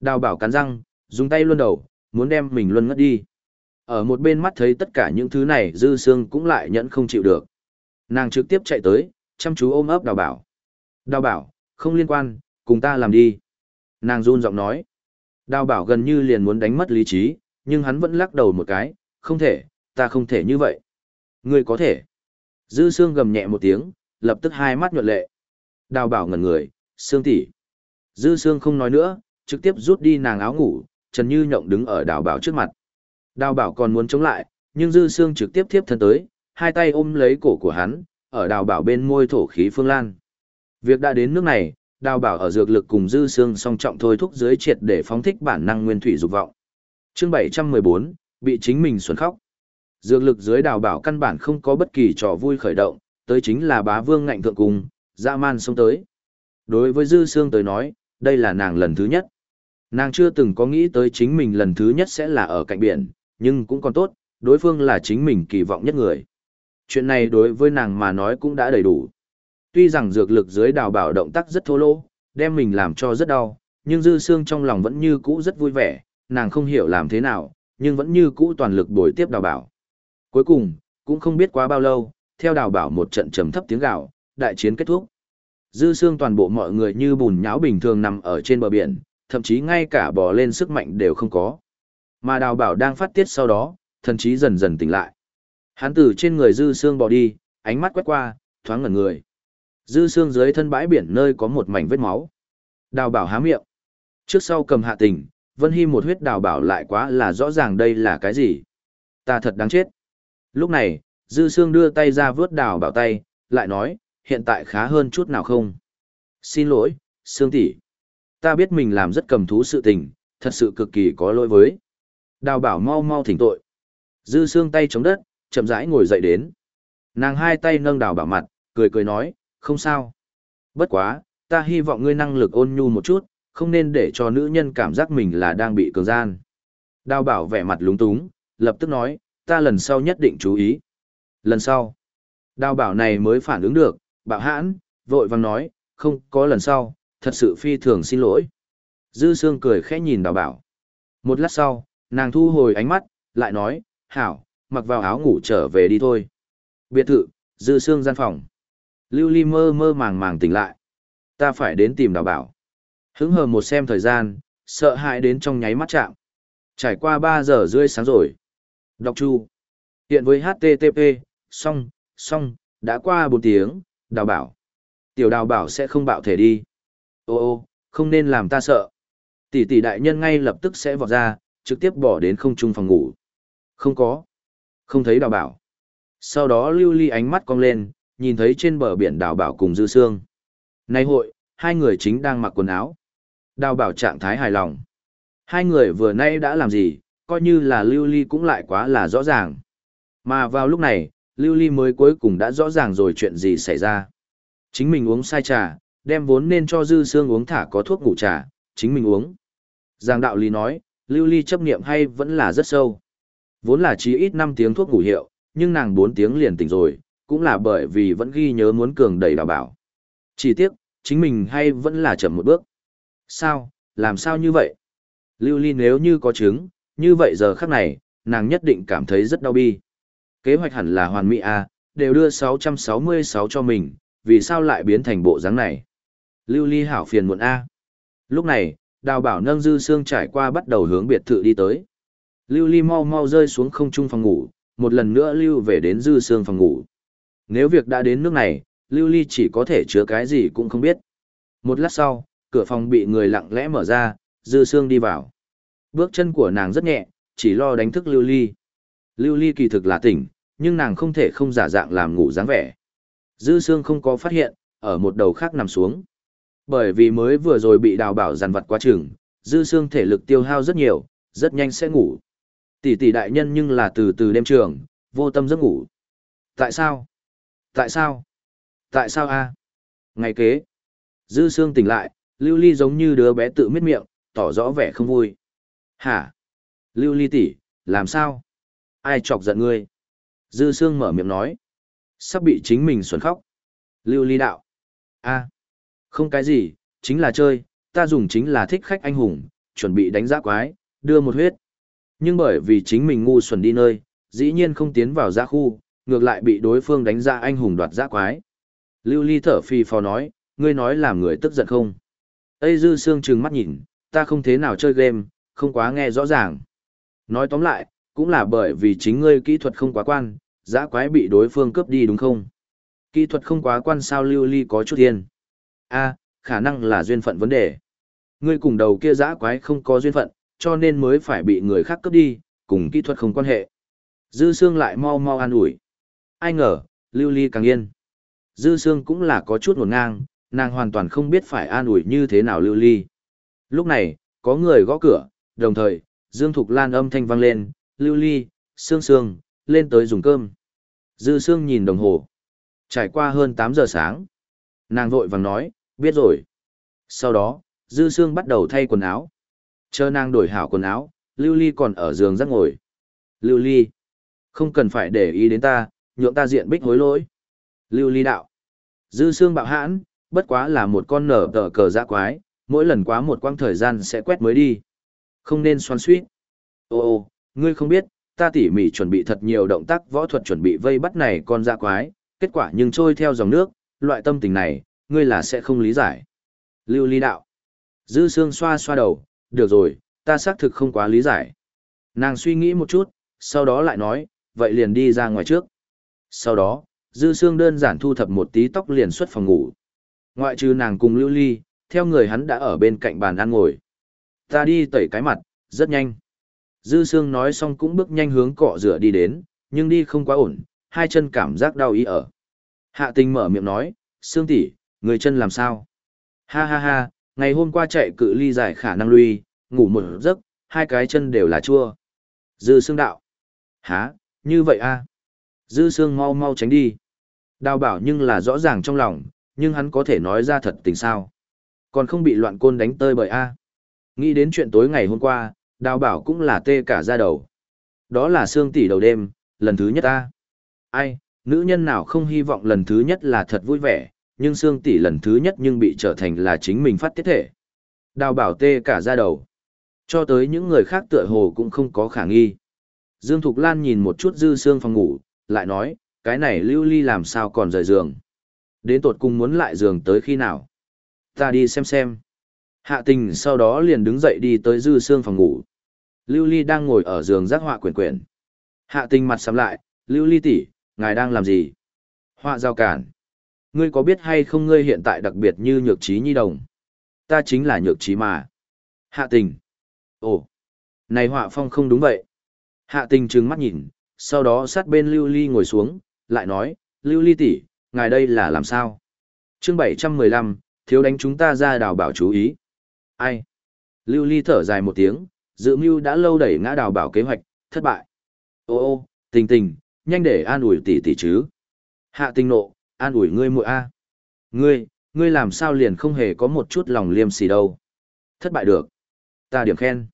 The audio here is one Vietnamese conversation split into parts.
Đào bảo cắn răng, dùng tay luôn đầu, muốn đem mình luân ngất đi. Ở một bên mắt thấy tất cả những thứ này dư xương cũng lại nhẫn không chịu được. Nàng trực tiếp chạy tới, chăm chú ôm ấp đào bảo. Đào bảo, không liên quan, cùng ta làm đi. Nàng run giọng nói. Đào bảo gần như liền muốn đánh mất lý trí, nhưng hắn vẫn lắc đầu một cái, không thể, ta không thể như vậy. Ngươi có thể. Dư xương gầm nhẹ một tiếng, lập tức hai mắt nhuận lệ. Đào bảo ngẩn người, xương tỷ. Dư xương không nói nữa, trực tiếp rút đi nàng áo ngủ, Trần Như Nhộng đứng ở đào bảo trước mặt. Đào bảo còn muốn chống lại, nhưng dư xương trực tiếp tiếp thân tới, hai tay ôm lấy cổ của hắn, ở đào bảo bên môi thổ khí phương lan. Việc đã đến nước này, đào bảo ở dược lực cùng dư xương song trọng thôi thúc dưới triệt để phóng thích bản năng nguyên thủy dục vọng. Chương 714, bị chính mình xuân khóc. Dược lực dưới đào bảo căn bản không có bất kỳ trò vui khởi động, tới chính là bá vương ngạnh thượng cùng, dã man xông tới. Đối với dư xương tới nói, đây là nàng lần thứ nhất. Nàng chưa từng có nghĩ tới chính mình lần thứ nhất sẽ là ở cạnh biển, nhưng cũng còn tốt, đối phương là chính mình kỳ vọng nhất người. Chuyện này đối với nàng mà nói cũng đã đầy đủ. Tuy rằng dược lực dưới đào bảo động tác rất thô lỗ, đem mình làm cho rất đau, nhưng dư xương trong lòng vẫn như cũ rất vui vẻ, nàng không hiểu làm thế nào, nhưng vẫn như cũ toàn lực bồi tiếp đào bảo. Cuối cùng, cũng không biết quá bao lâu, theo đào bảo một trận trầm thấp tiếng gạo, đại chiến kết thúc. Dư xương toàn bộ mọi người như bùn nháo bình thường nằm ở trên bờ biển, thậm chí ngay cả bò lên sức mạnh đều không có. Mà đào bảo đang phát tiết sau đó, thần chí dần dần tỉnh lại. Hắn từ trên người dư xương bò đi, ánh mắt quét qua, thoáng ngẩn người. Dư xương dưới thân bãi biển nơi có một mảnh vết máu. Đào bảo há miệng. Trước sau cầm hạ tình, Vân Hy một huyết đào bảo lại quá là rõ ràng đây là cái gì. Ta thật đáng chết. Lúc này, Dư xương đưa tay ra vớt đào bảo tay, lại nói, hiện tại khá hơn chút nào không? Xin lỗi, xương tỷ. Ta biết mình làm rất cầm thú sự tình, thật sự cực kỳ có lỗi với. Đào bảo mau mau thỉnh tội. Dư xương tay chống đất, chậm rãi ngồi dậy đến. Nàng hai tay nâng đào bảo mặt, cười cười nói, không sao. Bất quá, ta hy vọng ngươi năng lực ôn nhu một chút, không nên để cho nữ nhân cảm giác mình là đang bị cường gian. Đào bảo vẻ mặt lúng túng, lập tức nói, ta lần sau nhất định chú ý. Lần sau, đào bảo này mới phản ứng được, bạo hãn, vội vàng nói, không có lần sau, thật sự phi thường xin lỗi. Dư Sương cười khẽ nhìn đào bảo. Một lát sau, nàng thu hồi ánh mắt, lại nói, hảo, mặc vào áo ngủ trở về đi thôi. Biệt thự, Dư Sương gian phòng. Lưu Ly mơ mơ màng màng tỉnh lại. Ta phải đến tìm đào bảo. Hứng hờ một xem thời gian, sợ hãi đến trong nháy mắt chạm. Trải qua 3 giờ rưỡi sáng rồi. Đọc chu. Hiện với HTTP, xong, xong, đã qua 4 tiếng, đào bảo. Tiểu đào bảo sẽ không bạo thể đi. Ô ô, không nên làm ta sợ. Tỷ tỷ đại nhân ngay lập tức sẽ vọt ra, trực tiếp bỏ đến không trung phòng ngủ. Không có. Không thấy đào bảo. Sau đó lưu ly ánh mắt cong lên, nhìn thấy trên bờ biển đào bảo cùng dư sương. Nay hội, hai người chính đang mặc quần áo. Đào bảo trạng thái hài lòng. Hai người vừa nay đã làm gì, coi như là lưu ly cũng lại quá là rõ ràng. Mà vào lúc này, lưu ly mới cuối cùng đã rõ ràng rồi chuyện gì xảy ra. Chính mình uống sai trà, đem vốn nên cho dư xương uống thả có thuốc ngủ trà, chính mình uống. Giang đạo lý nói, lưu ly chấp niệm hay vẫn là rất sâu. Vốn là chỉ ít 5 tiếng thuốc ngủ hiệu, nhưng nàng 4 tiếng liền tỉnh rồi, cũng là bởi vì vẫn ghi nhớ muốn cường đầy đào bảo. Chỉ tiếc, chính mình hay vẫn là chậm một bước. Sao, làm sao như vậy? Lưu ly nếu như có chứng, như vậy giờ khắc này, nàng nhất định cảm thấy rất đau bi. Kế hoạch hẳn là hoàn mỹ A, đều đưa 666 cho mình, vì sao lại biến thành bộ dáng này? Lưu ly hảo phiền muộn A. Lúc này, đào bảo nâng dư xương trải qua bắt đầu hướng biệt thự đi tới. Lưu ly mau mau rơi xuống không trung phòng ngủ, một lần nữa lưu về đến dư xương phòng ngủ. Nếu việc đã đến nước này, lưu ly chỉ có thể chứa cái gì cũng không biết. Một lát sau, cửa phòng bị người lặng lẽ mở ra, dư xương đi vào. Bước chân của nàng rất nhẹ, chỉ lo đánh thức lưu ly. Lưu ly kỳ thực là tỉnh, nhưng nàng không thể không giả dạng làm ngủ dáng vẻ. Dư xương không có phát hiện, ở một đầu khác nằm xuống. Bởi vì mới vừa rồi bị đào bảo giàn vật quá chừng, dư xương thể lực tiêu hao rất nhiều, rất nhanh sẽ ngủ. Tỷ tỷ đại nhân nhưng là từ từ đêm trường, vô tâm giấc ngủ. Tại sao? Tại sao? Tại sao a? Ngày kế, dư xương tỉnh lại, lưu ly giống như đứa bé tự miết miệng, tỏ rõ vẻ không vui. Hả? Lưu ly tỷ, làm sao? Ai chọc giận ngươi? Dư xương mở miệng nói. Sắp bị chính mình xuẩn khóc. Lưu ly đạo. a không cái gì, chính là chơi, ta dùng chính là thích khách anh hùng, chuẩn bị đánh giá quái, đưa một huyết. Nhưng bởi vì chính mình ngu xuẩn đi nơi, dĩ nhiên không tiến vào giã khu, ngược lại bị đối phương đánh ra anh hùng đoạt giã quái. Lưu Ly thở phì phò nói, ngươi nói làm người tức giận không? Ây Dư Sương trừng mắt nhìn, ta không thế nào chơi game, không quá nghe rõ ràng. Nói tóm lại, cũng là bởi vì chính ngươi kỹ thuật không quá quan, giã quái bị đối phương cướp đi đúng không? Kỹ thuật không quá quan sao Lưu Ly có chút yên a khả năng là duyên phận vấn đề. Ngươi cùng đầu kia giã quái không có duyên phận, cho nên mới phải bị người khác cướp đi, cùng kỹ thuật không quan hệ. Dư Sương lại mau mau an ủi. Ai ngờ, Lưu Ly càng yên. Dư Sương cũng là có chút ngổn ngang, nàng hoàn toàn không biết phải an ủi như thế nào Lưu Ly. Lúc này, có người gõ cửa, đồng thời, Dương Thục Lan âm thanh vang lên, Lưu Ly, Sương Sương, lên tới dùng cơm. Dư Sương nhìn đồng hồ. Trải qua hơn tám giờ sáng. Nàng vội vàng nói, biết rồi. Sau đó, Dư Sương bắt đầu thay quần áo. Chờ nàng đổi hảo quần áo, Lưu Ly còn ở giường giấc ngồi. Lưu Ly, không cần phải để ý đến ta, nhượng ta diện bích hối lỗi. Lưu Ly đạo. Dư Sương bạo hãn, bất quá là một con nở tờ cờ dã quái, mỗi lần quá một quãng thời gian sẽ quét mới đi. Không nên xoắn suýt. Ô ô, ngươi không biết, ta tỉ mỉ chuẩn bị thật nhiều động tác võ thuật chuẩn bị vây bắt này con dã quái, kết quả nhưng trôi theo dòng nước, loại tâm tình này, ngươi là sẽ không lý giải. Lưu Ly đạo. Dư Sương xoa xoa đầu, được rồi, ta xác thực không quá lý giải. Nàng suy nghĩ một chút, sau đó lại nói, vậy liền đi ra ngoài trước. Sau đó, Dư Sương đơn giản thu thập một tí tóc liền xuất phòng ngủ. Ngoại trừ nàng cùng Lưu Ly, theo người hắn đã ở bên cạnh bàn ăn ngồi. Ta đi tẩy cái mặt, rất nhanh. Dư Sương nói xong cũng bước nhanh hướng cọ rửa đi đến, nhưng đi không quá ổn, hai chân cảm giác đau ý ở. Hạ tình mở miệng nói, Sương tỷ, người chân làm sao? Ha ha ha, ngày hôm qua chạy cự ly dài khả năng lui, ngủ một giấc, hai cái chân đều là chua. Dư xương đạo. Hả, như vậy a? Dư xương mau mau tránh đi. Đào bảo nhưng là rõ ràng trong lòng, nhưng hắn có thể nói ra thật tình sao. Còn không bị loạn côn đánh tơi bởi A. Nghĩ đến chuyện tối ngày hôm qua, đào bảo cũng là tê cả ra đầu. Đó là xương tỷ đầu đêm, lần thứ nhất A. Ai, nữ nhân nào không hy vọng lần thứ nhất là thật vui vẻ, nhưng xương tỷ lần thứ nhất nhưng bị trở thành là chính mình phát tiết thể. Đào bảo tê cả ra đầu. Cho tới những người khác tựa hồ cũng không có khả nghi. Dương Thục Lan nhìn một chút dư xương phòng ngủ, lại nói, cái này lưu ly làm sao còn rời giường. Đến tột cùng muốn lại giường tới khi nào? Ta đi xem xem. Hạ tình sau đó liền đứng dậy đi tới dư xương phòng ngủ. Lưu Ly đang ngồi ở giường giác họa quyển quyển. Hạ tình mặt sắm lại, Lưu Ly tỷ, ngài đang làm gì? Họa giao cản. Ngươi có biết hay không ngươi hiện tại đặc biệt như nhược trí nhi đồng? Ta chính là nhược trí mà. Hạ tình. Ồ, này họa phong không đúng vậy. Hạ tình trừng mắt nhìn, sau đó sát bên Lưu Ly ngồi xuống, lại nói, Lưu Ly tỷ, ngài đây là làm sao? chương 715, thiếu đánh chúng ta ra đào bảo chú ý. Ai? Lưu Ly thở dài một tiếng, dự mưu đã lâu đẩy ngã đào bảo kế hoạch, thất bại. Ô ô, tình tình, nhanh để an ủi tỷ tỷ chứ. Hạ tình nộ, an ủi ngươi muội a. Ngươi, ngươi làm sao liền không hề có một chút lòng liêm sỉ đâu. Thất bại được. Ta điểm khen.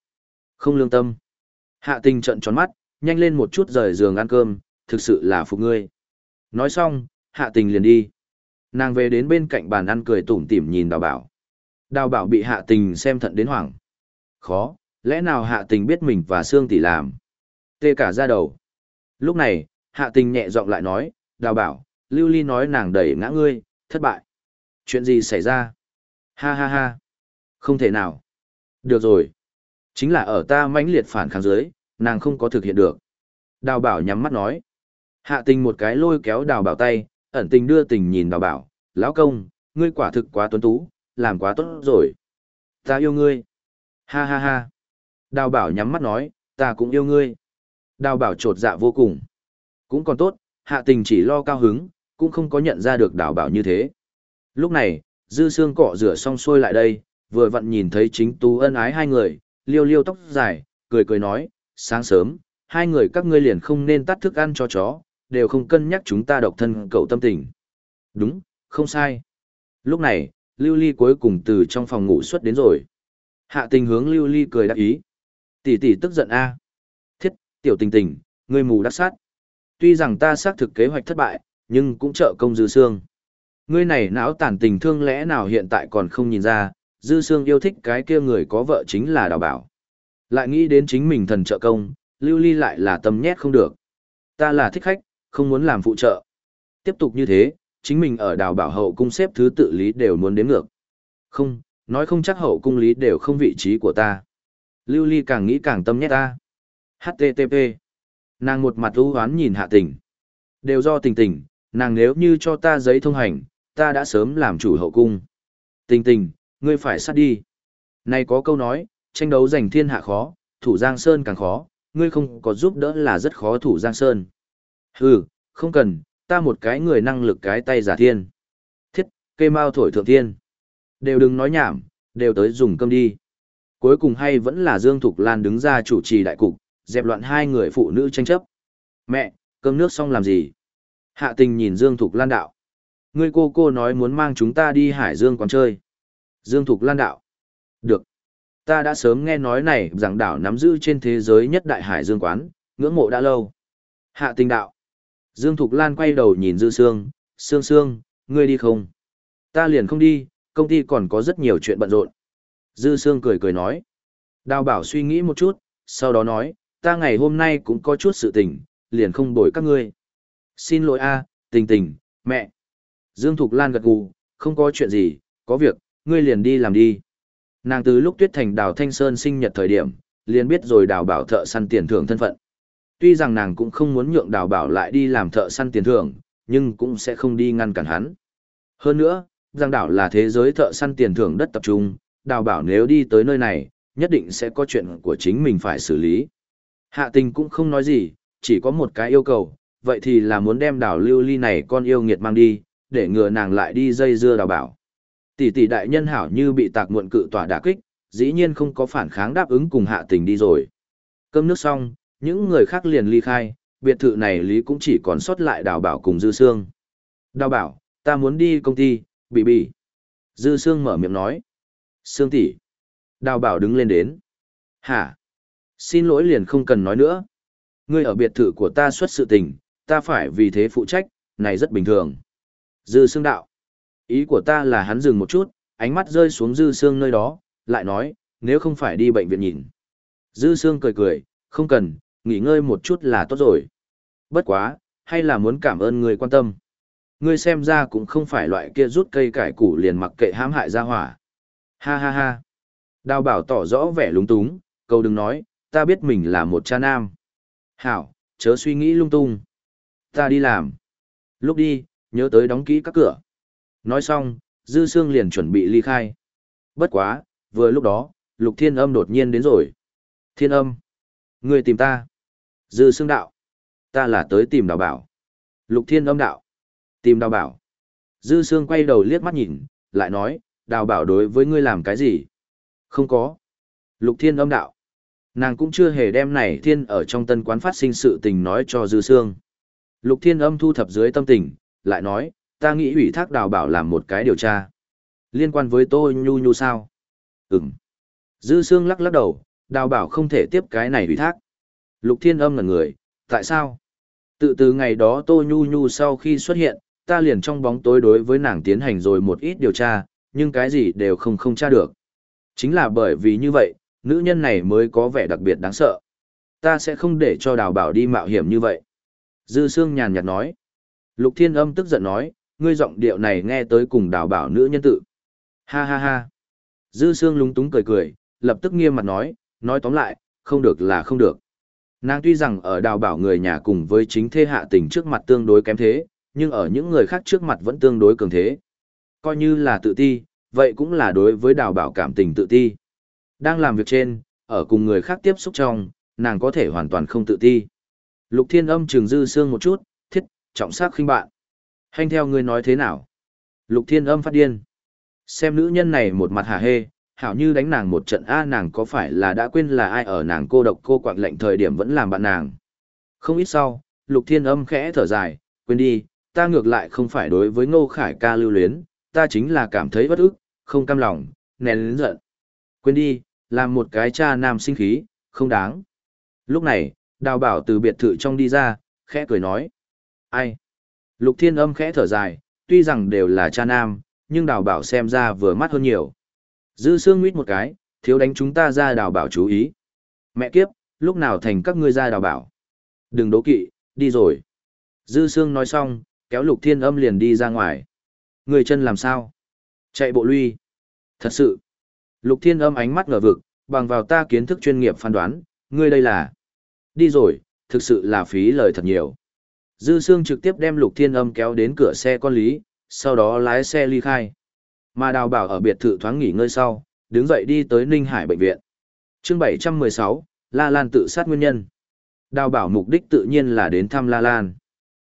Không lương tâm. Hạ tình trận tròn mắt, nhanh lên một chút rời giường ăn cơm, thực sự là phục ngươi. Nói xong, hạ tình liền đi. Nàng về đến bên cạnh bàn ăn cười tủm tỉm nhìn đào bảo. Đào bảo bị hạ tình xem thận đến hoảng. Khó, lẽ nào hạ tình biết mình và Sương tỷ làm? Tê cả ra đầu. Lúc này, hạ tình nhẹ giọng lại nói, đào bảo, lưu ly nói nàng đẩy ngã ngươi, thất bại. Chuyện gì xảy ra? Ha ha ha. Không thể nào. Được rồi. Chính là ở ta mãnh liệt phản kháng dưới, nàng không có thực hiện được. Đào bảo nhắm mắt nói. Hạ tình một cái lôi kéo đào bảo tay, ẩn tình đưa tình nhìn đào bảo, lão công, ngươi quả thực quá tuấn tú, làm quá tốt rồi. Ta yêu ngươi. Ha ha ha. Đào bảo nhắm mắt nói, ta cũng yêu ngươi. Đào bảo trột dạ vô cùng. Cũng còn tốt, hạ tình chỉ lo cao hứng, cũng không có nhận ra được đảo bảo như thế. Lúc này, dư xương cọ rửa xong xuôi lại đây, vừa vặn nhìn thấy chính tú ân ái hai người, liêu liêu tóc dài, cười cười nói, sáng sớm, hai người các ngươi liền không nên tắt thức ăn cho chó, đều không cân nhắc chúng ta độc thân cậu tâm tình. Đúng, không sai. Lúc này, Lưu Ly cuối cùng từ trong phòng ngủ xuất đến rồi. Hạ tình hướng Lưu Ly cười đắc ý. Tỷ tỷ tức giận a. Thiết, tiểu tình tình, ngươi mù đắc sát. Tuy rằng ta xác thực kế hoạch thất bại, nhưng cũng trợ công dư xương. Ngươi này não tản tình thương lẽ nào hiện tại còn không nhìn ra, Dư Sương yêu thích cái kia người có vợ chính là đào bảo. Lại nghĩ đến chính mình thần trợ công, lưu ly lại là tâm nhét không được. Ta là thích khách, không muốn làm phụ trợ. Tiếp tục như thế, chính mình ở đào bảo hậu cung xếp thứ tự lý đều muốn đếm ngược. Không, nói không chắc hậu cung lý đều không vị trí của ta. Lưu ly càng nghĩ càng tâm nhét ta. HTTP. Nàng một mặt ưu hoán nhìn hạ tình. Đều do tình tình, nàng nếu như cho ta giấy thông hành, ta đã sớm làm chủ hậu cung. Tình tình, ngươi phải sát đi. Này có câu nói, tranh đấu giành thiên hạ khó, thủ Giang Sơn càng khó, ngươi không có giúp đỡ là rất khó thủ Giang Sơn. Hừ, không cần, ta một cái người năng lực cái tay giả thiên. Thiết, cây mau thổi thượng thiên. Đều đừng nói nhảm, đều tới dùng cơm đi. Cuối cùng hay vẫn là Dương Thục Lan đứng ra chủ trì đại cục, dẹp loạn hai người phụ nữ tranh chấp. Mẹ, cơm nước xong làm gì? Hạ tình nhìn Dương Thục Lan đạo. Ngươi cô cô nói muốn mang chúng ta đi Hải Dương quán chơi. Dương Thục Lan đạo. Được. Ta đã sớm nghe nói này rằng đảo nắm giữ trên thế giới nhất đại Hải Dương quán, ngưỡng mộ đã lâu. Hạ tình đạo. Dương Thục Lan quay đầu nhìn Dư Sương, Sương Sương, ngươi đi không? Ta liền không đi, công ty còn có rất nhiều chuyện bận rộn. Dư Sương cười cười nói. Đào bảo suy nghĩ một chút, sau đó nói, ta ngày hôm nay cũng có chút sự tình, liền không đổi các ngươi. Xin lỗi a, tình tình, mẹ. Dương Thục Lan gật gù, không có chuyện gì, có việc, ngươi liền đi làm đi. Nàng từ lúc Tuyết Thành đào Thanh Sơn sinh nhật thời điểm, liền biết rồi đào bảo thợ săn tiền thưởng thân phận. Tuy rằng nàng cũng không muốn nhượng đào bảo lại đi làm thợ săn tiền thưởng, nhưng cũng sẽ không đi ngăn cản hắn. Hơn nữa, Giang đảo là thế giới thợ săn tiền thưởng đất tập trung, đào bảo nếu đi tới nơi này, nhất định sẽ có chuyện của chính mình phải xử lý. Hạ tình cũng không nói gì, chỉ có một cái yêu cầu, vậy thì là muốn đem đào lưu ly này con yêu nghiệt mang đi, để ngừa nàng lại đi dây dưa đào bảo. Tỷ tỷ đại nhân hảo như bị tạc muộn cự tỏa đả kích, dĩ nhiên không có phản kháng đáp ứng cùng hạ tình đi rồi. Cơm nước xong, những người khác liền ly khai, biệt thự này lý cũng chỉ còn sót lại đào bảo cùng dư sương. Đào bảo, ta muốn đi công ty, bị bị. Dư sương mở miệng nói. Sương tỷ. Đào bảo đứng lên đến. Hả? Xin lỗi liền không cần nói nữa. Ngươi ở biệt thự của ta xuất sự tình, ta phải vì thế phụ trách, này rất bình thường. Dư sương đạo. Ý của ta là hắn dừng một chút, ánh mắt rơi xuống dư sương nơi đó, lại nói, nếu không phải đi bệnh viện nhìn. Dư sương cười cười, không cần, nghỉ ngơi một chút là tốt rồi. Bất quá, hay là muốn cảm ơn người quan tâm. Ngươi xem ra cũng không phải loại kia rút cây cải củ liền mặc kệ hãm hại ra hỏa. Ha ha ha. Đào bảo tỏ rõ vẻ lúng túng, câu đừng nói, ta biết mình là một cha nam. Hảo, chớ suy nghĩ lung tung. Ta đi làm. Lúc đi, nhớ tới đóng kỹ các cửa. Nói xong, Dư Sương liền chuẩn bị ly khai. Bất quá, vừa lúc đó, Lục Thiên Âm đột nhiên đến rồi. Thiên Âm, người tìm ta. Dư Sương đạo, ta là tới tìm đào bảo. Lục Thiên Âm đạo, tìm đào bảo. Dư Sương quay đầu liếc mắt nhìn, lại nói, đào bảo đối với ngươi làm cái gì? Không có. Lục Thiên Âm đạo, nàng cũng chưa hề đem này thiên ở trong tân quán phát sinh sự tình nói cho Dư Sương. Lục Thiên Âm thu thập dưới tâm tình, lại nói, ta nghĩ ủy thác đào bảo làm một cái điều tra. Liên quan với Tô Nhu Nhu sao? Ừm. Dư Sương lắc lắc đầu, đào bảo không thể tiếp cái này ủy thác. Lục Thiên âm ngần người, tại sao? Tự từ ngày đó Tô Nhu Nhu sau khi xuất hiện, ta liền trong bóng tối đối với nàng tiến hành rồi một ít điều tra, nhưng cái gì đều không không tra được. Chính là bởi vì như vậy, nữ nhân này mới có vẻ đặc biệt đáng sợ. Ta sẽ không để cho đào bảo đi mạo hiểm như vậy. Dư Sương nhàn nhạt nói. Lục Thiên âm tức giận nói, ngươi giọng điệu này nghe tới cùng đào bảo nữ nhân tự. Ha ha ha. Dư Sương lúng túng cười cười, lập tức nghiêm mặt nói, nói tóm lại, không được là không được. Nàng tuy rằng ở đào bảo người nhà cùng với chính thê hạ tình trước mặt tương đối kém thế, nhưng ở những người khác trước mặt vẫn tương đối cường thế. Coi như là tự ti, vậy cũng là đối với đào bảo cảm tình tự ti. Đang làm việc trên, ở cùng người khác tiếp xúc trong, nàng có thể hoàn toàn không tự ti. Lục thiên âm trường dư Sương một chút, thiết, trọng sắc khinh bạn. Hành theo ngươi nói thế nào? Lục thiên âm phát điên. Xem nữ nhân này một mặt hả hê, hảo như đánh nàng một trận A nàng có phải là đã quên là ai ở nàng cô độc cô quạng lệnh thời điểm vẫn làm bạn nàng. Không ít sau, lục thiên âm khẽ thở dài, quên đi, ta ngược lại không phải đối với ngô khải ca lưu luyến, ta chính là cảm thấy bất ức, không cam lòng, nén lớn giận. Quên đi, làm một cái cha nam sinh khí, không đáng. Lúc này, đào bảo từ biệt thự trong đi ra, khẽ cười nói. Ai? Lục thiên âm khẽ thở dài, tuy rằng đều là cha nam, nhưng đào bảo xem ra vừa mắt hơn nhiều. Dư xương nguyết một cái, thiếu đánh chúng ta ra đào bảo chú ý. Mẹ kiếp, lúc nào thành các ngươi ra đào bảo. Đừng đố kỵ, đi rồi. Dư xương nói xong, kéo lục thiên âm liền đi ra ngoài. Người chân làm sao? Chạy bộ lui. Thật sự. Lục thiên âm ánh mắt ngờ vực, bằng vào ta kiến thức chuyên nghiệp phán đoán, ngươi đây là. Đi rồi, thực sự là phí lời thật nhiều. Dư Sương trực tiếp đem lục thiên âm kéo đến cửa xe con lý, sau đó lái xe ly khai. Mà đào bảo ở biệt thự thoáng nghỉ ngơi sau, đứng dậy đi tới Ninh Hải bệnh viện. chương 716, La Lan tự sát nguyên nhân. Đào bảo mục đích tự nhiên là đến thăm La Lan.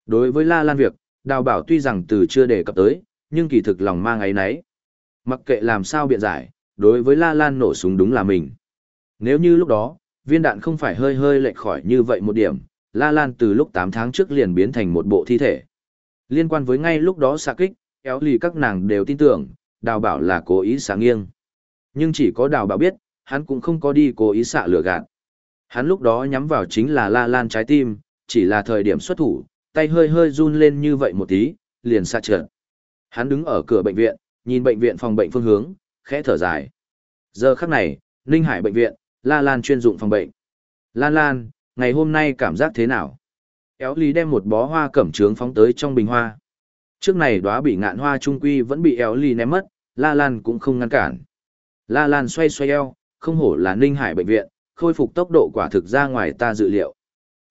Đối với La Lan việc, đào bảo tuy rằng từ chưa đề cập tới, nhưng kỳ thực lòng mang ấy nấy. Mặc kệ làm sao biện giải, đối với La Lan nổ súng đúng là mình. Nếu như lúc đó, viên đạn không phải hơi hơi lệch khỏi như vậy một điểm, La Lan từ lúc 8 tháng trước liền biến thành một bộ thi thể. Liên quan với ngay lúc đó xạ kích, kéo lì các nàng đều tin tưởng, đào bảo là cố ý xạ nghiêng. Nhưng chỉ có đào bảo biết, hắn cũng không có đi cố ý xạ lửa gạt. Hắn lúc đó nhắm vào chính là La Lan trái tim, chỉ là thời điểm xuất thủ, tay hơi hơi run lên như vậy một tí, liền xạ trượt. Hắn đứng ở cửa bệnh viện, nhìn bệnh viện phòng bệnh phương hướng, khẽ thở dài. Giờ khắc này, Ninh Hải bệnh viện, La Lan chuyên dụng phòng bệnh. Lan Lan, ngày hôm nay cảm giác thế nào? Éo Lý đem một bó hoa cẩm trướng phóng tới trong bình hoa. Trước này đóa bị ngạn hoa trung quy vẫn bị Éo Lý ném mất, La Lan cũng không ngăn cản. La Lan xoay xoay eo, không hổ là Ninh Hải bệnh viện, khôi phục tốc độ quả thực ra ngoài ta dự liệu.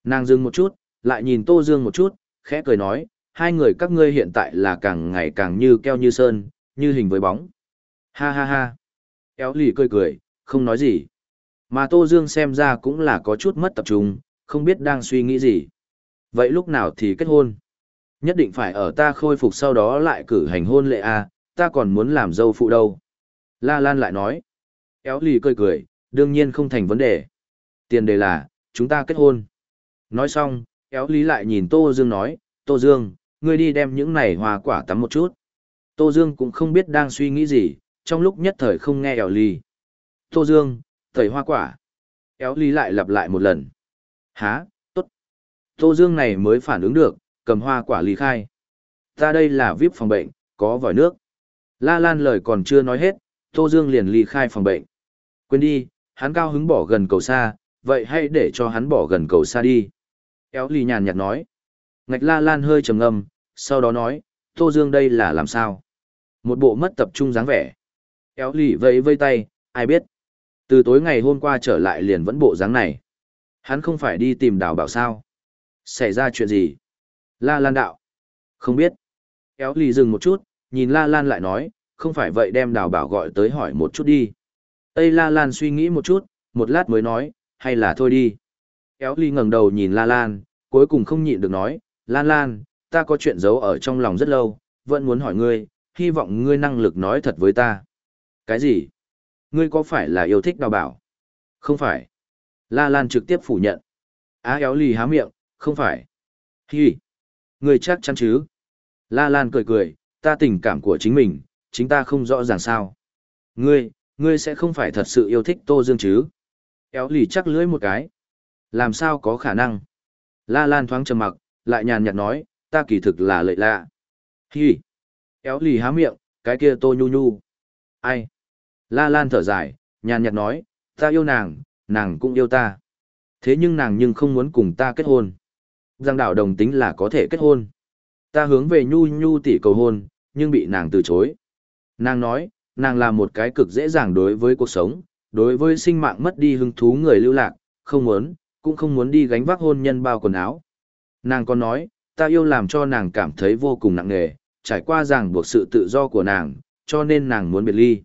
Nàng dừng một chút, lại nhìn Tô Dương một chút, khẽ cười nói, hai người các ngươi hiện tại là càng ngày càng như keo như sơn, như hình với bóng. Ha ha ha. Éo lì cười cười, không nói gì. Mà Tô Dương xem ra cũng là có chút mất tập trung, không biết đang suy nghĩ gì. Vậy lúc nào thì kết hôn? Nhất định phải ở ta khôi phục sau đó lại cử hành hôn lệ à, ta còn muốn làm dâu phụ đâu. La Lan lại nói. Éo lì cười cười, đương nhiên không thành vấn đề. Tiền đề là, chúng ta kết hôn. Nói xong, éo lý lại nhìn Tô Dương nói, Tô Dương, ngươi đi đem những này hoa quả tắm một chút. Tô Dương cũng không biết đang suy nghĩ gì, trong lúc nhất thời không nghe éo lý. Tô Dương, tẩy hoa quả. Éo lý lại lặp lại một lần. Há, tốt. Tô Dương này mới phản ứng được, cầm hoa quả lý khai. Ta đây là VIP phòng bệnh, có vòi nước. La Lan lời còn chưa nói hết, Tô Dương liền ly khai phòng bệnh. Quên đi, hắn cao hứng bỏ gần cầu xa, vậy hãy để cho hắn bỏ gần cầu xa đi. Éo ly nhàn nhạt nói. Ngạch la lan hơi trầm ngâm, sau đó nói, Tô Dương đây là làm sao? Một bộ mất tập trung dáng vẻ. Éo lì vẫy vây tay, ai biết. Từ tối ngày hôm qua trở lại liền vẫn bộ dáng này. Hắn không phải đi tìm đào bảo sao. Xảy ra chuyện gì? La lan đạo. Không biết. Éo lì dừng một chút, nhìn la lan lại nói, không phải vậy đem đào bảo gọi tới hỏi một chút đi. Tây La Lan suy nghĩ một chút, một lát mới nói, hay là thôi đi. Kéo ly ngẩng đầu nhìn La Lan, cuối cùng không nhịn được nói, Lan Lan, ta có chuyện giấu ở trong lòng rất lâu, vẫn muốn hỏi ngươi, hy vọng ngươi năng lực nói thật với ta. Cái gì? Ngươi có phải là yêu thích đào bảo? Không phải. La Lan trực tiếp phủ nhận. Á éo lì há miệng, không phải. Hi. Ngươi chắc chắn chứ? La Lan cười cười, ta tình cảm của chính mình, chính ta không rõ ràng sao. Ngươi, ngươi sẽ không phải thật sự yêu thích Tô Dương chứ? Éo lì chắc lưỡi một cái. Làm sao có khả năng? La Lan thoáng trầm mặc, lại nhàn nhạt nói, ta kỳ thực là lợi lạ. Hi! Éo lì há miệng, cái kia Tô Nhu Nhu. Ai? La Lan thở dài, nhàn nhạt nói, ta yêu nàng, nàng cũng yêu ta. Thế nhưng nàng nhưng không muốn cùng ta kết hôn. Giang đảo đồng tính là có thể kết hôn. Ta hướng về Nhu Nhu tỷ cầu hôn, nhưng bị nàng từ chối. Nàng nói, nàng là một cái cực dễ dàng đối với cuộc sống, đối với sinh mạng mất đi hứng thú người lưu lạc, không muốn, cũng không muốn đi gánh vác hôn nhân bao quần áo. Nàng còn nói, ta yêu làm cho nàng cảm thấy vô cùng nặng nề, trải qua ràng buộc sự tự do của nàng, cho nên nàng muốn biệt ly.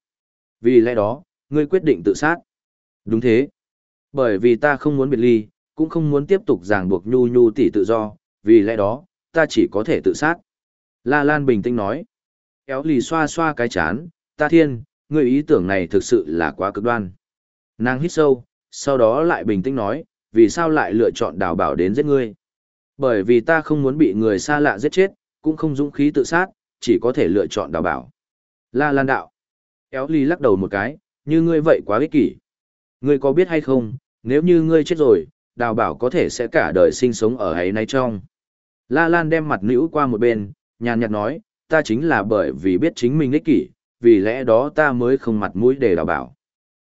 Vì lẽ đó, ngươi quyết định tự sát. Đúng thế. Bởi vì ta không muốn biệt ly, cũng không muốn tiếp tục ràng buộc nhu nhu tỷ tự do, vì lẽ đó, ta chỉ có thể tự sát. La Lan bình tĩnh nói. Kéo lì xoa xoa cái chán, ta thiên, ngươi ý tưởng này thực sự là quá cực đoan. Nàng hít sâu, sau đó lại bình tĩnh nói, vì sao lại lựa chọn đào bảo đến giết ngươi? Bởi vì ta không muốn bị người xa lạ giết chết, cũng không dũng khí tự sát, chỉ có thể lựa chọn đào bảo. La Lan đạo. Éo ly lắc đầu một cái, như ngươi vậy quá ích kỷ. Ngươi có biết hay không, nếu như ngươi chết rồi, đào bảo có thể sẽ cả đời sinh sống ở ấy nay trong. La Lan đem mặt nữ qua một bên, nhàn nhạt nói, ta chính là bởi vì biết chính mình ích kỷ, vì lẽ đó ta mới không mặt mũi để đào bảo.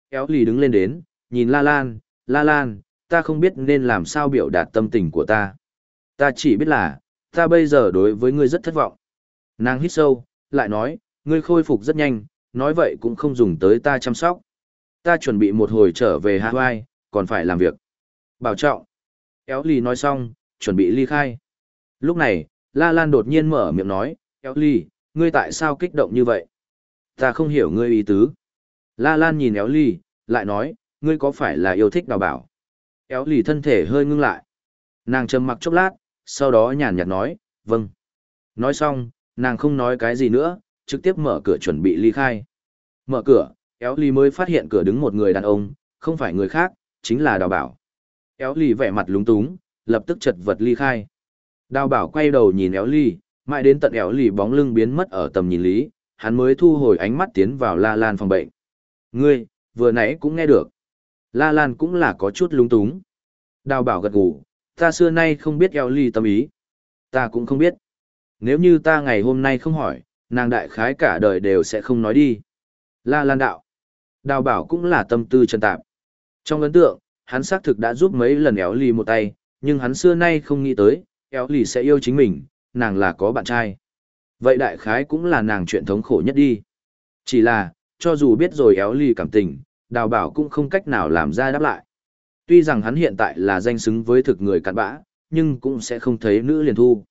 Éo lì đứng lên đến, nhìn La Lan, La Lan, ta không biết nên làm sao biểu đạt tâm tình của ta. Ta chỉ biết là, ta bây giờ đối với ngươi rất thất vọng. Nàng hít sâu, lại nói, ngươi khôi phục rất nhanh, nói vậy cũng không dùng tới ta chăm sóc. Ta chuẩn bị một hồi trở về Hawaii, còn phải làm việc. Bảo trọng. Éo lì nói xong, chuẩn bị ly khai. Lúc này, La Lan đột nhiên mở miệng nói, Éo lì, ngươi tại sao kích động như vậy? Ta không hiểu ngươi ý tứ. La Lan nhìn Éo lì, lại nói, ngươi có phải là yêu thích đào bảo? Éo lì thân thể hơi ngưng lại. Nàng trầm mặc chốc lát, sau đó nhàn nhạt nói, vâng. Nói xong, nàng không nói cái gì nữa, trực tiếp mở cửa chuẩn bị ly khai. Mở cửa, Éo ly mới phát hiện cửa đứng một người đàn ông, không phải người khác, chính là đào bảo. Éo ly vẻ mặt lúng túng, lập tức chật vật ly khai. Đào bảo quay đầu nhìn éo ly, mãi đến tận éo ly bóng lưng biến mất ở tầm nhìn lý, hắn mới thu hồi ánh mắt tiến vào la lan phòng bệnh. Ngươi, vừa nãy cũng nghe được. La lan cũng là có chút lúng túng. Đào bảo gật gù, ta xưa nay không biết éo ly tâm ý. Ta cũng không biết. Nếu như ta ngày hôm nay không hỏi, nàng đại khái cả đời đều sẽ không nói đi. La lan đạo. Đào bảo cũng là tâm tư chân tạp. Trong ấn tượng, hắn xác thực đã giúp mấy lần éo lì một tay, nhưng hắn xưa nay không nghĩ tới, éo lì sẽ yêu chính mình, nàng là có bạn trai. Vậy đại khái cũng là nàng chuyện thống khổ nhất đi. Chỉ là, cho dù biết rồi éo lì cảm tình, đào bảo cũng không cách nào làm ra đáp lại. Tuy rằng hắn hiện tại là danh xứng với thực người cặn bã, nhưng cũng sẽ không thấy nữ liền thu.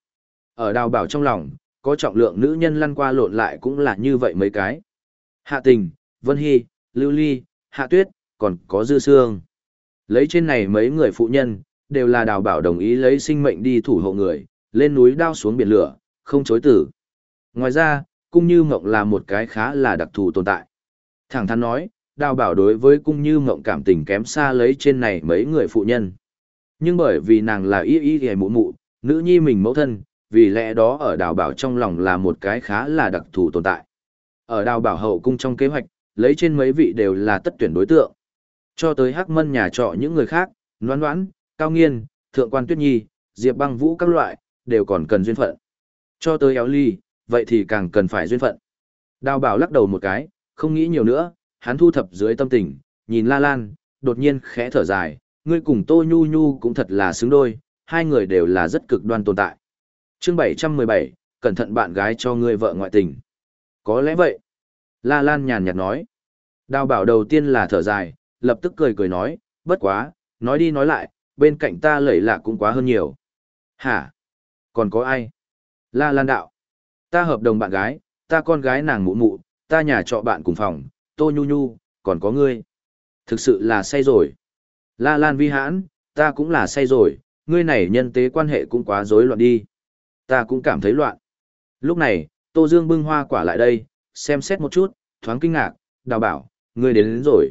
Ở đào bảo trong lòng, có trọng lượng nữ nhân lăn qua lộn lại cũng là như vậy mấy cái. Hạ tình, Vân Hy, Lưu Ly, Hạ Tuyết, còn có Dư Sương. Lấy trên này mấy người phụ nhân, đều là đào bảo đồng ý lấy sinh mệnh đi thủ hộ người, lên núi đao xuống biển lửa, không chối tử. Ngoài ra, cung như mộng là một cái khá là đặc thù tồn tại. Thẳng thắn nói, đào bảo đối với cung như mộng cảm tình kém xa lấy trên này mấy người phụ nhân. Nhưng bởi vì nàng là y y ghề mụ mụ, nữ nhi mình mẫu thân, vì lẽ đó ở đào bảo trong lòng là một cái khá là đặc thù tồn tại. Ở đào bảo hậu cung trong kế hoạch, lấy trên mấy vị đều là tất tuyển đối tượng. Cho tới hắc mân nhà trọ những người khác, noan noãn, cao nghiên, thượng quan tuyết nhi, diệp băng vũ các loại, đều còn cần duyên phận. Cho tới éo ly, vậy thì càng cần phải duyên phận. Đào bảo lắc đầu một cái, không nghĩ nhiều nữa, hắn thu thập dưới tâm tình, nhìn La Lan, đột nhiên khẽ thở dài, ngươi cùng Tô Nhu Nhu cũng thật là xứng đôi, hai người đều là rất cực đoan tồn tại. Chương 717, cẩn thận bạn gái cho ngươi vợ ngoại tình. Có lẽ vậy. La Lan nhàn nhạt nói. Đào bảo đầu tiên là thở dài, lập tức cười cười nói, bất quá, nói đi nói lại, bên cạnh ta lẩy lạ cũng quá hơn nhiều. Hả? Còn có ai? La Lan đạo. Ta hợp đồng bạn gái, ta con gái nàng mụ mụ, ta nhà trọ bạn cùng phòng, tô nhu nhu, còn có ngươi. Thực sự là say rồi. La Lan vi hãn, ta cũng là say rồi, ngươi này nhân tế quan hệ cũng quá rối loạn đi. Ta cũng cảm thấy loạn. Lúc này, Tô Dương bưng hoa quả lại đây, xem xét một chút, thoáng kinh ngạc, đào bảo, ngươi đến, đến rồi.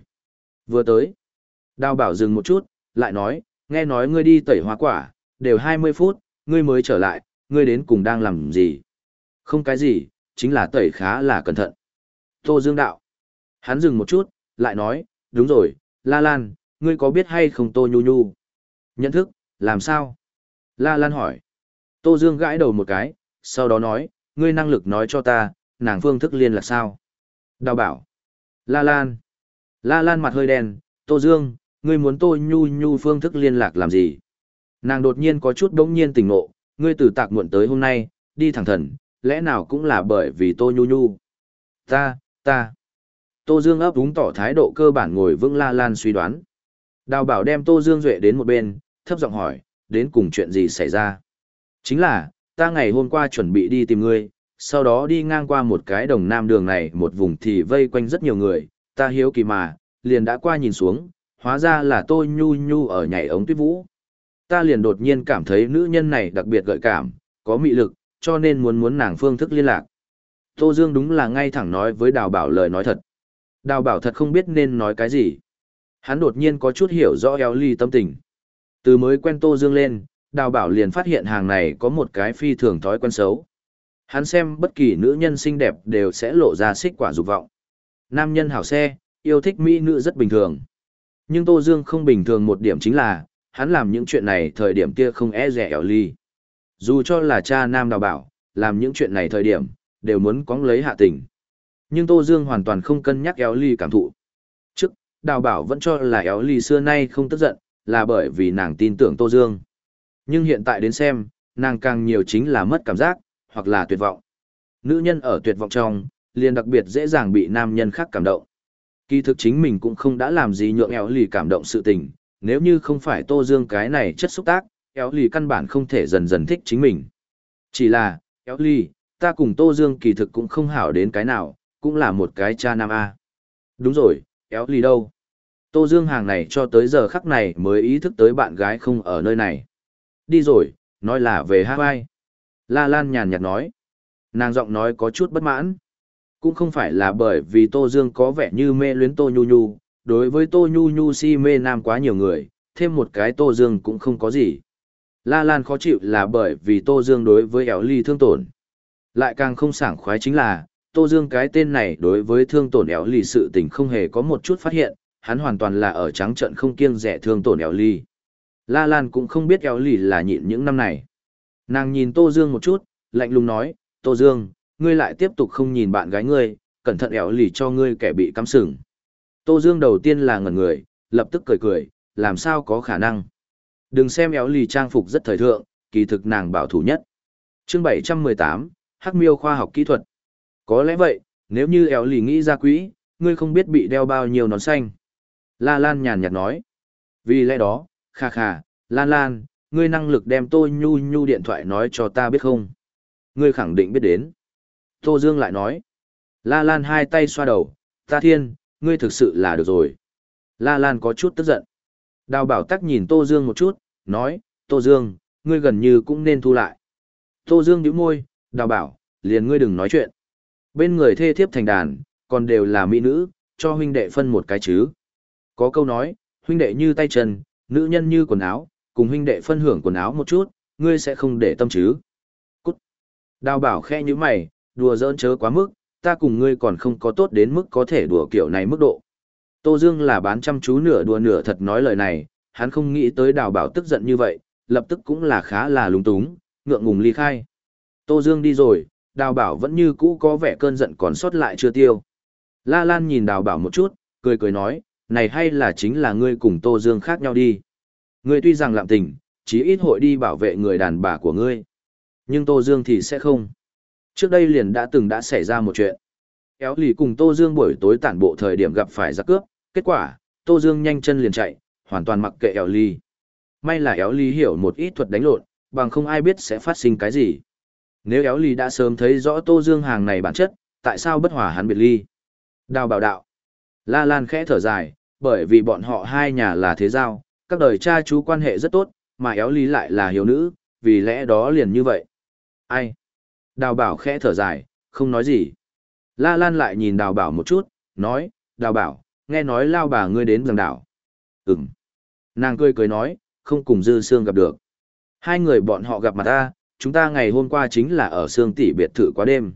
Vừa tới, đào bảo dừng một chút, lại nói, nghe nói ngươi đi tẩy hoa quả, đều 20 phút, ngươi mới trở lại, ngươi đến cùng đang làm gì? Không cái gì, chính là tẩy khá là cẩn thận. Tô Dương đạo. Hắn dừng một chút, lại nói, đúng rồi, La Lan, ngươi có biết hay không Tô Nhu Nhu? Nhận thức, làm sao? La Lan hỏi. Tô Dương gãi đầu một cái, sau đó nói, ngươi năng lực nói cho ta, nàng phương thức liên là sao? Đào bảo. La Lan. La Lan mặt hơi đen, Tô Dương, ngươi muốn Tô Nhu Nhu phương thức liên lạc làm gì? Nàng đột nhiên có chút đống nhiên tỉnh ngộ, ngươi từ tạc muộn tới hôm nay, đi thẳng thần, lẽ nào cũng là bởi vì Tô Nhu Nhu? Ta, ta. Tô Dương ấp úng tỏ thái độ cơ bản ngồi vững La Lan suy đoán. Đào bảo đem Tô Dương Duệ đến một bên, thấp giọng hỏi, đến cùng chuyện gì xảy ra? Chính là, ta ngày hôm qua chuẩn bị đi tìm ngươi, sau đó đi ngang qua một cái đồng nam đường này một vùng thì vây quanh rất nhiều người, ta hiếu kỳ mà, liền đã qua nhìn xuống, hóa ra là tôi Nhu Nhu ở nhảy ống tuyết vũ. Ta liền đột nhiên cảm thấy nữ nhân này đặc biệt gợi cảm, có mị lực, cho nên muốn muốn nàng phương thức liên lạc. Tô Dương đúng là ngay thẳng nói với Đào Bảo lời nói thật. Đào Bảo thật không biết nên nói cái gì. Hắn đột nhiên có chút hiểu rõ eo ly tâm tình. Từ mới quen Tô Dương lên, Đào Bảo liền phát hiện hàng này có một cái phi thường thói quen xấu. Hắn xem bất kỳ nữ nhân xinh đẹp đều sẽ lộ ra xích quả dục vọng. Nam nhân hảo xe, yêu thích mỹ nữ rất bình thường. Nhưng Tô Dương không bình thường một điểm chính là, hắn làm những chuyện này thời điểm kia không e rẻ ẻo ly. Dù cho là cha nam đào bảo, làm những chuyện này thời điểm, đều muốn cóng lấy hạ tình. Nhưng Tô Dương hoàn toàn không cân nhắc éo ly cảm thụ. Trước, đào bảo vẫn cho là éo ly xưa nay không tức giận, là bởi vì nàng tin tưởng Tô Dương. Nhưng hiện tại đến xem, nàng càng nhiều chính là mất cảm giác, hoặc là tuyệt vọng. Nữ nhân ở tuyệt vọng trong, liền đặc biệt dễ dàng bị nam nhân khác cảm động. Kỳ thực chính mình cũng không đã làm gì nhượng éo lì cảm động sự tình, nếu như không phải Tô Dương cái này chất xúc tác, éo lì căn bản không thể dần dần thích chính mình. Chỉ là, éo lì, ta cùng Tô Dương kỳ thực cũng không hảo đến cái nào, cũng là một cái cha nam A. Đúng rồi, éo lì đâu? Tô Dương hàng này cho tới giờ khắc này mới ý thức tới bạn gái không ở nơi này. Đi rồi, nói là về Hawaii. La Lan nhàn nhạt nói. Nàng giọng nói có chút bất mãn. Cũng không phải là bởi vì Tô Dương có vẻ như mê luyến Tô Nhu Nhu, đối với Tô Nhu Nhu si mê nam quá nhiều người, thêm một cái Tô Dương cũng không có gì. La Lan khó chịu là bởi vì Tô Dương đối với éo ly thương tổn. Lại càng không sảng khoái chính là, Tô Dương cái tên này đối với thương tổn éo ly sự tình không hề có một chút phát hiện, hắn hoàn toàn là ở trắng trận không kiêng rẻ thương tổn éo ly. La Lan cũng không biết Eo Lì là nhịn những năm này. Nàng nhìn Tô Dương một chút, lạnh lùng nói, Tô Dương, ngươi lại tiếp tục không nhìn bạn gái ngươi, cẩn thận Eo lì cho ngươi kẻ bị cắm sừng. Tô Dương đầu tiên là ngẩn người, lập tức cười cười, làm sao có khả năng. Đừng xem Eo lì trang phục rất thời thượng, kỳ thực nàng bảo thủ nhất. chương 718, Hắc miêu khoa học kỹ thuật. Có lẽ vậy, nếu như Eo lì nghĩ ra quỹ, ngươi không biết bị đeo bao nhiêu nón xanh. La Lan nhàn nhạt nói. Vì lẽ đó, Khà khà, Lan Lan, ngươi năng lực đem tôi nhu nhu điện thoại nói cho ta biết không? Ngươi khẳng định biết đến. Tô Dương lại nói. La Lan hai tay xoa đầu, ta thiên, ngươi thực sự là được rồi. La Lan có chút tức giận. Đào bảo tắc nhìn Tô Dương một chút, nói, Tô Dương, ngươi gần như cũng nên thu lại. Tô Dương nhíu môi, đào bảo, liền ngươi đừng nói chuyện. Bên người thê thiếp thành đàn, còn đều là mỹ nữ, cho huynh đệ phân một cái chứ. Có câu nói, huynh đệ như tay chân, nữ nhân như quần áo, cùng huynh đệ phân hưởng quần áo một chút, ngươi sẽ không để tâm chứ. Cút. Đào bảo khe như mày, đùa giỡn chớ quá mức, ta cùng ngươi còn không có tốt đến mức có thể đùa kiểu này mức độ. Tô Dương là bán chăm chú nửa đùa nửa thật nói lời này, hắn không nghĩ tới đào bảo tức giận như vậy, lập tức cũng là khá là lúng túng, ngượng ngùng ly khai. Tô Dương đi rồi, đào bảo vẫn như cũ có vẻ cơn giận còn sót lại chưa tiêu. La Lan nhìn đào bảo một chút, cười cười nói, này hay là chính là ngươi cùng Tô Dương khác nhau đi. Ngươi tuy rằng lạm tình, chí ít hội đi bảo vệ người đàn bà của ngươi. Nhưng Tô Dương thì sẽ không. Trước đây liền đã từng đã xảy ra một chuyện. Éo lì cùng Tô Dương buổi tối tản bộ thời điểm gặp phải giặc cướp, kết quả, Tô Dương nhanh chân liền chạy, hoàn toàn mặc kệ éo lì. May là éo lì hiểu một ít thuật đánh lộn, bằng không ai biết sẽ phát sinh cái gì. Nếu éo lì đã sớm thấy rõ Tô Dương hàng này bản chất, tại sao bất hòa hắn biệt ly? Đào bảo đạo. La Lan khẽ thở dài, bởi vì bọn họ hai nhà là thế giao, các đời cha chú quan hệ rất tốt, mà éo lý lại là hiếu nữ, vì lẽ đó liền như vậy. Ai? Đào bảo khẽ thở dài, không nói gì. La Lan lại nhìn đào bảo một chút, nói, đào bảo, nghe nói lao bà ngươi đến rằng đảo. Ừm. Nàng cười cười nói, không cùng dư sương gặp được. Hai người bọn họ gặp mặt ta, chúng ta ngày hôm qua chính là ở sương tỷ biệt thự quá đêm.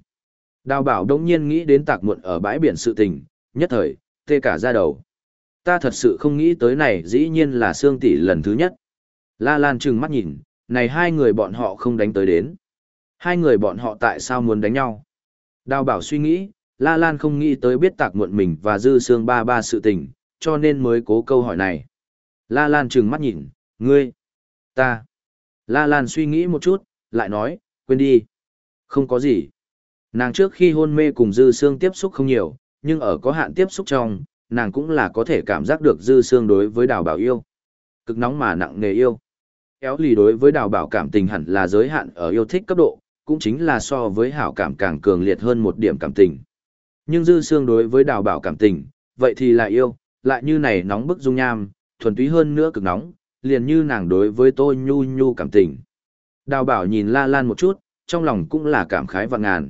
Đào bảo đông nhiên nghĩ đến tạc muộn ở bãi biển sự tình, nhất thời, tê cả ra đầu. Ta thật sự không nghĩ tới này dĩ nhiên là sương tỷ lần thứ nhất. La Lan trừng mắt nhìn, này hai người bọn họ không đánh tới đến. Hai người bọn họ tại sao muốn đánh nhau? Đào bảo suy nghĩ, La Lan không nghĩ tới biết tạc muộn mình và dư xương ba ba sự tình, cho nên mới cố câu hỏi này. La Lan trừng mắt nhìn, ngươi, ta. La Lan suy nghĩ một chút, lại nói, quên đi. Không có gì. Nàng trước khi hôn mê cùng dư xương tiếp xúc không nhiều, nhưng ở có hạn tiếp xúc trong, nàng cũng là có thể cảm giác được dư xương đối với đào bảo yêu. Cực nóng mà nặng nề yêu. Kéo lì đối với đào bảo cảm tình hẳn là giới hạn ở yêu thích cấp độ, cũng chính là so với hảo cảm càng cường liệt hơn một điểm cảm tình. Nhưng dư xương đối với đào bảo cảm tình, vậy thì là yêu, lại như này nóng bức dung nham, thuần túy hơn nữa cực nóng, liền như nàng đối với tôi nhu nhu cảm tình. Đào bảo nhìn la lan một chút, trong lòng cũng là cảm khái vạn ngàn.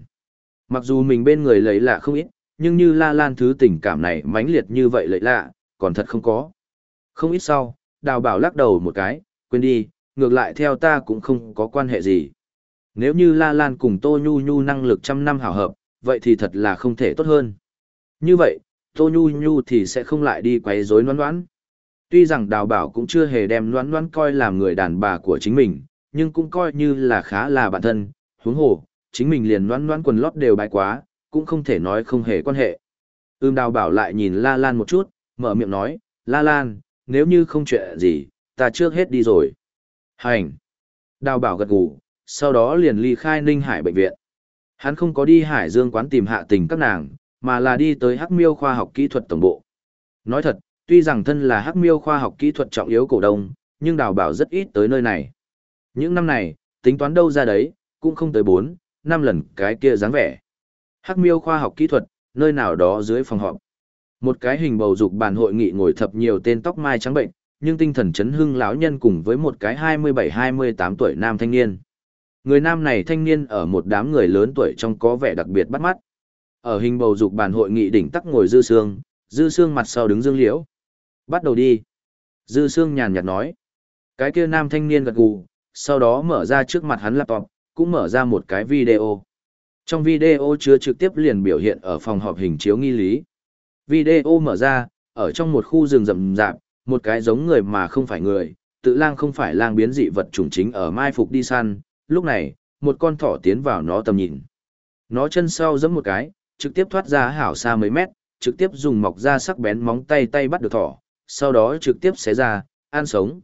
Mặc dù mình bên người lấy là không ít, nhưng như la lan thứ tình cảm này mãnh liệt như vậy lợi lạ, còn thật không có. Không ít sau, đào bảo lắc đầu một cái, quên đi, ngược lại theo ta cũng không có quan hệ gì. Nếu như La Lan cùng Tô Nhu Nhu năng lực trăm năm hảo hợp, vậy thì thật là không thể tốt hơn. Như vậy, Tô Nhu Nhu thì sẽ không lại đi quấy rối noan noan. Tuy rằng đào bảo cũng chưa hề đem noan noan coi làm người đàn bà của chính mình, nhưng cũng coi như là khá là bản thân, huống hồ, chính mình liền noan noan quần lót đều bài quá, cũng không thể nói không hề quan hệ. Ưm đào bảo lại nhìn La Lan một chút, mở miệng nói, La Lan, nếu như không chuyện gì, ta trước hết đi rồi. Hành. Đào bảo gật gù, sau đó liền ly khai Ninh Hải bệnh viện. Hắn không có đi Hải Dương quán tìm hạ tình các nàng, mà là đi tới Hắc Miêu khoa học kỹ thuật tổng bộ. Nói thật, tuy rằng thân là Hắc Miêu khoa học kỹ thuật trọng yếu cổ đông, nhưng đào bảo rất ít tới nơi này. Những năm này, tính toán đâu ra đấy, cũng không tới 4, 5 lần cái kia dáng vẻ. Hắc Miêu khoa học kỹ thuật, nơi nào đó dưới phòng họp. Một cái hình bầu dục bàn hội nghị ngồi thập nhiều tên tóc mai trắng bệnh, nhưng tinh thần chấn hưng lão nhân cùng với một cái 27-28 tuổi nam thanh niên. Người nam này thanh niên ở một đám người lớn tuổi trong có vẻ đặc biệt bắt mắt. Ở hình bầu dục bàn hội nghị đỉnh tắc ngồi dư sương, dư sương mặt sau đứng dương liễu. Bắt đầu đi. Dư sương nhàn nhạt nói. Cái kia nam thanh niên gật gù, sau đó mở ra trước mặt hắn laptop, cũng mở ra một cái video. Trong video chứa trực tiếp liền biểu hiện ở phòng họp hình chiếu nghi lý. Video mở ra, ở trong một khu rừng rậm rạp, một cái giống người mà không phải người, tự lang không phải lang biến dị vật chủng chính ở mai phục đi săn, lúc này, một con thỏ tiến vào nó tầm nhìn. Nó chân sau giẫm một cái, trực tiếp thoát ra hảo xa mấy mét, trực tiếp dùng mọc ra sắc bén móng tay tay bắt được thỏ, sau đó trực tiếp xé ra, ăn sống.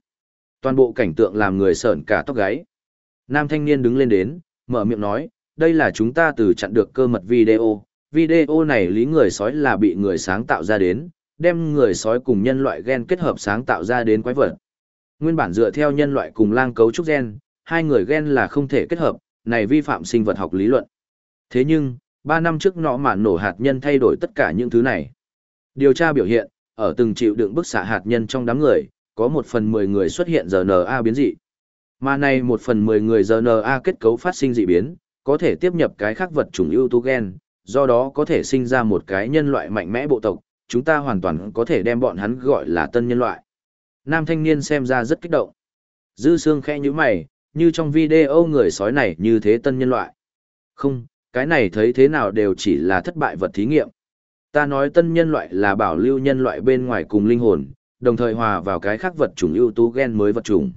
Toàn bộ cảnh tượng làm người sởn cả tóc gáy. Nam thanh niên đứng lên đến, mở miệng nói, đây là chúng ta từ chặn được cơ mật video. Video này lý người sói là bị người sáng tạo ra đến, đem người sói cùng nhân loại gen kết hợp sáng tạo ra đến quái vật. Nguyên bản dựa theo nhân loại cùng lang cấu trúc gen, hai người gen là không thể kết hợp, này vi phạm sinh vật học lý luận. Thế nhưng, 3 năm trước nọ mà nổ hạt nhân thay đổi tất cả những thứ này. Điều tra biểu hiện, ở từng chịu đựng bức xạ hạt nhân trong đám người, có một phần 10 người xuất hiện RNA biến dị. Mà này một phần 10 người RNA kết cấu phát sinh dị biến, có thể tiếp nhập cái khác vật chủng ưu tú gen, do đó có thể sinh ra một cái nhân loại mạnh mẽ bộ tộc, chúng ta hoàn toàn có thể đem bọn hắn gọi là tân nhân loại. Nam thanh niên xem ra rất kích động. Dư xương khẽ như mày, như trong video người sói này như thế tân nhân loại. Không, cái này thấy thế nào đều chỉ là thất bại vật thí nghiệm. Ta nói tân nhân loại là bảo lưu nhân loại bên ngoài cùng linh hồn, đồng thời hòa vào cái khác vật chủng ưu tú gen mới vật chủng.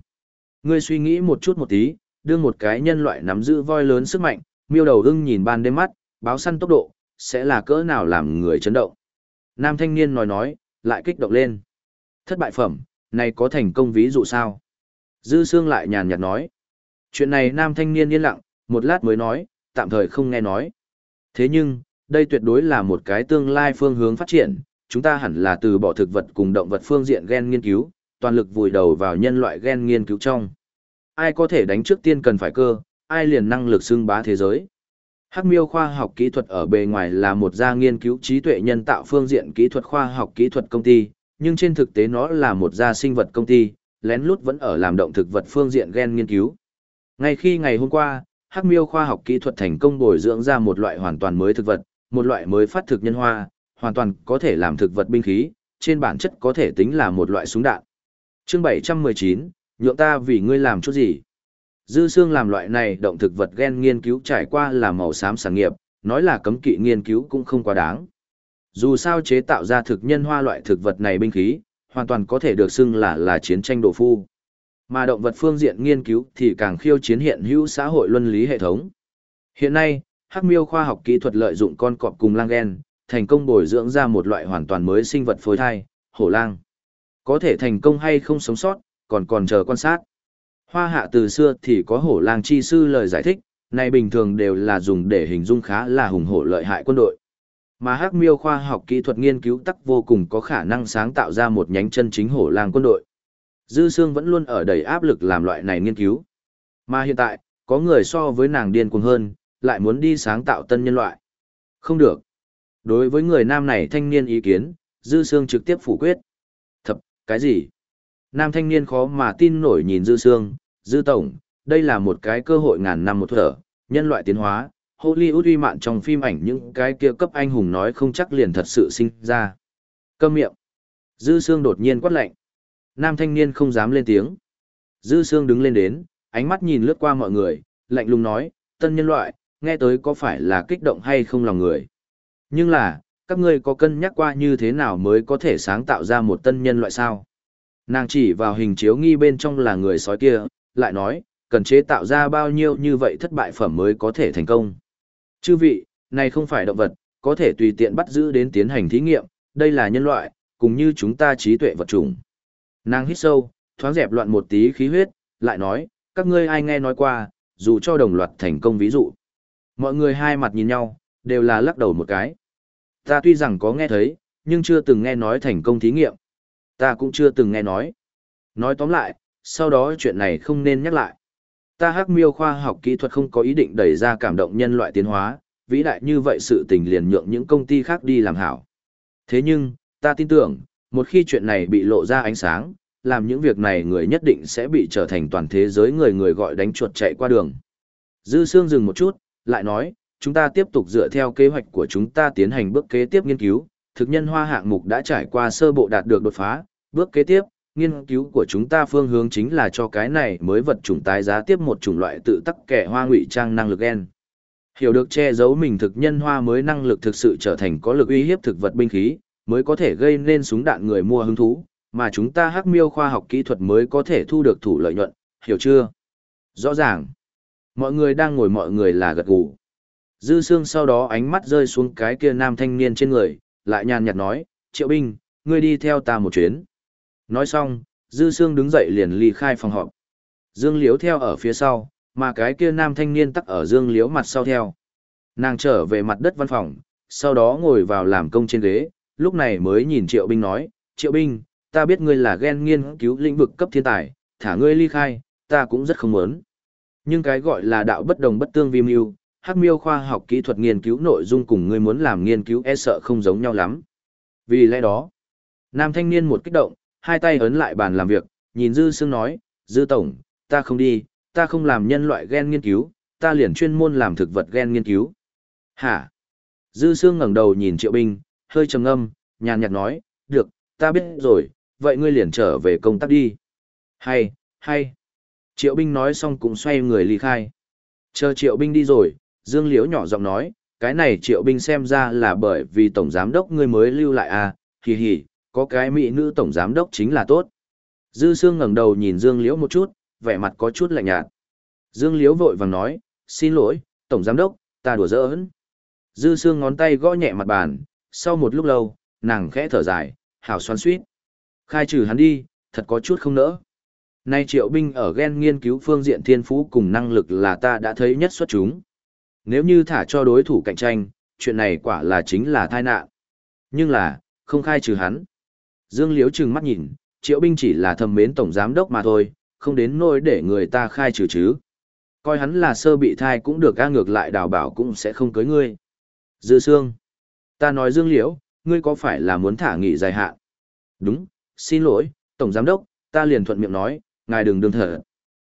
Ngươi suy nghĩ một chút một tí, đưa một cái nhân loại nắm giữ voi lớn sức mạnh, miêu đầu ưng nhìn ban đêm mắt, báo săn tốc độ, sẽ là cỡ nào làm người chấn động. Nam thanh niên nói nói, lại kích động lên. Thất bại phẩm, này có thành công ví dụ sao? Dư Sương lại nhàn nhạt nói. Chuyện này nam thanh niên yên lặng, một lát mới nói, tạm thời không nghe nói. Thế nhưng, đây tuyệt đối là một cái tương lai phương hướng phát triển, chúng ta hẳn là từ bỏ thực vật cùng động vật phương diện gen nghiên cứu, toàn lực vùi đầu vào nhân loại gen nghiên cứu trong. Ai có thể đánh trước tiên cần phải cơ, ai liền năng lực xưng bá thế giới. Hắc miêu khoa học kỹ thuật ở bề ngoài là một gia nghiên cứu trí tuệ nhân tạo phương diện kỹ thuật khoa học kỹ thuật công ty, nhưng trên thực tế nó là một gia sinh vật công ty, lén lút vẫn ở làm động thực vật phương diện gen nghiên cứu. Ngay khi ngày hôm qua, Hắc miêu khoa học kỹ thuật thành công bồi dưỡng ra một loại hoàn toàn mới thực vật, một loại mới phát thực nhân hoa, hoàn toàn có thể làm thực vật binh khí, trên bản chất có thể tính là một loại súng đạn. Chương 719, nhượng ta vì ngươi làm chút gì? Dư xương làm loại này động thực vật gen nghiên cứu trải qua là màu xám sản nghiệp, nói là cấm kỵ nghiên cứu cũng không quá đáng. Dù sao chế tạo ra thực nhân hoa loại thực vật này binh khí, hoàn toàn có thể được xưng là là chiến tranh đồ phu. Mà động vật phương diện nghiên cứu thì càng khiêu chiến hiện hữu xã hội luân lý hệ thống. Hiện nay, Hắc Miêu khoa học kỹ thuật lợi dụng con cọp cùng lang gen, thành công bồi dưỡng ra một loại hoàn toàn mới sinh vật phôi thai, hổ lang. Có thể thành công hay không sống sót, còn còn chờ quan sát. Hoa hạ từ xưa thì có hổ lang chi sư lời giải thích, này bình thường đều là dùng để hình dung khá là hùng hổ lợi hại quân đội. Mà Hắc Miêu khoa học kỹ thuật nghiên cứu tắc vô cùng có khả năng sáng tạo ra một nhánh chân chính hổ lang quân đội. Dư Sương vẫn luôn ở đầy áp lực làm loại này nghiên cứu. Mà hiện tại, có người so với nàng điên cuồng hơn, lại muốn đi sáng tạo tân nhân loại. Không được. Đối với người nam này thanh niên ý kiến, Dư Sương trực tiếp phủ quyết. Thập, cái gì? Nam thanh niên khó mà tin nổi nhìn Dư Sương, Dư Tổng, đây là một cái cơ hội ngàn năm một thở, nhân loại tiến hóa, Hollywood uy mạn trong phim ảnh những cái kia cấp anh hùng nói không chắc liền thật sự sinh ra. Câm miệng. Dư Sương đột nhiên quát lạnh. Nam thanh niên không dám lên tiếng. Dư Sương đứng lên đến, ánh mắt nhìn lướt qua mọi người, lạnh lùng nói, tân nhân loại, nghe tới có phải là kích động hay không lòng người. Nhưng là, các ngươi có cân nhắc qua như thế nào mới có thể sáng tạo ra một tân nhân loại sao? Nàng chỉ vào hình chiếu nghi bên trong là người sói kia, lại nói, cần chế tạo ra bao nhiêu như vậy thất bại phẩm mới có thể thành công. Chư vị, này không phải động vật, có thể tùy tiện bắt giữ đến tiến hành thí nghiệm, đây là nhân loại, cùng như chúng ta trí tuệ vật chủng. Nàng hít sâu, thoáng dẹp loạn một tí khí huyết, lại nói, các ngươi ai nghe nói qua, dù cho đồng loạt thành công ví dụ. Mọi người hai mặt nhìn nhau, đều là lắc đầu một cái. Ta tuy rằng có nghe thấy, nhưng chưa từng nghe nói thành công thí nghiệm. Ta cũng chưa từng nghe nói. Nói tóm lại, sau đó chuyện này không nên nhắc lại. Ta hắc miêu khoa học kỹ thuật không có ý định đẩy ra cảm động nhân loại tiến hóa, vĩ đại như vậy sự tình liền nhượng những công ty khác đi làm hảo. Thế nhưng, ta tin tưởng, một khi chuyện này bị lộ ra ánh sáng, làm những việc này người nhất định sẽ bị trở thành toàn thế giới người người gọi đánh chuột chạy qua đường. Dư Sương dừng một chút, lại nói, chúng ta tiếp tục dựa theo kế hoạch của chúng ta tiến hành bước kế tiếp nghiên cứu, thực nhân hoa hạng mục đã trải qua sơ bộ đạt được đột phá, bước kế tiếp, nghiên cứu của chúng ta phương hướng chính là cho cái này mới vật chủng tái giá tiếp một chủng loại tự tắc kẻ hoa ngụy trang năng lực gen. Hiểu được che giấu mình thực nhân hoa mới năng lực thực sự trở thành có lực uy hiếp thực vật binh khí, mới có thể gây nên súng đạn người mua hứng thú, mà chúng ta hắc miêu khoa học kỹ thuật mới có thể thu được thủ lợi nhuận, hiểu chưa? Rõ ràng. Mọi người đang ngồi mọi người là gật gù. Dư Sương sau đó ánh mắt rơi xuống cái kia nam thanh niên trên người, lại nhàn nhạt nói, Triệu Binh, ngươi đi theo ta một chuyến. Nói xong, Dư Sương đứng dậy liền ly khai phòng họp. Dương Liếu theo ở phía sau, mà cái kia nam thanh niên tắc ở Dương Liếu mặt sau theo. Nàng trở về mặt đất văn phòng, sau đó ngồi vào làm công trên ghế, lúc này mới nhìn Triệu Binh nói, Triệu Binh, ta biết ngươi là ghen nghiên cứu lĩnh vực cấp thiên tài, thả ngươi ly khai, ta cũng rất không muốn. Nhưng cái gọi là đạo bất đồng bất tương vi mưu, hắc miêu khoa học kỹ thuật nghiên cứu nội dung cùng ngươi muốn làm nghiên cứu e sợ không giống nhau lắm. Vì lẽ đó, nam thanh niên một kích động, hai tay ấn lại bàn làm việc, nhìn Dư Sương nói, Dư Tổng, ta không đi, ta không làm nhân loại gen nghiên cứu, ta liền chuyên môn làm thực vật gen nghiên cứu. Hả? Dư Sương ngẩng đầu nhìn Triệu Binh, hơi trầm ngâm, nhàn nhạt nói, được, ta biết rồi, vậy ngươi liền trở về công tác đi. Hay, hay. Triệu binh nói xong cũng xoay người ly khai. Chờ triệu binh đi rồi, Dương Liễu nhỏ giọng nói, cái này triệu binh xem ra là bởi vì tổng giám đốc ngươi mới lưu lại à, hì hì, có cái mỹ nữ tổng giám đốc chính là tốt. Dư Sương ngẩng đầu nhìn Dương Liễu một chút, vẻ mặt có chút lạnh nhạt. Dương Liễu vội vàng nói, xin lỗi, tổng giám đốc, ta đùa giỡn. Dư Sương ngón tay gõ nhẹ mặt bàn, sau một lúc lâu, nàng khẽ thở dài, hào xoan suýt. Khai trừ hắn đi, thật có chút không nỡ. Nay triệu binh ở gen nghiên cứu phương diện thiên phú cùng năng lực là ta đã thấy nhất xuất chúng. Nếu như thả cho đối thủ cạnh tranh, chuyện này quả là chính là tai nạn. Nhưng là, không khai trừ hắn. Dương Liếu trừng mắt nhìn, triệu binh chỉ là thầm mến tổng giám đốc mà thôi, không đến nỗi để người ta khai trừ chứ. Coi hắn là sơ bị thai cũng được ca ngược lại đào bảo cũng sẽ không cưới ngươi. Dư Sương. Ta nói Dương Liễu, ngươi có phải là muốn thả nghỉ dài hạn? Đúng, xin lỗi, Tổng Giám Đốc, ta liền thuận miệng nói, ngài đừng đương thở.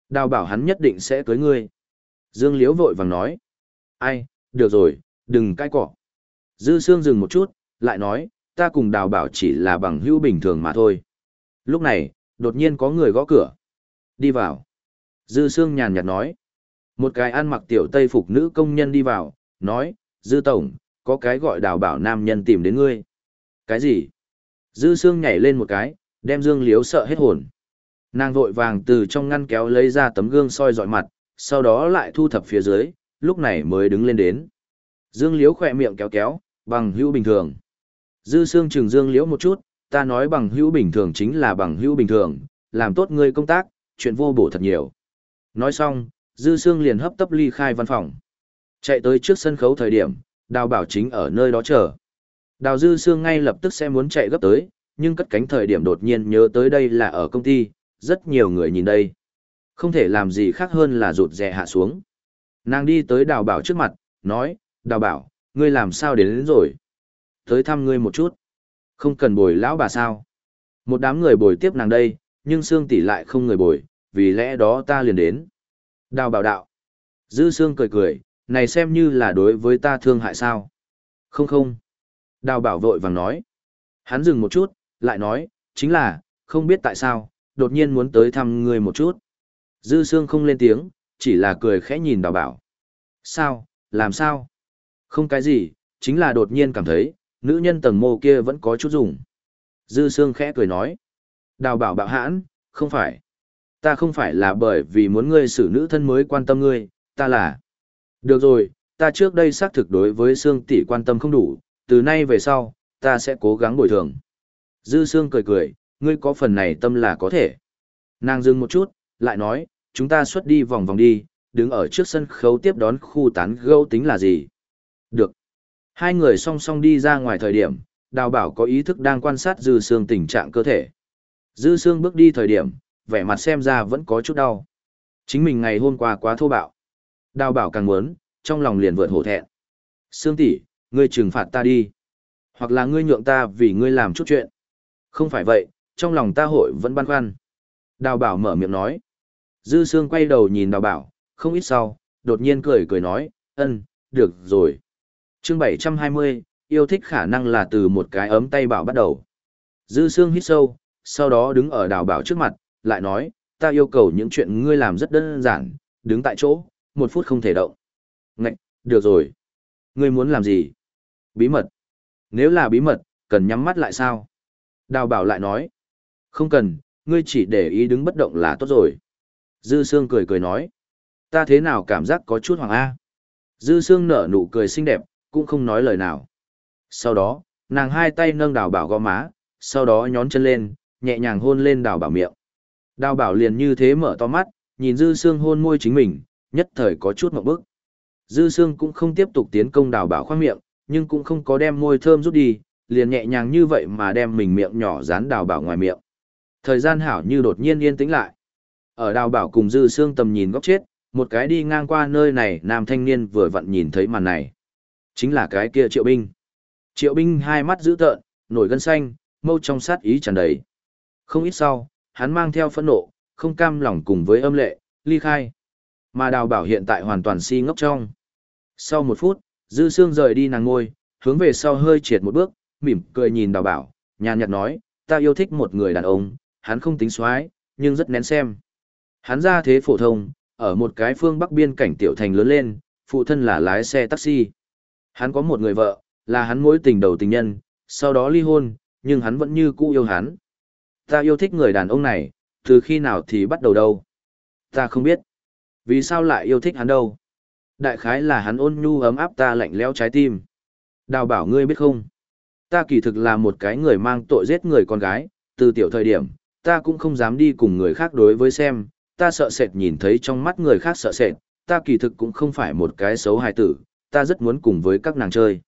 Đào bảo hắn nhất định sẽ cưới ngươi. Dương Liễu vội vàng nói. Ai, được rồi, đừng cãi cọ. Dư Sương dừng một chút, lại nói, ta cùng đào bảo chỉ là bằng hữu bình thường mà thôi. Lúc này, đột nhiên có người gõ cửa. Đi vào. Dư Sương nhàn nhạt nói. Một cái ăn mặc tiểu tây phục nữ công nhân đi vào, nói, Dư Tổng, có cái gọi đào bảo nam nhân tìm đến ngươi. Cái gì? Dư Sương nhảy lên một cái, đem Dương Liếu sợ hết hồn. Nàng vội vàng từ trong ngăn kéo lấy ra tấm gương soi dọi mặt, sau đó lại thu thập phía dưới, lúc này mới đứng lên đến. Dương Liễu khỏe miệng kéo kéo, bằng hữu bình thường. Dư Sương chừng Dương Liễu một chút, ta nói bằng hữu bình thường chính là bằng hữu bình thường, làm tốt ngươi công tác, chuyện vô bổ thật nhiều. Nói xong, Dư Sương liền hấp tấp ly khai văn phòng. Chạy tới trước sân khấu thời điểm, đào bảo chính ở nơi đó chờ. Đào Dư Sương ngay lập tức sẽ muốn chạy gấp tới, nhưng cất cánh thời điểm đột nhiên nhớ tới đây là ở công ty, rất nhiều người nhìn đây. Không thể làm gì khác hơn là rụt rè hạ xuống. Nàng đi tới đào bảo trước mặt, nói, đào bảo, ngươi làm sao đến, đến rồi? Tới thăm ngươi một chút. Không cần bồi lão bà sao? Một đám người bồi tiếp nàng đây, nhưng Sương tỷ lại không người bồi, vì lẽ đó ta liền đến. Đào bảo đạo. Dư Sương cười cười, này xem như là đối với ta thương hại sao? Không không. Đào bảo vội vàng nói. Hắn dừng một chút, lại nói, chính là, không biết tại sao, đột nhiên muốn tới thăm ngươi một chút. Dư Sương không lên tiếng, chỉ là cười khẽ nhìn đào bảo. Sao, làm sao? Không cái gì, chính là đột nhiên cảm thấy, nữ nhân tầng mô kia vẫn có chút dùng. Dư Sương khẽ cười nói. Đào bảo bạo hãn, không phải. Ta không phải là bởi vì muốn ngươi xử nữ thân mới quan tâm ngươi, ta là. Được rồi, ta trước đây xác thực đối với Sương tỷ quan tâm không đủ, từ nay về sau, ta sẽ cố gắng bồi thường. Dư Sương cười cười, ngươi có phần này tâm là có thể. Nàng dừng một chút, lại nói, chúng ta xuất đi vòng vòng đi, đứng ở trước sân khấu tiếp đón khu tán gẫu tính là gì. Được. Hai người song song đi ra ngoài thời điểm, đào bảo có ý thức đang quan sát dư xương tình trạng cơ thể. Dư xương bước đi thời điểm, vẻ mặt xem ra vẫn có chút đau. Chính mình ngày hôm qua quá thô bạo. Đào bảo càng muốn, trong lòng liền vượt hổ thẹn. Sương tỷ, ngươi trừng phạt ta đi. Hoặc là ngươi nhượng ta vì ngươi làm chút chuyện. Không phải vậy, trong lòng ta hội vẫn băn khoăn. Đào bảo mở miệng nói. Dư Sương quay đầu nhìn đào bảo, không ít sau, đột nhiên cười cười nói, ân, được rồi. chương 720, yêu thích khả năng là từ một cái ấm tay bảo bắt đầu. Dư Sương hít sâu, sau đó đứng ở đào bảo trước mặt, lại nói, ta yêu cầu những chuyện ngươi làm rất đơn giản, đứng tại chỗ, một phút không thể động. Ngạch, được rồi. Ngươi muốn làm gì? Bí mật. Nếu là bí mật, cần nhắm mắt lại sao? Đào bảo lại nói. Không cần, ngươi chỉ để ý đứng bất động là tốt rồi. Dư Sương cười cười nói. Ta thế nào cảm giác có chút hoàng A. Dư Sương nở nụ cười xinh đẹp, cũng không nói lời nào. Sau đó, nàng hai tay nâng đào bảo gò má, sau đó nhón chân lên, nhẹ nhàng hôn lên đào bảo miệng. Đào bảo liền như thế mở to mắt, nhìn Dư Sương hôn môi chính mình, nhất thời có chút mộng bức. Dư Sương cũng không tiếp tục tiến công đào bảo khoang miệng, nhưng cũng không có đem môi thơm rút đi, liền nhẹ nhàng như vậy mà đem mình miệng nhỏ dán đào bảo ngoài miệng. Thời gian hảo như đột nhiên yên tĩnh lại. Ở đào bảo cùng Dư Sương tầm nhìn góc chết, một cái đi ngang qua nơi này nam thanh niên vừa vặn nhìn thấy màn này. Chính là cái kia triệu binh. Triệu binh hai mắt dữ tợn, nổi gân xanh, mâu trong sát ý tràn đầy. Không ít sau, hắn mang theo phẫn nộ, không cam lòng cùng với âm lệ, ly khai. Mà đào bảo hiện tại hoàn toàn si ngốc trong. Sau một phút, dư xương rời đi nàng ngôi, hướng về sau hơi triệt một bước, mỉm cười nhìn đào bảo, nhàn nhạt nói, ta yêu thích một người đàn ông, hắn không tính xoái, nhưng rất nén xem. Hắn ra thế phổ thông, ở một cái phương bắc biên cảnh tiểu thành lớn lên, phụ thân là lái xe taxi. Hắn có một người vợ, là hắn mối tình đầu tình nhân, sau đó ly hôn, nhưng hắn vẫn như cũ yêu hắn. Ta yêu thích người đàn ông này, từ khi nào thì bắt đầu đâu? Ta không biết. Vì sao lại yêu thích hắn đâu? Đại khái là hắn ôn nhu ấm áp ta lạnh lẽo trái tim. Đào bảo ngươi biết không? Ta kỳ thực là một cái người mang tội giết người con gái, từ tiểu thời điểm, ta cũng không dám đi cùng người khác đối với xem, ta sợ sệt nhìn thấy trong mắt người khác sợ sệt, ta kỳ thực cũng không phải một cái xấu hài tử, ta rất muốn cùng với các nàng chơi.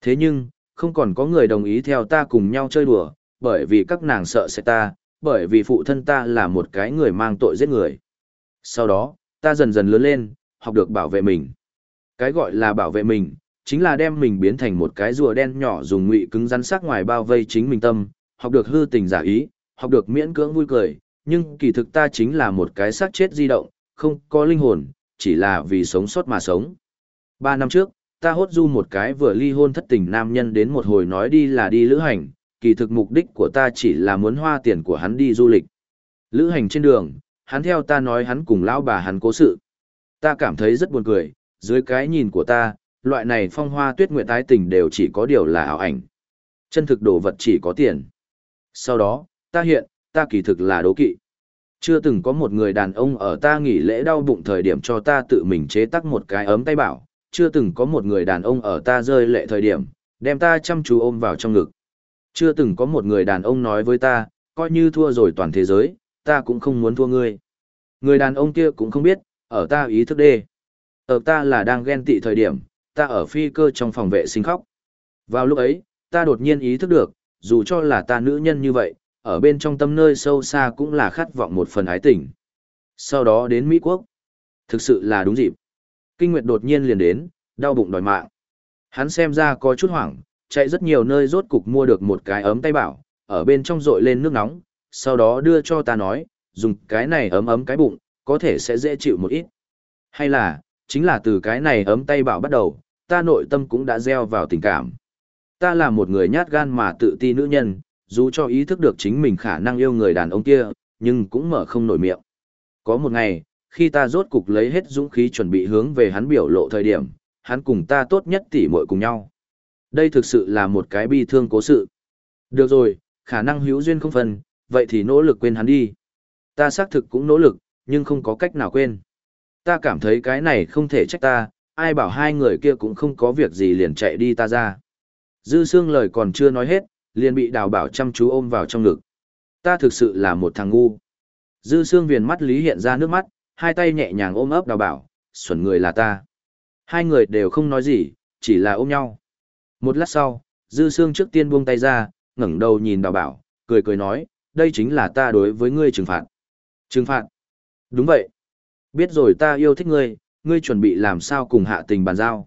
Thế nhưng, không còn có người đồng ý theo ta cùng nhau chơi đùa, bởi vì các nàng sợ sệt ta, bởi vì phụ thân ta là một cái người mang tội giết người. Sau đó, ta dần dần lớn lên, học được bảo vệ mình. Cái gọi là bảo vệ mình, chính là đem mình biến thành một cái rùa đen nhỏ dùng ngụy cứng rắn sắc ngoài bao vây chính mình tâm, học được hư tình giả ý, học được miễn cưỡng vui cười, nhưng kỳ thực ta chính là một cái xác chết di động, không có linh hồn, chỉ là vì sống sót mà sống. Ba năm trước, ta hốt du một cái vừa ly hôn thất tình nam nhân đến một hồi nói đi là đi lữ hành, kỳ thực mục đích của ta chỉ là muốn hoa tiền của hắn đi du lịch. Lữ hành trên đường, hắn theo ta nói hắn cùng lão bà hắn cố sự. Ta cảm thấy rất buồn cười, dưới cái nhìn của ta, loại này phong hoa tuyết nguyện tái tình đều chỉ có điều là ảo ảnh. Chân thực đồ vật chỉ có tiền. Sau đó, ta hiện, ta kỳ thực là đố kỵ. Chưa từng có một người đàn ông ở ta nghỉ lễ đau bụng thời điểm cho ta tự mình chế tắc một cái ấm tay bảo, chưa từng có một người đàn ông ở ta rơi lệ thời điểm, đem ta chăm chú ôm vào trong ngực. Chưa từng có một người đàn ông nói với ta, coi như thua rồi toàn thế giới, ta cũng không muốn thua ngươi. Người đàn ông kia cũng không biết, ở ta ý thức đê. Ở ta là đang ghen tị thời điểm, ta ở phi cơ trong phòng vệ sinh khóc. Vào lúc ấy, ta đột nhiên ý thức được, dù cho là ta nữ nhân như vậy, ở bên trong tâm nơi sâu xa cũng là khát vọng một phần ái tình. Sau đó đến Mỹ Quốc. Thực sự là đúng dịp. Kinh Nguyệt đột nhiên liền đến, đau bụng đòi mạng. Hắn xem ra có chút hoảng, chạy rất nhiều nơi rốt cục mua được một cái ấm tay bảo, ở bên trong rội lên nước nóng, sau đó đưa cho ta nói, dùng cái này ấm ấm cái bụng, có thể sẽ dễ chịu một ít. Hay là, chính là từ cái này ấm tay bảo bắt đầu, ta nội tâm cũng đã gieo vào tình cảm. Ta là một người nhát gan mà tự ti nữ nhân, dù cho ý thức được chính mình khả năng yêu người đàn ông kia, nhưng cũng mở không nổi miệng. Có một ngày, khi ta rốt cục lấy hết dũng khí chuẩn bị hướng về hắn biểu lộ thời điểm, hắn cùng ta tốt nhất tỉ muội cùng nhau. Đây thực sự là một cái bi thương cố sự. Được rồi, khả năng hữu duyên không phần, vậy thì nỗ lực quên hắn đi. Ta xác thực cũng nỗ lực, nhưng không có cách nào quên. Ta cảm thấy cái này không thể trách ta, ai bảo hai người kia cũng không có việc gì liền chạy đi ta ra. Dư xương lời còn chưa nói hết, liền bị đào bảo chăm chú ôm vào trong ngực. Ta thực sự là một thằng ngu. Dư xương viền mắt lý hiện ra nước mắt, hai tay nhẹ nhàng ôm ấp đào bảo, xuẩn người là ta. Hai người đều không nói gì, chỉ là ôm nhau. Một lát sau, dư xương trước tiên buông tay ra, ngẩng đầu nhìn đào bảo, cười cười nói, đây chính là ta đối với ngươi trừng phạt. Trừng phạt? Đúng vậy. Biết rồi ta yêu thích ngươi, ngươi chuẩn bị làm sao cùng hạ tình bàn giao.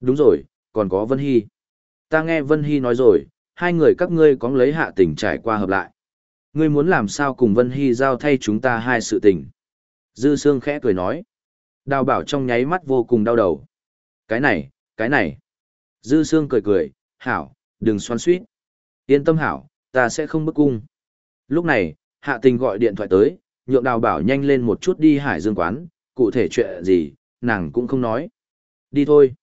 Đúng rồi, còn có Vân Hy. Ta nghe Vân Hy nói rồi, hai người các ngươi có lấy hạ tình trải qua hợp lại. Ngươi muốn làm sao cùng Vân Hy giao thay chúng ta hai sự tình. Dư Sương khẽ cười nói. Đào bảo trong nháy mắt vô cùng đau đầu. Cái này, cái này. Dư Sương cười cười, hảo, đừng xoắn suýt. Yên tâm hảo, ta sẽ không bức cung. Lúc này, hạ tình gọi điện thoại tới, nhượng đào bảo nhanh lên một chút đi hải dương quán, cụ thể chuyện gì, nàng cũng không nói. Đi thôi.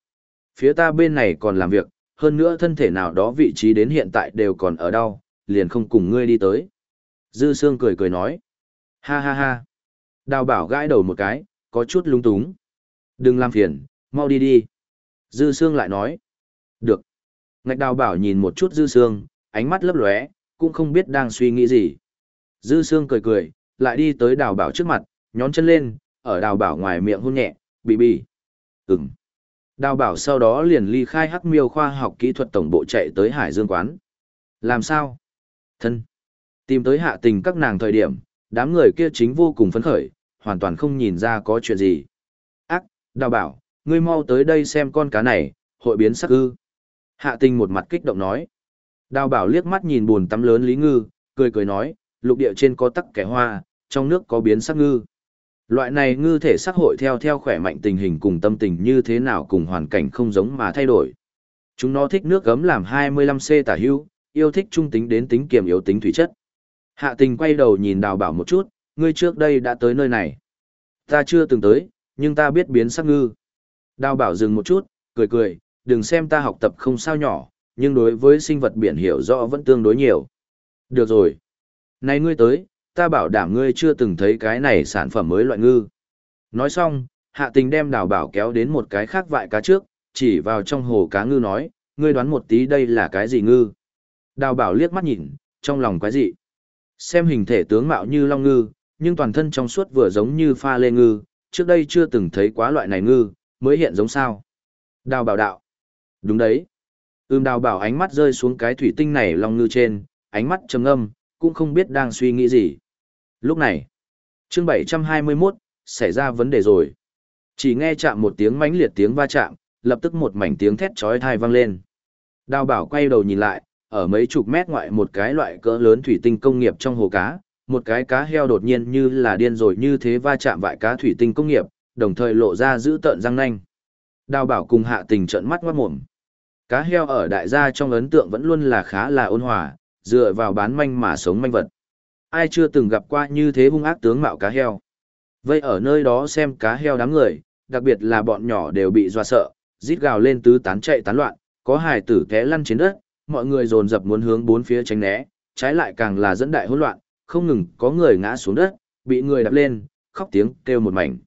Phía ta bên này còn làm việc, hơn nữa thân thể nào đó vị trí đến hiện tại đều còn ở đâu, liền không cùng ngươi đi tới. Dư Sương cười cười nói. Ha ha ha. Đào bảo gãi đầu một cái, có chút lung túng. Đừng làm phiền, mau đi đi. Dư Sương lại nói. Được. Ngạch đào bảo nhìn một chút Dư Sương, ánh mắt lấp lóe, cũng không biết đang suy nghĩ gì. Dư Sương cười cười, lại đi tới đào bảo trước mặt, nhón chân lên, ở đào bảo ngoài miệng hôn nhẹ, bị bị. Ừm. Đào bảo sau đó liền ly khai hắc miêu khoa học kỹ thuật tổng bộ chạy tới Hải Dương quán. Làm sao? Thân. Tìm tới hạ tình các nàng thời điểm, đám người kia chính vô cùng phấn khởi, hoàn toàn không nhìn ra có chuyện gì. Ác, đào bảo, ngươi mau tới đây xem con cá này, hội biến sắc ư. Hạ tình một mặt kích động nói. Đào bảo liếc mắt nhìn buồn tắm lớn Lý Ngư, cười cười nói, lục địa trên có tắc kẻ hoa, trong nước có biến sắc ngư. Loại này ngư thể sắc hội theo theo khỏe mạnh tình hình cùng tâm tình như thế nào cùng hoàn cảnh không giống mà thay đổi. Chúng nó thích nước gấm làm 25C tả hưu, yêu thích trung tính đến tính kiềm yếu tính thủy chất. Hạ tình quay đầu nhìn đào bảo một chút, ngươi trước đây đã tới nơi này. Ta chưa từng tới, nhưng ta biết biến sắc ngư. Đào bảo dừng một chút, cười cười, đừng xem ta học tập không sao nhỏ, nhưng đối với sinh vật biển hiểu rõ vẫn tương đối nhiều. Được rồi. Này ngươi tới, ta bảo đảm ngươi chưa từng thấy cái này sản phẩm mới loại ngư. Nói xong, hạ tình đem đào bảo kéo đến một cái khác vại cá trước, chỉ vào trong hồ cá ngư nói, ngươi đoán một tí đây là cái gì ngư. Đào bảo liếc mắt nhìn, trong lòng quái dị. Xem hình thể tướng mạo như long ngư, nhưng toàn thân trong suốt vừa giống như pha lê ngư, trước đây chưa từng thấy quá loại này ngư, mới hiện giống sao. Đào bảo đạo. Đúng đấy. Ưm đào bảo ánh mắt rơi xuống cái thủy tinh này long ngư trên, ánh mắt trầm âm, cũng không biết đang suy nghĩ gì. Lúc này, chương 721, xảy ra vấn đề rồi. Chỉ nghe chạm một tiếng mãnh liệt tiếng va chạm, lập tức một mảnh tiếng thét chói tai vang lên. Đào bảo quay đầu nhìn lại, ở mấy chục mét ngoại một cái loại cỡ lớn thủy tinh công nghiệp trong hồ cá, một cái cá heo đột nhiên như là điên rồi như thế va chạm vại cá thủy tinh công nghiệp, đồng thời lộ ra giữ tợn răng nanh. Đào bảo cùng hạ tình trợn mắt ngoát mồm. Cá heo ở đại gia trong ấn tượng vẫn luôn là khá là ôn hòa, dựa vào bán manh mà sống manh vật. Ai chưa từng gặp qua như thế hung ác tướng mạo cá heo. Vậy ở nơi đó xem cá heo đám người, đặc biệt là bọn nhỏ đều bị dọa sợ, rít gào lên tứ tán chạy tán loạn, có hài tử té lăn trên đất, mọi người dồn dập muốn hướng bốn phía tránh né, trái lại càng là dẫn đại hỗn loạn, không ngừng có người ngã xuống đất, bị người đập lên, khóc tiếng kêu một mảnh.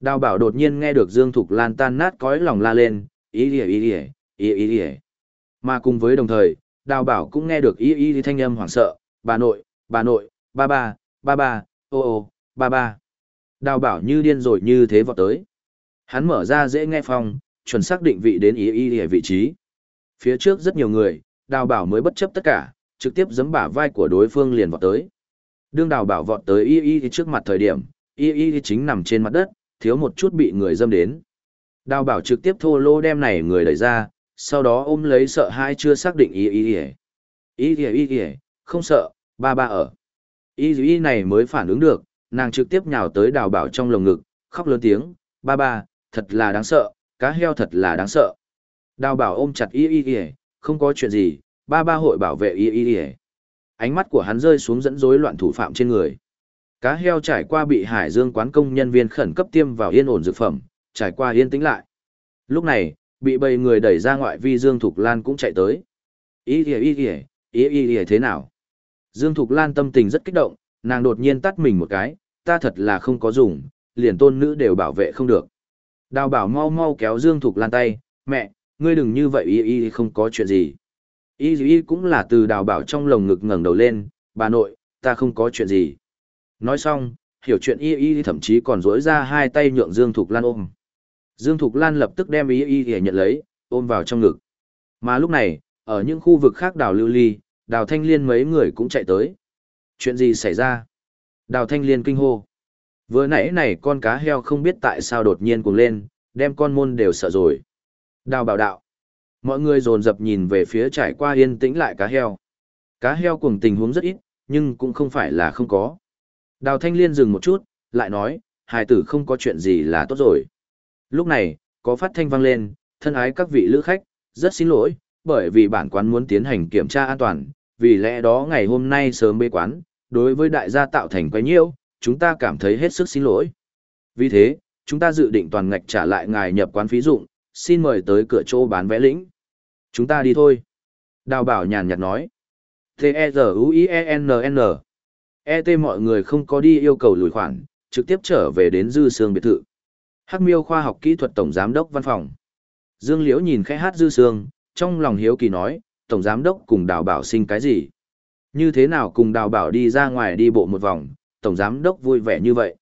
Đào bảo đột nhiên nghe được Dương Thục Lan tan nát cõi lòng la lên, ý ý ý ý, ý ý ý. Mà cùng với đồng thời, đào bảo cũng nghe được ý ý thanh âm hoảng sợ, bà nội, bà nội, ba ba, ba ba, ô ô, ba ba. Đào bảo như điên rồi như thế vọt tới. Hắn mở ra dễ nghe phong, chuẩn xác định vị đến ý ý ở vị trí. Phía trước rất nhiều người, đào bảo mới bất chấp tất cả, trực tiếp giấm bả vai của đối phương liền vọt tới. Đương đào bảo vọt tới y y trước mặt thời điểm, y y chính nằm trên mặt đất, thiếu một chút bị người dâm đến. Đào bảo trực tiếp thô lô đem này người đẩy ra, sau đó ôm lấy sợ hai chưa xác định y y y. Y y y không sợ, ba ba ở. Y y này mới phản ứng được, nàng trực tiếp nhào tới đào bảo trong lồng ngực, khóc lớn tiếng, ba ba, thật là đáng sợ, cá heo thật là đáng sợ. Đào bảo ôm chặt y y y, không có chuyện gì, ba ba hội bảo vệ y y y. Ánh mắt của hắn rơi xuống dẫn rối loạn thủ phạm trên người. Cá heo trải qua bị hải dương quán công nhân viên khẩn cấp tiêm vào yên ổn dược phẩm, trải qua yên tĩnh lại. Lúc này, bị bầy người đẩy ra ngoại vi Dương Thục Lan cũng chạy tới. Y y y y, y y y thế nào? Dương Thục Lan tâm tình rất kích động, nàng đột nhiên tắt mình một cái, ta thật là không có dùng, liền tôn nữ đều bảo vệ không được. Đào bảo mau mau kéo Dương Thục Lan tay, mẹ, ngươi đừng như vậy y y không có chuyện gì. Y y cũng là từ đào bảo trong lồng ngực ngẩng đầu lên, bà nội, ta không có chuyện gì. Nói xong, hiểu chuyện y y thậm chí còn dối ra hai tay nhượng Dương Thục Lan ôm. Dương Thục Lan lập tức đem y y nhận lấy, ôm vào trong ngực. Mà lúc này, ở những khu vực khác đào lưu ly, đào thanh liên mấy người cũng chạy tới. Chuyện gì xảy ra? Đào thanh liên kinh hô. Vừa nãy này con cá heo không biết tại sao đột nhiên cuồng lên, đem con môn đều sợ rồi. Đào bảo đạo. Mọi người dồn dập nhìn về phía trải qua yên tĩnh lại cá heo. Cá heo cùng tình huống rất ít, nhưng cũng không phải là không có. Đào thanh liên dừng một chút, lại nói, hài tử không có chuyện gì là tốt rồi. Lúc này, có phát thanh vang lên, thân ái các vị lữ khách, rất xin lỗi, bởi vì bản quán muốn tiến hành kiểm tra an toàn, vì lẽ đó ngày hôm nay sớm bế quán, đối với đại gia tạo thành quấy nhiễu, chúng ta cảm thấy hết sức xin lỗi. Vì thế, chúng ta dự định toàn ngạch trả lại ngài nhập quán phí dụng, xin mời tới cửa chỗ bán vẽ lĩnh. Chúng ta đi thôi. Đào bảo nhàn nhạt nói. T-E-Z-U-I-E-N-N. E T mọi người không có đi yêu cầu lùi khoản, trực tiếp trở về đến dư sương biệt thự. Hắc miêu khoa học kỹ thuật tổng giám đốc văn phòng. Dương Liễu nhìn khẽ hát dư sương, trong lòng hiếu kỳ nói, tổng giám đốc cùng đào bảo sinh cái gì? Như thế nào cùng đào bảo đi ra ngoài đi bộ một vòng, tổng giám đốc vui vẻ như vậy?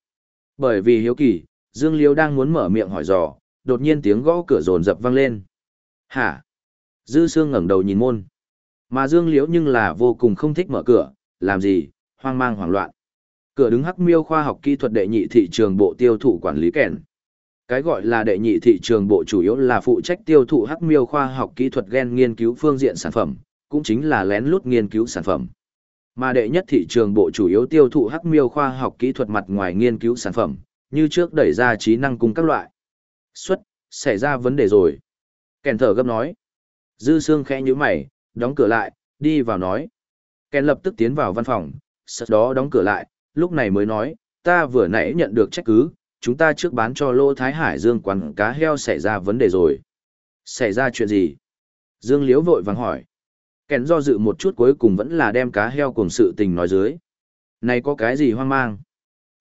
Bởi vì hiếu kỳ, Dương Liễu đang muốn mở miệng hỏi dò, đột nhiên tiếng gõ cửa rồn rập vang lên. Hả? Dư sương ngẩng đầu nhìn môn. Mà Dương Liễu nhưng là vô cùng không thích mở cửa, làm gì, hoang mang hoảng loạn. Cửa đứng hắc miêu khoa học kỹ thuật đệ nhị thị trường bộ tiêu thụ quản lý kèn. Cái gọi là đệ nhị thị trường bộ chủ yếu là phụ trách tiêu thụ hắc miêu khoa học kỹ thuật gen nghiên cứu phương diện sản phẩm, cũng chính là lén lút nghiên cứu sản phẩm. Mà đệ nhất thị trường bộ chủ yếu tiêu thụ hắc miêu khoa học kỹ thuật mặt ngoài nghiên cứu sản phẩm, như trước đẩy ra trí năng cung các loại. Xuất, xảy ra vấn đề rồi. Kèn thở gấp nói. Dư xương khẽ như mày, đóng cửa lại, đi vào nói. Kèn lập tức tiến vào văn phòng, sau đó đóng cửa lại, lúc này mới nói, ta vừa nãy nhận được trách cứ, chúng ta trước bán cho Lô Thái Hải Dương quán cá heo xảy ra vấn đề rồi. Xảy ra chuyện gì? Dương Liễu vội vàng hỏi. Kèn do dự một chút cuối cùng vẫn là đem cá heo cùng sự tình nói dưới. Này có cái gì hoang mang?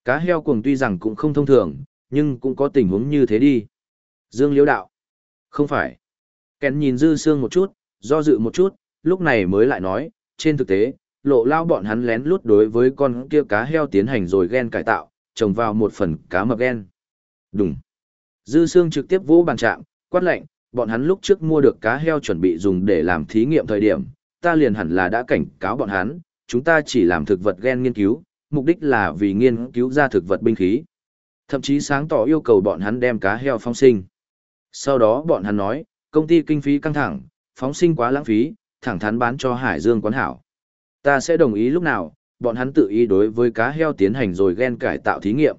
Cá heo cùng tuy rằng cũng không thông thường, nhưng cũng có tình huống như thế đi. Dương Liễu đạo. Không phải. Kèn nhìn dư sương một chút, do dự một chút, lúc này mới lại nói, trên thực tế, lộ lao bọn hắn lén lút đối với con kia cá heo tiến hành rồi ghen cải tạo, trồng vào một phần cá mập đen. Đúng. Dư xương trực tiếp vỗ bàn trạng. quát lệnh, bọn hắn lúc trước mua được cá heo chuẩn bị dùng để làm thí nghiệm thời điểm, ta liền hẳn là đã cảnh cáo bọn hắn, chúng ta chỉ làm thực vật gen nghiên cứu, mục đích là vì nghiên cứu ra thực vật binh khí. Thậm chí sáng tỏ yêu cầu bọn hắn đem cá heo phong sinh. Sau đó bọn hắn nói, công ty kinh phí căng thẳng, phóng sinh quá lãng phí, thẳng thắn bán cho Hải Dương quán hảo. Ta sẽ đồng ý lúc nào, bọn hắn tự ý đối với cá heo tiến hành rồi ghen cải tạo thí nghiệm.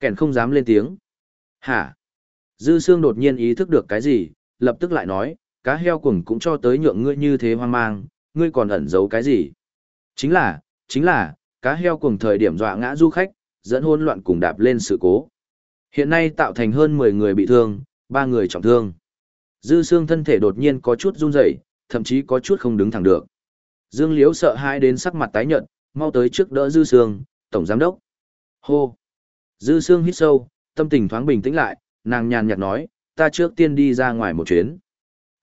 Kèn không dám lên tiếng. Hả? Dư Sương đột nhiên ý thức được cái gì, lập tức lại nói, cá heo cùng cũng cho tới nhượng ngươi như thế hoang mang, ngươi còn ẩn giấu cái gì? Chính là, chính là, cá heo cùng thời điểm dọa ngã du khách, dẫn hôn loạn cùng đạp lên sự cố. Hiện nay tạo thành hơn 10 người bị thương, 3 người trọng thương. Dư xương thân thể đột nhiên có chút run rẩy, thậm chí có chút không đứng thẳng được. Dương Liễu sợ hãi đến sắc mặt tái nhợt, mau tới trước đỡ Dư Sương, tổng giám đốc. Hô. Dư Sương hít sâu, tâm tình thoáng bình tĩnh lại, nàng nhàn nhạt nói, ta trước tiên đi ra ngoài một chuyến.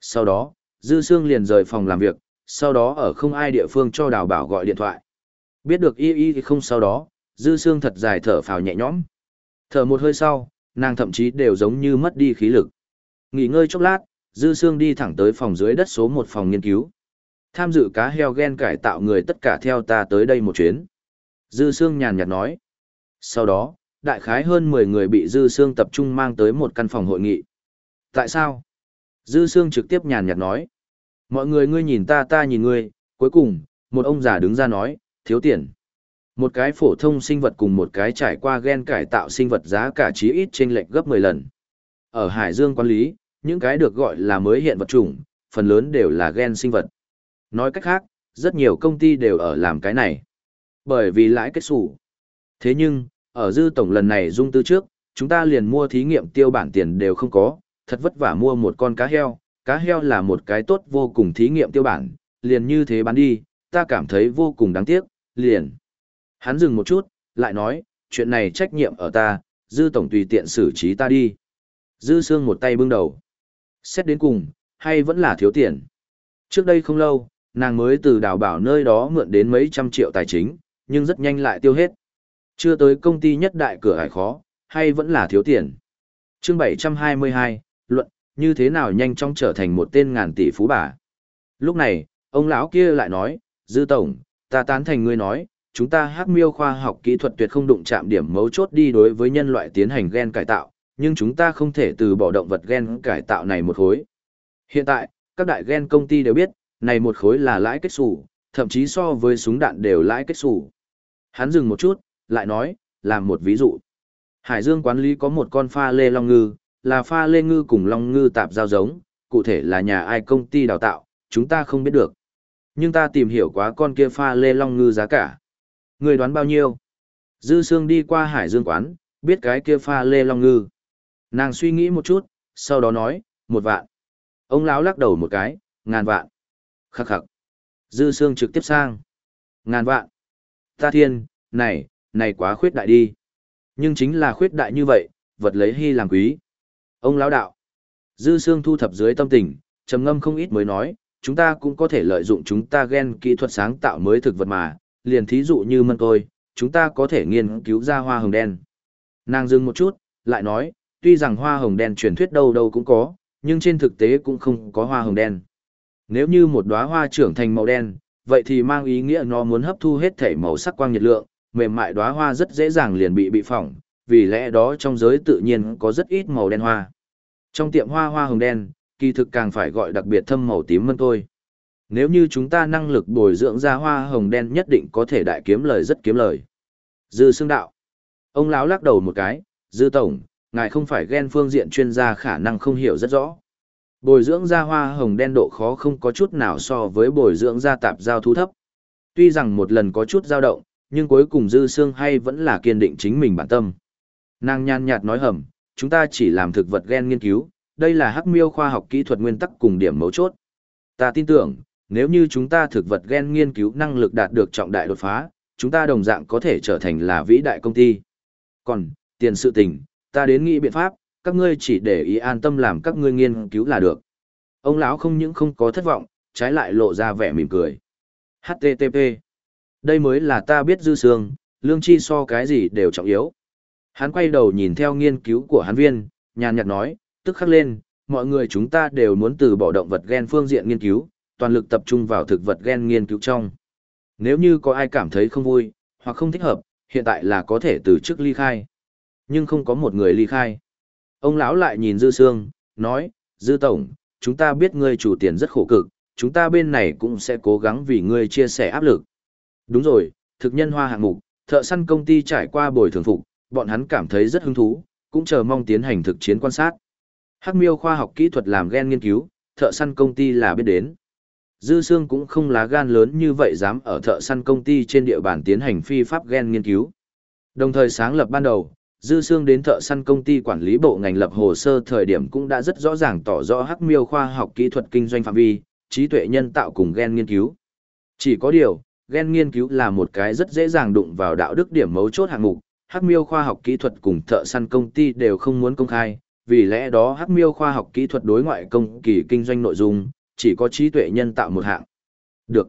Sau đó, Dư Sương liền rời phòng làm việc, sau đó ở không ai địa phương cho Đào Bảo gọi điện thoại. Biết được y y thì không sau đó, Dư Sương thật dài thở phào nhẹ nhõm. Thở một hơi sau, nàng thậm chí đều giống như mất đi khí lực. Nghỉ ngơi chốc lát, Dư Sương đi thẳng tới phòng dưới đất số một phòng nghiên cứu. Tham dự cá heo gen cải tạo người tất cả theo ta tới đây một chuyến. Dư Sương nhàn nhạt nói. Sau đó, đại khái hơn 10 người bị Dư Sương tập trung mang tới một căn phòng hội nghị. Tại sao? Dư Sương trực tiếp nhàn nhạt nói. Mọi người ngươi nhìn ta ta nhìn ngươi, cuối cùng, một ông già đứng ra nói, thiếu tiền. Một cái phổ thông sinh vật cùng một cái trải qua gen cải tạo sinh vật giá cả chí ít trên lệch gấp 10 lần. Ở Hải Dương quản lý, những cái được gọi là mới hiện vật chủng, phần lớn đều là gen sinh vật. Nói cách khác, rất nhiều công ty đều ở làm cái này. Bởi vì lãi kết sủ. Thế nhưng, ở dư tổng lần này dung tư trước, chúng ta liền mua thí nghiệm tiêu bản tiền đều không có, thật vất vả mua một con cá heo, cá heo là một cái tốt vô cùng thí nghiệm tiêu bản, liền như thế bán đi, ta cảm thấy vô cùng đáng tiếc, liền. Hắn dừng một chút, lại nói, chuyện này trách nhiệm ở ta, dư tổng tùy tiện xử trí ta đi. Dư xương một tay bưng đầu. Xét đến cùng, hay vẫn là thiếu tiền. Trước đây không lâu, nàng mới từ đào bảo nơi đó mượn đến mấy trăm triệu tài chính, nhưng rất nhanh lại tiêu hết. Chưa tới công ty nhất đại cửa hải khó, hay vẫn là thiếu tiền. chương 722, luận, như thế nào nhanh chóng trở thành một tên ngàn tỷ phú bà. Lúc này, ông lão kia lại nói, Dư Tổng, ta tán thành ngươi nói, chúng ta hắc miêu khoa học kỹ thuật tuyệt không đụng chạm điểm mấu chốt đi đối với nhân loại tiến hành gen cải tạo, nhưng chúng ta không thể từ bỏ động vật gen cải tạo này một khối. Hiện tại, các đại gen công ty đều biết, này một khối là lãi kết xù, thậm chí so với súng đạn đều lãi kết xù. Hắn dừng một chút, lại nói, làm một ví dụ. Hải Dương quán lý có một con pha lê long ngư, là pha lê ngư cùng long ngư tạp giao giống, cụ thể là nhà ai công ty đào tạo, chúng ta không biết được. Nhưng ta tìm hiểu quá con kia pha lê long ngư giá cả. Người đoán bao nhiêu? Dư Sương đi qua Hải Dương quán, biết cái kia pha lê long ngư. Nàng suy nghĩ một chút, sau đó nói, một vạn. Ông lão lắc đầu một cái, ngàn vạn. Khắc khắc. Dư Sương trực tiếp sang. Ngàn vạn. Ta thiên, này, này quá khuyết đại đi. Nhưng chính là khuyết đại như vậy, vật lấy hy làm quý. Ông lão đạo. Dư Sương thu thập dưới tâm tình, trầm ngâm không ít mới nói, chúng ta cũng có thể lợi dụng chúng ta gen kỹ thuật sáng tạo mới thực vật mà, liền thí dụ như mân tôi, chúng ta có thể nghiên cứu ra hoa hồng đen. Nàng dừng một chút, lại nói, tuy rằng hoa hồng đen truyền thuyết đâu đâu cũng có, nhưng trên thực tế cũng không có hoa hồng đen. Nếu như một đóa hoa trưởng thành màu đen, vậy thì mang ý nghĩa nó muốn hấp thu hết thể màu sắc quang nhiệt lượng, mềm mại đóa hoa rất dễ dàng liền bị bị phỏng, vì lẽ đó trong giới tự nhiên có rất ít màu đen hoa. Trong tiệm hoa hoa hồng đen, kỳ thực càng phải gọi đặc biệt thâm màu tím hơn thôi. Nếu như chúng ta năng lực bồi dưỡng ra hoa hồng đen nhất định có thể đại kiếm lời rất kiếm lời. Dư xương đạo. Ông lão lắc đầu một cái, dư tổng, ngài không phải ghen phương diện chuyên gia khả năng không hiểu rất rõ. Bồi dưỡng ra hoa hồng đen độ khó không có chút nào so với bồi dưỡng ra tạp giao thú thấp. Tuy rằng một lần có chút dao động, nhưng cuối cùng dư xương hay vẫn là kiên định chính mình bản tâm. Nàng nhàn nhạt nói hầm, chúng ta chỉ làm thực vật gen nghiên cứu, đây là hắc miêu khoa học kỹ thuật nguyên tắc cùng điểm mấu chốt. Ta tin tưởng, nếu như chúng ta thực vật gen nghiên cứu năng lực đạt được trọng đại đột phá, chúng ta đồng dạng có thể trở thành là vĩ đại công ty. Còn, tiền sự tình, ta đến nghĩ biện pháp, các ngươi chỉ để ý an tâm làm các ngươi nghiên cứu là được. Ông lão không những không có thất vọng, trái lại lộ ra vẻ mỉm cười. HTTP. Đây mới là ta biết dư sương, lương chi so cái gì đều trọng yếu. Hắn quay đầu nhìn theo nghiên cứu của hắn viên, nhàn nhạt nói, tức khắc lên, mọi người chúng ta đều muốn từ bỏ động vật gen phương diện nghiên cứu, toàn lực tập trung vào thực vật gen nghiên cứu trong. Nếu như có ai cảm thấy không vui, hoặc không thích hợp, hiện tại là có thể từ chức ly khai. Nhưng không có một người ly khai. Ông lão lại nhìn Dư Sương, nói, Dư Tổng, chúng ta biết ngươi chủ tiền rất khổ cực, chúng ta bên này cũng sẽ cố gắng vì ngươi chia sẻ áp lực. Đúng rồi, thực nhân hoa hạng mục, thợ săn công ty trải qua bồi thường phục, bọn hắn cảm thấy rất hứng thú, cũng chờ mong tiến hành thực chiến quan sát. Hắc miêu khoa học kỹ thuật làm gen nghiên cứu, thợ săn công ty là biết đến. Dư Sương cũng không lá gan lớn như vậy dám ở thợ săn công ty trên địa bàn tiến hành phi pháp gen nghiên cứu. Đồng thời sáng lập ban đầu, Dư Sương đến thợ săn công ty quản lý bộ ngành lập hồ sơ thời điểm cũng đã rất rõ ràng tỏ rõ hắc miêu khoa học kỹ thuật kinh doanh phạm vi, trí tuệ nhân tạo cùng gen nghiên cứu. Chỉ có điều, gen nghiên cứu là một cái rất dễ dàng đụng vào đạo đức điểm mấu chốt hạng mục, hắc miêu khoa học kỹ thuật cùng thợ săn công ty đều không muốn công khai, vì lẽ đó hắc miêu khoa học kỹ thuật đối ngoại công kỳ kinh doanh nội dung, chỉ có trí tuệ nhân tạo một hạng. Được.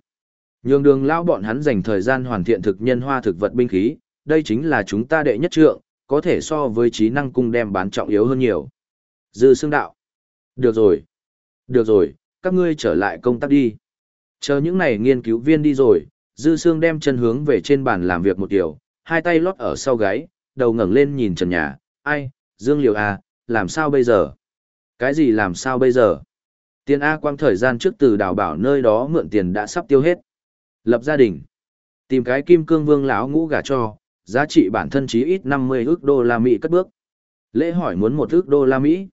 Nhường đường lao bọn hắn dành thời gian hoàn thiện thực nhân hoa thực vật binh khí, đây chính là chúng ta đệ nhất trượng, có thể so với trí năng cung đem bán trọng yếu hơn nhiều. Dư xương đạo. Được rồi. Được rồi, các ngươi trở lại công tác đi. Chờ những này nghiên cứu viên đi rồi, dư xương đem chân hướng về trên bàn làm việc một điều, hai tay lót ở sau gáy, đầu ngẩng lên nhìn trần nhà, ai, dương liều à, làm sao bây giờ? Cái gì làm sao bây giờ? Tiền A quang thời gian trước từ đào bảo nơi đó mượn tiền đã sắp tiêu hết. Lập gia đình. Tìm cái kim cương vương lão ngũ gả cho, giá trị bản thân chí ít 50 ước đô la Mỹ cất bước. Lễ hỏi muốn một ước đô la Mỹ.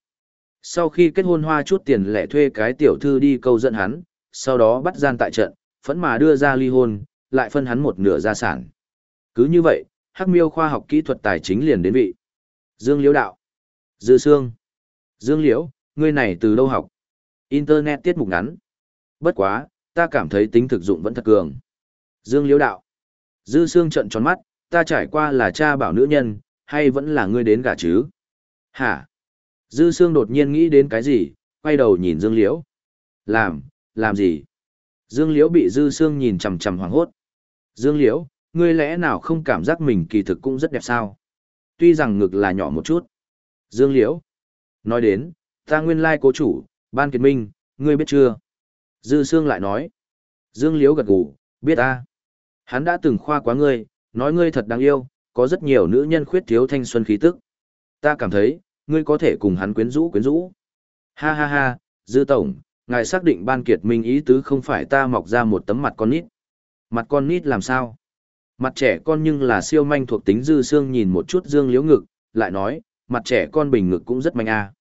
Sau khi kết hôn hoa chút tiền lẻ thuê cái tiểu thư đi câu dẫn hắn, sau đó bắt gian tại trận, phẫn mà đưa ra ly hôn, lại phân hắn một nửa gia sản. Cứ như vậy, Hắc Miêu khoa học kỹ thuật tài chính liền đến vị. Dương Liễu đạo. Dư Sương. Dương Liễu, ngươi này từ đâu học? Internet tiết mục ngắn. Bất quá, ta cảm thấy tính thực dụng vẫn thật cường. Dương Liễu đạo. Dư Sương trận tròn mắt, ta trải qua là cha bảo nữ nhân, hay vẫn là ngươi đến gả chứ? Hả? Dư Sương đột nhiên nghĩ đến cái gì, quay đầu nhìn Dương Liễu. Làm, làm gì? Dương Liễu bị Dư Sương nhìn chằm chằm hoảng hốt. Dương Liễu, ngươi lẽ nào không cảm giác mình kỳ thực cũng rất đẹp sao? Tuy rằng ngực là nhỏ một chút. Dương Liễu. Nói đến, ta nguyên lai cố chủ, Ban Kiệt Minh, ngươi biết chưa? Dư Sương lại nói. Dương Liễu gật gù, biết ta. Hắn đã từng khoa quá ngươi, nói ngươi thật đáng yêu, có rất nhiều nữ nhân khuyết thiếu thanh xuân khí tức. Ta cảm thấy, ngươi có thể cùng hắn quyến rũ quyến rũ. Ha ha ha, Dư Tổng, ngài xác định Ban Kiệt Minh ý tứ không phải ta mọc ra một tấm mặt con nít. Mặt con nít làm sao? Mặt trẻ con nhưng là siêu manh thuộc tính Dư xương nhìn một chút Dương Liễu ngực, lại nói, mặt trẻ con bình ngực cũng rất manh a.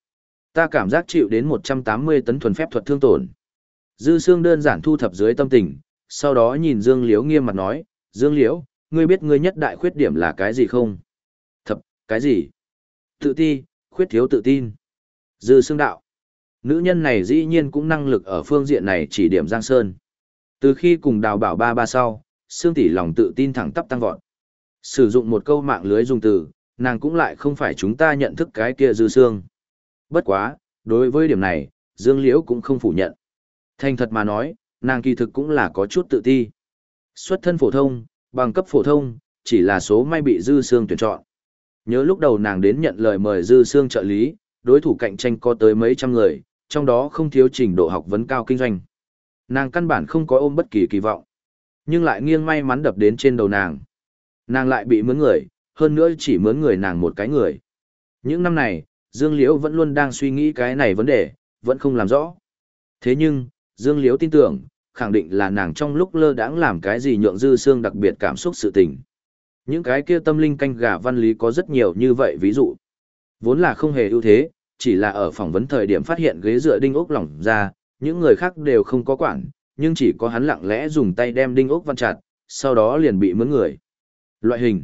Ta cảm giác chịu đến 180 tấn thuần phép thuật thương tổn. Dư xương đơn giản thu thập dưới tâm tình, sau đó nhìn Dương Liễu nghiêm mặt nói, Dương Liễu, ngươi biết ngươi nhất đại khuyết điểm là cái gì không? Thập, cái gì? Tự ti, khuyết thiếu tự tin. Dư xương đạo. Nữ nhân này dĩ nhiên cũng năng lực ở phương diện này chỉ điểm Giang Sơn. Từ khi cùng đào bảo ba ba sau, xương tỷ lòng tự tin thẳng tắp tăng vọt. Sử dụng một câu mạng lưới dùng từ, nàng cũng lại không phải chúng ta nhận thức cái kia dư xương. Bất quá, đối với điểm này, Dương Liễu cũng không phủ nhận. Thành thật mà nói, nàng kỳ thực cũng là có chút tự ti. Xuất thân phổ thông, bằng cấp phổ thông, chỉ là số may bị Dư Sương tuyển chọn. Nhớ lúc đầu nàng đến nhận lời mời Dư Sương trợ lý, đối thủ cạnh tranh có tới mấy trăm người, trong đó không thiếu trình độ học vấn cao kinh doanh. Nàng căn bản không có ôm bất kỳ kỳ vọng, nhưng lại nghiêng may mắn đập đến trên đầu nàng. Nàng lại bị mướn người, hơn nữa chỉ mướn người nàng một cái người. Những năm này, Dương Liễu vẫn luôn đang suy nghĩ cái này vấn đề, vẫn không làm rõ. Thế nhưng, Dương Liễu tin tưởng, khẳng định là nàng trong lúc lơ đãng làm cái gì nhượng dư xương đặc biệt cảm xúc sự tình. Những cái kia tâm linh canh gà văn lý có rất nhiều như vậy ví dụ. Vốn là không hề ưu thế, chỉ là ở phỏng vấn thời điểm phát hiện ghế dựa đinh ốc lỏng ra, những người khác đều không có quản, nhưng chỉ có hắn lặng lẽ dùng tay đem đinh ốc văn chặt, sau đó liền bị mướn người. Loại hình.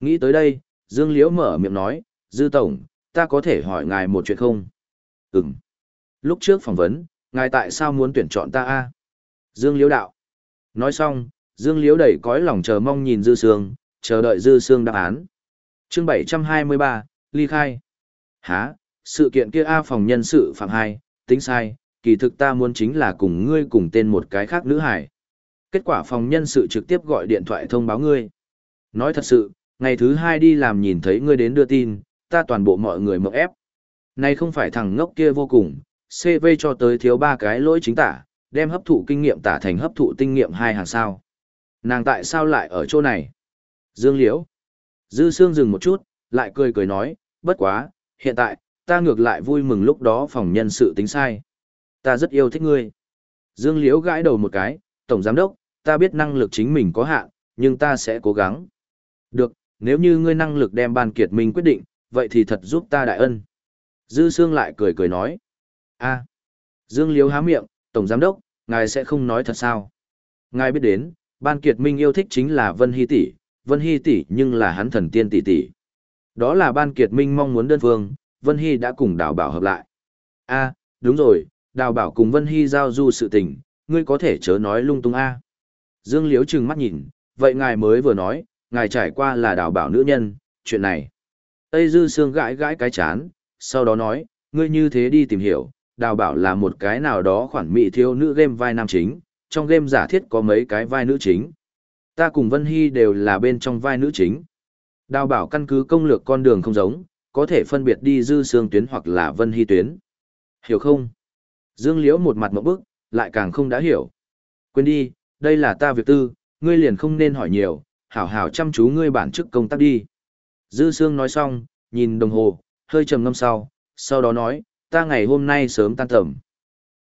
Nghĩ tới đây, Dương Liễu mở miệng nói, Dư Tổng, ta có thể hỏi ngài một chuyện không? Ừm. Lúc trước phỏng vấn, ngài tại sao muốn tuyển chọn ta a? Dương Liễu đạo. Nói xong, Dương Liễu đẩy cõi lòng chờ mong nhìn Dư Sương, chờ đợi Dư Sương đáp án. Chương 723, ly khai. Hả, sự kiện kia A phòng nhân sự phạm hai, tính sai, kỳ thực ta muốn chính là cùng ngươi cùng tên một cái khác nữ hải. Kết quả phòng nhân sự trực tiếp gọi điện thoại thông báo ngươi. Nói thật sự, ngày thứ hai đi làm nhìn thấy ngươi đến đưa tin, ta toàn bộ mọi người mộng ép. Này không phải thằng ngốc kia vô cùng, CV cho tới thiếu ba cái lỗi chính tả, đem hấp thụ kinh nghiệm tả thành hấp thụ tinh nghiệm hai hàng sao. Nàng tại sao lại ở chỗ này? Dương Liễu. Dư Sương dừng một chút, lại cười cười nói, bất quá, hiện tại, ta ngược lại vui mừng lúc đó phòng nhân sự tính sai. Ta rất yêu thích ngươi. Dương Liễu gãi đầu một cái, Tổng Giám Đốc, ta biết năng lực chính mình có hạn, nhưng ta sẽ cố gắng. Được, nếu như ngươi năng lực đem ban kiệt minh quyết định, vậy thì thật giúp ta đại ân. Dư Sương lại cười cười nói. a Dương Liễu há miệng, Tổng Giám Đốc, ngài sẽ không nói thật sao? Ngài biết đến, Ban Kiệt Minh yêu thích chính là Vân Hy tỷ, Vân Hy tỷ nhưng là hắn thần tiên tỷ tỷ. Đó là Ban Kiệt Minh mong muốn đơn phương, Vân Hy đã cùng Đào Bảo hợp lại. A, đúng rồi, Đào Bảo cùng Vân Hy giao du sự tình, ngươi có thể chớ nói lung tung a. Dương Liễu trừng mắt nhìn, vậy ngài mới vừa nói, ngài trải qua là Đào Bảo nữ nhân, chuyện này. Tây Dư Sương gãi gãi cái chán, sau đó nói, ngươi như thế đi tìm hiểu, đào bảo là một cái nào đó khoản mỹ thiếu nữ game vai nam chính, trong game giả thiết có mấy cái vai nữ chính. Ta cùng Vân Hy đều là bên trong vai nữ chính. Đào bảo căn cứ công lược con đường không giống, có thể phân biệt đi dư xương tuyến hoặc là Vân Hy tuyến. Hiểu không? Dương Liễu một mặt mộng bức, lại càng không đã hiểu. Quên đi, đây là ta việc tư, ngươi liền không nên hỏi nhiều, hảo hảo chăm chú ngươi bản chức công tác đi. Dư Sương nói xong, nhìn đồng hồ, hơi trầm ngâm sau, sau đó nói, ta ngày hôm nay sớm tan tầm.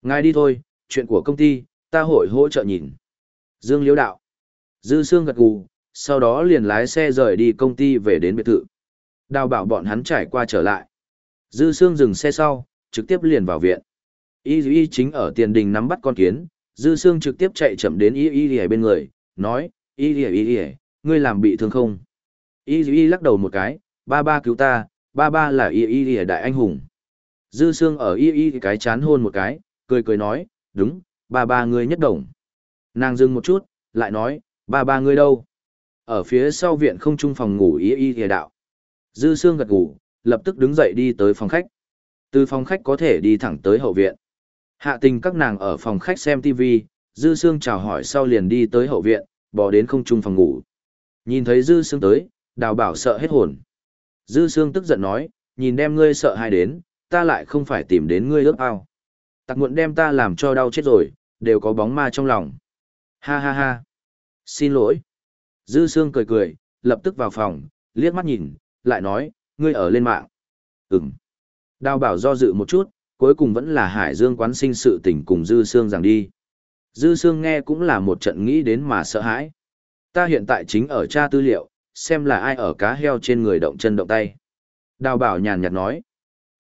Ngài đi thôi, chuyện của công ty, ta hội hỗ trợ nhìn. Dương Liễu đạo. Dư Sương gật gù, sau đó liền lái xe rời đi công ty về đến biệt thự. Đào bảo bọn hắn trải qua trở lại. Dư Sương dừng xe sau, trực tiếp liền vào viện. Y Y chính ở tiền đình nắm bắt con kiến, Dư Sương trực tiếp chạy chậm đến Y Y Y bên người, nói, Y Y Y Y, ngươi làm bị thương không? Y Y lắc đầu một cái, ba ba cứu ta, ba ba là Y Y Y đại anh hùng. Dư Sương ở y y cái chán hôn một cái, cười cười nói, đúng, ba ba ngươi nhất đồng. Nàng dừng một chút, lại nói, ba ba ngươi đâu? Ở phía sau viện không trung phòng ngủ y y thìa đạo. Dư Sương gật ngủ, lập tức đứng dậy đi tới phòng khách. Từ phòng khách có thể đi thẳng tới hậu viện. Hạ tình các nàng ở phòng khách xem TV, Dư Sương chào hỏi sau liền đi tới hậu viện, bỏ đến không trung phòng ngủ. Nhìn thấy Dư Sương tới, đào bảo sợ hết hồn. Dư Sương tức giận nói, nhìn đem ngươi sợ hai đến, ta lại không phải tìm đến ngươi ước ao. Tặc muộn đem ta làm cho đau chết rồi, đều có bóng ma trong lòng. Ha ha ha. Xin lỗi. Dư Sương cười cười, lập tức vào phòng, liếc mắt nhìn, lại nói, ngươi ở lên mạng. Ừm. Đào bảo do dự một chút, cuối cùng vẫn là Hải Dương quán sinh sự tình cùng Dư Sương rằng đi. Dư Sương nghe cũng là một trận nghĩ đến mà sợ hãi. Ta hiện tại chính ở tra tư liệu, xem là ai ở cá heo trên người động chân động tay. Đào bảo nhàn nhạt nói.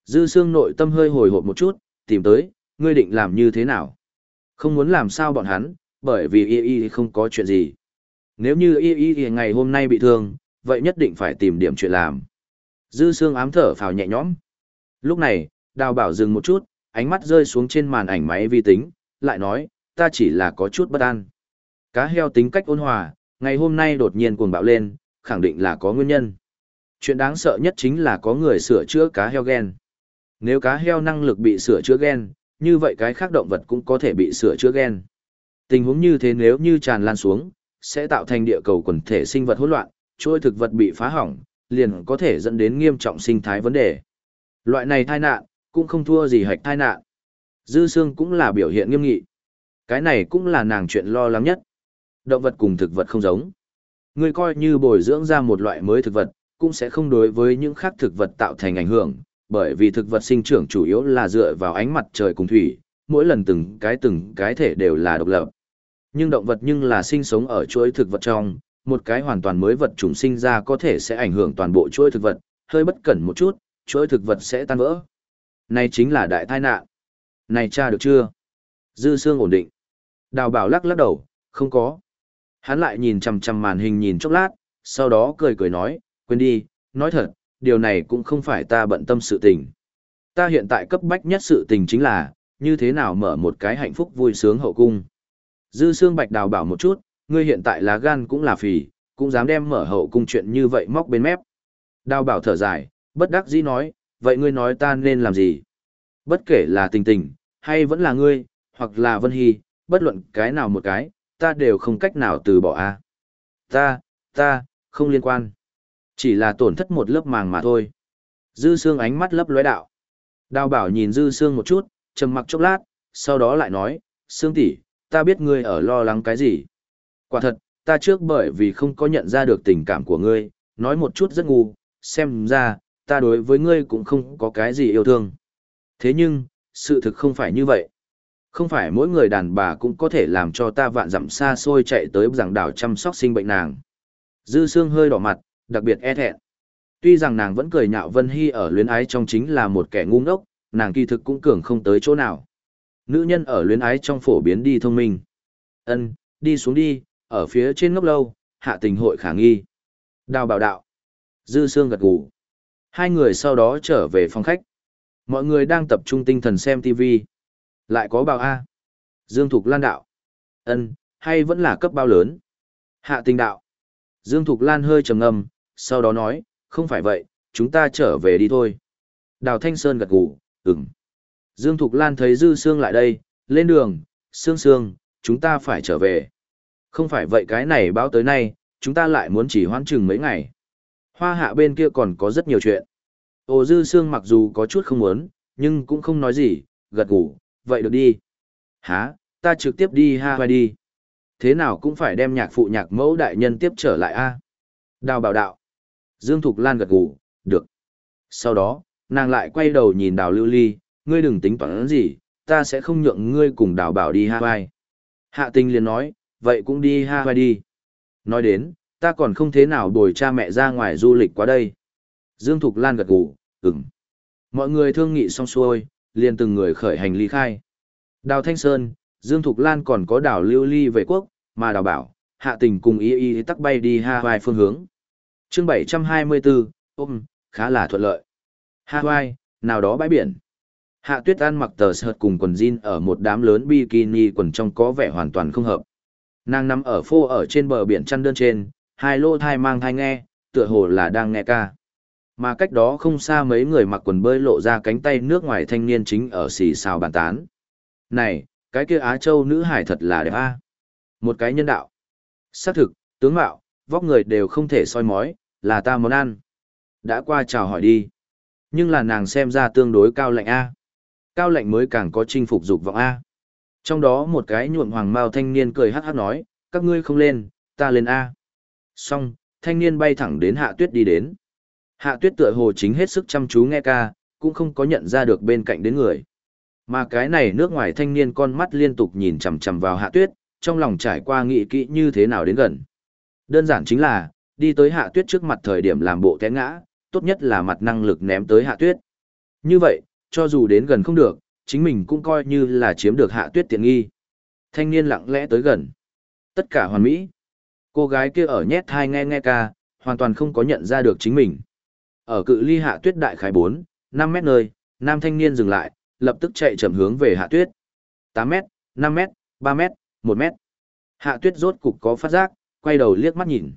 Dư Sương nội tâm hơi hồi hộp một chút, tìm tới, ngươi định làm như thế nào? Không muốn làm sao bọn hắn, bởi vì y y không có chuyện gì. Nếu như y y ngày hôm nay bị thương, vậy nhất định phải tìm điểm chuyện làm. Dư Sương ám thở phào nhẹ nhõm. Lúc này, đào bảo dừng một chút, ánh mắt rơi xuống trên màn ảnh máy vi tính, lại nói, ta chỉ là có chút bất an. Cá heo tính cách ôn hòa, ngày hôm nay đột nhiên cuồng bạo lên, khẳng định là có nguyên nhân. Chuyện đáng sợ nhất chính là có người sửa chữa cá heo gen. Nếu cá heo năng lực bị sửa chữa gen, như vậy cái khác động vật cũng có thể bị sửa chữa gen. Tình huống như thế nếu như tràn lan xuống, sẽ tạo thành địa cầu quần thể sinh vật hỗn loạn, trôi thực vật bị phá hỏng, liền có thể dẫn đến nghiêm trọng sinh thái vấn đề. Loại này tai nạn, cũng không thua gì hạch tai nạn. Dư xương cũng là biểu hiện nghiêm nghị. Cái này cũng là nàng chuyện lo lắng nhất. Động vật cùng thực vật không giống. Người coi như bồi dưỡng ra một loại mới thực vật, cũng sẽ không đối với những khác thực vật tạo thành ảnh hưởng, bởi vì thực vật sinh trưởng chủ yếu là dựa vào ánh mặt trời cùng thủy, mỗi lần từng cái từng cái thể đều là độc lập. Nhưng động vật nhưng là sinh sống ở chuỗi thực vật trong, một cái hoàn toàn mới vật chủng sinh ra có thể sẽ ảnh hưởng toàn bộ chuỗi thực vật, hơi bất cẩn một chút, chuỗi thực vật sẽ tan vỡ. Này chính là đại tai nạn. Này cha được chưa? Dư xương ổn định. Đào bảo lắc lắc đầu, không có. Hắn lại nhìn chằm chằm màn hình nhìn chốc lát, sau đó cười cười nói, quên đi, nói thật, điều này cũng không phải ta bận tâm sự tình. Ta hiện tại cấp bách nhất sự tình chính là, như thế nào mở một cái hạnh phúc vui sướng hậu cung. Dư xương bạch đào bảo một chút, ngươi hiện tại lá gan cũng là phì, cũng dám đem mở hậu cung chuyện như vậy móc bên mép. Đào bảo thở dài, bất đắc dĩ nói, vậy ngươi nói ta nên làm gì? Bất kể là tình tình, hay vẫn là ngươi, hoặc là Vân Hy, bất luận cái nào một cái, ta đều không cách nào từ bỏ a. Ta, ta, không liên quan. Chỉ là tổn thất một lớp màng mà thôi. Dư Sương ánh mắt lấp lóe đạo. Đào bảo nhìn Dư Sương một chút, trầm mặc chốc lát, sau đó lại nói, Sương tỷ, ta biết ngươi ở lo lắng cái gì. Quả thật, ta trước bởi vì không có nhận ra được tình cảm của ngươi, nói một chút rất ngu, xem ra, ta đối với ngươi cũng không có cái gì yêu thương. Thế nhưng, sự thực không phải như vậy. Không phải mỗi người đàn bà cũng có thể làm cho ta vạn dặm xa xôi chạy tới giảng đảo chăm sóc sinh bệnh nàng. Dư Sương hơi đỏ mặt, đặc biệt e thẹn. Tuy rằng nàng vẫn cười nhạo Vân Hy ở luyến ái trong chính là một kẻ ngu ngốc, nàng kỳ thực cũng cường không tới chỗ nào. Nữ nhân ở luyến ái trong phổ biến đi thông minh. Ân, đi xuống đi, ở phía trên ngốc lâu, hạ tình hội khả nghi. Đào bảo đạo. Dư Sương gật gù. Hai người sau đó trở về phòng khách. Mọi người đang tập trung tinh thần xem TV. Lại có bào A. Dương Thục Lan đạo. ân hay vẫn là cấp bao lớn. Hạ tình đạo. Dương Thục Lan hơi trầm ngâm, sau đó nói, không phải vậy, chúng ta trở về đi thôi. Đào Thanh Sơn gật gù, ừm. Dương Thục Lan thấy Dư Sương lại đây, lên đường, Sương Sương, chúng ta phải trở về. Không phải vậy cái này báo tới nay, chúng ta lại muốn chỉ hoãn chừng mấy ngày. Hoa hạ bên kia còn có rất nhiều chuyện. Ô Dư Sương mặc dù có chút không muốn, nhưng cũng không nói gì, gật gù, vậy được đi. Hả, ta trực tiếp đi ha đi. Thế nào cũng phải đem nhạc phụ nhạc mẫu đại nhân tiếp trở lại a. Đào bảo đạo. Dương Thục Lan gật gù, được. Sau đó, nàng lại quay đầu nhìn đào lưu ly, ngươi đừng tính toán gì, ta sẽ không nhượng ngươi cùng đào bảo đi Hawaii. Hạ tình liền nói, vậy cũng đi Hawaii đi. Nói đến, ta còn không thế nào đổi cha mẹ ra ngoài du lịch qua đây. Dương Thục Lan gật gù, ừm. Mọi người thương nghị xong xuôi, liền từng người khởi hành ly khai. Đào Thanh Sơn, Dương Thục Lan còn có đào lưu ly về quốc, mà đào bảo, hạ tình cùng y y tắc bay đi Hawaii phương hướng chương 724, ôm, khá là thuận lợi. Hawaii, nào đó bãi biển. Hạ tuyết ăn mặc tờ sợt cùng quần jean ở một đám lớn bikini quần trong có vẻ hoàn toàn không hợp. Nàng nằm ở phô ở trên bờ biển chăn đơn trên, hai lô thai mang thai nghe, tựa hồ là đang nghe ca. Mà cách đó không xa mấy người mặc quần bơi lộ ra cánh tay nước ngoài thanh niên chính ở xì xào bàn tán. Này, cái kia Á Châu nữ hải thật là đẹp a. Một cái nhân đạo. Xác thực, tướng mạo, vóc người đều không thể soi mói, là ta món ăn. Đã qua chào hỏi đi. Nhưng là nàng xem ra tương đối cao lạnh A. Cao lạnh mới càng có chinh phục dục vọng A. Trong đó một cái nhuộm hoàng mao thanh niên cười hát hát nói, các ngươi không lên, ta lên A. Xong, thanh niên bay thẳng đến hạ tuyết đi đến. Hạ tuyết tựa hồ chính hết sức chăm chú nghe ca, cũng không có nhận ra được bên cạnh đến người. Mà cái này nước ngoài thanh niên con mắt liên tục nhìn chằm chằm vào hạ tuyết, trong lòng trải qua nghĩ kỹ như thế nào đến gần. Đơn giản chính là, đi tới hạ tuyết trước mặt thời điểm làm bộ té ngã, tốt nhất là mặt năng lực ném tới hạ tuyết. Như vậy, cho dù đến gần không được, chính mình cũng coi như là chiếm được hạ tuyết tiện nghi. Thanh niên lặng lẽ tới gần. Tất cả hoàn mỹ. Cô gái kia ở nhét thai nghe nghe ca, hoàn toàn không có nhận ra được chính mình. Ở cự ly hạ tuyết đại khái 4, 5 mét nơi, nam thanh niên dừng lại, lập tức chạy chậm hướng về hạ tuyết. 8 mét, 5 mét, 3 mét, 1 mét. Hạ tuyết rốt cục có phát giác, quay đầu liếc mắt nhìn.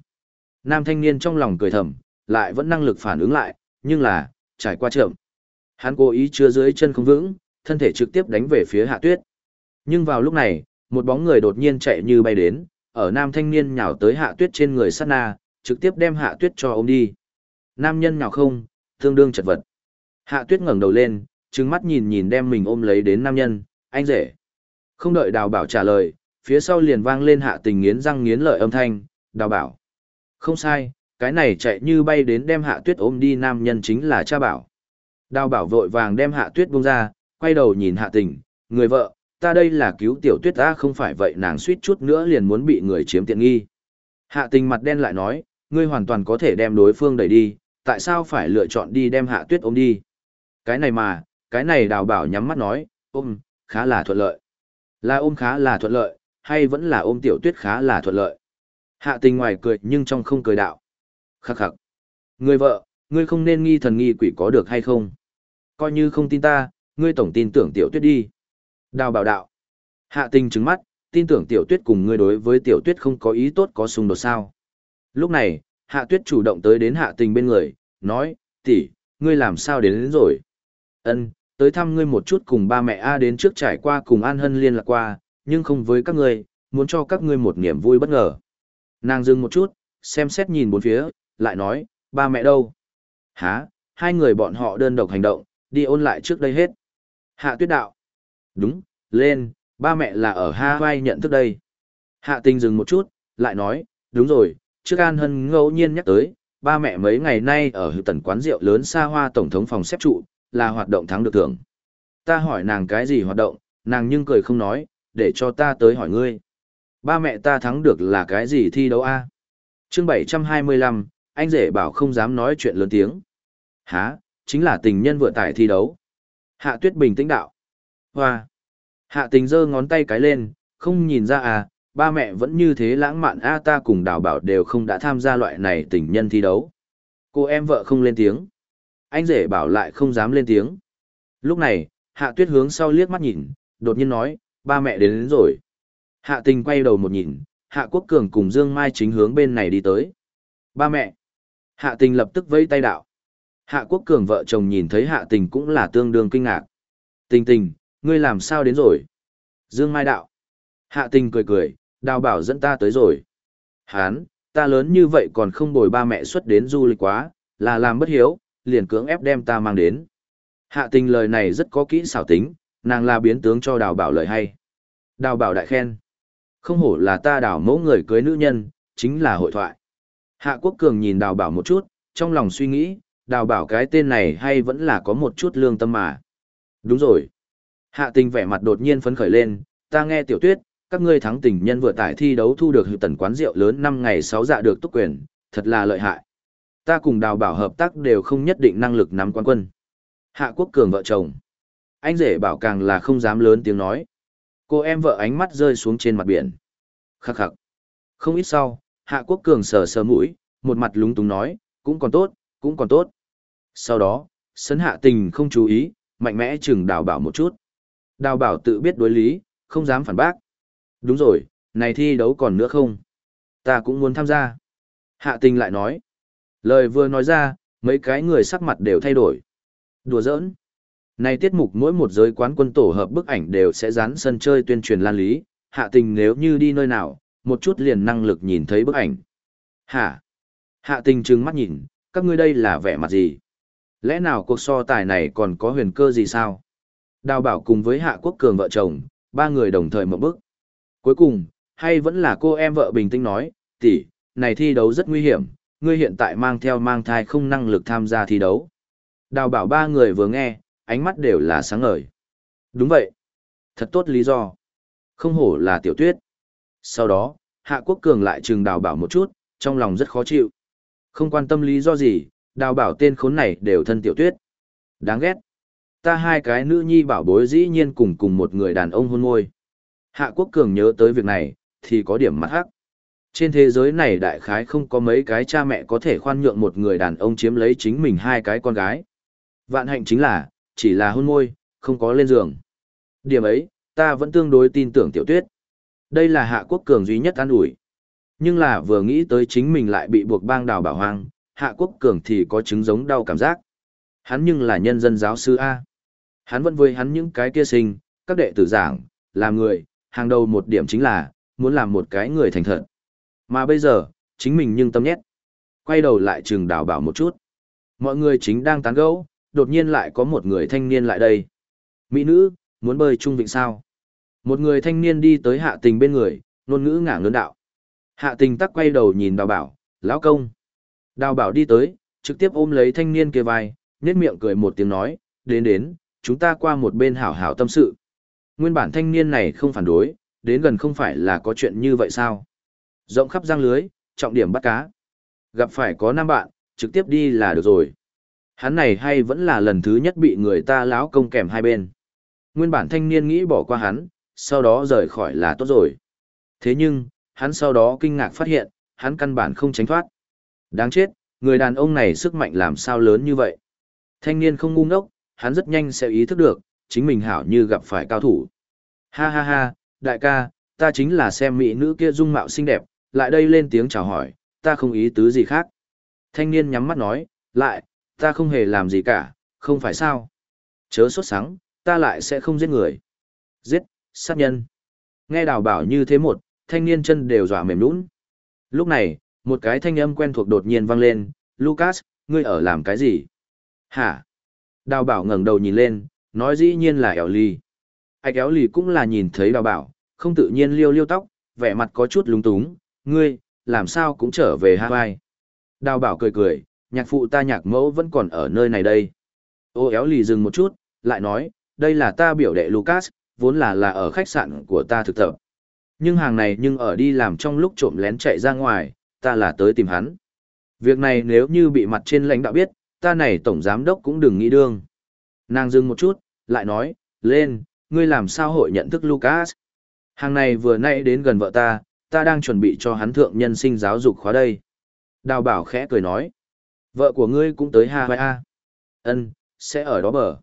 Nam thanh niên trong lòng cười thầm, lại vẫn năng lực phản ứng lại, nhưng là, trải qua chậm. Hắn cố ý chưa dưới chân không vững, thân thể trực tiếp đánh về phía hạ tuyết. Nhưng vào lúc này, một bóng người đột nhiên chạy như bay đến, ở nam thanh niên nhào tới hạ tuyết trên người sát na, trực tiếp đem hạ tuyết cho ôm đi. Nam nhân nhào không, tương đương chật vật. Hạ tuyết ngẩng đầu lên, trừng mắt nhìn nhìn đem mình ôm lấy đến nam nhân, anh rể. Không đợi đào bảo trả lời, phía sau liền vang lên hạ tình nghiến răng nghiến lợi âm thanh, đào bảo. Không sai, cái này chạy như bay đến đem hạ tuyết ôm đi nam nhân chính là cha bảo. Đào bảo vội vàng đem hạ tuyết buông ra, quay đầu nhìn hạ tình, người vợ, ta đây là cứu tiểu tuyết ta không phải vậy nàng suýt chút nữa liền muốn bị người chiếm tiện nghi. Hạ tình mặt đen lại nói, ngươi hoàn toàn có thể đem đối phương đẩy đi, tại sao phải lựa chọn đi đem hạ tuyết ôm đi. Cái này mà, cái này đào bảo nhắm mắt nói, ôm, khá là thuận lợi. Là ôm khá là thuận lợi, hay vẫn là ôm tiểu tuyết khá là thuận lợi. Hạ tình ngoài cười nhưng trong không cười đạo. Khắc khắc. Người vợ, ngươi không nên nghi thần nghi quỷ có được hay không? Coi như không tin ta, ngươi tổng tin tưởng tiểu tuyết đi. Đào bảo đạo. Hạ tình trứng mắt, tin tưởng tiểu tuyết cùng ngươi đối với tiểu tuyết không có ý tốt có xung đột sao. Lúc này, hạ tuyết chủ động tới đến hạ tình bên người, nói, tỷ, ngươi làm sao đến, đến rồi? Ân, tới thăm ngươi một chút cùng ba mẹ A đến trước trải qua cùng An Hân liên lạc qua, nhưng không với các ngươi, muốn cho các ngươi một niềm vui bất ngờ. Nàng dừng một chút, xem xét nhìn bốn phía, lại nói, ba mẹ đâu? Hả, hai người bọn họ đơn độc hành động, đi ôn lại trước đây hết. Hạ tuyết đạo. Đúng, lên, ba mẹ là ở Hawaii nhận thức đây. Hạ tình dừng một chút, lại nói, đúng rồi, trước An Hân ngẫu nhiên nhắc tới, ba mẹ mấy ngày nay ở hữu tần quán rượu lớn xa hoa tổng thống phòng xếp trụ, là hoạt động thắng được thưởng. Ta hỏi nàng cái gì hoạt động, nàng nhưng cười không nói, để cho ta tới hỏi ngươi. Ba mẹ ta thắng được là cái gì thi đấu a? À? Chương 725, anh rể bảo không dám nói chuyện lớn tiếng. Hả, chính là tình nhân vừa tải thi đấu. Hạ tuyết bình tĩnh đạo. Hoa. Hạ tình giơ ngón tay cái lên, không nhìn ra à, ba mẹ vẫn như thế lãng mạn a ta cùng đào bảo đều không đã tham gia loại này tình nhân thi đấu. Cô em vợ không lên tiếng. Anh rể bảo lại không dám lên tiếng. Lúc này, hạ tuyết hướng sau liếc mắt nhìn, đột nhiên nói, ba mẹ đến, đến rồi. Hạ tình quay đầu một nhìn, hạ quốc cường cùng Dương Mai chính hướng bên này đi tới. Ba mẹ. Hạ tình lập tức vẫy tay đạo. Hạ quốc cường vợ chồng nhìn thấy hạ tình cũng là tương đương kinh ngạc. Tình tình, ngươi làm sao đến rồi? Dương Mai đạo. Hạ tình cười cười, đào bảo dẫn ta tới rồi. Hán, ta lớn như vậy còn không bồi ba mẹ xuất đến du lịch quá, là làm bất hiếu, liền cưỡng ép đem ta mang đến. Hạ tình lời này rất có kỹ xảo tính, nàng là biến tướng cho đào bảo lời hay. Đào bảo đại khen. Không hổ là ta đào mẫu người cưới nữ nhân, chính là hội thoại. Hạ quốc cường nhìn đào bảo một chút, trong lòng suy nghĩ, đào bảo cái tên này hay vẫn là có một chút lương tâm mà. Đúng rồi. Hạ tình vẻ mặt đột nhiên phấn khởi lên, ta nghe tiểu tuyết, các ngươi thắng tình nhân vừa tải thi đấu thu được tần quán rượu lớn 5 ngày 6 dạ được túc quyền, thật là lợi hại. Ta cùng đào bảo hợp tác đều không nhất định năng lực nắm quán quân. Hạ quốc cường vợ chồng. Anh rể bảo càng là không dám lớn tiếng nói. Cô em vợ ánh mắt rơi xuống trên mặt biển. Khắc khắc. Không ít sau, Hạ quốc cường sờ sờ mũi, một mặt lúng túng nói, cũng còn tốt, cũng còn tốt. Sau đó, sấn hạ tình không chú ý, mạnh mẽ chừng đào bảo một chút. Đào bảo tự biết đối lý, không dám phản bác. Đúng rồi, này thi đấu còn nữa không? Ta cũng muốn tham gia. Hạ tình lại nói. Lời vừa nói ra, Mấy cái người sắc mặt đều thay đổi. Đùa giỡn. Này tiết mục mỗi một giới quán quân tổ hợp bức ảnh đều sẽ dán sân chơi tuyên truyền lan lý, hạ tình nếu như đi nơi nào, một chút liền năng lực nhìn thấy bức ảnh. Hả? Hạ tình trừng mắt nhìn, các ngươi đây là vẻ mặt gì? Lẽ nào cuộc so tài này còn có huyền cơ gì sao? Đào bảo cùng với Hạ Quốc Cường vợ chồng, ba người đồng thời một bức. Cuối cùng, hay vẫn là cô em vợ bình tĩnh nói, tỷ, này thi đấu rất nguy hiểm, ngươi hiện tại mang theo mang thai không năng lực tham gia thi đấu. Đào bảo ba người vừa nghe, ánh mắt đều là sáng ngời. Đúng vậy. Thật tốt lý do. Không hổ là tiểu tuyết. Sau đó, Hạ Quốc Cường lại trừng đào bảo một chút, trong lòng rất khó chịu. Không quan tâm lý do gì, đào bảo tên khốn này đều thân tiểu tuyết. Đáng ghét. Ta hai cái nữ nhi bảo bối dĩ nhiên cùng cùng một người đàn ông hôn môi. Hạ Quốc Cường nhớ tới việc này, thì có điểm mắt hắc. Trên thế giới này đại khái không có mấy cái cha mẹ có thể khoan nhượng một người đàn ông chiếm lấy chính mình hai cái con gái. Vạn hạnh chính là, chỉ là hôn môi, không có lên giường. Điểm ấy, ta vẫn tương đối tin tưởng tiểu tuyết. Đây là hạ quốc cường duy nhất an ủi. Nhưng là vừa nghĩ tới chính mình lại bị buộc bang đào bảo hoang, hạ quốc cường thì có chứng giống đau cảm giác. Hắn nhưng là nhân dân giáo sư A. Hắn vẫn với hắn những cái kia sinh, các đệ tử giảng, làm người, hàng đầu một điểm chính là, muốn làm một cái người thành thật. Mà bây giờ, chính mình nhưng tâm nhét. Quay đầu lại trường đào bảo một chút. Mọi người chính đang tán gẫu, đột nhiên lại có một người thanh niên lại đây. Mỹ nữ, muốn bơi trung vịnh sao? Một người thanh niên đi tới hạ tình bên người, ngôn ngữ ngả ngớn đạo. Hạ tình tắc quay đầu nhìn đào bảo, lão công. Đào bảo đi tới, trực tiếp ôm lấy thanh niên kia vai, nhét miệng cười một tiếng nói, đến đến, chúng ta qua một bên hảo hảo tâm sự. Nguyên bản thanh niên này không phản đối, đến gần không phải là có chuyện như vậy sao? Rộng khắp giang lưới, trọng điểm bắt cá. Gặp phải có năm bạn, trực tiếp đi là được rồi. Hắn này hay vẫn là lần thứ nhất bị người ta láo công kèm hai bên. Nguyên bản thanh niên nghĩ bỏ qua hắn, sau đó rời khỏi là tốt rồi. Thế nhưng, hắn sau đó kinh ngạc phát hiện, hắn căn bản không tránh thoát. Đáng chết, người đàn ông này sức mạnh làm sao lớn như vậy. Thanh niên không ngu ngốc, hắn rất nhanh sẽ ý thức được, chính mình hảo như gặp phải cao thủ. Ha ha ha, đại ca, ta chính là xem mỹ nữ kia dung mạo xinh đẹp, lại đây lên tiếng chào hỏi, ta không ý tứ gì khác. Thanh niên nhắm mắt nói, lại, ta không hề làm gì cả, không phải sao. Chớ sốt sắng, ta lại sẽ không giết người. Giết, sát nhân. Nghe đào bảo như thế một, thanh niên chân đều dọa mềm nũng. Lúc này, một cái thanh âm quen thuộc đột nhiên vang lên, Lucas, ngươi ở làm cái gì? Hả? Đào bảo ngẩng đầu nhìn lên, nói dĩ nhiên là éo lì. Ách éo lì cũng là nhìn thấy đào bảo, không tự nhiên liêu liêu tóc, vẻ mặt có chút lúng túng, ngươi, làm sao cũng trở về Hawaii. Đào bảo cười cười, nhạc phụ ta nhạc mẫu vẫn còn ở nơi này đây. Ô éo lì dừng một chút, lại nói, đây là ta biểu đệ Lucas, vốn là là ở khách sạn của ta thực tập. Nhưng hàng này nhưng ở đi làm trong lúc trộm lén chạy ra ngoài, ta là tới tìm hắn. Việc này nếu như bị mặt trên lãnh đạo biết, ta này tổng giám đốc cũng đừng nghĩ đương. Nàng dừng một chút, lại nói, lên, ngươi làm sao hội nhận thức Lucas. Hàng này vừa nãy đến gần vợ ta, ta đang chuẩn bị cho hắn thượng nhân sinh giáo dục khóa đây. Đào bảo khẽ cười nói. Vợ của ngươi cũng tới Hawaii. Ân, sẽ ở đó bờ.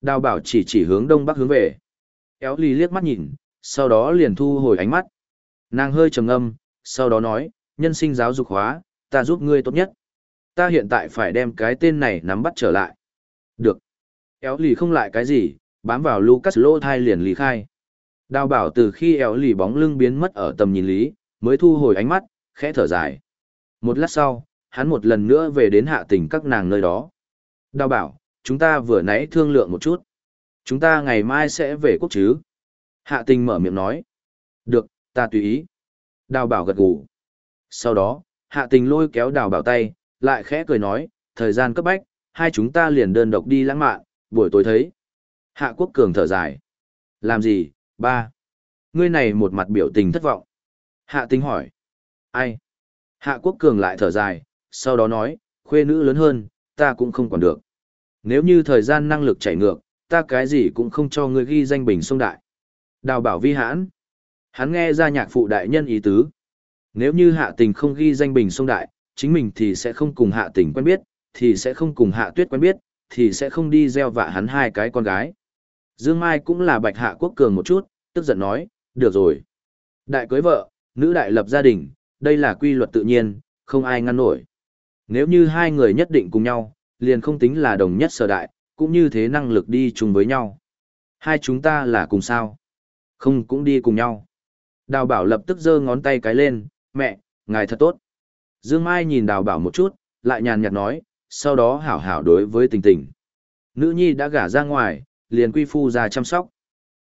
Đào bảo chỉ chỉ hướng đông bắc hướng về. Éo lì liếc mắt nhìn, sau đó liền thu hồi ánh mắt. Nàng hơi trầm âm, sau đó nói, nhân sinh giáo dục hóa, ta giúp ngươi tốt nhất. Ta hiện tại phải đem cái tên này nắm bắt trở lại. Được. Éo lì không lại cái gì, bám vào Lucas lô thai liền lý khai. Đào bảo từ khi éo lì bóng lưng biến mất ở tầm nhìn lý, mới thu hồi ánh mắt, khẽ thở dài. Một lát sau, hắn một lần nữa về đến hạ tình các nàng nơi đó. Đào bảo, chúng ta vừa nãy thương lượng một chút. Chúng ta ngày mai sẽ về quốc chứ. Hạ tình mở miệng nói. Được, ta tùy ý. Đào bảo gật gù. Sau đó, hạ tình lôi kéo đào bảo tay, lại khẽ cười nói, thời gian cấp bách, hai chúng ta liền đơn độc đi lãng mạn, buổi tối thấy. Hạ quốc cường thở dài. Làm gì, ba? Ngươi này một mặt biểu tình thất vọng. Hạ tình hỏi. Ai? Hạ quốc cường lại thở dài, sau đó nói, khuê nữ lớn hơn, ta cũng không còn được. Nếu như thời gian năng lực chảy ngược, ta cái gì cũng không cho ngươi ghi danh bình sông đại. Đào bảo vi hãn. Hắn nghe ra nhạc phụ đại nhân ý tứ. Nếu như hạ tình không ghi danh bình sông đại, chính mình thì sẽ không cùng hạ tình quen biết, thì sẽ không cùng hạ tuyết quen biết, thì sẽ không đi gieo vạ hắn hai cái con gái. Dương Mai cũng là bạch hạ quốc cường một chút, tức giận nói, được rồi. Đại cưới vợ, nữ đại lập gia đình, đây là quy luật tự nhiên, không ai ngăn nổi. Nếu như hai người nhất định cùng nhau, liền không tính là đồng nhất sở đại, cũng như thế năng lực đi chung với nhau. Hai chúng ta là cùng sao? Không cũng đi cùng nhau. Đào bảo lập tức giơ ngón tay cái lên, mẹ, ngài thật tốt. Dương Mai nhìn đào bảo một chút, lại nhàn nhạt nói, sau đó hảo hảo đối với tình tình. Nữ nhi đã gả ra ngoài, liền quy phu ra chăm sóc.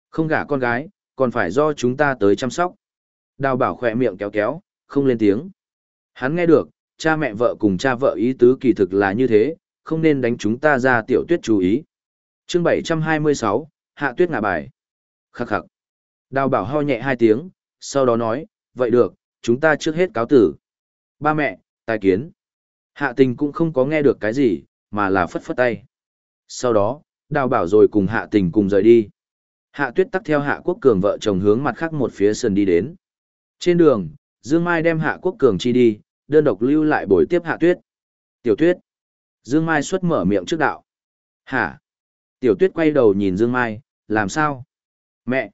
Không gả con gái, còn phải do chúng ta tới chăm sóc. Đào bảo khỏe miệng kéo kéo, không lên tiếng. Hắn nghe được, cha mẹ vợ cùng cha vợ ý tứ kỳ thực là như thế, không nên đánh chúng ta ra tiểu tuyết chú ý. chương 726, Hạ tuyết ngả bài. Khắc khắc. Đào bảo ho nhẹ hai tiếng, sau đó nói, vậy được, chúng ta trước hết cáo tử. Ba mẹ, tài kiến. Hạ tình cũng không có nghe được cái gì, mà là phất phất tay. Sau đó, đào bảo rồi cùng hạ tình cùng rời đi. Hạ tuyết tắt theo hạ quốc cường vợ chồng hướng mặt khác một phía sườn đi đến. Trên đường, Dương Mai đem hạ quốc cường chi đi, đơn độc lưu lại buổi tiếp hạ tuyết. Tiểu tuyết. Dương Mai xuất mở miệng trước đạo. Hả? Tiểu tuyết quay đầu nhìn Dương Mai, làm sao? Mẹ!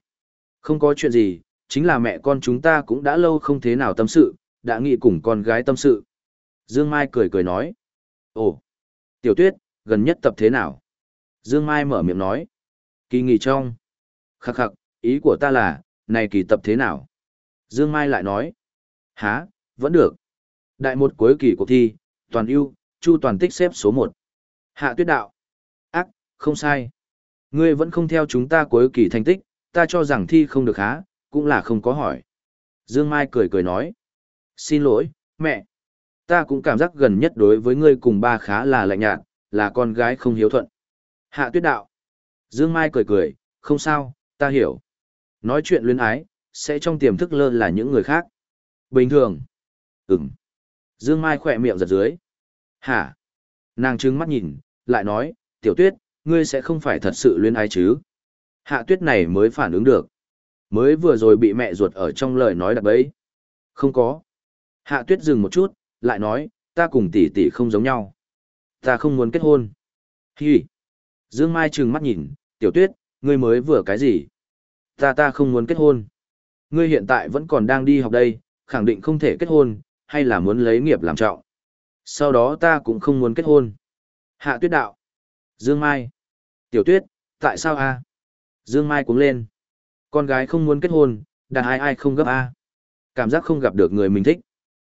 Không có chuyện gì, chính là mẹ con chúng ta cũng đã lâu không thế nào tâm sự, đã nghĩ cùng con gái tâm sự. Dương Mai cười cười nói. Ồ! Tiểu tuyết, gần nhất tập thế nào? Dương Mai mở miệng nói. Kỳ nghỉ trong. Khắc khắc, ý của ta là, này kỳ tập thế nào? Dương Mai lại nói. hả, vẫn được. Đại một cuối kỳ cuộc thi, toàn ưu, chu toàn tích xếp số 1. Hạ tuyết đạo. Ác, không sai. Ngươi vẫn không theo chúng ta cuối kỳ thành tích, ta cho rằng thi không được há, cũng là không có hỏi. Dương Mai cười cười nói. Xin lỗi, mẹ. Ta cũng cảm giác gần nhất đối với ngươi cùng ba khá là lạnh nhạt, là con gái không hiếu thuận. Hạ tuyết đạo. Dương Mai cười cười, không sao, ta hiểu. Nói chuyện luyến ái, sẽ trong tiềm thức lơ là những người khác. Bình thường. Ừm. Dương Mai khỏe miệng giật dưới. Hả? Nàng trừng mắt nhìn, lại nói, tiểu tuyết, ngươi sẽ không phải thật sự luyến ái chứ? Hạ tuyết này mới phản ứng được. Mới vừa rồi bị mẹ ruột ở trong lời nói đặt bấy. Không có. Hạ tuyết dừng một chút, lại nói, ta cùng tỷ tỷ không giống nhau. Ta không muốn kết hôn. Hi. Dương Mai trừng mắt nhìn, tiểu tuyết, ngươi mới vừa cái gì? Ta ta không muốn kết hôn. Ngươi hiện tại vẫn còn đang đi học đây, khẳng định không thể kết hôn, hay là muốn lấy nghiệp làm trọng. Sau đó ta cũng không muốn kết hôn. Hạ tuyết đạo. Dương Mai. Tiểu tuyết, tại sao a? Dương Mai cuống lên. Con gái không muốn kết hôn, đàn ai ai không gấp a. Cảm giác không gặp được người mình thích.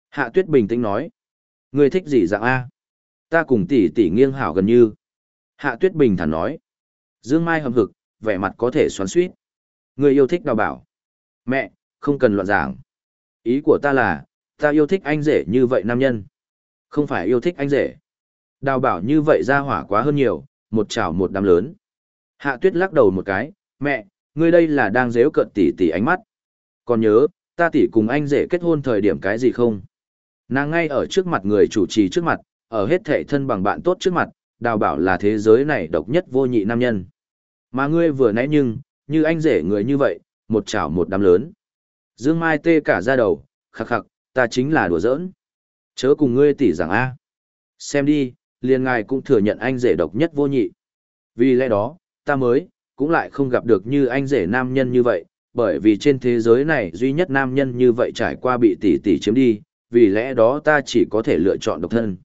Hạ tuyết bình tĩnh nói. Người thích gì dạng a? Ta cùng tỷ tỷ nghiêng hảo gần như. Hạ tuyết bình thản nói. Dương Mai hầm hực, vẻ mặt có thể xoắn suýt. Người yêu thích đào bảo. Mẹ, không cần loạn giảng. Ý của ta là, ta yêu thích anh rể như vậy nam nhân. Không phải yêu thích anh rể. Đào bảo như vậy ra hỏa quá hơn nhiều, một chảo một đám lớn. Hạ tuyết lắc đầu một cái, mẹ, ngươi đây là đang dếu cận tỷ tỷ ánh mắt. Còn nhớ, ta tỷ cùng anh rể kết hôn thời điểm cái gì không? Nàng ngay ở trước mặt người chủ trì trước mặt, ở hết thệ thân bằng bạn tốt trước mặt, đào bảo là thế giới này độc nhất vô nhị nam nhân. Mà ngươi vừa nãy nhưng, như anh rể người như vậy, một chảo một đám lớn. Dương Mai tê cả ra đầu, khắc khắc, ta chính là đùa giỡn. Chớ cùng ngươi tỉ rằng a. Xem đi, liền ngài cũng thừa nhận anh rể độc nhất vô nhị. Vì lẽ đó, ta mới, cũng lại không gặp được như anh rể nam nhân như vậy, bởi vì trên thế giới này duy nhất nam nhân như vậy trải qua bị tỷ tỷ chiếm đi, vì lẽ đó ta chỉ có thể lựa chọn độc thân.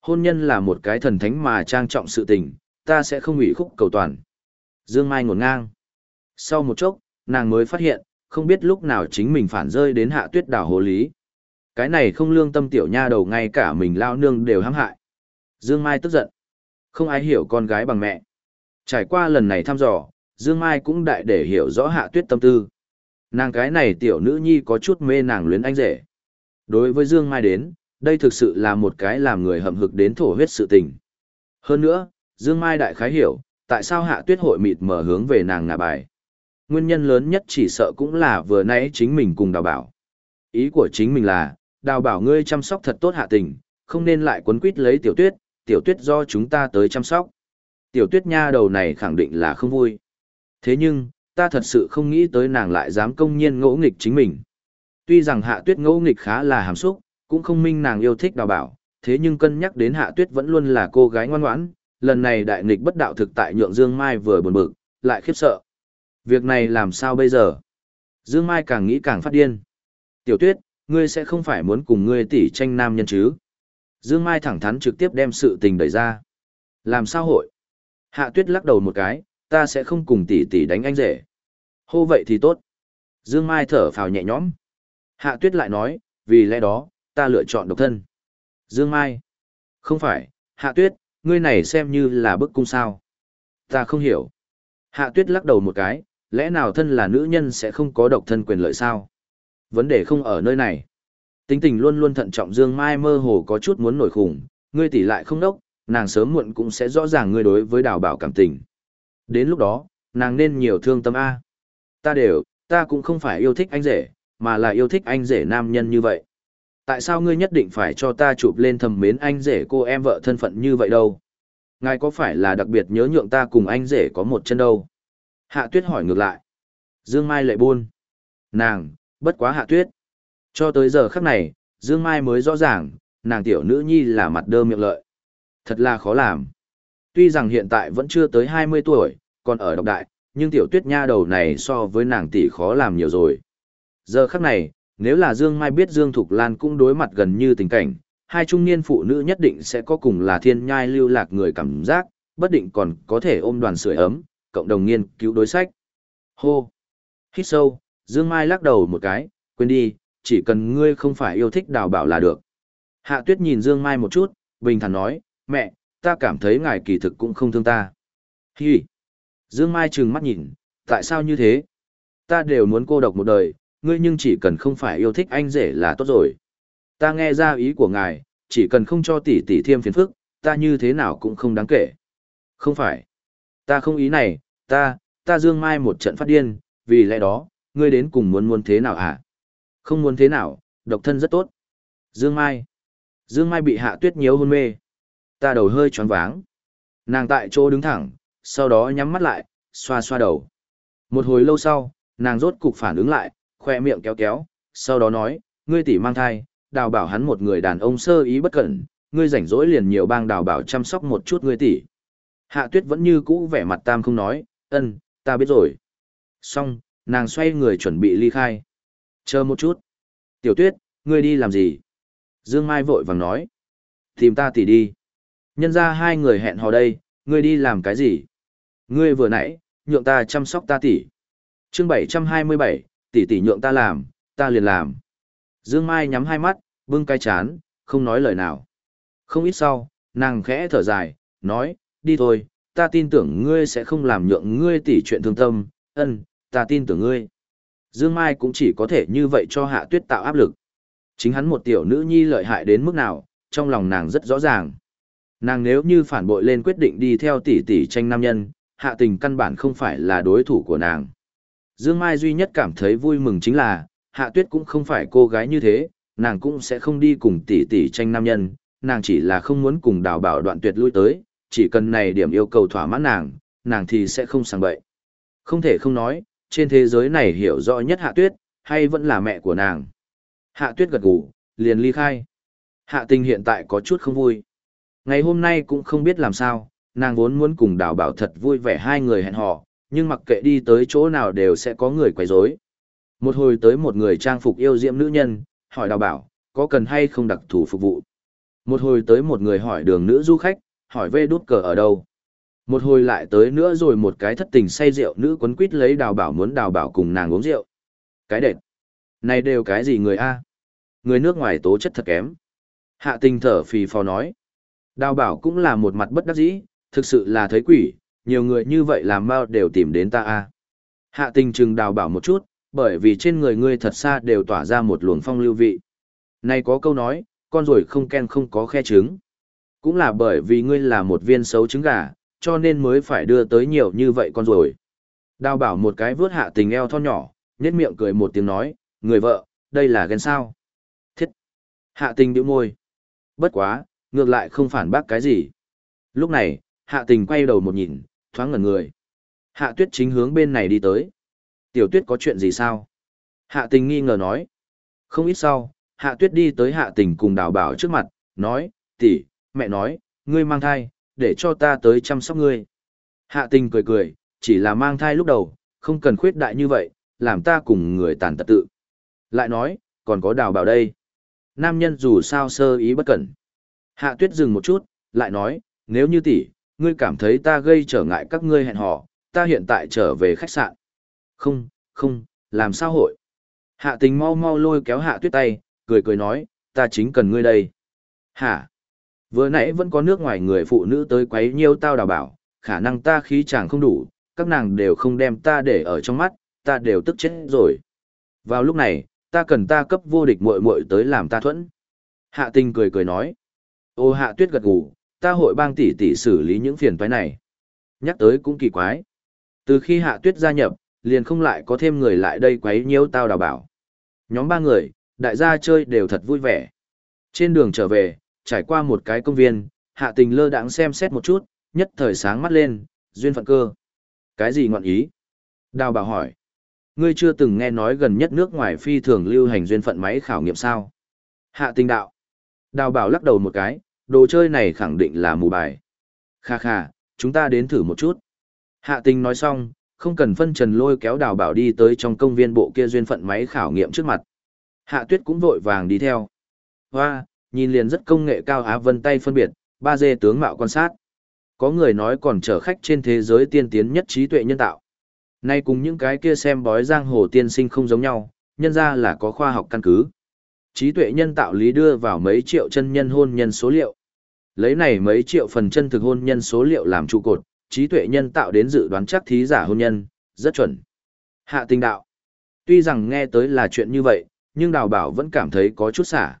Hôn nhân là một cái thần thánh mà trang trọng sự tình, ta sẽ không ủy khúc cầu toàn. Dương Mai ngổn ngang. Sau một chốc, nàng mới phát hiện, không biết lúc nào chính mình phản rơi đến hạ tuyết đảo hồ lý. Cái này không lương tâm tiểu nha đầu ngay cả mình lao nương đều hãm hại. Dương Mai tức giận. Không ai hiểu con gái bằng mẹ. Trải qua lần này thăm dò, Dương Mai cũng đại để hiểu rõ hạ tuyết tâm tư. Nàng cái này tiểu nữ nhi có chút mê nàng luyến anh rể. Đối với Dương Mai đến, đây thực sự là một cái làm người hậm hực đến thổ huyết sự tình. Hơn nữa, Dương Mai đại khái hiểu, tại sao hạ tuyết hội mịt mở hướng về nàng ngả bài. Nguyên nhân lớn nhất chỉ sợ cũng là vừa nãy chính mình cùng đào bảo. Ý của chính mình là, đào bảo ngươi chăm sóc thật tốt hạ tình, không nên lại quấn quýt lấy tiểu tuyết, tiểu tuyết do chúng ta tới chăm sóc. Tiểu tuyết nha đầu này khẳng định là không vui. Thế nhưng, ta thật sự không nghĩ tới nàng lại dám công nhiên ngỗ nghịch chính mình. Tuy rằng hạ tuyết ngỗ nghịch khá là hàm xúc, cũng không minh nàng yêu thích đào bảo, thế nhưng cân nhắc đến hạ tuyết vẫn luôn là cô gái ngoan ngoãn, lần này đại nghịch bất đạo thực tại nhượng Dương Mai vừa buồn bực, lại khiếp sợ. Việc này làm sao bây giờ? Dương Mai càng nghĩ càng phát điên. Tiểu tuyết, ngươi sẽ không phải muốn cùng ngươi tỷ tranh nam nhân chứ? Dương Mai thẳng thắn trực tiếp đem sự tình đẩy ra. Làm sao hội? Hạ tuyết lắc đầu một cái, ta sẽ không cùng tỷ tỷ đánh anh rể. Hô vậy thì tốt. Dương Mai thở phào nhẹ nhõm. Hạ tuyết lại nói, vì lẽ đó, ta lựa chọn độc thân. Dương Mai. Không phải, Hạ tuyết, ngươi này xem như là bức cung sao. Ta không hiểu. Hạ tuyết lắc đầu một cái, lẽ nào thân là nữ nhân sẽ không có độc thân quyền lợi sao? Vấn đề không ở nơi này. Tính tình luôn luôn thận trọng Dương Mai mơ hồ có chút muốn nổi khủng, ngươi tỷ lại không đốc, nàng sớm muộn cũng sẽ rõ ràng ngươi đối với đào bảo cảm tình. Đến lúc đó, nàng nên nhiều thương tâm A. Ta đều, ta cũng không phải yêu thích anh rể, mà là yêu thích anh rể nam nhân như vậy. Tại sao ngươi nhất định phải cho ta chụp lên thầm mến anh rể cô em vợ thân phận như vậy đâu? Ngài có phải là đặc biệt nhớ nhượng ta cùng anh rể có một chân đâu? Hạ tuyết hỏi ngược lại. Dương Mai lệ buôn. Nàng, bất quá hạ tuyết. Cho tới giờ khắc này, Dương Mai mới rõ ràng, nàng tiểu nữ nhi là mặt đơ miệng lợi. Thật là khó làm. Tuy rằng hiện tại vẫn chưa tới 20 tuổi, còn ở độc đại, nhưng tiểu tuyết nha đầu này so với nàng tỷ khó làm nhiều rồi. Giờ khắc này, nếu là Dương Mai biết Dương Thục Lan cũng đối mặt gần như tình cảnh, hai trung niên phụ nữ nhất định sẽ có cùng là thiên nhai lưu lạc người cảm giác, bất định còn có thể ôm đoàn sưởi ấm, cộng đồng nghiên cứu đối sách. Hô! Hít sâu, Dương Mai lắc đầu một cái, quên đi, chỉ cần ngươi không phải yêu thích đào bảo là được. Hạ tuyết nhìn Dương Mai một chút, bình thản nói, mẹ, ta cảm thấy ngài kỳ thực cũng không thương ta. Hi! Dương Mai trừng mắt nhìn, tại sao như thế? Ta đều muốn cô độc một đời, ngươi nhưng chỉ cần không phải yêu thích anh rể là tốt rồi. Ta nghe ra ý của ngài, chỉ cần không cho tỷ tỷ thêm phiền phức, ta như thế nào cũng không đáng kể. Không phải. Ta không ý này, ta, ta Dương Mai một trận phát điên, vì lẽ đó, ngươi đến cùng muốn muốn thế nào hả? Không muốn thế nào, độc thân rất tốt. Dương Mai. Dương Mai bị hạ tuyết nhiều hôn mê. Ta đầu hơi choáng váng. Nàng tại chỗ đứng thẳng, sau đó nhắm mắt lại, xoa xoa đầu. Một hồi lâu sau, nàng rốt cục phản ứng lại, khoe miệng kéo kéo, sau đó nói, ngươi tỷ mang thai, đào bảo hắn một người đàn ông sơ ý bất cẩn, ngươi rảnh rỗi liền nhiều bang đào bảo chăm sóc một chút ngươi tỷ. Hạ tuyết vẫn như cũ vẻ mặt tam không nói, ân, ta biết rồi. Xong, nàng xoay người chuẩn bị ly khai. Chờ một chút. Tiểu tuyết, ngươi đi làm gì? Dương Mai vội vàng nói. Tìm ta tỷ đi. Nhân ra hai người hẹn hò đây, ngươi đi làm cái gì? Ngươi vừa nãy, nhượng ta chăm sóc ta tỷ. chương 727, tỷ tỷ nhượng ta làm, ta liền làm. Dương Mai nhắm hai mắt, bưng cái chán, không nói lời nào. Không ít sau, nàng khẽ thở dài, nói, đi thôi, ta tin tưởng ngươi sẽ không làm nhượng ngươi tỷ chuyện thương tâm, ân, ta tin tưởng ngươi. Dương Mai cũng chỉ có thể như vậy cho hạ tuyết tạo áp lực. Chính hắn một tiểu nữ nhi lợi hại đến mức nào, trong lòng nàng rất rõ ràng. Nàng nếu như phản bội lên quyết định đi theo tỷ tỷ tranh nam nhân, hạ tình căn bản không phải là đối thủ của nàng. Dương Mai duy nhất cảm thấy vui mừng chính là, hạ tuyết cũng không phải cô gái như thế, nàng cũng sẽ không đi cùng tỷ tỷ tranh nam nhân, nàng chỉ là không muốn cùng đào bảo đoạn tuyệt lui tới, chỉ cần này điểm yêu cầu thỏa mãn nàng, nàng thì sẽ không sang bậy. Không thể không nói, trên thế giới này hiểu rõ nhất hạ tuyết, hay vẫn là mẹ của nàng. Hạ tuyết gật gù, liền ly khai. Hạ tình hiện tại có chút không vui. Ngày hôm nay cũng không biết làm sao, nàng vốn muốn cùng đào bảo thật vui vẻ hai người hẹn hò, nhưng mặc kệ đi tới chỗ nào đều sẽ có người quấy rối. Một hồi tới một người trang phục yêu diễm nữ nhân, hỏi đào bảo, có cần hay không đặc thù phục vụ. Một hồi tới một người hỏi đường nữ du khách, hỏi vê đút cờ ở đâu. Một hồi lại tới nữa rồi một cái thất tình say rượu nữ quấn quýt lấy đào bảo muốn đào bảo cùng nàng uống rượu. Cái đệt. Này đều cái gì người A? Người nước ngoài tố chất thật kém. Hạ tình thở phì phò nói. Đào bảo cũng là một mặt bất đắc dĩ, thực sự là thấy quỷ, nhiều người như vậy làm bao đều tìm đến ta A. Hạ tình chừng đào bảo một chút, bởi vì trên người ngươi thật xa đều tỏa ra một luồng phong lưu vị. Này có câu nói, con rồi không ken không có khe trứng. Cũng là bởi vì ngươi là một viên xấu trứng gà, cho nên mới phải đưa tới nhiều như vậy con rồi. Đào bảo một cái vướt hạ tình eo thon nhỏ, nhét miệng cười một tiếng nói, người vợ, đây là ghen sao. Thiết. Hạ tình điệu môi. Bất quá, ngược lại không phản bác cái gì. Lúc này, hạ tình quay đầu một nhìn, thoáng ngẩn người. Hạ tuyết chính hướng bên này đi tới. Tiểu tuyết có chuyện gì sao? Hạ tình nghi ngờ nói. Không ít sau, hạ tuyết đi tới hạ tình cùng đào bảo trước mặt, nói, tỷ, mẹ nói, ngươi mang thai, để cho ta tới chăm sóc ngươi. Hạ tình cười cười, chỉ là mang thai lúc đầu, không cần khuyết đại như vậy, làm ta cùng người tàn tật tự. Lại nói, còn có đào bảo đây. Nam nhân dù sao sơ ý bất cẩn. Hạ tuyết dừng một chút, lại nói, nếu như tỷ, ngươi cảm thấy ta gây trở ngại các ngươi hẹn hò, ta hiện tại trở về khách sạn. Không, không, làm sao hội? Hạ tình mau mau lôi kéo hạ tuyết tay, cười cười nói, ta chính cần ngươi đây. Hả? Vừa nãy vẫn có nước ngoài người phụ nữ tới quấy nhiêu tao đào bảo, khả năng ta khí chàng không đủ, các nàng đều không đem ta để ở trong mắt, ta đều tức chết rồi. Vào lúc này, ta cần ta cấp vô địch muội muội tới làm ta thuẫn. Hạ tình cười cười nói. Ô hạ tuyết gật gù, ta hội bang tỷ tỷ xử lý những phiền toái này. Nhắc tới cũng kỳ quái. Từ khi hạ tuyết gia nhập, liền không lại có thêm người lại đây quấy nhiễu tao đào bảo. Nhóm ba người, đại gia chơi đều thật vui vẻ. Trên đường trở về, trải qua một cái công viên, hạ tình lơ đãng xem xét một chút, nhất thời sáng mắt lên, duyên phận cơ. Cái gì ngọn ý? Đào bảo hỏi. Ngươi chưa từng nghe nói gần nhất nước ngoài phi thường lưu hành duyên phận máy khảo nghiệm sao? Hạ tình đạo. Đào bảo lắc đầu một cái, đồ chơi này khẳng định là mù bài. Kha kha, chúng ta đến thử một chút. Hạ tình nói xong, không cần phân trần lôi kéo đào bảo đi tới trong công viên bộ kia duyên phận máy khảo nghiệm trước mặt. Hạ tuyết cũng vội vàng đi theo. Hoa, nhìn liền rất công nghệ cao Á Vân tay phân biệt, ba d tướng mạo quan sát. Có người nói còn chở khách trên thế giới tiên tiến nhất trí tuệ nhân tạo. Nay cùng những cái kia xem bói giang hồ tiên sinh không giống nhau, nhân ra là có khoa học căn cứ. Trí tuệ nhân tạo lý đưa vào mấy triệu chân nhân hôn nhân số liệu. Lấy này mấy triệu phần chân thực hôn nhân số liệu làm trụ cột, trí tuệ nhân tạo đến dự đoán chắc thí giả hôn nhân, rất chuẩn. Hạ tình đạo. Tuy rằng nghe tới là chuyện như vậy, nhưng đào bảo vẫn cảm thấy có chút xả.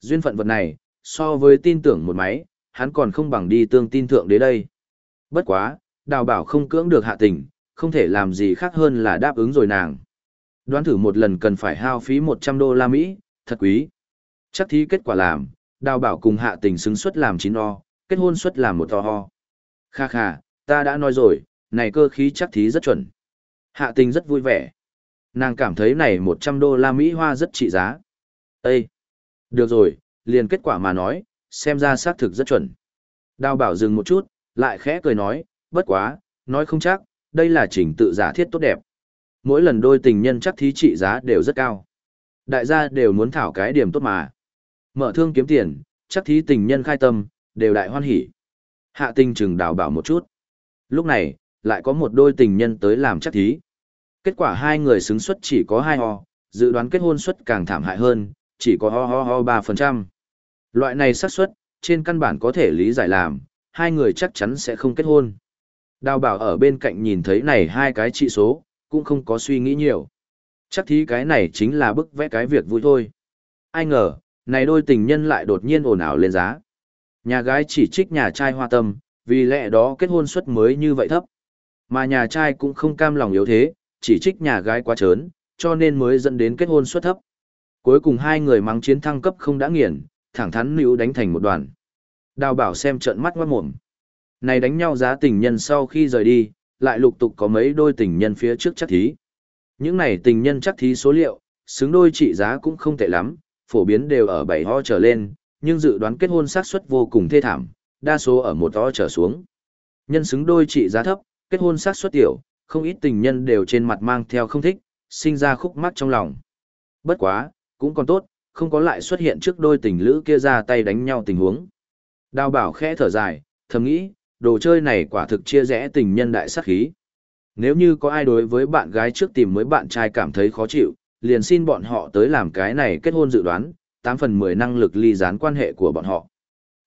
Duyên phận vật này, so với tin tưởng một máy, hắn còn không bằng đi tương tin thượng đế đây. Bất quá, đào bảo không cưỡng được hạ tình, không thể làm gì khác hơn là đáp ứng rồi nàng. Đoán thử một lần cần phải hao phí 100 đô la Mỹ, thật quý. Chắc thí kết quả làm, đào bảo cùng hạ tình xứng suất làm chín o, kết hôn suất làm một to ho. Kha kha, ta đã nói rồi, này cơ khí chắc thí rất chuẩn. Hạ tình rất vui vẻ. Nàng cảm thấy này 100 đô la Mỹ hoa rất trị giá. Ê! Được rồi, liền kết quả mà nói, xem ra xác thực rất chuẩn. Đào bảo dừng một chút, lại khẽ cười nói, bất quá, nói không chắc, đây là trình tự giả thiết tốt đẹp. Mỗi lần đôi tình nhân chắc thí trị giá đều rất cao. Đại gia đều muốn thảo cái điểm tốt mà. Mở thương kiếm tiền, chắc thí tình nhân khai tâm, đều đại hoan hỉ. Hạ tình trừng đào bảo một chút. Lúc này, lại có một đôi tình nhân tới làm chắc thí. Kết quả hai người xứng suất chỉ có hai ho, dự đoán kết hôn suất càng thảm hại hơn, chỉ có ho ho ho 3%. Loại này xác suất, trên căn bản có thể lý giải làm, hai người chắc chắn sẽ không kết hôn. Đào bảo ở bên cạnh nhìn thấy này hai cái trị số, cũng không có suy nghĩ nhiều. Chắc thí cái này chính là bức vẽ cái việc vui thôi. Ai ngờ, này đôi tình nhân lại đột nhiên ồn ào lên giá. Nhà gái chỉ trích nhà trai hoa tâm, vì lẽ đó kết hôn suất mới như vậy thấp. Mà nhà trai cũng không cam lòng yếu thế, chỉ trích nhà gái quá trớn, cho nên mới dẫn đến kết hôn suất thấp. Cuối cùng hai người mắng chiến thăng cấp không đã nghiền, thẳng thắn nữ đánh thành một đoàn. Đào bảo xem trận mắt ngoát mồm. Này đánh nhau giá tình nhân sau khi rời đi, lại lục tục có mấy đôi tình nhân phía trước chắc thí. Những này tình nhân chắc thí số liệu, xứng đôi trị giá cũng không tệ lắm, phổ biến đều ở 7 ho trở lên, nhưng dự đoán kết hôn xác suất vô cùng thê thảm, đa số ở một ho trở xuống. Nhân xứng đôi trị giá thấp, kết hôn xác suất tiểu, không ít tình nhân đều trên mặt mang theo không thích, sinh ra khúc mắc trong lòng. Bất quá, cũng còn tốt, không có lại xuất hiện trước đôi tình lữ kia ra tay đánh nhau tình huống. Đào bảo khẽ thở dài, thầm nghĩ, đồ chơi này quả thực chia rẽ tình nhân đại sát khí. Nếu như có ai đối với bạn gái trước tìm mới bạn trai cảm thấy khó chịu, liền xin bọn họ tới làm cái này kết hôn dự đoán, 8 phần 10 năng lực ly gián quan hệ của bọn họ.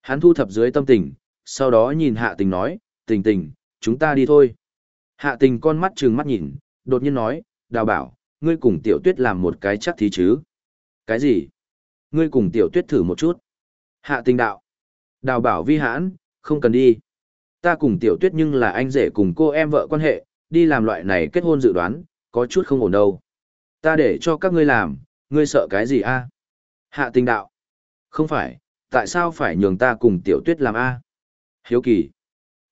Hắn thu thập dưới tâm tình, sau đó nhìn hạ tình nói, tình tình, chúng ta đi thôi. Hạ tình con mắt trừng mắt nhìn, đột nhiên nói, đào bảo, ngươi cùng tiểu tuyết làm một cái chắc thí chứ. Cái gì? Ngươi cùng tiểu tuyết thử một chút. Hạ tình đạo. Đào bảo vi hãn, không cần đi. Ta cùng tiểu tuyết nhưng là anh rể cùng cô em vợ quan hệ, đi làm loại này kết hôn dự đoán, có chút không ổn đâu. Ta để cho các ngươi làm, ngươi sợ cái gì a? Hạ tình đạo. Không phải, tại sao phải nhường ta cùng tiểu tuyết làm a? Hiếu kỳ.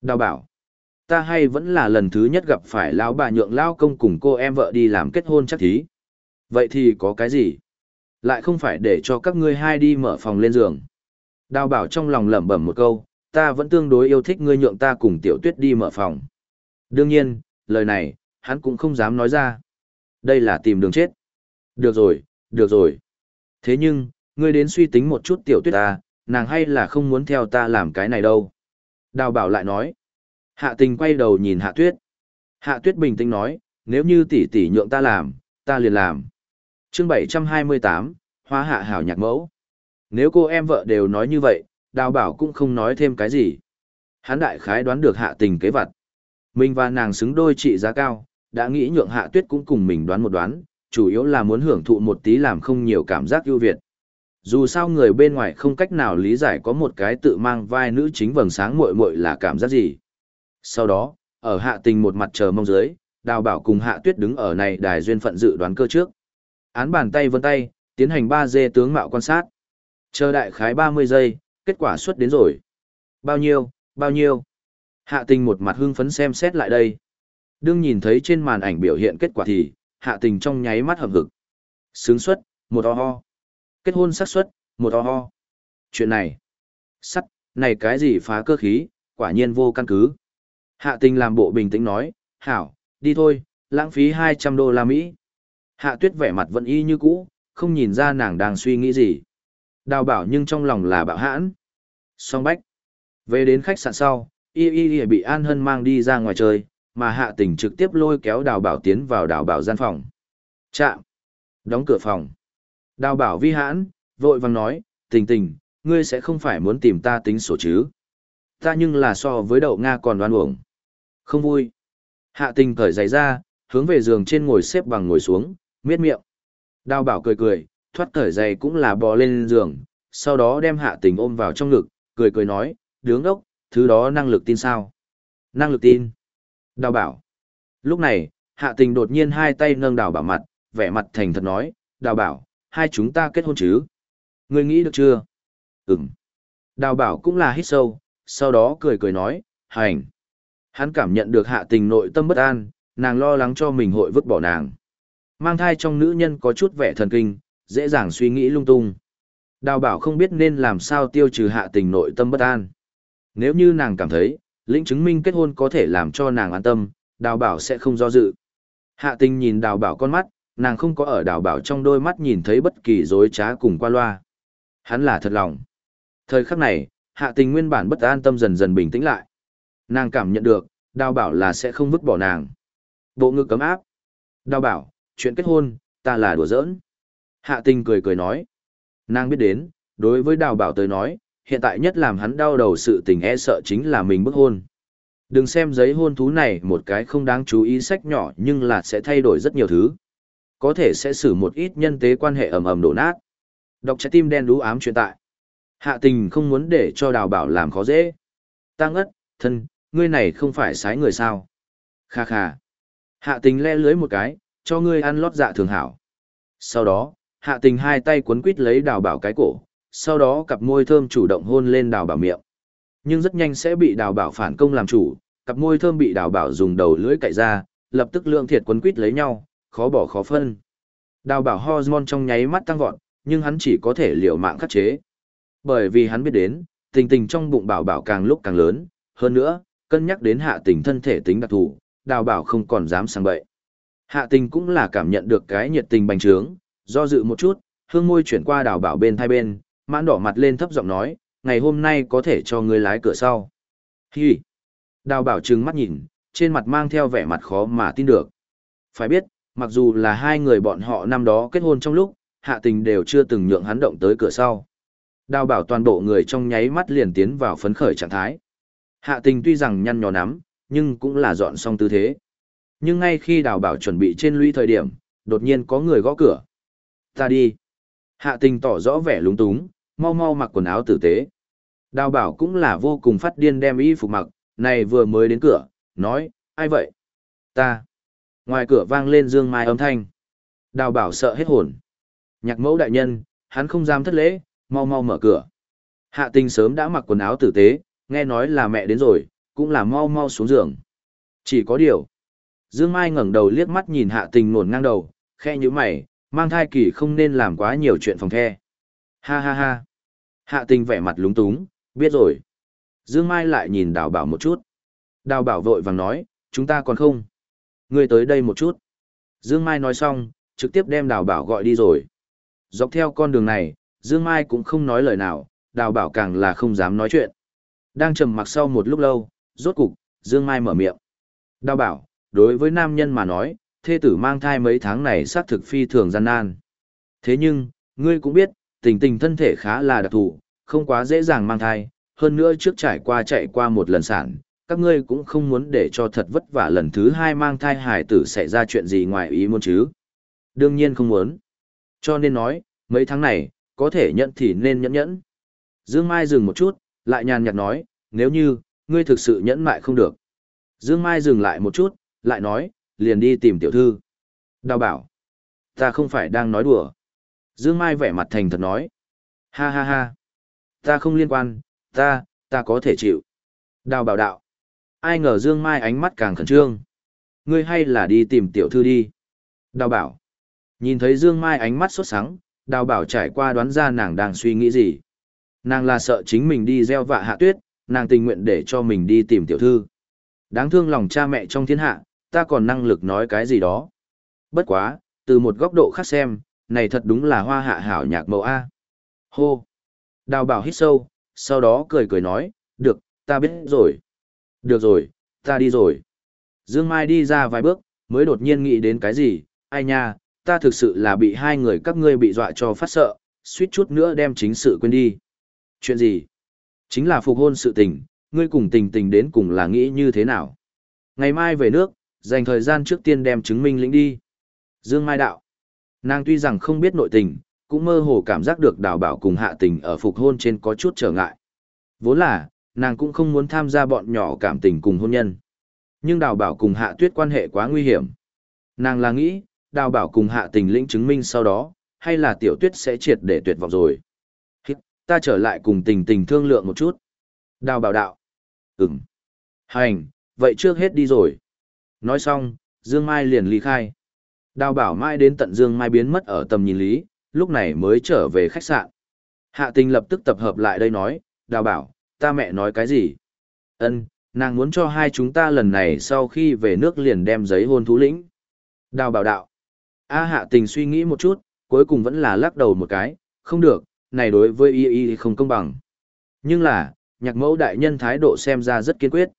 Đào bảo. Ta hay vẫn là lần thứ nhất gặp phải lão bà nhượng lao công cùng cô em vợ đi làm kết hôn chắc thí. Vậy thì có cái gì? Lại không phải để cho các ngươi hai đi mở phòng lên giường. Đào bảo trong lòng lẩm bẩm một câu, ta vẫn tương đối yêu thích ngươi nhượng ta cùng tiểu tuyết đi mở phòng. Đương nhiên, lời này, hắn cũng không dám nói ra. Đây là tìm đường chết. Được rồi, được rồi. Thế nhưng, ngươi đến suy tính một chút tiểu tuyết ta, nàng hay là không muốn theo ta làm cái này đâu. Đào bảo lại nói. Hạ tình quay đầu nhìn hạ tuyết. Hạ tuyết bình tĩnh nói, nếu như tỷ tỷ nhượng ta làm, ta liền làm chương 728, hoa hạ hảo nhạc mẫu. Nếu cô em vợ đều nói như vậy, đào bảo cũng không nói thêm cái gì. Hán đại khái đoán được hạ tình kế vật. Mình và nàng xứng đôi trị giá cao, đã nghĩ nhượng hạ tuyết cũng cùng mình đoán một đoán, chủ yếu là muốn hưởng thụ một tí làm không nhiều cảm giác ưu việt. Dù sao người bên ngoài không cách nào lý giải có một cái tự mang vai nữ chính vầng sáng muội muội là cảm giác gì. Sau đó, ở hạ tình một mặt chờ mong dưới, đào bảo cùng hạ tuyết đứng ở này đài duyên phận dự đoán cơ trước. Án bàn tay vân tay, tiến hành 3D tướng mạo quan sát. Chờ đại khái 30 giây, kết quả xuất đến rồi. Bao nhiêu, bao nhiêu. Hạ tình một mặt hưng phấn xem xét lại đây. Đương nhìn thấy trên màn ảnh biểu hiện kết quả thì, hạ tình trong nháy mắt hợp vực. Sướng xuất, một o ho. Kết hôn xác suất, một o ho. Chuyện này, sắt, này cái gì phá cơ khí, quả nhiên vô căn cứ. Hạ tình làm bộ bình tĩnh nói, hảo, đi thôi, lãng phí 200 đô la Mỹ. Hạ tuyết vẻ mặt vẫn y như cũ, không nhìn ra nàng đang suy nghĩ gì. Đào bảo nhưng trong lòng là bạo hãn. Song bách. Về đến khách sạn sau, y y y bị An Hân mang đi ra ngoài chơi, mà hạ tình trực tiếp lôi kéo đào bảo tiến vào đào bảo gian phòng. Chạm. Đóng cửa phòng. Đào bảo vi hãn, vội vàng nói, tình tình, ngươi sẽ không phải muốn tìm ta tính sổ chứ. Ta nhưng là so với đậu Nga còn đoan uổng. Không vui. Hạ tình cởi giày ra, hướng về giường trên ngồi xếp bằng ngồi xuống, miết miệng. Đào bảo cười cười, thoát thở dày cũng là bò lên giường, sau đó đem hạ tình ôm vào trong ngực, cười cười nói, đứng ốc, thứ đó năng lực tin sao? Năng lực tin. Đào bảo. Lúc này, hạ tình đột nhiên hai tay nâng đào bảo mặt, vẻ mặt thành thật nói, đào bảo, hai chúng ta kết hôn chứ? Ngươi nghĩ được chưa? Ừm. Đào bảo cũng là hít sâu, sau đó cười cười nói, hành. Hắn cảm nhận được hạ tình nội tâm bất an, nàng lo lắng cho mình hội vứt bỏ nàng. Mang thai trong nữ nhân có chút vẻ thần kinh, dễ dàng suy nghĩ lung tung. Đào bảo không biết nên làm sao tiêu trừ hạ tình nội tâm bất an. Nếu như nàng cảm thấy, lĩnh chứng minh kết hôn có thể làm cho nàng an tâm, đào bảo sẽ không do dự. Hạ tình nhìn đào bảo con mắt, nàng không có ở đào bảo trong đôi mắt nhìn thấy bất kỳ dối trá cùng qua loa. Hắn là thật lòng. Thời khắc này, hạ tình nguyên bản bất an tâm dần dần bình tĩnh lại. Nàng cảm nhận được, đào bảo là sẽ không vứt bỏ nàng. Bộ ngực cấm áp. Đào bảo, chuyện kết hôn, ta là đùa giỡn. Hạ tình cười cười nói. Nàng biết đến, đối với đào bảo tới nói, hiện tại nhất làm hắn đau đầu sự tình e sợ chính là mình bức hôn. Đừng xem giấy hôn thú này một cái không đáng chú ý sách nhỏ nhưng là sẽ thay đổi rất nhiều thứ. Có thể sẽ xử một ít nhân tế quan hệ ầm ầm đổ nát. Đọc trái tim đen đú ám chuyện tại. Hạ tình không muốn để cho đào bảo làm khó dễ. Tăng ất, thân, ngươi này không phải sái người sao. Kha kha. Hạ tình le lưới một cái, cho ngươi ăn lót dạ thường hảo. Sau đó, hạ tình hai tay cuốn quít lấy đào bảo cái cổ, sau đó cặp môi thơm chủ động hôn lên đào bảo miệng. Nhưng rất nhanh sẽ bị đào bảo phản công làm chủ, cặp môi thơm bị đào bảo dùng đầu lưỡi cạy ra, lập tức lượng thiệt cuốn quít lấy nhau, khó bỏ khó phân. Đào bảo hormone trong nháy mắt tăng vọt, nhưng hắn chỉ có thể liều mạng khắc chế. Bởi vì hắn biết đến, tình tình trong bụng bảo bảo càng lúc càng lớn, hơn nữa, cân nhắc đến hạ tình thân thể tính đặc thù, đào bảo không còn dám sang bậy. Hạ tình cũng là cảm nhận được cái nhiệt tình bành trướng, do dự một chút, hương môi chuyển qua đào bảo bên thai bên, mãn đỏ mặt lên thấp giọng nói, ngày hôm nay có thể cho ngươi lái cửa sau. Hi! Đào bảo trừng mắt nhìn, trên mặt mang theo vẻ mặt khó mà tin được. Phải biết, mặc dù là hai người bọn họ năm đó kết hôn trong lúc, hạ tình đều chưa từng nhượng hắn động tới cửa sau. Đào bảo toàn bộ người trong nháy mắt liền tiến vào phấn khởi trạng thái. Hạ tình tuy rằng nhăn nhò nắm, nhưng cũng là dọn xong tư thế. Nhưng ngay khi đào bảo chuẩn bị trên lũy thời điểm, đột nhiên có người gõ cửa. Ta đi. Hạ tình tỏ rõ vẻ lúng túng, mau mau mặc quần áo tử tế. Đào bảo cũng là vô cùng phát điên đem y phục mặc, này vừa mới đến cửa, nói, ai vậy? Ta. Ngoài cửa vang lên dương mai âm thanh. Đào bảo sợ hết hồn. Nhạc mẫu đại nhân, hắn không dám thất lễ, mau mau mở cửa. Hạ tình sớm đã mặc quần áo tử tế, nghe nói là mẹ đến rồi, cũng là mau mau xuống giường. Chỉ có điều. Dương Mai ngẩng đầu liếc mắt nhìn hạ tình nổn ngang đầu, khe như mày, mang thai kỳ không nên làm quá nhiều chuyện phòng the. Ha ha ha. Hạ tình vẻ mặt lúng túng, biết rồi. Dương Mai lại nhìn đào bảo một chút. Đào bảo vội vàng nói, chúng ta còn không. Ngươi tới đây một chút. Dương Mai nói xong, trực tiếp đem đào bảo gọi đi rồi. Dọc theo con đường này, Dương Mai cũng không nói lời nào, đào bảo càng là không dám nói chuyện. Đang trầm mặc sau một lúc lâu, rốt cục, Dương Mai mở miệng. Đào bảo, đối với nam nhân mà nói, thê tử mang thai mấy tháng này xác thực phi thường gian nan. Thế nhưng, ngươi cũng biết, tình tình thân thể khá là đặc thù, không quá dễ dàng mang thai, hơn nữa trước trải qua chạy qua một lần sản, các ngươi cũng không muốn để cho thật vất vả lần thứ hai mang thai hải tử xảy ra chuyện gì ngoài ý muốn chứ. Đương nhiên không muốn. Cho nên nói, mấy tháng này, có thể nhận thì nên nhẫn nhẫn. Dương Mai dừng một chút, lại nhàn nhạt nói, nếu như, ngươi thực sự nhẫn mại không được. Dương Mai dừng lại một chút, lại nói, liền đi tìm tiểu thư. Đào bảo, ta không phải đang nói đùa. Dương Mai vẻ mặt thành thật nói, ha ha ha, ta không liên quan, ta, ta có thể chịu. Đào bảo đạo, ai ngờ Dương Mai ánh mắt càng khẩn trương. Ngươi hay là đi tìm tiểu thư đi. Đào bảo, nhìn thấy Dương Mai ánh mắt sốt sắng, đào bảo trải qua đoán ra nàng đang suy nghĩ gì. Nàng là sợ chính mình đi gieo vạ hạ tuyết, nàng tình nguyện để cho mình đi tìm tiểu thư. Đáng thương lòng cha mẹ trong thiên hạ, ta còn năng lực nói cái gì đó. Bất quá, từ một góc độ khác xem, này thật đúng là hoa hạ hảo nhạc mẫu A. Hô! Đào bảo hít sâu, sau đó cười cười nói, được, ta biết rồi. Được rồi, ta đi rồi. Dương Mai đi ra vài bước, mới đột nhiên nghĩ đến cái gì, ai nha, ta thực sự là bị hai người các ngươi bị dọa cho phát sợ, suýt chút nữa đem chính sự quên đi. Chuyện gì? Chính là phục hôn sự tình, ngươi cùng tình tình đến cùng là nghĩ như thế nào? Ngày mai về nước, dành thời gian trước tiên đem chứng minh lĩnh đi. Dương Mai đạo. Nàng tuy rằng không biết nội tình, cũng mơ hồ cảm giác được đào bảo cùng hạ tình ở phục hôn trên có chút trở ngại. Vốn là, nàng cũng không muốn tham gia bọn nhỏ cảm tình cùng hôn nhân. Nhưng đào bảo cùng hạ tuyết quan hệ quá nguy hiểm. Nàng là nghĩ, đào bảo cùng hạ tình lĩnh chứng minh sau đó, hay là tiểu tuyết sẽ triệt để tuyệt vọng rồi. Hít, ta trở lại cùng tình tình thương lượng một chút. Đào bảo đạo. Ừm. Hành, vậy trước hết đi rồi. Nói xong, Dương Mai liền ly khai. Đào bảo mai đến tận Dương Mai biến mất ở tầm nhìn lý, lúc này mới trở về khách sạn. Hạ tình lập tức tập hợp lại đây nói, đào bảo, ta mẹ nói cái gì? Ân, nàng muốn cho hai chúng ta lần này sau khi về nước liền đem giấy hôn thú lĩnh. Đào bảo đạo. A hạ tình suy nghĩ một chút, cuối cùng vẫn là lắc đầu một cái, không được, này đối với y y không công bằng. Nhưng là, nhạc mẫu đại nhân thái độ xem ra rất kiên quyết.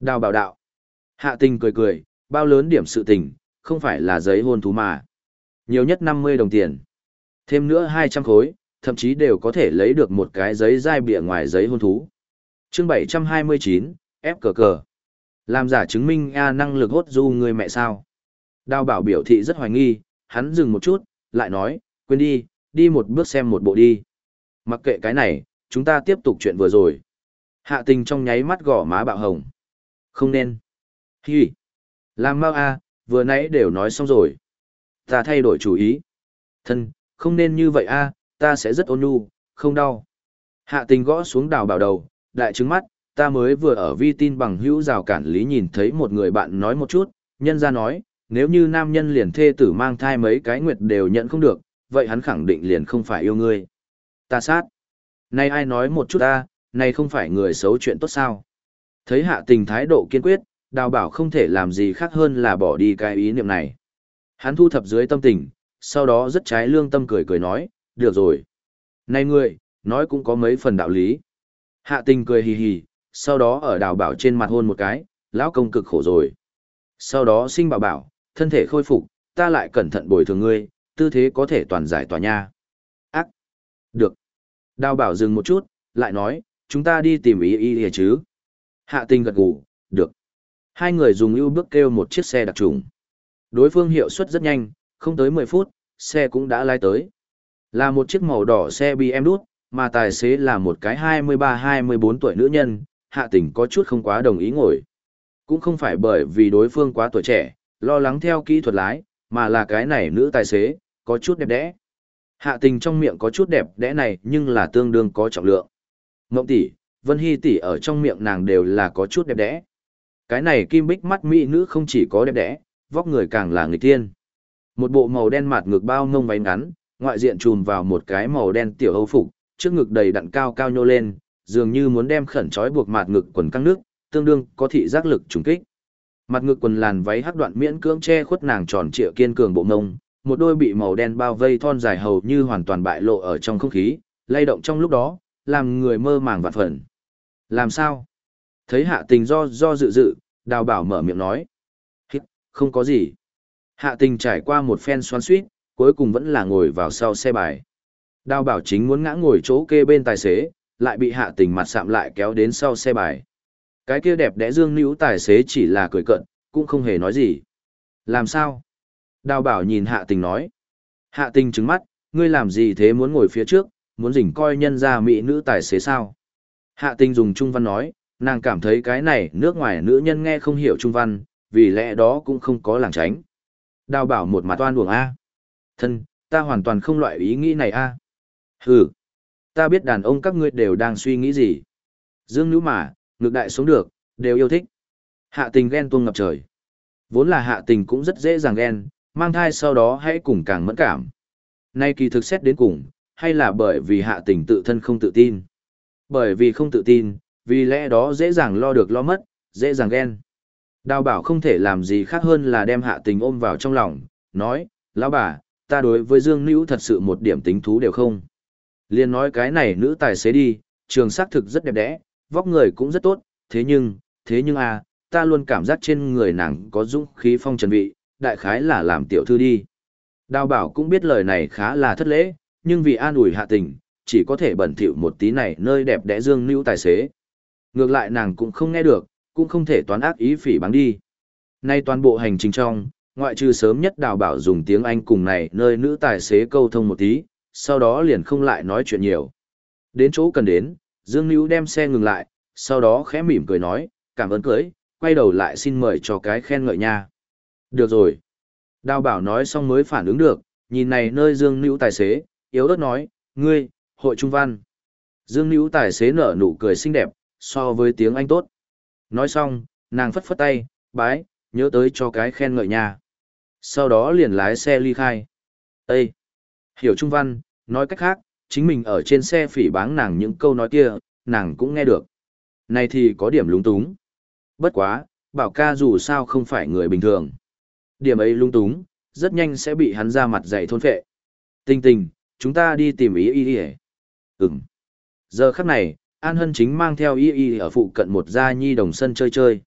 Đào bảo đạo. Hạ tình cười cười, bao lớn điểm sự tình, không phải là giấy hôn thú mà. Nhiều nhất 50 đồng tiền. Thêm nữa 200 khối, thậm chí đều có thể lấy được một cái giấy dai bịa ngoài giấy hôn thú. chương 729, ép cờ cờ. Làm giả chứng minh A năng lực hốt du người mẹ sao. Đào bảo biểu thị rất hoài nghi, hắn dừng một chút, lại nói, quên đi, đi một bước xem một bộ đi. Mặc kệ cái này, chúng ta tiếp tục chuyện vừa rồi. Hạ tình trong nháy mắt gỏ má bạo hồng. Không nên. Hi. Làm mau a, vừa nãy đều nói xong rồi. Ta thay đổi chủ ý. Thân, không nên như vậy a, ta sẽ rất ôn nhu, không đau. Hạ tình gõ xuống đào bảo đầu, đại trứng mắt, ta mới vừa ở vi tin bằng hữu rào cản lý nhìn thấy một người bạn nói một chút, nhân ra nói, nếu như nam nhân liền thê tử mang thai mấy cái nguyệt đều nhận không được, vậy hắn khẳng định liền không phải yêu ngươi. Ta sát. Này ai nói một chút ta, này không phải người xấu chuyện tốt sao. Thấy hạ tình thái độ kiên quyết, đào bảo không thể làm gì khác hơn là bỏ đi cái ý niệm này. Hắn thu thập dưới tâm tình, sau đó rất trái lương tâm cười cười nói, được rồi. Này ngươi, nói cũng có mấy phần đạo lý. Hạ tình cười hì hì, sau đó ở đào bảo trên mặt hôn một cái, lão công cực khổ rồi. Sau đó sinh bảo bảo, thân thể khôi phục, ta lại cẩn thận bồi thường ngươi, tư thế có thể toàn giải tỏa nha. Ác. Được. Đào bảo dừng một chút, lại nói, chúng ta đi tìm ý ý ý chứ. Hạ tình gật gù, được. Hai người dùng ưu bước kêu một chiếc xe đặc trùng. Đối phương hiệu suất rất nhanh, không tới 10 phút, xe cũng đã lái tới. Là một chiếc màu đỏ xe bmw đút, mà tài xế là một cái 23-24 tuổi nữ nhân, hạ tình có chút không quá đồng ý ngồi. Cũng không phải bởi vì đối phương quá tuổi trẻ, lo lắng theo kỹ thuật lái, mà là cái này nữ tài xế, có chút đẹp đẽ. Hạ tình trong miệng có chút đẹp đẽ này nhưng là tương đương có trọng lượng. Mộng tỷ, Vân Hy tỷ ở trong miệng nàng đều là có chút đẹp đẽ. Cái này kim bích mắt mỹ nữ không chỉ có đẹp đẽ, vóc người càng là người tiên. Một bộ màu đen mạt ngực bao ngông váy ngắn, ngoại diện trùm vào một cái màu đen tiểu hâu phục, trước ngực đầy đặn cao cao nhô lên, dường như muốn đem khẩn trói buộc mạt ngực quần căng nước, tương đương có thị giác lực trùng kích. Mặt ngực quần làn váy hắc đoạn miễn cưỡng che khuất nàng tròn trịa kiên cường bộ mông, một đôi bị màu đen bao vây thon dài hầu như hoàn toàn bại lộ ở trong không khí, lay động trong lúc đó, làm người mơ màng vạn phần. Làm sao? Thấy hạ tình do do dự dự, đào bảo mở miệng nói. Hít, không có gì. Hạ tình trải qua một phen xoắn suýt, cuối cùng vẫn là ngồi vào sau xe bài. Đào bảo chính muốn ngã ngồi chỗ kê bên tài xế, lại bị hạ tình mặt sạm lại kéo đến sau xe bài. Cái kia đẹp đẽ dương nữ tài xế chỉ là cười cận, cũng không hề nói gì. Làm sao? Đào bảo nhìn hạ tình nói. Hạ tình trứng mắt, ngươi làm gì thế muốn ngồi phía trước, muốn rình coi nhân ra mỹ nữ tài xế sao? Hạ tình dùng trung văn nói, nàng cảm thấy cái này nước ngoài nữ nhân nghe không hiểu trung văn, vì lẽ đó cũng không có làng tránh. Đào bảo một mặt toan buồng A. Thân, ta hoàn toàn không loại ý nghĩ này A. Hừ, ta biết đàn ông các ngươi đều đang suy nghĩ gì. Dương nữ mà, ngược đại sống được, đều yêu thích. Hạ tình ghen tuông ngập trời. Vốn là hạ tình cũng rất dễ dàng ghen, mang thai sau đó hãy cùng càng mẫn cảm. Nay kỳ thực xét đến cùng, hay là bởi vì hạ tình tự thân không tự tin. Bởi vì không tự tin, vì lẽ đó dễ dàng lo được lo mất, dễ dàng ghen. Đào bảo không thể làm gì khác hơn là đem hạ tình ôm vào trong lòng, nói, lão bà, ta đối với Dương Nữ thật sự một điểm tính thú đều không. Liên nói cái này nữ tài xế đi, trường xác thực rất đẹp đẽ, vóc người cũng rất tốt, thế nhưng, thế nhưng à, ta luôn cảm giác trên người nàng có dũng khí phong trần vị, đại khái là làm tiểu thư đi. Đào bảo cũng biết lời này khá là thất lễ, nhưng vì an ủi hạ tình, chỉ có thể bẩn thỉu một tí này nơi đẹp đẽ dương nữ tài xế. Ngược lại nàng cũng không nghe được, cũng không thể toán ác ý phỉ báng đi. Nay toàn bộ hành trình trong, ngoại trừ sớm nhất đào bảo dùng tiếng Anh cùng này nơi nữ tài xế câu thông một tí, sau đó liền không lại nói chuyện nhiều. Đến chỗ cần đến, Dương Nữu đem xe ngừng lại, sau đó khẽ mỉm cười nói, cảm ơn cưới, quay đầu lại xin mời cho cái khen ngợi nha. Được rồi. Đào bảo nói xong mới phản ứng được, nhìn này nơi Dương Nữu tài xế, yếu ớt nói, ngươi, hội trung văn. Dương Nữu tài xế nở nụ cười xinh đẹp, so với tiếng Anh tốt. Nói xong, nàng phất phất tay, bái, nhớ tới cho cái khen ngợi nhà. Sau đó liền lái xe ly khai. Ê! Hiểu trung văn, nói cách khác, chính mình ở trên xe phỉ báng nàng những câu nói kia, nàng cũng nghe được. Này thì có điểm lúng túng. Bất quá, bảo ca dù sao không phải người bình thường. Điểm ấy lung túng, rất nhanh sẽ bị hắn ra mặt dày thôn phệ. Tình tình, chúng ta đi tìm ý ý ý. Ừm. Giờ khắc này, An Hân chính mang theo y y ở phụ cận một gia nhi đồng sân chơi chơi.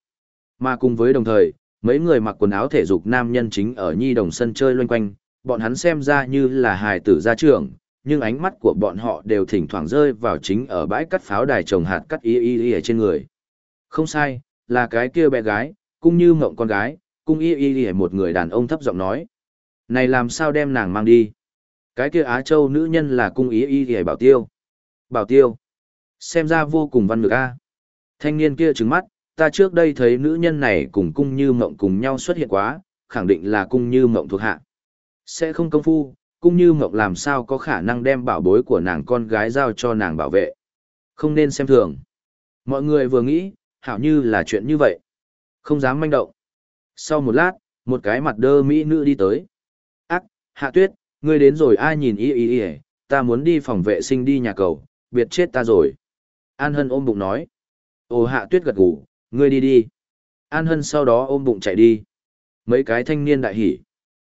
Mà cùng với đồng thời, mấy người mặc quần áo thể dục nam nhân chính ở nhi đồng sân chơi loanh quanh, bọn hắn xem ra như là hài tử gia trưởng, nhưng ánh mắt của bọn họ đều thỉnh thoảng rơi vào chính ở bãi cắt pháo đài trồng hạt cắt y y y ở trên người. Không sai, là cái kia bé gái, cũng như mộng con gái, cung y y y một người đàn ông thấp giọng nói. Này làm sao đem nàng mang đi? Cái kia Á Châu nữ nhân là cung y y y bảo tiêu. Bảo tiêu. Xem ra vô cùng văn ngược a. Thanh niên kia trừng mắt, ta trước đây thấy nữ nhân này cùng cung như mộng cùng nhau xuất hiện quá, khẳng định là cung như mộng thuộc hạ. Sẽ không công phu, cung như mộng làm sao có khả năng đem bảo bối của nàng con gái giao cho nàng bảo vệ. Không nên xem thường. Mọi người vừa nghĩ, hảo như là chuyện như vậy. Không dám manh động. Sau một lát, một cái mặt đơ mỹ nữ đi tới. Ác, hạ tuyết, ngươi đến rồi ai nhìn y y y, ta muốn đi phòng vệ sinh đi nhà cầu, biệt chết ta rồi. An Hân ôm bụng nói. Ô hạ tuyết gật gù, ngươi đi đi. An Hân sau đó ôm bụng chạy đi. Mấy cái thanh niên đại hỉ.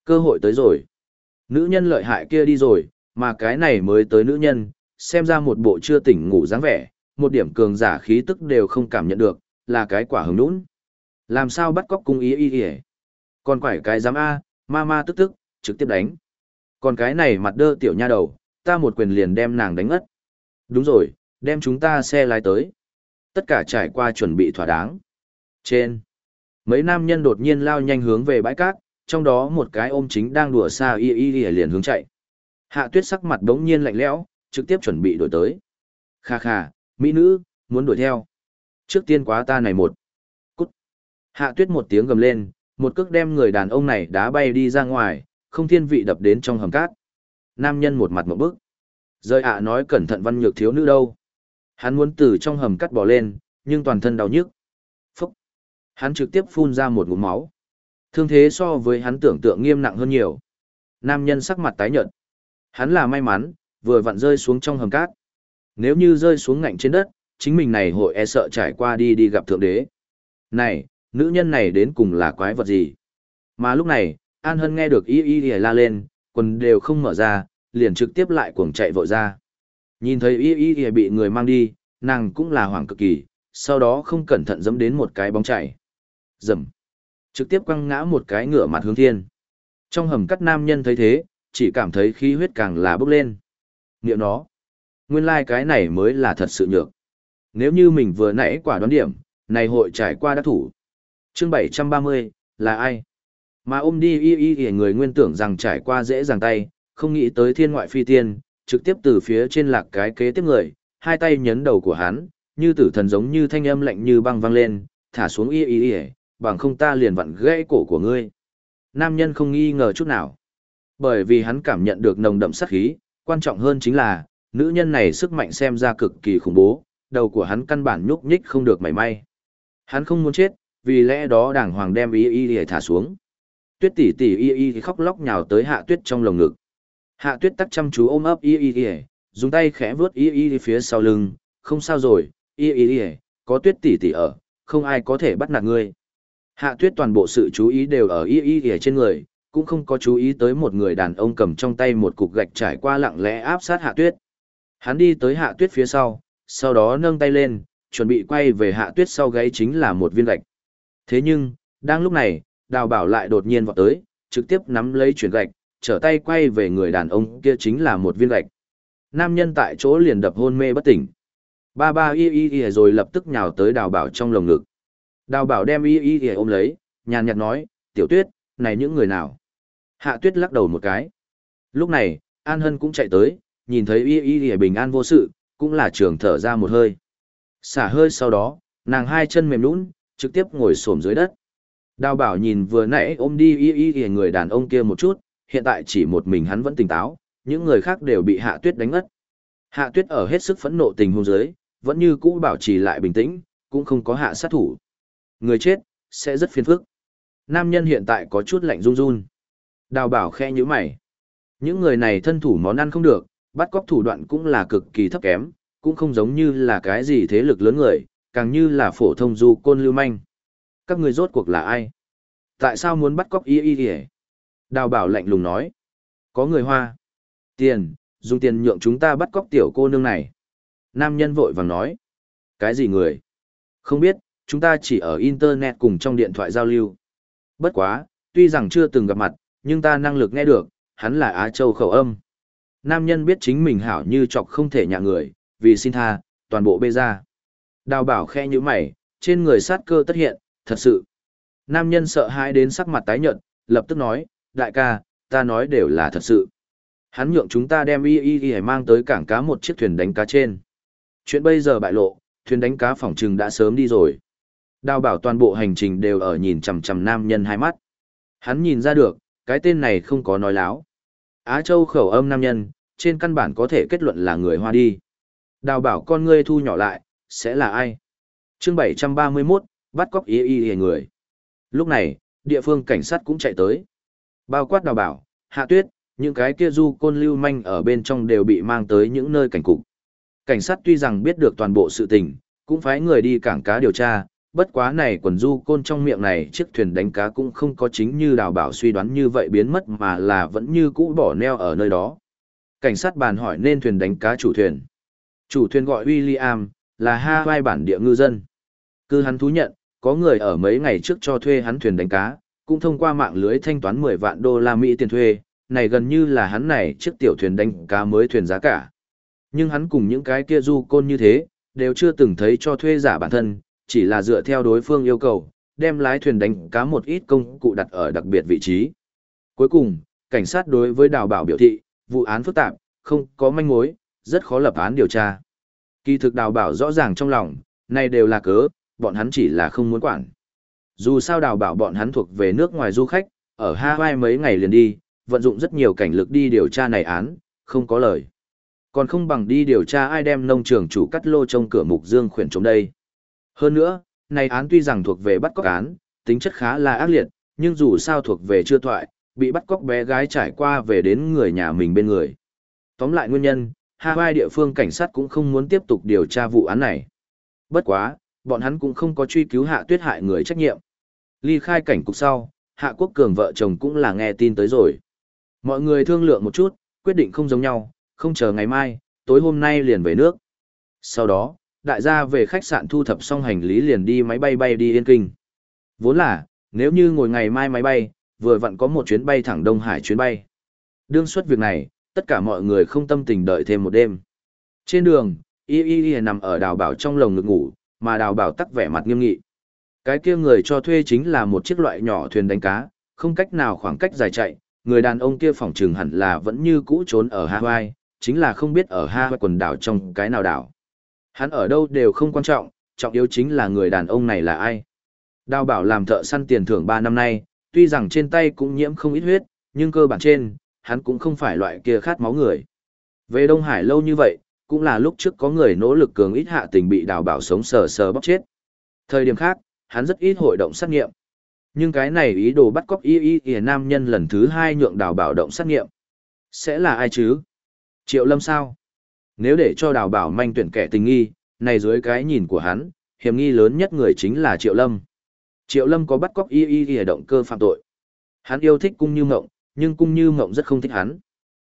Cơ hội tới rồi. Nữ nhân lợi hại kia đi rồi, mà cái này mới tới nữ nhân, xem ra một bộ chưa tỉnh ngủ dáng vẻ, một điểm cường giả khí tức đều không cảm nhận được, là cái quả hứng nũng. Làm sao bắt cóc cung ý y y Còn quải cái giám A, ma ma tức tức, trực tiếp đánh. Còn cái này mặt đơ tiểu nha đầu, ta một quyền liền đem nàng đánh ngất. Đúng rồi, đem chúng ta xe lái tới. Tất cả trải qua chuẩn bị thỏa đáng. Trên, mấy nam nhân đột nhiên lao nhanh hướng về bãi cát, trong đó một cái ôm chính đang đùa xa y y y liền hướng chạy. Hạ tuyết sắc mặt đống nhiên lạnh lẽo, trực tiếp chuẩn bị đuổi tới. Kha kha, mỹ nữ, muốn đuổi theo. Trước tiên quá ta này một. Cút. Hạ tuyết một tiếng gầm lên, một cước đem người đàn ông này đá bay đi ra ngoài, không thiên vị đập đến trong hầm cát. Nam nhân một mặt một bức. Rơi ạ nói cẩn thận văn nhược thiếu nữ đâu. Hắn muốn từ trong hầm cắt bỏ lên, nhưng toàn thân đau nhức. Phúc! Hắn trực tiếp phun ra một ngụm máu. Thương thế so với hắn tưởng tượng nghiêm nặng hơn nhiều. Nam nhân sắc mặt tái nhợt. Hắn là may mắn, vừa vặn rơi xuống trong hầm cát. Nếu như rơi xuống ngạnh trên đất, chính mình này hội e sợ trải qua đi đi gặp thượng đế. Này, nữ nhân này đến cùng là quái vật gì? Mà lúc này, An Hân nghe được y y y la lên, quần đều không mở ra, liền trực tiếp lại cuồng chạy vội ra. Nhìn thấy y y y bị người mang đi, nàng cũng là hoảng cực kỳ, sau đó không cẩn thận dẫm đến một cái bóng chảy. Dầm. Trực tiếp quăng ngã một cái ngựa mặt hướng thiên. Trong hầm cắt nam nhân thấy thế, chỉ cảm thấy khí huyết càng là bốc lên. Niệm nó. Nguyên lai like cái này mới là thật sự nhược. Nếu như mình vừa nãy quả đoán điểm, này hội trải qua đã thủ. Chương 730, là ai? Mà ôm đi y y y người nguyên tưởng rằng trải qua dễ dàng tay, không nghĩ tới thiên ngoại phi tiên, trực tiếp từ phía trên lạc cái kế tiếp người, hai tay nhấn đầu của hắn, như tử thần giống như thanh âm lạnh như băng vang lên, thả xuống y y y, bằng không ta liền vặn gãy cổ của ngươi. Nam nhân không nghi ngờ chút nào. Bởi vì hắn cảm nhận được nồng đậm sát khí, quan trọng hơn chính là, nữ nhân này sức mạnh xem ra cực kỳ khủng bố, đầu của hắn căn bản nhúc nhích không được mảy may. Hắn không muốn chết, vì lẽ đó đàng hoàng đem y y y thả xuống. Tuyết tỷ tỷ y y khóc lóc nhào tới hạ tuyết trong lồng ngực. Hạ tuyết tắc chăm chú ôm ấp y y y, dùng tay khẽ vướt y y phía sau lưng, không sao rồi, y y y, có tuyết tỷ tỷ ở, không ai có thể bắt nạt ngươi. Hạ tuyết toàn bộ sự chú ý đều ở y y y trên người, cũng không có chú ý tới một người đàn ông cầm trong tay một cục gạch trải qua lặng lẽ áp sát hạ tuyết. Hắn đi tới hạ tuyết phía sau, sau đó nâng tay lên, chuẩn bị quay về hạ tuyết sau gáy chính là một viên gạch. Thế nhưng, đang lúc này, đào bảo lại đột nhiên vọt tới, trực tiếp nắm lấy chuyển gạch, trở tay quay về người đàn ông kia chính là một viên gạch. Nam nhân tại chỗ liền đập hôn mê bất tỉnh. Ba ba y y y rồi lập tức nhào tới đào bảo trong lồng ngực. Đào bảo đem y y y ôm lấy, nhàn nhạt nói, tiểu tuyết, này những người nào? Hạ tuyết lắc đầu một cái. Lúc này, An Hân cũng chạy tới, nhìn thấy y y y bình an vô sự, cũng là trường thở ra một hơi. Xả hơi sau đó, nàng hai chân mềm nũng, trực tiếp ngồi xổm dưới đất. Đào bảo nhìn vừa nãy ôm đi y y y người đàn ông kia một chút, hiện tại chỉ một mình hắn vẫn tỉnh táo, những người khác đều bị hạ tuyết đánh ngất. Hạ tuyết ở hết sức phẫn nộ tình hôn giới, vẫn như cũ bảo trì lại bình tĩnh, cũng không có hạ sát thủ. Người chết, sẽ rất phiền phức. Nam nhân hiện tại có chút lạnh run run. Đào bảo khe như mày. Những người này thân thủ món ăn không được, bắt cóc thủ đoạn cũng là cực kỳ thấp kém, cũng không giống như là cái gì thế lực lớn người, càng như là phổ thông du côn lưu manh. Các người rốt cuộc là ai? Tại sao muốn bắt cóc y y y? Đào bảo lạnh lùng nói. Có người hoa. Tiền, dùng tiền nhượng chúng ta bắt cóc tiểu cô nương này. Nam nhân vội vàng nói. Cái gì người? Không biết, chúng ta chỉ ở Internet cùng trong điện thoại giao lưu. Bất quá, tuy rằng chưa từng gặp mặt, nhưng ta năng lực nghe được, hắn là Á Châu khẩu âm. Nam nhân biết chính mình hảo như chọc không thể nhạ người, vì xin tha, toàn bộ bê ra. Đào bảo khe như mày, trên người sát cơ tất hiện, thật sự. Nam nhân sợ hãi đến sắc mặt tái nhợt, lập tức nói, đại ca, ta nói đều là thật sự. Hắn nhượng chúng ta đem y y y mang tới cảng cá một chiếc thuyền đánh cá trên. Chuyện bây giờ bại lộ, thuyền đánh cá phỏng trừng đã sớm đi rồi. Đào bảo toàn bộ hành trình đều ở nhìn chằm chằm nam nhân hai mắt. Hắn nhìn ra được, cái tên này không có nói láo. Á Châu khẩu âm nam nhân, trên căn bản có thể kết luận là người hoa đi. Đào bảo con ngươi thu nhỏ lại, sẽ là ai? chương 731, bắt cóc y y y người. Lúc này, địa phương cảnh sát cũng chạy tới. Bao quát đào bảo, hạ tuyết, những cái kia du côn lưu manh ở bên trong đều bị mang tới những nơi cảnh cục. Cảnh sát tuy rằng biết được toàn bộ sự tình, cũng phái người đi cảng cá điều tra, bất quá này quần du côn trong miệng này chiếc thuyền đánh cá cũng không có chính như đào bảo suy đoán như vậy biến mất mà là vẫn như cũ bỏ neo ở nơi đó. Cảnh sát bàn hỏi nên thuyền đánh cá chủ thuyền. Chủ thuyền gọi William, là Hawaii bản địa ngư dân. Cư hắn thú nhận, có người ở mấy ngày trước cho thuê hắn thuyền đánh cá, cũng thông qua mạng lưới thanh toán 10 vạn đô la Mỹ tiền thuê, này gần như là hắn này chiếc tiểu thuyền đánh cá mới thuyền giá cả. Nhưng hắn cùng những cái kia du côn như thế, đều chưa từng thấy cho thuê giả bản thân, chỉ là dựa theo đối phương yêu cầu, đem lái thuyền đánh cá một ít công cụ đặt ở đặc biệt vị trí. Cuối cùng, cảnh sát đối với đào bảo biểu thị, vụ án phức tạp, không có manh mối, rất khó lập án điều tra. Kỳ thực đào bảo rõ ràng trong lòng, này đều là cớ, bọn hắn chỉ là không muốn quản. Dù sao đào bảo bọn hắn thuộc về nước ngoài du khách, ở Hawaii mấy ngày liền đi, vận dụng rất nhiều cảnh lực đi điều tra này án, không có lời. Còn không bằng đi điều tra ai đem nông trường chủ cắt lô trong cửa mục dương khuyển chống đây. Hơn nữa, này án tuy rằng thuộc về bắt cóc án, tính chất khá là ác liệt, nhưng dù sao thuộc về chưa thoại, bị bắt cóc bé gái trải qua về đến người nhà mình bên người. Tóm lại nguyên nhân, Hawaii địa phương cảnh sát cũng không muốn tiếp tục điều tra vụ án này. Bất quá, bọn hắn cũng không có truy cứu hạ tuyết hại người trách nhiệm. Ly khai cảnh cục sau, hạ quốc cường vợ chồng cũng là nghe tin tới rồi. Mọi người thương lượng một chút, quyết định không giống nhau, không chờ ngày mai, tối hôm nay liền về nước. Sau đó, đại gia về khách sạn thu thập xong hành lý liền đi máy bay bay đi Yên Kinh. Vốn là, nếu như ngồi ngày mai máy bay, vừa vặn có một chuyến bay thẳng Đông Hải chuyến bay. Đương suất việc này, tất cả mọi người không tâm tình đợi thêm một đêm. Trên đường, Y Y Y nằm ở đào bảo trong lồng ngực ngủ, mà đào bảo tắc vẻ mặt nghiêm nghị. Cái kia người cho thuê chính là một chiếc loại nhỏ thuyền đánh cá, không cách nào khoảng cách dài chạy, người đàn ông kia phỏng trừng hẳn là vẫn như cũ trốn ở Hawaii, chính là không biết ở Hawaii quần đảo trong cái nào đảo. Hắn ở đâu đều không quan trọng, trọng yếu chính là người đàn ông này là ai. Đào bảo làm thợ săn tiền thưởng 3 năm nay, tuy rằng trên tay cũng nhiễm không ít huyết, nhưng cơ bản trên, hắn cũng không phải loại kia khát máu người. Về Đông Hải lâu như vậy, cũng là lúc trước có người nỗ lực cường ít hạ tình bị đào bảo sống sờ sờ bóc chết. Thời điểm khác, hắn rất ít hội động sát nghiệm. Nhưng cái này ý đồ bắt cóc y y y nam nhân lần thứ hai nhượng đào bảo động sát nghiệm. Sẽ là ai chứ? Triệu Lâm sao? Nếu để cho đào bảo manh tuyển kẻ tình nghi, này dưới cái nhìn của hắn, hiểm nghi lớn nhất người chính là Triệu Lâm. Triệu Lâm có bắt cóc y y y động cơ phạm tội. Hắn yêu thích cung như mộng, nhưng cung như mộng rất không thích hắn.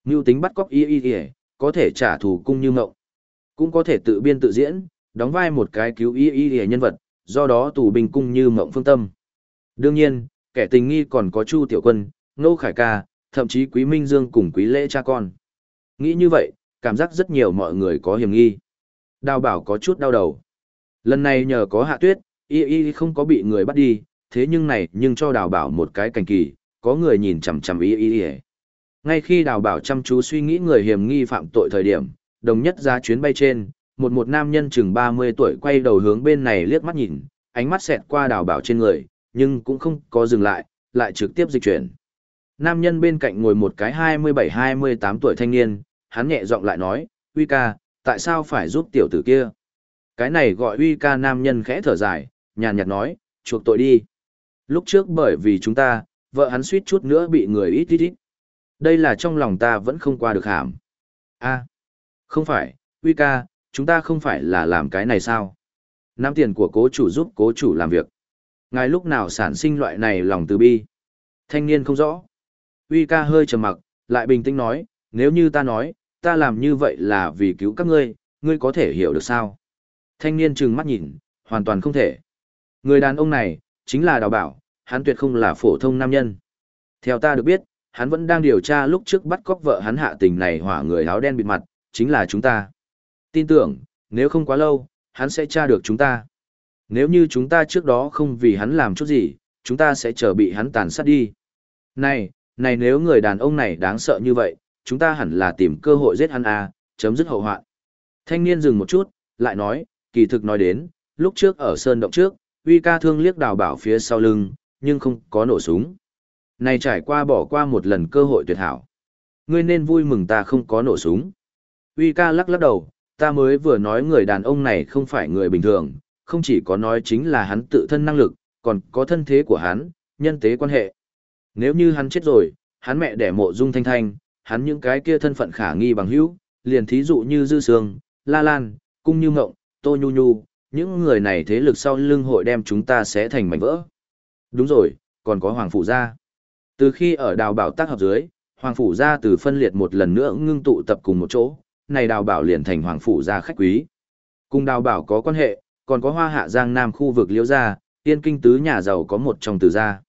Mưu tính bắt cóc y y y, có thể trả thù cung như mộng. Cũng có thể tự biên tự diễn, đóng vai một cái cứu y y y nhân vật, do đó tù binh cung như mộng phương tâm. Đương nhiên, kẻ tình nghi còn có Chu Tiểu Quân, Nô Khải Ca, thậm chí Quý Minh Dương cùng Quý Lễ cha con. Nghĩ như vậy, cảm giác rất nhiều mọi người có hiểm nghi. Đào bảo có chút đau đầu. Lần này nhờ có hạ tuyết, y y không có bị người bắt đi, thế nhưng này nhưng cho đào bảo một cái cảnh kỳ, có người nhìn chằm chằm y y y. Ngay khi đào bảo chăm chú suy nghĩ người hiểm nghi phạm tội thời điểm, đồng nhất ra chuyến bay trên, một một nam nhân chừng 30 tuổi quay đầu hướng bên này liếc mắt nhìn, ánh mắt xẹt qua đào bảo trên người, nhưng cũng không có dừng lại, lại trực tiếp dịch chuyển. Nam nhân bên cạnh ngồi một cái 27-28 tuổi thanh niên, hắn nhẹ giọng lại nói, Uy ca, tại sao phải giúp tiểu tử kia? Cái này gọi Uy ca nam nhân khẽ thở dài, nhàn nhạt nói, chuộc tội đi. Lúc trước bởi vì chúng ta, vợ hắn suýt chút nữa bị người ít ít ít. Đây là trong lòng ta vẫn không qua được hàm. a không phải, Uy ca, chúng ta không phải là làm cái này sao? Nam tiền của cố chủ giúp cố chủ làm việc. Ngài lúc nào sản sinh loại này lòng từ bi? Thanh niên không rõ. Uy ca hơi trầm mặc, lại bình tĩnh nói, nếu như ta nói, ta làm như vậy là vì cứu các ngươi, ngươi có thể hiểu được sao? Thanh niên trừng mắt nhìn, hoàn toàn không thể. Người đàn ông này, chính là đào bảo, hắn tuyệt không là phổ thông nam nhân. Theo ta được biết, hắn vẫn đang điều tra lúc trước bắt cóc vợ hắn hạ tình này hỏa người áo đen bịt mặt, chính là chúng ta. Tin tưởng, nếu không quá lâu, hắn sẽ tra được chúng ta. Nếu như chúng ta trước đó không vì hắn làm chút gì, chúng ta sẽ chờ bị hắn tàn sát đi. Này, này nếu người đàn ông này đáng sợ như vậy, chúng ta hẳn là tìm cơ hội giết hắn à, chấm dứt hậu hoạn. Thanh niên dừng một chút, lại nói, kỳ thực nói đến, lúc trước ở sơn động trước, uy ca thương liếc đào bảo phía sau lưng, nhưng không có nổ súng. Này trải qua bỏ qua một lần cơ hội tuyệt hảo. Ngươi nên vui mừng ta không có nổ súng. Uy ca lắc lắc đầu, ta mới vừa nói người đàn ông này không phải người bình thường, không chỉ có nói chính là hắn tự thân năng lực, còn có thân thế của hắn, nhân tế quan hệ. Nếu như hắn chết rồi, hắn mẹ đẻ mộ dung thanh thanh, hắn những cái kia thân phận khả nghi bằng hữu, liền thí dụ như Dư Sương, La Lan, Cung Như Ngộng, Tô Nhu Nhu, những người này thế lực sau lưng hội đem chúng ta sẽ thành mảnh vỡ. Đúng rồi, còn có Hoàng Phủ Gia. Từ khi ở đào bảo tác hợp dưới, Hoàng Phủ Gia từ phân liệt một lần nữa ngưng tụ tập cùng một chỗ, này đào bảo liền thành Hoàng Phủ Gia khách quý. Cùng đào bảo có quan hệ, còn có hoa hạ giang nam khu vực liễu gia, tiên kinh tứ nhà giàu có một trong từ gia.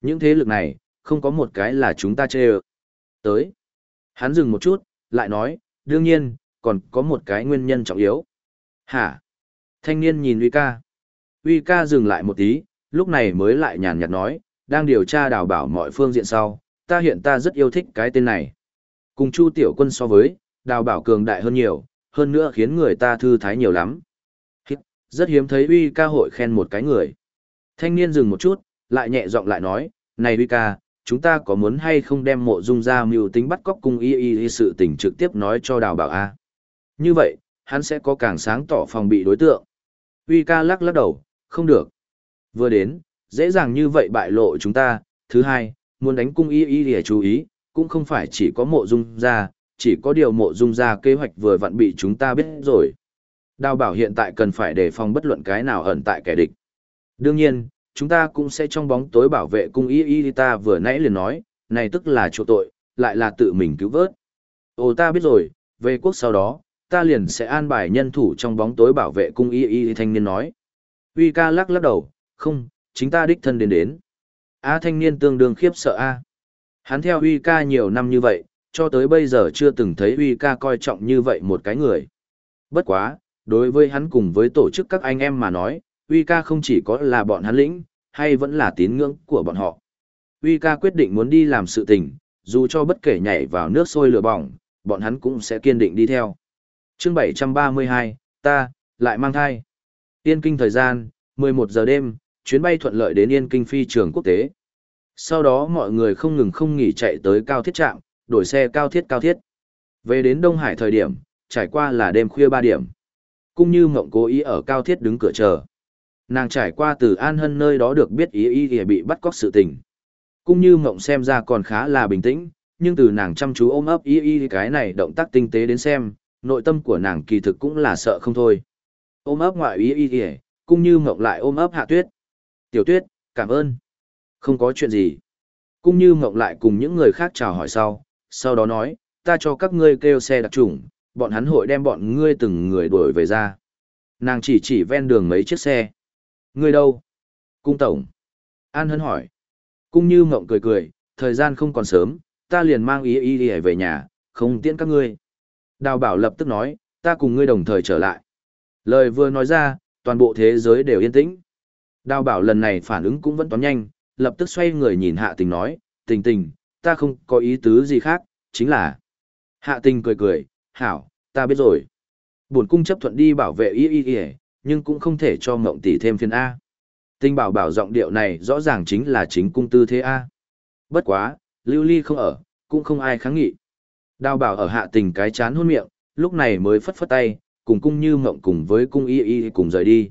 Những thế lực này, không có một cái là chúng ta chê ợ. Tới. Hắn dừng một chút, lại nói, đương nhiên, còn có một cái nguyên nhân trọng yếu. Hả? Thanh niên nhìn Uy ca. Uy ca dừng lại một tí, lúc này mới lại nhàn nhạt nói, đang điều tra đào bảo mọi phương diện sau, ta hiện ta rất yêu thích cái tên này. Cùng Chu Tiểu Quân so với, đào bảo cường đại hơn nhiều, hơn nữa khiến người ta thư thái nhiều lắm. Rất hiếm thấy Uy ca hội khen một cái người. Thanh niên dừng một chút, lại nhẹ giọng lại nói, này Uy ca, chúng ta có muốn hay không đem mộ dung ra mưu tính bắt cóc cung y y, y sự tình trực tiếp nói cho đào bảo a như vậy hắn sẽ có càng sáng tỏ phòng bị đối tượng uy ca lắc lắc đầu không được vừa đến dễ dàng như vậy bại lộ chúng ta thứ hai muốn đánh cung y y để chú ý cũng không phải chỉ có mộ dung ra chỉ có điều mộ dung ra kế hoạch vừa vặn bị chúng ta biết rồi đào bảo hiện tại cần phải đề phòng bất luận cái nào ẩn tại kẻ địch đương nhiên chúng ta cũng sẽ trong bóng tối bảo vệ cung y y ta vừa nãy liền nói, này tức là chỗ tội, lại là tự mình cứu vớt. Ồ ta biết rồi, về quốc sau đó, ta liền sẽ an bài nhân thủ trong bóng tối bảo vệ cung y y thanh niên nói. Uy ca lắc lắc đầu, không, chính ta đích thân đến đến. A thanh niên tương đương khiếp sợ A. Hắn theo Uy ca nhiều năm như vậy, cho tới bây giờ chưa từng thấy Uy ca coi trọng như vậy một cái người. Bất quá, đối với hắn cùng với tổ chức các anh em mà nói, Uy ca không chỉ có là bọn hắn lĩnh, hay vẫn là tín ngưỡng của bọn họ. Uy ca quyết định muốn đi làm sự tình, dù cho bất kể nhảy vào nước sôi lửa bỏng, bọn hắn cũng sẽ kiên định đi theo. chương 732, ta, lại mang thai. Yên kinh thời gian, 11 giờ đêm, chuyến bay thuận lợi đến Yên kinh phi trường quốc tế. Sau đó mọi người không ngừng không nghỉ chạy tới cao thiết trạm, đổi xe cao thiết cao thiết. Về đến Đông Hải thời điểm, trải qua là đêm khuya 3 điểm. Cũng như mộng cố ý ở cao thiết đứng cửa chờ. Nàng trải qua từ An Hân nơi đó được biết ý ý thì bị bắt cóc sự tình. Cũng như mộng xem ra còn khá là bình tĩnh, nhưng từ nàng chăm chú ôm ấp ý ý cái này động tác tinh tế đến xem, nội tâm của nàng kỳ thực cũng là sợ không thôi. Ôm ấp ngoại ý ý ý, cũng như mộng lại ôm ấp hạ tuyết. Tiểu tuyết, cảm ơn. Không có chuyện gì. Cũng như mộng lại cùng những người khác chào hỏi sau, sau đó nói, ta cho các ngươi kêu xe đặc trùng, bọn hắn hội đem bọn ngươi từng người đuổi về ra. Nàng chỉ chỉ ven đường mấy chiếc xe. Ngươi đâu? Cung tổng. An hân hỏi. Cung như mộng cười cười, thời gian không còn sớm, ta liền mang ý ý đi về nhà, không tiễn các ngươi. Đào bảo lập tức nói, ta cùng ngươi đồng thời trở lại. Lời vừa nói ra, toàn bộ thế giới đều yên tĩnh. Đào bảo lần này phản ứng cũng vẫn toán nhanh, lập tức xoay người nhìn hạ tình nói, tình tình, ta không có ý tứ gì khác, chính là. Hạ tình cười cười, hảo, ta biết rồi. Buồn cung chấp thuận đi bảo vệ y y y, nhưng cũng không thể cho mộng tỷ thêm phiền A. Tinh bảo bảo giọng điệu này rõ ràng chính là chính cung tư thế A. Bất quá, lưu ly không ở, cũng không ai kháng nghị. Đào bảo ở hạ tình cái chán hôn miệng, lúc này mới phất phất tay, cùng cung như mộng cùng với cung y y cùng rời đi.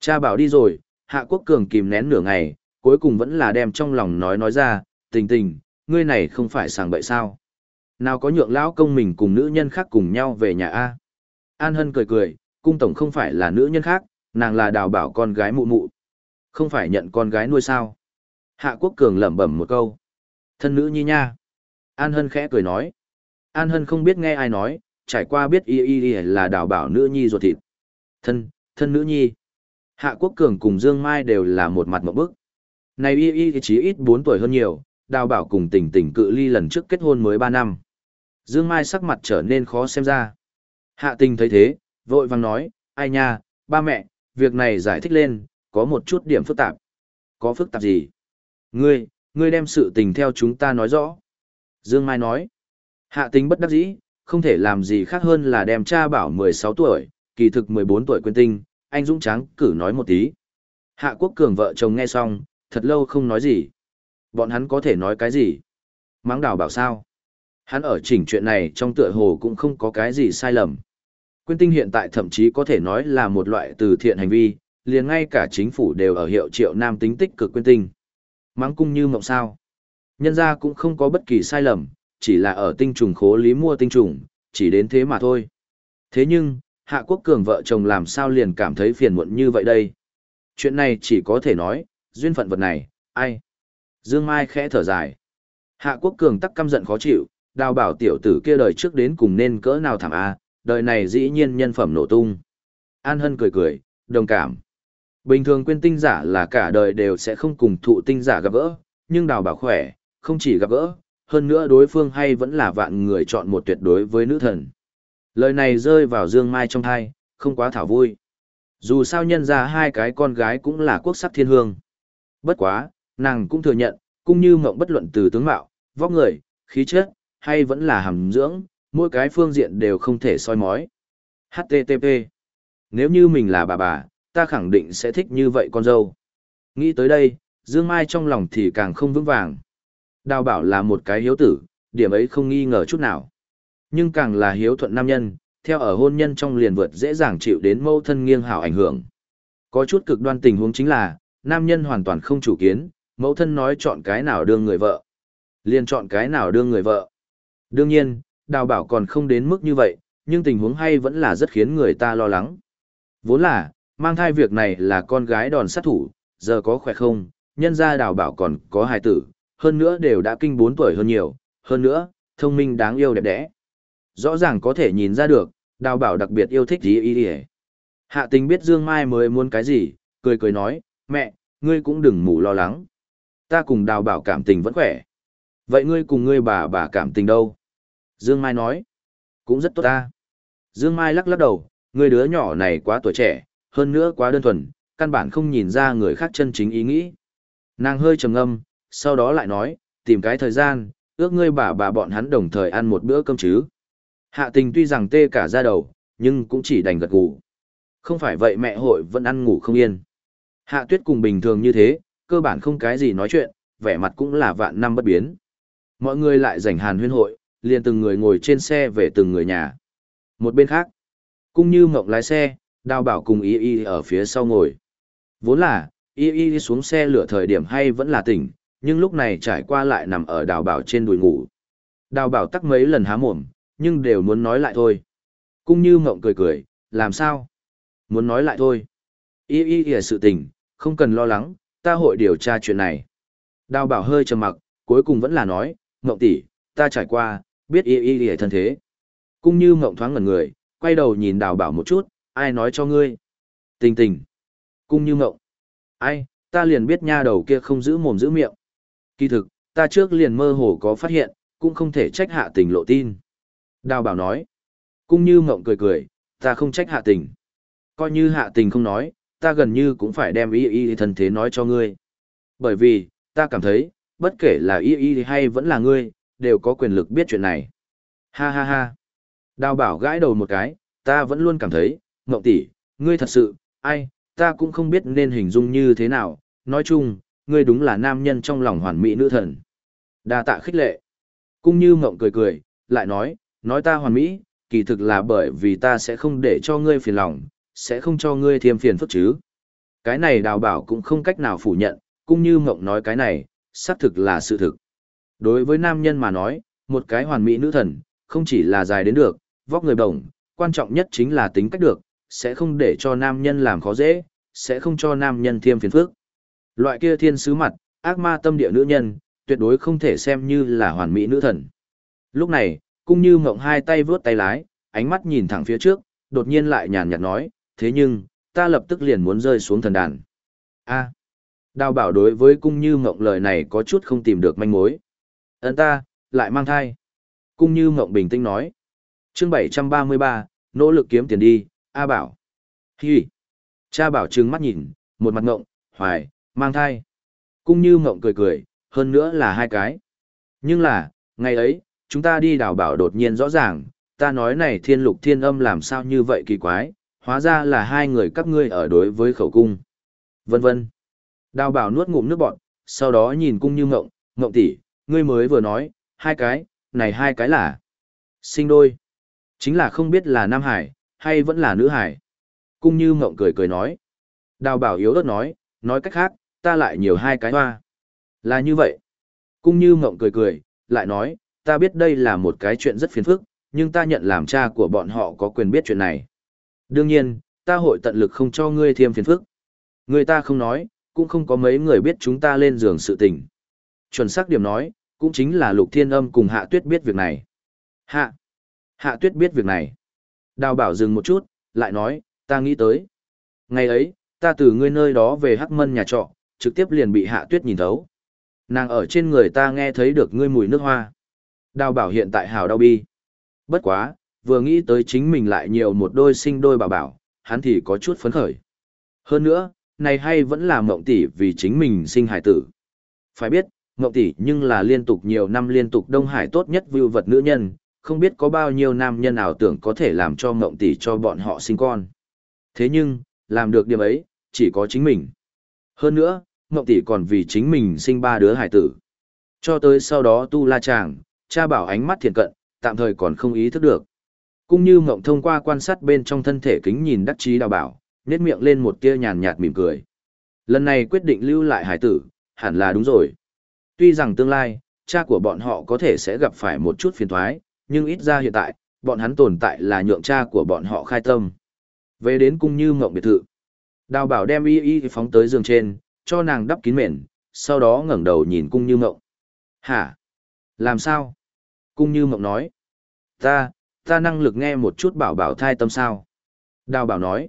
Cha bảo đi rồi, hạ quốc cường kìm nén nửa ngày, cuối cùng vẫn là đem trong lòng nói nói ra, tình tình, ngươi này không phải sàng bậy sao. Nào có nhượng lão công mình cùng nữ nhân khác cùng nhau về nhà A. An Hân cười cười, cung tổng không phải là nữ nhân khác, nàng là đào bảo con gái mụ mụ. Không phải nhận con gái nuôi sao. Hạ Quốc Cường lẩm bẩm một câu. Thân nữ nhi nha. An Hân khẽ cười nói. An Hân không biết nghe ai nói, trải qua biết y y y là đào bảo nữ nhi ruột thịt. Thân, thân nữ nhi. Hạ Quốc Cường cùng Dương Mai đều là một mặt một bức. Này y y chỉ ít 4 tuổi hơn nhiều, đào bảo cùng tình tình cự ly lần trước kết hôn mới ba năm. Dương Mai sắc mặt trở nên khó xem ra. Hạ tình thấy thế, vội vàng nói, ai nha, ba mẹ, việc này giải thích lên, có một chút điểm phức tạp. Có phức tạp gì? Ngươi, ngươi đem sự tình theo chúng ta nói rõ. Dương Mai nói, hạ tình bất đắc dĩ, không thể làm gì khác hơn là đem cha bảo 16 tuổi, kỳ thực 14 tuổi quên tinh, anh Dũng Trắng cử nói một tí. Hạ Quốc Cường vợ chồng nghe xong, thật lâu không nói gì. Bọn hắn có thể nói cái gì? Mắng đào bảo sao? Hắn ở chỉnh chuyện này trong tựa hồ cũng không có cái gì sai lầm. Quyên tinh hiện tại thậm chí có thể nói là một loại từ thiện hành vi, liền ngay cả chính phủ đều ở hiệu triệu nam tính tích cực quyên tinh. Mắng cung như mộng sao. Nhân ra cũng không có bất kỳ sai lầm, chỉ là ở tinh trùng khố lý mua tinh trùng, chỉ đến thế mà thôi. Thế nhưng, Hạ Quốc Cường vợ chồng làm sao liền cảm thấy phiền muộn như vậy đây? Chuyện này chỉ có thể nói, duyên phận vật này, ai? Dương Mai khẽ thở dài. Hạ Quốc Cường tắc căm giận khó chịu, đào bảo tiểu tử kia đời trước đến cùng nên cỡ nào thảm a đời này dĩ nhiên nhân phẩm nổ tung. An Hân cười cười, đồng cảm. Bình thường quên tinh giả là cả đời đều sẽ không cùng thụ tinh giả gặp gỡ, nhưng đào bảo khỏe, không chỉ gặp gỡ, hơn nữa đối phương hay vẫn là vạn người chọn một tuyệt đối với nữ thần. Lời này rơi vào Dương Mai trong thai, không quá thảo vui. Dù sao nhân ra hai cái con gái cũng là quốc sắc thiên hương. Bất quá, nàng cũng thừa nhận, cũng như mộng bất luận từ tướng mạo, vóc người, khí chất, hay vẫn là hàm dưỡng, mỗi cái phương diện đều không thể soi mói. HTTP Nếu như mình là bà bà, ta khẳng định sẽ thích như vậy con dâu. Nghĩ tới đây, Dương Mai trong lòng thì càng không vững vàng. Đào bảo là một cái hiếu tử, điểm ấy không nghi ngờ chút nào. Nhưng càng là hiếu thuận nam nhân, theo ở hôn nhân trong liền vượt dễ dàng chịu đến mâu thân nghiêng hảo ảnh hưởng. Có chút cực đoan tình huống chính là, nam nhân hoàn toàn không chủ kiến, mẫu thân nói chọn cái nào đương người vợ. Liền chọn cái nào đương người vợ. Đương nhiên, đào bảo còn không đến mức như vậy, nhưng tình huống hay vẫn là rất khiến người ta lo lắng. Vốn là, mang thai việc này là con gái đòn sát thủ, giờ có khỏe không, nhân ra đào bảo còn có hài tử, hơn nữa đều đã kinh 4 tuổi hơn nhiều, hơn nữa, thông minh đáng yêu đẹp đẽ. Rõ ràng có thể nhìn ra được, Đào bảo đặc biệt yêu thích gì ý y. Hạ tình biết Dương Mai mới muốn cái gì, cười cười nói, mẹ, ngươi cũng đừng mù lo lắng. Ta cùng đào bảo cảm tình vẫn khỏe. Vậy ngươi cùng ngươi bà bà cảm tình đâu? Dương Mai nói, cũng rất tốt ta. Dương Mai lắc lắc đầu, ngươi đứa nhỏ này quá tuổi trẻ, hơn nữa quá đơn thuần, căn bản không nhìn ra người khác chân chính ý nghĩ. Nàng hơi trầm ngâm, sau đó lại nói, tìm cái thời gian, ước ngươi bà bà bọn hắn đồng thời ăn một bữa cơm chứ. Hạ tình tuy rằng tê cả ra đầu, nhưng cũng chỉ đành gật gù. Không phải vậy mẹ hội vẫn ăn ngủ không yên. Hạ tuyết cùng bình thường như thế, cơ bản không cái gì nói chuyện, vẻ mặt cũng là vạn năm bất biến. Mọi người lại rảnh hàn huyên hội, liền từng người ngồi trên xe về từng người nhà. Một bên khác, cũng như mộng lái xe, đào bảo cùng y y ở phía sau ngồi. Vốn là, y y xuống xe lửa thời điểm hay vẫn là tỉnh, nhưng lúc này trải qua lại nằm ở đào bảo trên đùi ngủ. Đào bảo tắc mấy lần há mồm, nhưng đều muốn nói lại thôi. cũng như mộng cười cười, làm sao? Muốn nói lại thôi. Y y y sự tình, không cần lo lắng, ta hội điều tra chuyện này. Đào bảo hơi trầm mặc, cuối cùng vẫn là nói, mộng tỷ, ta trải qua, biết y y y thân thế. Cung như mộng thoáng ngẩn người, quay đầu nhìn đào bảo một chút, ai nói cho ngươi? Tình tình. Cung như mộng. Ai, ta liền biết nha đầu kia không giữ mồm giữ miệng. Kỳ thực, ta trước liền mơ hồ có phát hiện, cũng không thể trách hạ tình lộ tin. Đào bảo nói. Cung như mộng cười cười, ta không trách hạ tình. Coi như hạ tình không nói, ta gần như cũng phải đem y y thân thế nói cho ngươi. Bởi vì, ta cảm thấy, bất kể là y y hay vẫn là ngươi, đều có quyền lực biết chuyện này. Ha ha ha. Đào bảo gãi đầu một cái, ta vẫn luôn cảm thấy, Ngộng tỷ, ngươi thật sự, ai, ta cũng không biết nên hình dung như thế nào, nói chung, ngươi đúng là nam nhân trong lòng hoàn mỹ nữ thần. Đa tạ khích lệ. Cung như Ngộng cười cười, lại nói, nói ta hoàn mỹ, kỳ thực là bởi vì ta sẽ không để cho ngươi phiền lòng, sẽ không cho ngươi thêm phiền phức chứ. Cái này đào bảo cũng không cách nào phủ nhận, cũng như mộng nói cái này, xác thực là sự thực. Đối với nam nhân mà nói, một cái hoàn mỹ nữ thần, không chỉ là dài đến được, vóc người đồng, quan trọng nhất chính là tính cách được, sẽ không để cho nam nhân làm khó dễ, sẽ không cho nam nhân thêm phiền phức. Loại kia thiên sứ mặt, ác ma tâm địa nữ nhân, tuyệt đối không thể xem như là hoàn mỹ nữ thần. Lúc này, cung như mộng hai tay vướt tay lái, ánh mắt nhìn thẳng phía trước, đột nhiên lại nhàn nhạt nói, thế nhưng, ta lập tức liền muốn rơi xuống thần đàn. a đào bảo đối với cung như mộng lời này có chút không tìm được manh mối. Ấn ta, lại mang thai. Cung như mộng bình tĩnh nói. chương 733, nỗ lực kiếm tiền đi, A Bảo. Hi. Cha Bảo trừng mắt nhìn, một mặt ngộng, hoài, mang thai. Cung như ngộng cười cười, hơn nữa là hai cái. Nhưng là, ngày ấy, chúng ta đi đào bảo đột nhiên rõ ràng, ta nói này thiên lục thiên âm làm sao như vậy kỳ quái, hóa ra là hai người các ngươi ở đối với khẩu cung. Vân vân. Đào bảo nuốt ngụm nước bọn, sau đó nhìn cung như ngộng, ngộng tỷ, ngươi mới vừa nói, hai cái, này hai cái là sinh đôi. Chính là không biết là Nam Hải, hay vẫn là nữ hải? Cung như ngộng cười cười nói. Đào bảo yếu ớt nói, nói cách khác, ta lại nhiều hai cái hoa. Là như vậy. Cung như ngộng cười cười, lại nói, ta biết đây là một cái chuyện rất phiền phức, nhưng ta nhận làm cha của bọn họ có quyền biết chuyện này. Đương nhiên, ta hội tận lực không cho ngươi thêm phiền phức. Người ta không nói, cũng không có mấy người biết chúng ta lên giường sự tình. Chuẩn xác điểm nói, cũng chính là lục thiên âm cùng hạ tuyết biết việc này. Hạ. Hạ tuyết biết việc này. Đào bảo dừng một chút, lại nói, ta nghĩ tới. Ngày ấy, ta từ ngươi nơi đó về hắc mân nhà trọ, trực tiếp liền bị hạ tuyết nhìn thấu. Nàng ở trên người ta nghe thấy được ngươi mùi nước hoa. Đào bảo hiện tại hào đau bi. Bất quá, vừa nghĩ tới chính mình lại nhiều một đôi sinh đôi bà bảo, hắn thì có chút phấn khởi. Hơn nữa, này hay vẫn là mộng tỷ vì chính mình sinh hải tử. Phải biết, mộng tỷ nhưng là liên tục nhiều năm liên tục Đông Hải tốt nhất view vật nữ nhân, không biết có bao nhiêu nam nhân ảo tưởng có thể làm cho mộng tỷ cho bọn họ sinh con. Thế nhưng, làm được điểm ấy, chỉ có chính mình. Hơn nữa, mộng tỷ còn vì chính mình sinh ba đứa hải tử. Cho tới sau đó tu la chàng, cha bảo ánh mắt thiền cận, tạm thời còn không ý thức được. Cũng như mộng thông qua quan sát bên trong thân thể kính nhìn đắc chí đào bảo, nét miệng lên một tia nhàn nhạt mỉm cười. Lần này quyết định lưu lại hải tử, hẳn là đúng rồi. Tuy rằng tương lai, cha của bọn họ có thể sẽ gặp phải một chút phiền thoái, nhưng ít ra hiện tại, bọn hắn tồn tại là nhượng cha của bọn họ khai tâm. Về đến cung như mộng biệt thự. Đào bảo đem y y phóng tới giường trên, cho nàng đắp kín mền, sau đó ngẩng đầu nhìn cung như mộng. Hả? Làm sao? Cung như mộng nói. Ta, Ta năng lực nghe một chút bảo bảo thai tâm sao. Đào bảo nói.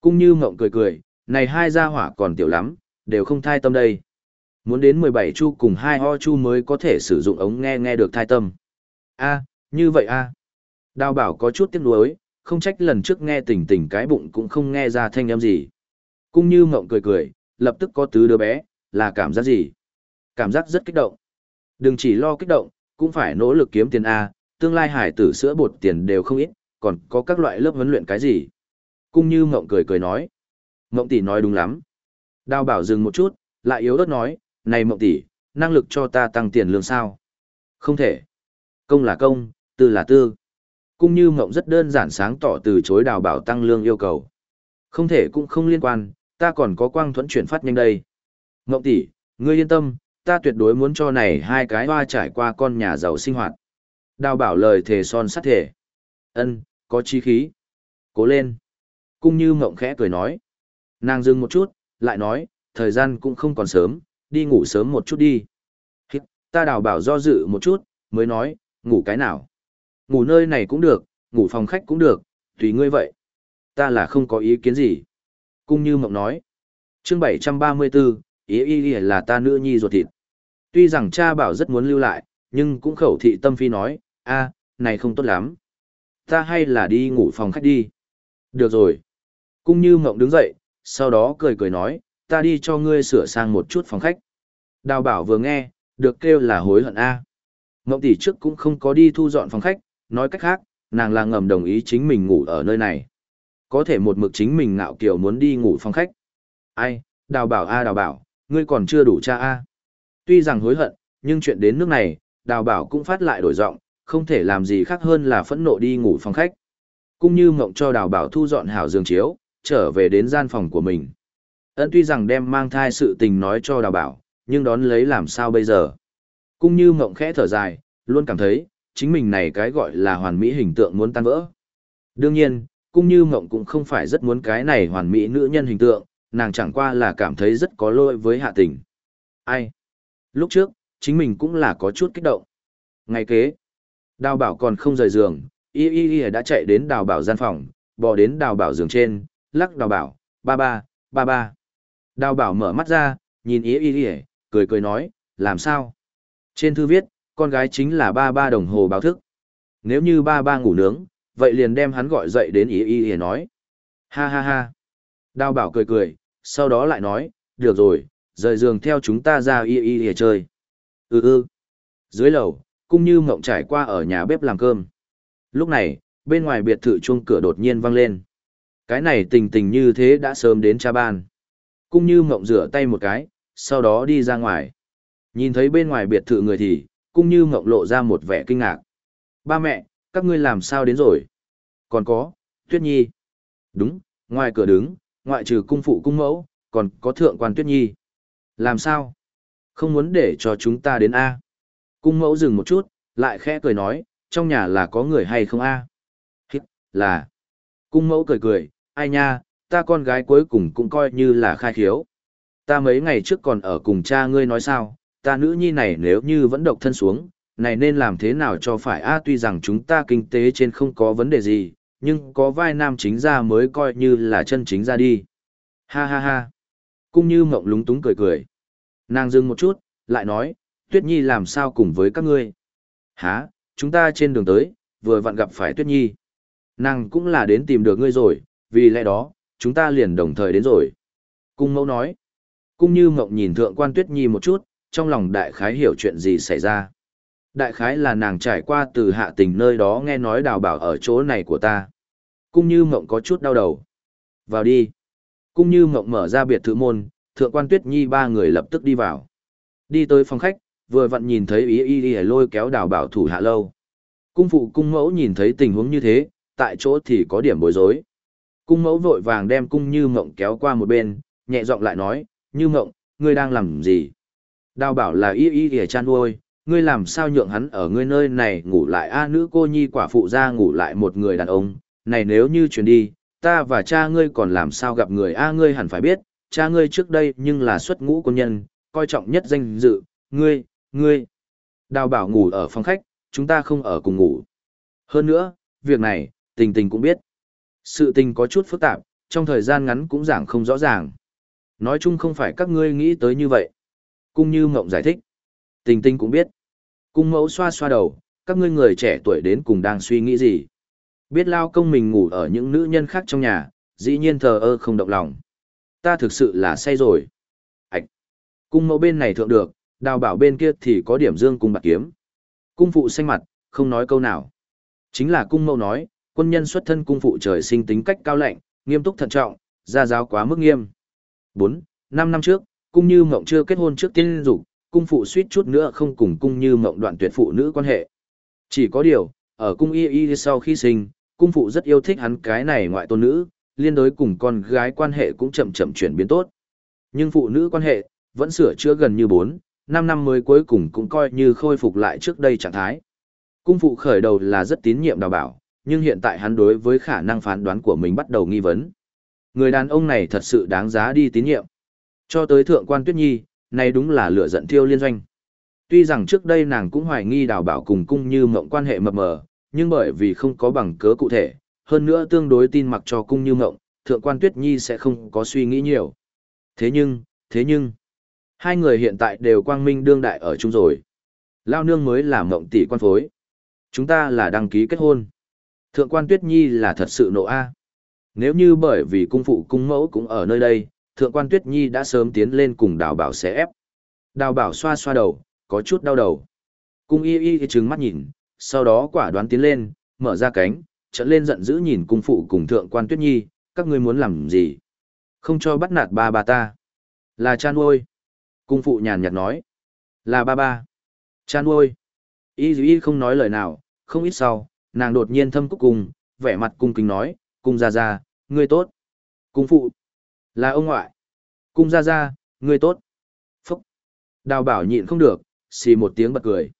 cũng như mộng cười cười, này hai gia hỏa còn tiểu lắm, đều không thai tâm đây. Muốn đến 17 chu cùng hai ho chu mới có thể sử dụng ống nghe nghe được thai tâm. a như vậy a Đào bảo có chút tiếc nuối, không trách lần trước nghe tỉnh tỉnh cái bụng cũng không nghe ra thanh âm gì. Cũng như mộng cười cười, lập tức có tứ đứa bé, là cảm giác gì? Cảm giác rất kích động. Đừng chỉ lo kích động, cũng phải nỗ lực kiếm tiền A, tương lai hải tử sữa bột tiền đều không ít, còn có các loại lớp huấn luyện cái gì. Cung như mộng cười cười nói. Mộng tỷ nói đúng lắm. Đào bảo dừng một chút, lại yếu ớt nói, này mộng tỷ, năng lực cho ta tăng tiền lương sao? Không thể. Công là công, tư là tư. Cung như mộng rất đơn giản sáng tỏ từ chối đào bảo tăng lương yêu cầu. Không thể cũng không liên quan, ta còn có quang thuẫn chuyển phát nhanh đây. Mộng tỷ, ngươi yên tâm, ta tuyệt đối muốn cho này hai cái hoa trải qua con nhà giàu sinh hoạt. Đào bảo lời thề son sắt thể. Ân, có chi khí. Cố lên. Cung như mộng khẽ cười nói. Nàng dừng một chút, lại nói, thời gian cũng không còn sớm, đi ngủ sớm một chút đi. Hít, ta đào bảo do dự một chút, mới nói, ngủ cái nào. Ngủ nơi này cũng được, ngủ phòng khách cũng được, tùy ngươi vậy. Ta là không có ý kiến gì. Cung như mộng nói. chương 734, ý ý ý là ta nữ nhi ruột thịt. Tuy rằng cha bảo rất muốn lưu lại, nhưng cũng khẩu thị tâm phi nói, a này không tốt lắm. Ta hay là đi ngủ phòng khách đi. Được rồi. Cung như mộng đứng dậy, sau đó cười cười nói, ta đi cho ngươi sửa sang một chút phòng khách. Đào bảo vừa nghe, được kêu là hối hận a. Mộng tỷ trước cũng không có đi thu dọn phòng khách, nói cách khác, nàng là ngầm đồng ý chính mình ngủ ở nơi này. Có thể một mực chính mình ngạo kiều muốn đi ngủ phòng khách. Ai, đào bảo a đào bảo, ngươi còn chưa đủ cha a. Tuy rằng hối hận, nhưng chuyện đến nước này, đào bảo cũng phát lại đổi giọng, không thể làm gì khác hơn là phẫn nộ đi ngủ phòng khách. Cũng như mộng cho đào bảo thu dọn hảo giường chiếu, trở về đến gian phòng của mình. Ấn tuy rằng đem mang thai sự tình nói cho đào bảo, nhưng đón lấy làm sao bây giờ. Cũng như mộng khẽ thở dài, luôn cảm thấy, chính mình này cái gọi là hoàn mỹ hình tượng muốn tan vỡ. Đương nhiên, cũng như mộng cũng không phải rất muốn cái này hoàn mỹ nữ nhân hình tượng, nàng chẳng qua là cảm thấy rất có lỗi với hạ tình. Ai? Lúc trước, chính mình cũng là có chút kích động. Ngày kế, đào bảo còn không rời giường, y y y đã chạy đến đào bảo gian phòng, bò đến đào bảo giường trên, lắc đào bảo, ba ba, ba ba. Đào bảo mở mắt ra, nhìn y y y, cười cười nói, làm sao? Trên thư viết, con gái chính là ba ba đồng hồ báo thức. Nếu như ba ba ngủ nướng, vậy liền đem hắn gọi dậy đến y y y nói. Ha ha ha. Đào bảo cười cười, sau đó lại nói, được rồi, rời giường theo chúng ta ra y y y chơi. Ừ ừ. Dưới lầu, cũng như mộng trải qua ở nhà bếp làm cơm. Lúc này, bên ngoài biệt thự chuông cửa đột nhiên vang lên. Cái này tình tình như thế đã sớm đến cha ban. Cũng như mộng rửa tay một cái, sau đó đi ra ngoài. Nhìn thấy bên ngoài biệt thự người thì, cũng như mộng lộ ra một vẻ kinh ngạc. Ba mẹ, các ngươi làm sao đến rồi? Còn có, Tuyết Nhi. Đúng, ngoài cửa đứng, ngoại trừ cung phụ cung mẫu, còn có thượng quan Tuyết Nhi. Làm sao? Không muốn để cho chúng ta đến A. Cung mẫu dừng một chút, lại khẽ cười nói, trong nhà là có người hay không A? Hít, là. Cung mẫu cười cười, ai nha, ta con gái cuối cùng cũng coi như là khai khiếu. Ta mấy ngày trước còn ở cùng cha ngươi nói sao, ta nữ nhi này nếu như vẫn độc thân xuống, này nên làm thế nào cho phải a tuy rằng chúng ta kinh tế trên không có vấn đề gì, nhưng có vai nam chính ra mới coi như là chân chính ra đi. Ha ha ha. Cung như mộng lúng túng cười cười. Nàng dừng một chút, lại nói, Tuyết Nhi làm sao cùng với các ngươi? Hả, chúng ta trên đường tới, vừa vặn gặp phải Tuyết Nhi. Nàng cũng là đến tìm được ngươi rồi, vì lẽ đó, chúng ta liền đồng thời đến rồi. Cung mẫu nói. Cung như mộng nhìn thượng quan Tuyết Nhi một chút, trong lòng đại khái hiểu chuyện gì xảy ra. Đại khái là nàng trải qua từ hạ tình nơi đó nghe nói đào bảo ở chỗ này của ta. Cung như mộng có chút đau đầu. Vào đi. Cung như mộng mở ra biệt thự môn, thượng quan tuyết nhi ba người lập tức đi vào. Đi tới phòng khách, vừa vặn nhìn thấy ý y y lôi kéo đào bảo thủ hạ lâu. Cung phụ cung mẫu nhìn thấy tình huống như thế, tại chỗ thì có điểm bối rối. Cung mẫu vội vàng đem cung như mộng kéo qua một bên, nhẹ giọng lại nói, như mộng, ngươi đang làm gì? Đào bảo là y y y chan uôi, ngươi làm sao nhượng hắn ở ngươi nơi này ngủ lại a nữ cô nhi quả phụ ra ngủ lại một người đàn ông, này nếu như chuyển đi, ta và cha ngươi còn làm sao gặp người a ngươi hẳn phải biết, cha ngươi trước đây nhưng là xuất ngũ quân nhân, coi trọng nhất danh dự, ngươi, ngươi. Đào bảo ngủ ở phòng khách, chúng ta không ở cùng ngủ. Hơn nữa, việc này, tình tình cũng biết. Sự tình có chút phức tạp, trong thời gian ngắn cũng giảng không rõ ràng. Nói chung không phải các ngươi nghĩ tới như vậy. Cung như mộng giải thích. Tình tình cũng biết. Cung mẫu xoa xoa đầu, các ngươi người trẻ tuổi đến cùng đang suy nghĩ gì. Biết lao công mình ngủ ở những nữ nhân khác trong nhà, dĩ nhiên thờ ơ không động lòng. Ta thực sự là say rồi. Ảch! Cung mẫu bên này thượng được, đào bảo bên kia thì có điểm dương cung bạc kiếm. Cung phụ xanh mặt, không nói câu nào. Chính là cung mẫu nói, quân nhân xuất thân cung phụ trời sinh tính cách cao lạnh, nghiêm túc thận trọng, gia giáo quá mức nghiêm. 4. Năm năm trước, cung như mộng chưa kết hôn trước tiên dục, cung phụ suýt chút nữa không cùng cung như mộng đoạn tuyệt phụ nữ quan hệ. Chỉ có điều, ở cung y y sau khi sinh, cung phụ rất yêu thích hắn cái này ngoại tôn nữ, liên đối cùng con gái quan hệ cũng chậm chậm chuyển biến tốt. Nhưng phụ nữ quan hệ, vẫn sửa chữa gần như bốn. 5 năm mới cuối cùng cũng coi như khôi phục lại trước đây trạng thái. Cung phụ khởi đầu là rất tín nhiệm đào bảo, nhưng hiện tại hắn đối với khả năng phán đoán của mình bắt đầu nghi vấn. Người đàn ông này thật sự đáng giá đi tín nhiệm. Cho tới thượng quan tuyết nhi, này đúng là lửa giận thiêu liên doanh. Tuy rằng trước đây nàng cũng hoài nghi đào bảo cùng cung như mộng quan hệ mập mờ, nhưng bởi vì không có bằng cớ cụ thể, hơn nữa tương đối tin mặc cho cung như mộng, thượng quan tuyết nhi sẽ không có suy nghĩ nhiều. Thế nhưng, thế nhưng, hai người hiện tại đều quang minh đương đại ở chung rồi. Lao nương mới là mộng tỷ quan phối. Chúng ta là đăng ký kết hôn. Thượng quan tuyết nhi là thật sự nộ A. Nếu như bởi vì cung phụ cung mẫu cũng ở nơi đây, thượng quan tuyết nhi đã sớm tiến lên cùng đào bảo sẽ ép. Đào bảo xoa xoa đầu, có chút đau đầu. Cung y y trừng mắt nhìn, sau đó quả đoán tiến lên, mở ra cánh, trận lên giận dữ nhìn cung phụ cùng thượng quan tuyết nhi, các ngươi muốn làm gì? Không cho bắt nạt ba bà ta. Là cha nuôi. Cung phụ nhàn nhạt nói. Là ba ba. Cha nuôi. Y y không nói lời nào, không ít sau, nàng đột nhiên thâm cúc cùng, vẻ mặt cung kính nói, cung ra ra, ngươi tốt. Cung phụ. Là ông ngoại. Cung ra ra, ngươi tốt. Phúc. Đào bảo nhịn không được, xì một tiếng bật cười.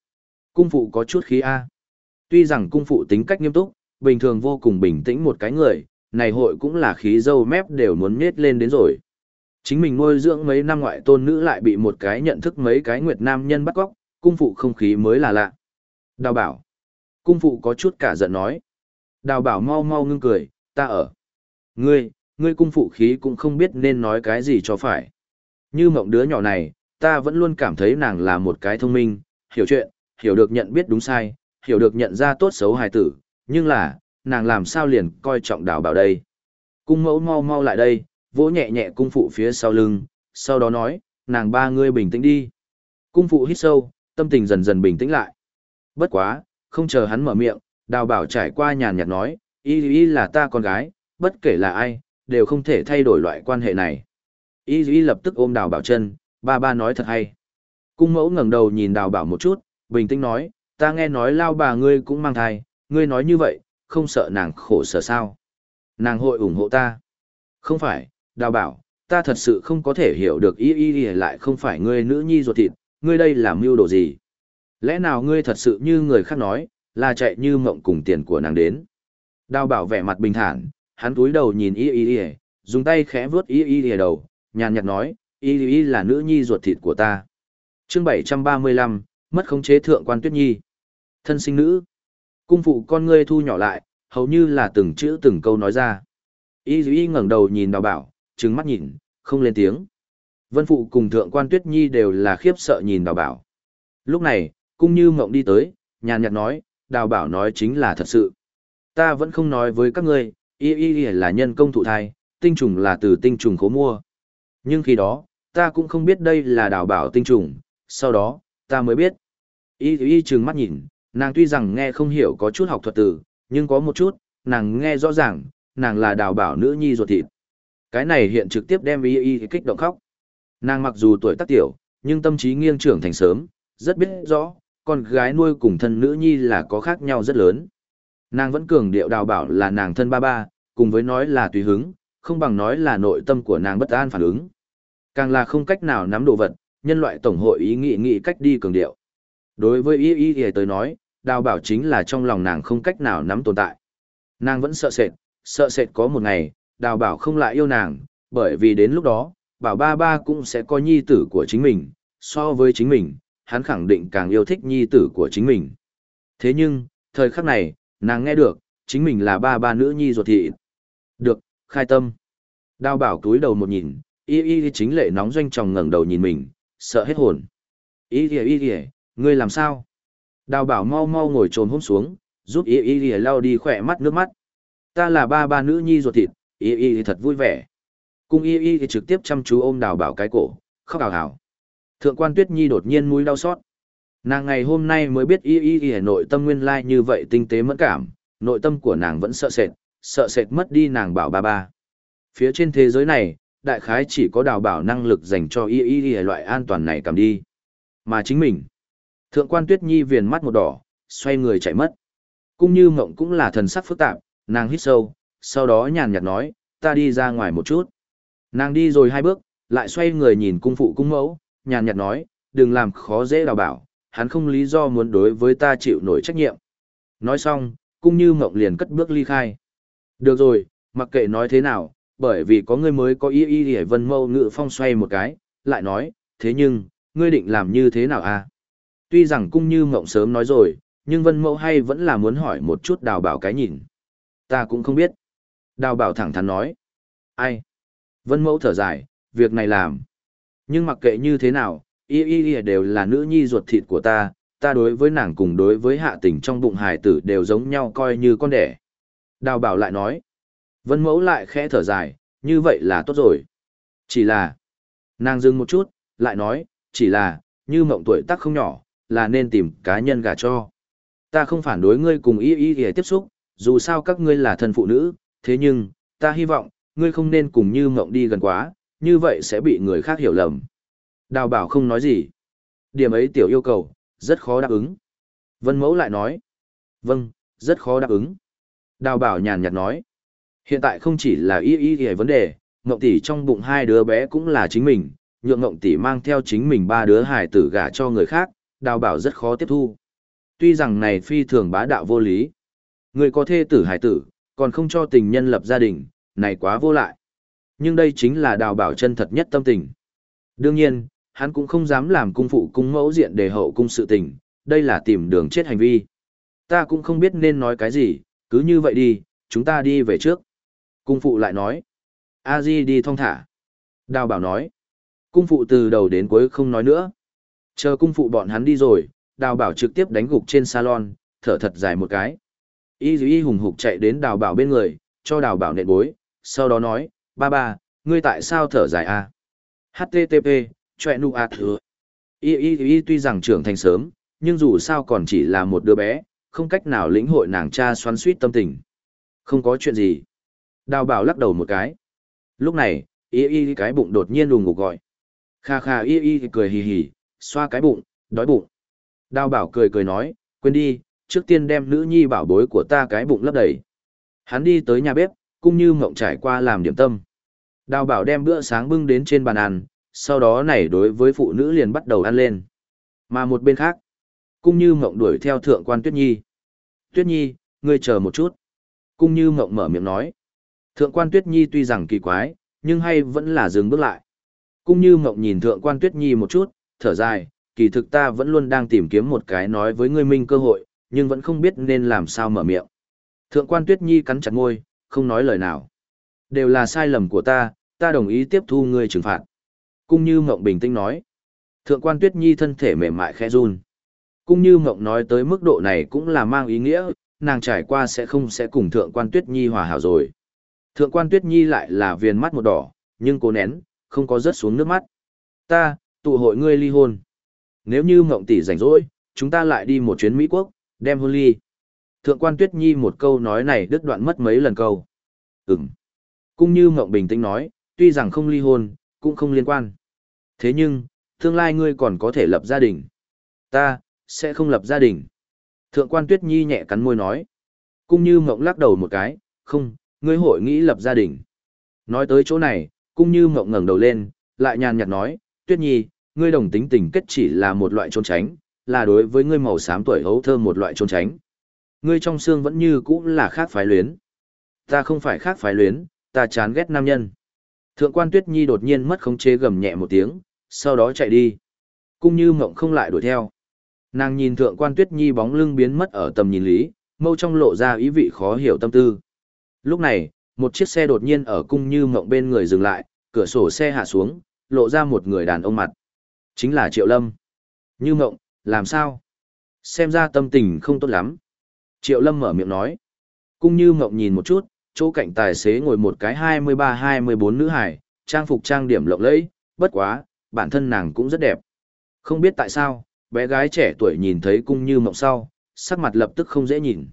Cung phụ có chút khí A. Tuy rằng cung phụ tính cách nghiêm túc, bình thường vô cùng bình tĩnh một cái người, này hội cũng là khí dâu mép đều muốn nhét lên đến rồi. Chính mình nuôi dưỡng mấy năm ngoại tôn nữ lại bị một cái nhận thức mấy cái nguyệt nam nhân bắt cóc, cung phụ không khí mới là lạ. Đào bảo. Cung phụ có chút cả giận nói. Đào bảo mau mau ngưng cười, ta ở. Ngươi, ngươi cung phụ khí cũng không biết nên nói cái gì cho phải. Như mộng đứa nhỏ này, ta vẫn luôn cảm thấy nàng là một cái thông minh, hiểu chuyện, hiểu được nhận biết đúng sai, hiểu được nhận ra tốt xấu hài tử, nhưng là, nàng làm sao liền coi trọng đào bảo đây. Cung mẫu mau mau lại đây, vỗ nhẹ nhẹ cung phụ phía sau lưng, sau đó nói, nàng ba ngươi bình tĩnh đi. Cung phụ hít sâu, tâm tình dần dần bình tĩnh lại. Bất quá, không chờ hắn mở miệng, đào bảo trải qua nhàn nhạt nói, y y là ta con gái, bất kể là ai, đều không thể thay đổi loại quan hệ này. Y y lập tức ôm đào bảo chân, ba ba nói thật hay. Cung mẫu ngẩng đầu nhìn đào bảo một chút, bình tĩnh nói, ta nghe nói lao bà ngươi cũng mang thai, ngươi nói như vậy, không sợ nàng khổ sở sao. Nàng hội ủng hộ ta. Không phải, đào bảo, ta thật sự không có thể hiểu được y y y lại không phải ngươi nữ nhi ruột thịt, ngươi đây làm mưu đồ gì. Lẽ nào ngươi thật sự như người khác nói, là chạy như mộng cùng tiền của nàng đến. Đào bảo vẻ mặt bình thản, hắn túi đầu nhìn y y y, dùng tay khẽ vuốt y y y đầu, nhàn nhạt nói, y y là nữ nhi ruột thịt của ta. chương 735, mất khống chế thượng quan tuyết nhi. Thân sinh nữ. Cung phụ con ngươi thu nhỏ lại, hầu như là từng chữ từng câu nói ra. Y y ngẩng đầu nhìn đào bảo, trừng mắt nhìn, không lên tiếng. Vân phụ cùng thượng quan tuyết nhi đều là khiếp sợ nhìn đào bảo. Lúc này, cung như mộng đi tới, nhàn nhạt nói, đào bảo nói chính là thật sự. Ta vẫn không nói với các ngươi, y y y là nhân công thụ thai, tinh trùng là từ tinh trùng khố mua. Nhưng khi đó, ta cũng không biết đây là đào bảo tinh trùng, sau đó, ta mới biết. Y y trừng mắt nhìn, nàng tuy rằng nghe không hiểu có chút học thuật từ, nhưng có một chút, nàng nghe rõ ràng, nàng là đào bảo nữ nhi ruột thịt. Cái này hiện trực tiếp đem y y kích động khóc. Nàng mặc dù tuổi tác tiểu, nhưng tâm trí nghiêng trưởng thành sớm, rất biết rõ, con gái nuôi cùng thân nữ nhi là có khác nhau rất lớn. Nàng vẫn cường điệu đào bảo là nàng thân ba ba, cùng với nói là tùy hứng, không bằng nói là nội tâm của nàng bất an phản ứng. Càng là không cách nào nắm đồ vật, nhân loại tổng hội ý nghĩ nghĩ cách đi cường điệu. Đối với y y thì tới nói, đào bảo chính là trong lòng nàng không cách nào nắm tồn tại. Nàng vẫn sợ sệt, sợ sệt có một ngày, đào bảo không lại yêu nàng, bởi vì đến lúc đó, bảo ba ba cũng sẽ có nhi tử của chính mình, so với chính mình, hắn khẳng định càng yêu thích nhi tử của chính mình. Thế nhưng, thời khắc này, nàng nghe được, chính mình là ba ba nữ nhi ruột thị. Được, khai tâm. Đào bảo túi đầu một nhìn, y y chính lệ nóng doanh tròng ngẩng đầu nhìn mình, sợ hết hồn. Y y y y, ngươi làm sao? Đào bảo mau mau ngồi trồn hôm xuống, giúp y y y lau đi khỏe mắt nước mắt. Ta là ba ba nữ nhi ruột thịt, y y thật vui vẻ. Cung y y trực tiếp chăm chú ôm đào bảo cái cổ, khóc hào hào. Thượng quan tuyết nhi đột nhiên mũi đau xót. Nàng ngày hôm nay mới biết y y y nội tâm nguyên lai như vậy tinh tế mẫn cảm, nội tâm của nàng vẫn sợ sệt, sợ sệt mất đi nàng bảo ba ba. Phía trên thế giới này, đại khái chỉ có đào bảo năng lực dành cho y y y loại an toàn này cầm đi. Mà chính mình, thượng quan tuyết nhi viền mắt một đỏ, xoay người chạy mất. Cũng như mộng cũng là thần sắc phức tạp, nàng hít sâu, sau đó nhàn nhạt nói, ta đi ra ngoài một chút. Nàng đi rồi hai bước, lại xoay người nhìn cung phụ cung mẫu, nhàn nhạt nói, đừng làm khó dễ đào bảo, hắn không lý do muốn đối với ta chịu nổi trách nhiệm. Nói xong, cung như mộng liền cất bước ly khai. Được rồi, mặc kệ nói thế nào, bởi vì có ngươi mới có ý ý để vân mâu ngự phong xoay một cái, lại nói, thế nhưng, ngươi định làm như thế nào à? Tuy rằng cung như mộng sớm nói rồi, nhưng vân mâu hay vẫn là muốn hỏi một chút đào bảo cái nhìn. Ta cũng không biết. Đào bảo thẳng thắn nói. Ai? Vân mẫu thở dài, việc này làm. Nhưng mặc kệ như thế nào, y y y đều là nữ nhi ruột thịt của ta, ta đối với nàng cùng đối với hạ tình trong bụng hài tử đều giống nhau coi như con đẻ. Đào bảo lại nói. Vân mẫu lại khẽ thở dài, như vậy là tốt rồi. Chỉ là, nàng dừng một chút, lại nói, chỉ là, như mộng tuổi tác không nhỏ, là nên tìm cá nhân gả cho. Ta không phản đối ngươi cùng y y y tiếp xúc, dù sao các ngươi là thân phụ nữ, thế nhưng, ta hy vọng, ngươi không nên cùng như mộng đi gần quá, như vậy sẽ bị người khác hiểu lầm. Đào bảo không nói gì. Điểm ấy tiểu yêu cầu, rất khó đáp ứng. Vân mẫu lại nói. Vâng, rất khó đáp ứng. Đào bảo nhàn nhạt nói. Hiện tại không chỉ là ý ý y vấn đề, mộng tỷ trong bụng hai đứa bé cũng là chính mình, nhượng mộng tỷ mang theo chính mình ba đứa hải tử gả cho người khác, đào bảo rất khó tiếp thu. Tuy rằng này phi thường bá đạo vô lý. Người có thê tử hải tử, còn không cho tình nhân lập gia đình, này quá vô lại. Nhưng đây chính là đào bảo chân thật nhất tâm tình. Đương nhiên, hắn cũng không dám làm cung phụ cung mẫu diện để hậu cung sự tình, đây là tìm đường chết hành vi. Ta cũng không biết nên nói cái gì, cứ như vậy đi, chúng ta đi về trước. Cung phụ lại nói. A Di đi thong thả. Đào bảo nói. Cung phụ từ đầu đến cuối không nói nữa. Chờ cung phụ bọn hắn đi rồi, đào bảo trực tiếp đánh gục trên salon, thở thật dài một cái. Y y hùng hục chạy đến đào bảo bên người, cho đào bảo nện bối, sau đó nói, ba ba, ngươi tại sao thở dài à? a? HTTP, chọe nu a thừa. Y y y tuy rằng trưởng thành sớm, nhưng dù sao còn chỉ là một đứa bé, không cách nào lĩnh hội nàng cha xoắn suýt tâm tình. Không có chuyện gì. Đào bảo lắc đầu một cái. Lúc này, y y cái bụng đột nhiên đùng ngục gọi. Kha kha y y cười hì hì, xoa cái bụng, đói bụng. Đào bảo cười cười nói, quên đi, trước tiên đem nữ nhi bảo bối của ta cái bụng lấp đầy. Hắn đi tới nhà bếp, cũng như mộng trải qua làm điểm tâm. Đào bảo đem bữa sáng bưng đến trên bàn ăn, sau đó này đối với phụ nữ liền bắt đầu ăn lên. Mà một bên khác, cũng như mộng đuổi theo thượng quan Tuyết Nhi. Tuyết Nhi, ngươi chờ một chút. Cung như mộng mở miệng nói. Thượng quan Tuyết Nhi tuy rằng kỳ quái, nhưng hay vẫn là dừng bước lại. Cung như mộng nhìn thượng quan Tuyết Nhi một chút, thở dài, kỳ thực ta vẫn luôn đang tìm kiếm một cái nói với ngươi minh cơ hội, nhưng vẫn không biết nên làm sao mở miệng. Thượng quan Tuyết Nhi cắn chặt môi, không nói lời nào. Đều là sai lầm của ta, ta đồng ý tiếp thu ngươi trừng phạt. Cung như mộng bình tĩnh nói. Thượng quan Tuyết Nhi thân thể mềm mại khẽ run. Cung như mộng nói tới mức độ này cũng là mang ý nghĩa, nàng trải qua sẽ không sẽ cùng thượng quan Tuyết Nhi hòa hảo rồi. Thượng quan Tuyết Nhi lại là viền mắt một đỏ, nhưng cố nén, không có rớt xuống nước mắt. Ta, tụ hội ngươi ly hôn. Nếu như mộng tỷ rảnh rỗi, chúng ta lại đi một chuyến Mỹ Quốc, đem hôn ly. Thượng quan Tuyết Nhi một câu nói này đứt đoạn mất mấy lần câu. Ừm. Cũng như mộng bình tĩnh nói, tuy rằng không ly hôn, cũng không liên quan. Thế nhưng, tương lai ngươi còn có thể lập gia đình. Ta, sẽ không lập gia đình. Thượng quan Tuyết Nhi nhẹ cắn môi nói. Cũng như mộng lắc đầu một cái, không, ngươi hội nghĩ lập gia đình. Nói tới chỗ này, cũng như mộng ngẩng đầu lên, lại nhàn nhạt nói, Tuyết Nhi, ngươi đồng tính tình kết chỉ là một loại trốn tránh, là đối với ngươi màu xám tuổi hấu thơ một loại trốn tránh. Ngươi trong xương vẫn như cũ là khác phái luyến. Ta không phải khác phái luyến, ta chán ghét nam nhân. Thượng quan Tuyết Nhi đột nhiên mất khống chế gầm nhẹ một tiếng, sau đó chạy đi. Cung như mộng không lại đuổi theo. Nàng nhìn thượng quan Tuyết Nhi bóng lưng biến mất ở tầm nhìn lý, mâu trong lộ ra ý vị khó hiểu tâm tư. Lúc này, một chiếc xe đột nhiên ở cung như mộng bên người dừng lại, cửa sổ xe hạ xuống, lộ ra một người đàn ông mặt. Chính là Triệu Lâm. Như mộng, làm sao? Xem ra tâm tình không tốt lắm. Triệu Lâm mở miệng nói. Cung như mộng nhìn một chút, chỗ cạnh tài xế ngồi một cái 23-24 nữ hải, trang phục trang điểm lộng lẫy, bất quá, bản thân nàng cũng rất đẹp. Không biết tại sao, bé gái trẻ tuổi nhìn thấy cung như mộng sau, sắc mặt lập tức không dễ nhìn.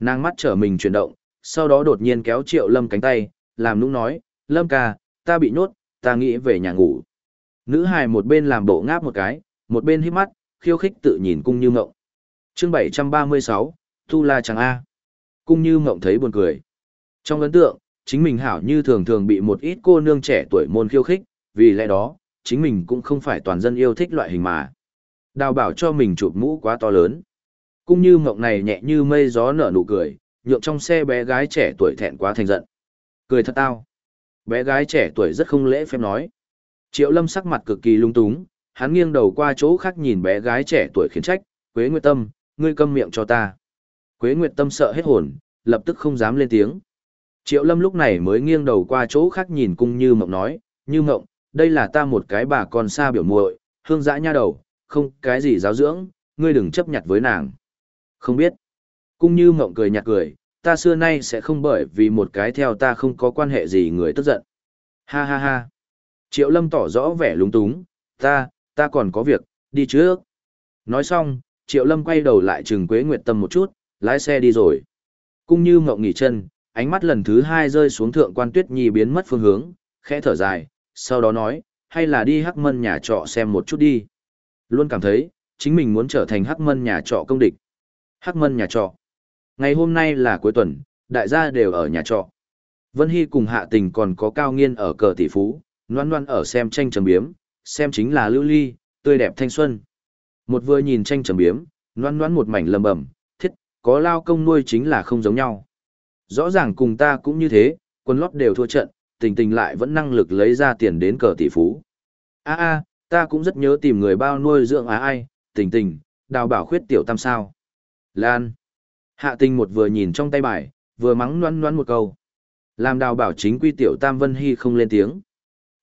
Nàng mắt trở mình chuyển động, sau đó đột nhiên kéo Triệu Lâm cánh tay, làm nũng nói, Lâm ca, ta bị nhốt, ta nghĩ về nhà ngủ. Nữ hài một bên làm bộ ngáp một cái, một bên hít mắt, khiêu khích tự nhìn cung như mộng. chương 736, Tu La Chẳng A. Cung như mộng thấy buồn cười. Trong ấn tượng, chính mình hảo như thường thường bị một ít cô nương trẻ tuổi môn khiêu khích, vì lẽ đó, chính mình cũng không phải toàn dân yêu thích loại hình mà. Đào bảo cho mình chụp mũ quá to lớn. Cung như mộng này nhẹ như mây gió nở nụ cười, nhượng trong xe bé gái trẻ tuổi thẹn quá thành giận. Cười thật tao. Bé gái trẻ tuổi rất không lễ phép nói. Triệu lâm sắc mặt cực kỳ lung túng, hắn nghiêng đầu qua chỗ khác nhìn bé gái trẻ tuổi khiến trách, Quế Nguyệt Tâm, ngươi câm miệng cho ta. Quế Nguyệt Tâm sợ hết hồn, lập tức không dám lên tiếng. Triệu lâm lúc này mới nghiêng đầu qua chỗ khác nhìn cung như mộng nói, như mộng, đây là ta một cái bà con xa biểu muội, hương dã nha đầu, không cái gì giáo dưỡng, ngươi đừng chấp nhặt với nàng. Không biết. Cung như mộng cười nhạt cười, ta xưa nay sẽ không bởi vì một cái theo ta không có quan hệ gì người tức giận. Ha ha ha. Triệu lâm tỏ rõ vẻ lúng túng, ta, ta còn có việc, đi trước. Nói xong, Triệu lâm quay đầu lại trừng Quế Nguyệt Tâm một chút, lái xe đi rồi. Cung như mộng nghỉ chân, ánh mắt lần thứ hai rơi xuống thượng quan tuyết nhi biến mất phương hướng, khẽ thở dài, sau đó nói, hay là đi hắc mân nhà trọ xem một chút đi. Luôn cảm thấy, chính mình muốn trở thành hắc mân nhà trọ công địch. Hắc mân nhà trọ. Ngày hôm nay là cuối tuần, đại gia đều ở nhà trọ. Vân Hy cùng Hạ Tình còn có Cao Nghiên ở cờ tỷ phú, Loan Loan ở xem tranh trầm biếm, xem chính là lưu ly, tươi đẹp thanh xuân. Một vừa nhìn tranh trầm biếm, noan noan một mảnh lầm bầm, thiết, có lao công nuôi chính là không giống nhau. Rõ ràng cùng ta cũng như thế, quân lót đều thua trận, tình tình lại vẫn năng lực lấy ra tiền đến cờ tỷ phú. a a ta cũng rất nhớ tìm người bao nuôi dưỡng á ai, tình tình, đào bảo khuyết tiểu tam sao. Lan. Hạ tình một vừa nhìn trong tay bài, vừa mắng noan noan một câu. Làm đào bảo chính quy tiểu tam vân hy không lên tiếng.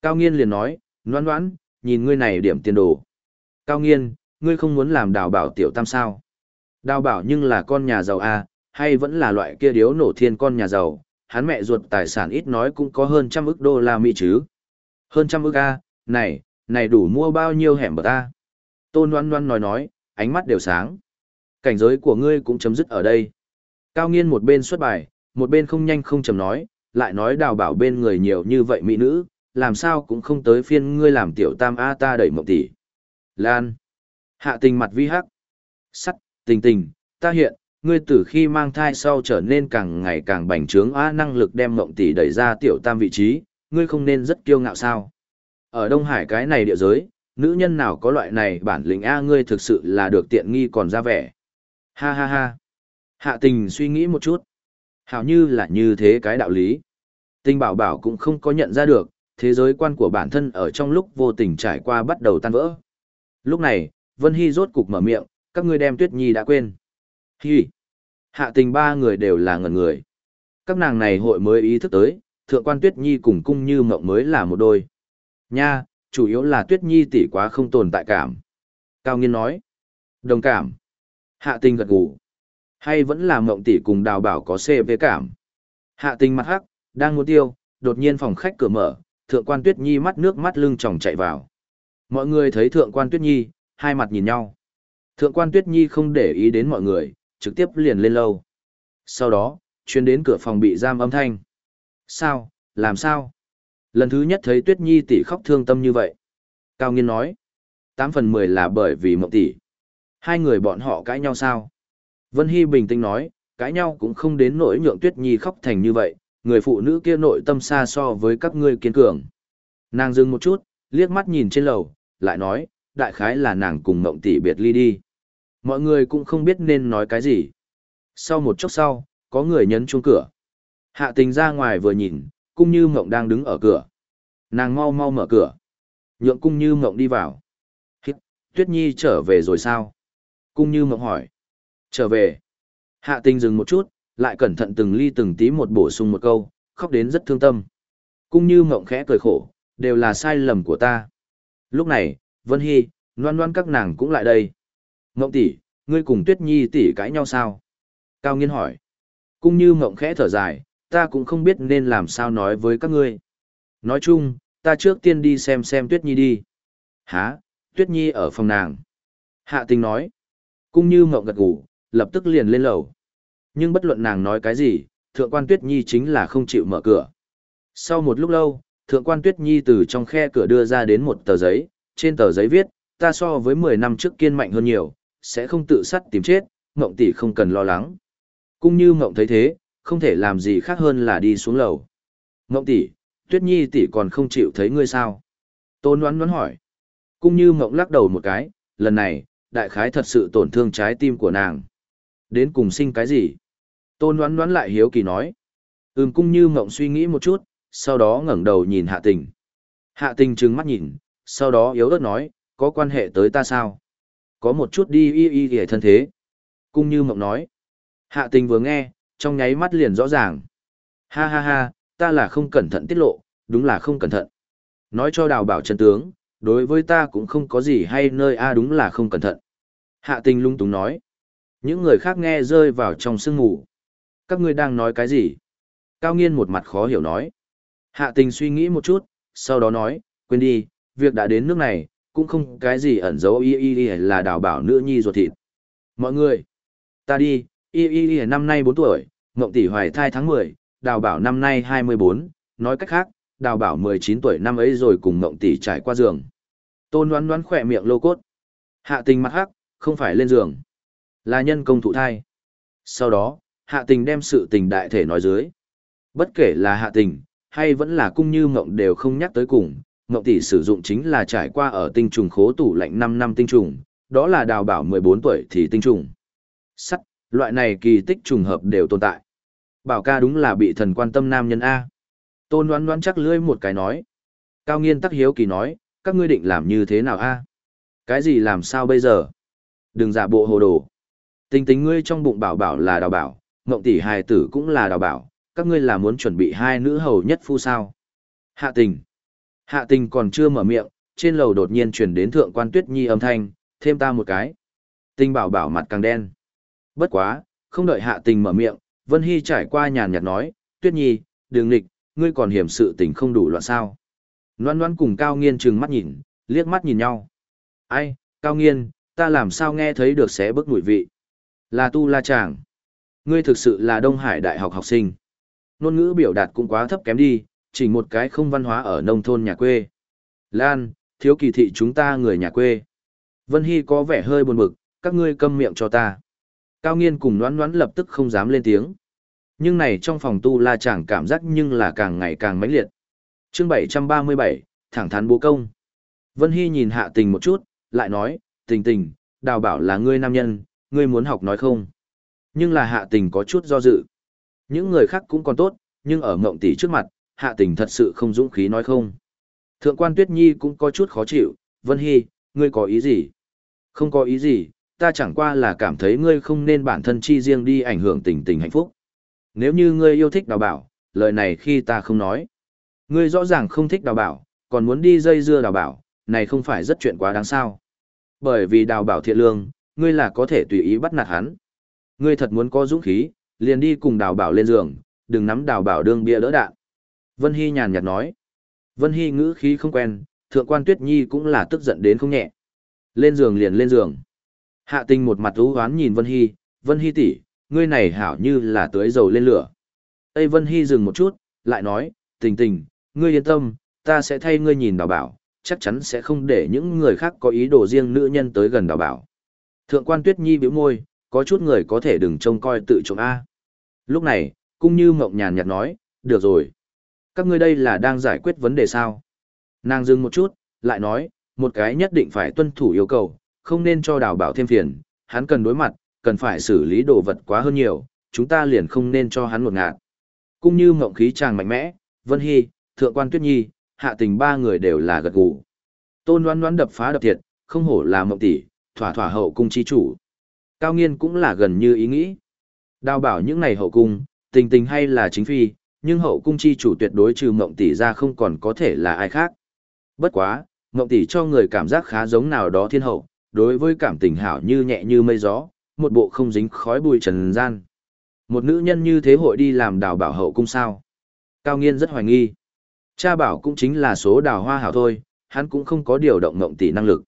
Cao nghiên liền nói, noan noan, nhìn ngươi này điểm tiền đồ. Cao nghiên, ngươi không muốn làm đào bảo tiểu tam sao. Đào bảo nhưng là con nhà giàu à, hay vẫn là loại kia điếu nổ thiên con nhà giàu, hắn mẹ ruột tài sản ít nói cũng có hơn trăm ức đô la Mỹ chứ. Hơn trăm ức A, này, này đủ mua bao nhiêu hẻm bật ta. À? Tôn Loan Loan nói nói, ánh mắt đều sáng. Cảnh giới của ngươi cũng chấm dứt ở đây. Cao nghiên một bên xuất bài, một bên không nhanh không chầm nói, lại nói đào bảo bên người nhiều như vậy mỹ nữ, làm sao cũng không tới phiên ngươi làm tiểu tam A ta đẩy mộng tỷ. Lan. Hạ tình mặt vi hắc. Sắt, tình tình, ta hiện, ngươi từ khi mang thai sau trở nên càng ngày càng bành trướng a năng lực đem mộng tỷ đẩy ra tiểu tam vị trí, ngươi không nên rất kiêu ngạo sao. Ở Đông Hải cái này địa giới, nữ nhân nào có loại này bản lĩnh a ngươi thực sự là được tiện nghi còn ra vẻ. Ha ha ha. Hạ tình suy nghĩ một chút. Hảo như là như thế cái đạo lý. Tình bảo bảo cũng không có nhận ra được, thế giới quan của bản thân ở trong lúc vô tình trải qua bắt đầu tan vỡ. Lúc này, Vân Hy rốt cục mở miệng, các ngươi đem Tuyết Nhi đã quên. Hi! Hạ tình ba người đều là ngẩn người. Các nàng này hội mới ý thức tới, thượng quan Tuyết Nhi cùng cung như mộng mới là một đôi. Nha, chủ yếu là Tuyết Nhi tỷ quá không tồn tại cảm. Cao Nghiên nói. Đồng cảm. Hạ tình gật gù. Hay vẫn là mộng tỷ cùng đào bảo có CV cảm. Hạ tình mặt hắc, đang muốn tiêu, đột nhiên phòng khách cửa mở, thượng quan Tuyết Nhi mắt nước mắt lưng tròng chạy vào. Mọi người thấy thượng quan Tuyết Nhi, hai mặt nhìn nhau. Thượng quan Tuyết Nhi không để ý đến mọi người, trực tiếp liền lên lâu. Sau đó, chuyến đến cửa phòng bị giam âm thanh. Sao, làm sao? Lần thứ nhất thấy Tuyết Nhi tỷ khóc thương tâm như vậy. Cao Nghiên nói, tám phần 10 là bởi vì mộng tỷ. Hai người bọn họ cãi nhau sao? Vân Hy bình tĩnh nói, cãi nhau cũng không đến nỗi nhượng Tuyết Nhi khóc thành như vậy, người phụ nữ kia nội tâm xa so với các ngươi kiên cường. Nàng dừng một chút, liếc mắt nhìn trên lầu, lại nói, đại khái là nàng cùng mộng tỷ biệt ly đi. Mọi người cũng không biết nên nói cái gì. Sau một chốc sau, có người nhấn chuông cửa. Hạ tình ra ngoài vừa nhìn, cung như mộng đang đứng ở cửa. Nàng mau mau mở cửa. Nhượng cung như mộng đi vào. Hít, tuyết nhi trở về rồi sao? Cung như mộng hỏi. Trở về. Hạ tình dừng một chút, lại cẩn thận từng ly từng tí một bổ sung một câu, khóc đến rất thương tâm. Cũng như mộng khẽ cười khổ, đều là sai lầm của ta. Lúc này, Vân Hy, loan loan các nàng cũng lại đây. Mộng tỷ, ngươi cùng Tuyết Nhi tỷ cãi nhau sao? Cao Nghiên hỏi. Cũng như mộng khẽ thở dài, ta cũng không biết nên làm sao nói với các ngươi. Nói chung, ta trước tiên đi xem xem Tuyết Nhi đi. Hả, Tuyết Nhi ở phòng nàng. Hạ tình nói. Cũng như mộng gật gù, lập tức liền lên lầu. Nhưng bất luận nàng nói cái gì, thượng quan Tuyết Nhi chính là không chịu mở cửa. Sau một lúc lâu, thượng quan Tuyết Nhi từ trong khe cửa đưa ra đến một tờ giấy, trên tờ giấy viết, ta so với 10 năm trước kiên mạnh hơn nhiều, sẽ không tự sát tìm chết, mộng tỷ không cần lo lắng. Cũng như mộng thấy thế, không thể làm gì khác hơn là đi xuống lầu. Mộng tỷ, Tuyết Nhi tỷ còn không chịu thấy ngươi sao? Tôn đoán đoán hỏi. Cũng như mộng lắc đầu một cái, lần này, đại khái thật sự tổn thương trái tim của nàng. Đến cùng sinh cái gì? Tôn đoán đoán lại hiếu kỳ nói. Ừm cung như mộng suy nghĩ một chút, sau đó ngẩng đầu nhìn hạ tình. Hạ tình trừng mắt nhìn, sau đó yếu ớt nói, có quan hệ tới ta sao? Có một chút đi y y y thân thế. Cung như mộng nói. Hạ tình vừa nghe, trong nháy mắt liền rõ ràng. Ha ha ha, ta là không cẩn thận tiết lộ, đúng là không cẩn thận. Nói cho đào bảo chân tướng, đối với ta cũng không có gì hay nơi a à đúng là không cẩn thận. Hạ tình lung túng nói. Những người khác nghe rơi vào trong sương ngủ. Các ngươi đang nói cái gì? Cao nghiên một mặt khó hiểu nói. Hạ tình suy nghĩ một chút, sau đó nói, quên đi, việc đã đến nước này, cũng không cái gì ẩn giấu y y y là đào bảo nữ nhi ruột thịt. Mọi người, ta đi, y y y năm nay 4 tuổi, Ngộng tỷ hoài thai tháng 10, đào bảo năm nay 24, nói cách khác, đào bảo 19 tuổi năm ấy rồi cùng Ngộng tỷ trải qua giường. Tôn đoán đoán khỏe miệng lô cốt. Hạ tình mặt hắc, không phải lên giường, là nhân công thụ thai. Sau đó, hạ tình đem sự tình đại thể nói dưới. Bất kể là hạ tình, hay vẫn là cung như mộng đều không nhắc tới cùng, mộng tỷ sử dụng chính là trải qua ở tinh trùng khố tủ lạnh 5 năm tinh trùng, đó là đào bảo 14 tuổi thì tinh trùng. Sắt, loại này kỳ tích trùng hợp đều tồn tại. Bảo ca đúng là bị thần quan tâm nam nhân A. Tôn đoán đoán chắc lưỡi một cái nói. Cao nghiên tắc hiếu kỳ nói, các ngươi định làm như thế nào A? Cái gì làm sao bây giờ? Đừng giả bộ hồ đồ. Tình tính ngươi trong bụng bảo bảo là đào bảo, ngộng tỷ hài tử cũng là đào bảo, các ngươi là muốn chuẩn bị hai nữ hầu nhất phu sao. Hạ tình. Hạ tình còn chưa mở miệng, trên lầu đột nhiên chuyển đến thượng quan tuyết nhi âm thanh, thêm ta một cái. Tình bảo bảo mặt càng đen. Bất quá, không đợi hạ tình mở miệng, Vân Hy trải qua nhàn nhạt nói, tuyết nhi, đường lịch, ngươi còn hiểm sự tình không đủ loạn sao. Loan loan cùng cao nghiên trừng mắt nhìn, liếc mắt nhìn nhau. Ai, cao nghiên, ta làm sao nghe thấy được xé bức mùi vị. Là tu la chàng. Ngươi thực sự là Đông Hải Đại học học sinh ngôn ngữ biểu đạt cũng quá thấp kém đi, chỉ một cái không văn hóa ở nông thôn nhà quê. Lan, thiếu kỳ thị chúng ta người nhà quê. Vân Hy có vẻ hơi buồn bực, các ngươi câm miệng cho ta. Cao nghiên cùng đoán đoán lập tức không dám lên tiếng. Nhưng này trong phòng tu la chẳng cảm giác nhưng là càng ngày càng mãnh liệt. chương 737, thẳng thắn bố công. Vân Hy nhìn hạ tình một chút, lại nói, tình tình, đào bảo là ngươi nam nhân, ngươi muốn học nói không. Nhưng là hạ tình có chút do dự. Những người khác cũng còn tốt, nhưng ở mộng tỷ trước mặt, hạ tình thật sự không dũng khí nói không. Thượng quan Tuyết Nhi cũng có chút khó chịu, Vân Hy, ngươi có ý gì? Không có ý gì, ta chẳng qua là cảm thấy ngươi không nên bản thân chi riêng đi ảnh hưởng tình tình hạnh phúc. Nếu như ngươi yêu thích đào bảo, lời này khi ta không nói. Ngươi rõ ràng không thích đào bảo, còn muốn đi dây dưa đào bảo, này không phải rất chuyện quá đáng sao. Bởi vì đào bảo thiện lương, ngươi là có thể tùy ý bắt nạt hắn. Ngươi thật muốn có dũng khí, liền đi cùng đào bảo lên giường, đừng nắm đào bảo đương bia đỡ đạn. Vân Hy nhàn nhạt nói. Vân Hy ngữ khí không quen, thượng quan Tuyết Nhi cũng là tức giận đến không nhẹ. Lên giường liền lên giường. Hạ tình một mặt ú hoán nhìn Vân Hy, Vân Hy tỷ, ngươi này hảo như là tưới dầu lên lửa. Tây Vân Hy dừng một chút, lại nói, tình tình, ngươi yên tâm, ta sẽ thay ngươi nhìn đào bảo, chắc chắn sẽ không để những người khác có ý đồ riêng nữ nhân tới gần đào bảo. Thượng quan Tuyết Nhi bĩu môi, có chút người có thể đừng trông coi tự trộm A. Lúc này, cung như mộng nhàn nhạt nói, được rồi. Các ngươi đây là đang giải quyết vấn đề sao? Nàng dừng một chút, lại nói, một cái nhất định phải tuân thủ yêu cầu, không nên cho đào bảo thêm phiền, hắn cần đối mặt, cần phải xử lý đồ vật quá hơn nhiều, chúng ta liền không nên cho hắn một ngạt. Cung như mộng khí chàng mạnh mẽ, Vân Hy, Thượng quan Tuyết Nhi, hạ tình ba người đều là gật gù. Tôn đoán đoán đập phá đập thiệt, không hổ là mộng tỷ, thỏa thỏa hậu cung chi chủ. Cao nghiên cũng là gần như ý nghĩ. Đào bảo những này hậu cung, tình tình hay là chính phi, nhưng hậu cung chi chủ tuyệt đối trừ mộng tỷ ra không còn có thể là ai khác. Bất quá, mộng tỷ cho người cảm giác khá giống nào đó thiên hậu, đối với cảm tình hảo như nhẹ như mây gió, một bộ không dính khói bụi trần gian. Một nữ nhân như thế hội đi làm đào bảo hậu cung sao? Cao nghiên rất hoài nghi. Cha bảo cũng chính là số đào hoa hảo thôi, hắn cũng không có điều động mộng tỷ năng lực.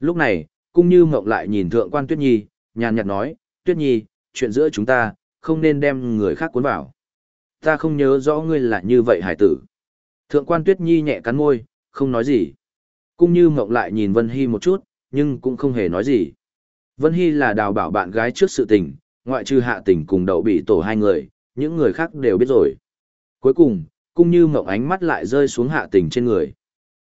Lúc này, cung như mộng lại nhìn thượng quan Tuyết Nhi, nhàn nhạt nói, Tuyết Nhi, chuyện giữa chúng ta, không nên đem người khác cuốn vào. Ta không nhớ rõ ngươi là như vậy hải tử. Thượng quan Tuyết Nhi nhẹ cắn môi, không nói gì. Cung như mộng lại nhìn Vân Hy một chút, nhưng cũng không hề nói gì. Vân Hy là đào bảo bạn gái trước sự tình, ngoại trừ hạ tình cùng đậu bị tổ hai người, những người khác đều biết rồi. Cuối cùng, cung như mộng ánh mắt lại rơi xuống hạ tình trên người.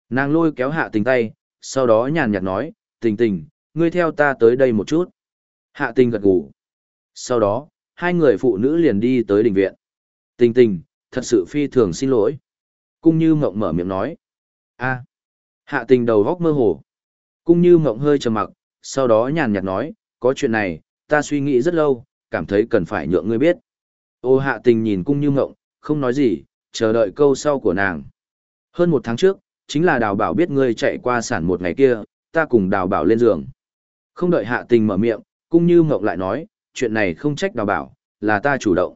Nàng lôi kéo hạ tình tay, sau đó nhàn nhạt nói, tình tình, ngươi theo ta tới đây một chút. Hạ tình gật gù. Sau đó, hai người phụ nữ liền đi tới đình viện. Tình tình, thật sự phi thường xin lỗi. Cung như mộng mở miệng nói. a hạ tình đầu góc mơ hồ. Cung như mộng hơi trầm mặc, sau đó nhàn nhạt nói, có chuyện này, ta suy nghĩ rất lâu, cảm thấy cần phải nhượng ngươi biết. Ô hạ tình nhìn cung như mộng, không nói gì, chờ đợi câu sau của nàng. Hơn một tháng trước, chính là đào bảo biết ngươi chạy qua sản một ngày kia, ta cùng đào bảo lên giường. Không đợi hạ tình mở miệng, cũng như mộng lại nói, chuyện này không trách đào bảo, là ta chủ động.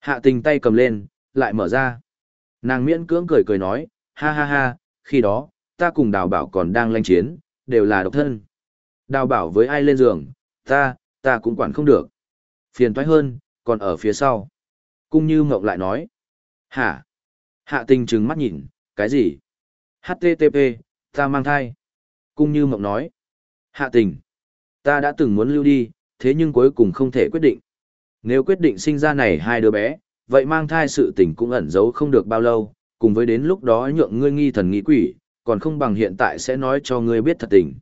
Hạ tình tay cầm lên, lại mở ra. Nàng miễn cưỡng cười cười nói, ha ha ha, khi đó, ta cùng đào bảo còn đang lanh chiến, đều là độc thân. Đào bảo với ai lên giường, ta, ta cũng quản không được. Phiền toái hơn, còn ở phía sau. Cung như mộng lại nói. Hả? Hạ tình trừng mắt nhìn, cái gì? HTTP, ta mang thai. Cung như mộng nói. Hạ tình. Ta đã từng muốn lưu đi, thế nhưng cuối cùng không thể quyết định. Nếu quyết định sinh ra này hai đứa bé, vậy mang thai sự tình cũng ẩn giấu không được bao lâu, cùng với đến lúc đó nhượng ngươi nghi thần nghi quỷ, còn không bằng hiện tại sẽ nói cho ngươi biết thật tình.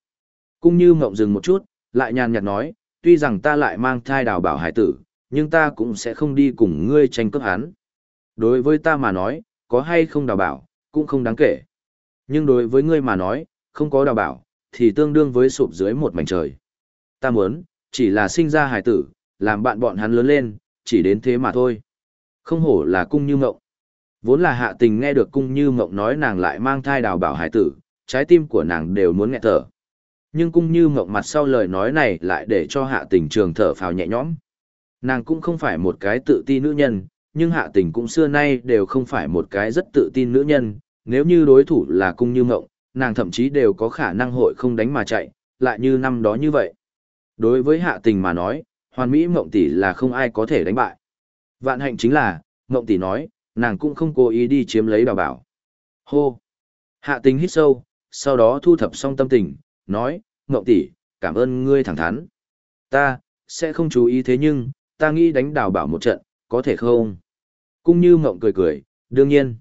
Cung như mộng dừng một chút, lại nhàn nhạt nói, tuy rằng ta lại mang thai đào bảo hải tử, nhưng ta cũng sẽ không đi cùng ngươi tranh cướp hắn. Đối với ta mà nói, có hay không đào bảo, cũng không đáng kể. Nhưng đối với ngươi mà nói, không có đào bảo, thì tương đương với sụp dưới một mảnh trời. Ta muốn, chỉ là sinh ra hải tử, làm bạn bọn hắn lớn lên, chỉ đến thế mà thôi. Không hổ là cung như mộng. Vốn là hạ tình nghe được cung như mộng nói nàng lại mang thai đào bảo hải tử, trái tim của nàng đều muốn nghẹt thở. Nhưng cung như mộng mặt sau lời nói này lại để cho hạ tình trường thở phào nhẹ nhõm. Nàng cũng không phải một cái tự tin nữ nhân, nhưng hạ tình cũng xưa nay đều không phải một cái rất tự tin nữ nhân, nếu như đối thủ là cung như mộng, nàng thậm chí đều có khả năng hội không đánh mà chạy, lại như năm đó như vậy. Đối với hạ tình mà nói, hoàn mỹ mộng tỷ là không ai có thể đánh bại. Vạn hạnh chính là, mộng tỷ nói, nàng cũng không cố ý đi chiếm lấy đào bảo. Hô! Hạ tình hít sâu, sau đó thu thập xong tâm tình, nói, mộng tỷ, cảm ơn ngươi thẳng thắn. Ta, sẽ không chú ý thế nhưng, ta nghĩ đánh đào bảo một trận, có thể không? Cũng như mộng cười cười, đương nhiên.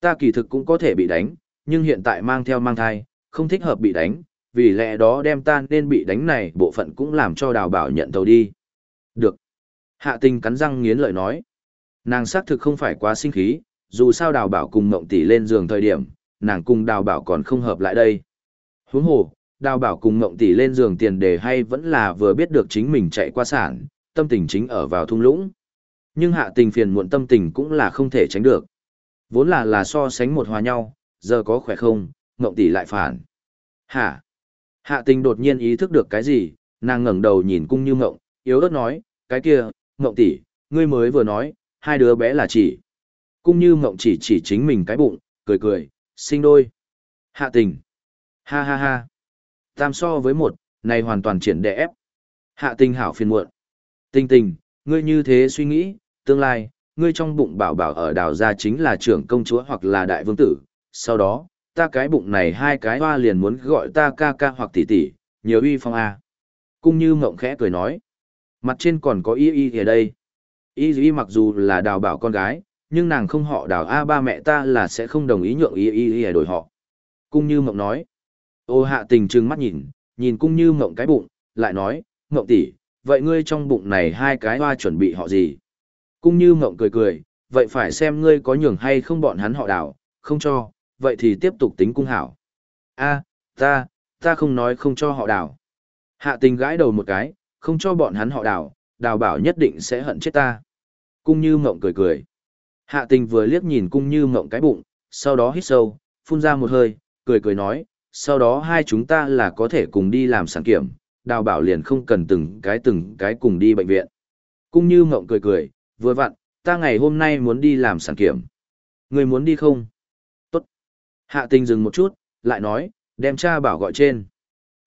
Ta kỳ thực cũng có thể bị đánh, nhưng hiện tại mang theo mang thai, không thích hợp bị đánh, vì lẽ đó đem ta nên bị đánh này bộ phận cũng làm cho đào bảo nhận tàu đi. Được. Hạ tình cắn răng nghiến lợi nói. Nàng xác thực không phải quá sinh khí, dù sao đào bảo cùng mộng tỷ lên giường thời điểm, nàng cùng đào bảo còn không hợp lại đây. Huống hồ, đào bảo cùng mộng tỷ lên giường tiền đề hay vẫn là vừa biết được chính mình chạy qua sản, tâm tình chính ở vào thung lũng. Nhưng hạ tình phiền muộn tâm tình cũng là không thể tránh được. Vốn là là so sánh một hòa nhau, giờ có khỏe không, mộng tỷ lại phản. Hả? Hạ tình đột nhiên ý thức được cái gì, nàng ngẩng đầu nhìn cung như ngộng, yếu ớt nói, cái kia, ngộng tỷ, ngươi mới vừa nói, hai đứa bé là chỉ. Cung như ngộng chỉ chỉ chính mình cái bụng, cười cười, sinh đôi. Hạ tình. Ha ha ha. Tam so với một, này hoàn toàn triển đẻ ép. Hạ tình hảo phiền muộn. Tình tình, ngươi như thế suy nghĩ, tương lai, ngươi trong bụng bảo bảo ở đào gia chính là trưởng công chúa hoặc là đại vương tử. Sau đó, ta cái bụng này hai cái hoa liền muốn gọi ta ca ca hoặc tỷ tỷ, nhiều uy phong a. Cung như mộng khẽ cười nói. Mặt trên còn có y y ở đây. Y y mặc dù là đào bảo con gái, nhưng nàng không họ đào A ba mẹ ta là sẽ không đồng ý nhượng y y y đổi họ. Cung như mộng nói. Ô hạ tình trừng mắt nhìn, nhìn cung như mộng cái bụng, lại nói, mộng tỷ, vậy ngươi trong bụng này hai cái hoa chuẩn bị họ gì? Cung như mộng cười cười, vậy phải xem ngươi có nhường hay không bọn hắn họ đào, không cho, vậy thì tiếp tục tính cung hảo. a ta, ta không nói không cho họ đào. Hạ tình gãi đầu một cái, không cho bọn hắn họ đào, đào bảo nhất định sẽ hận chết ta. Cung như mộng cười cười. Hạ tình vừa liếc nhìn cung như mộng cái bụng, sau đó hít sâu, phun ra một hơi, cười cười nói, sau đó hai chúng ta là có thể cùng đi làm sản kiểm, đào bảo liền không cần từng cái từng cái cùng đi bệnh viện. Cung như mộng cười cười, vừa vặn, ta ngày hôm nay muốn đi làm sản kiểm. Người muốn đi không? Hạ tình dừng một chút, lại nói, đem cha bảo gọi trên.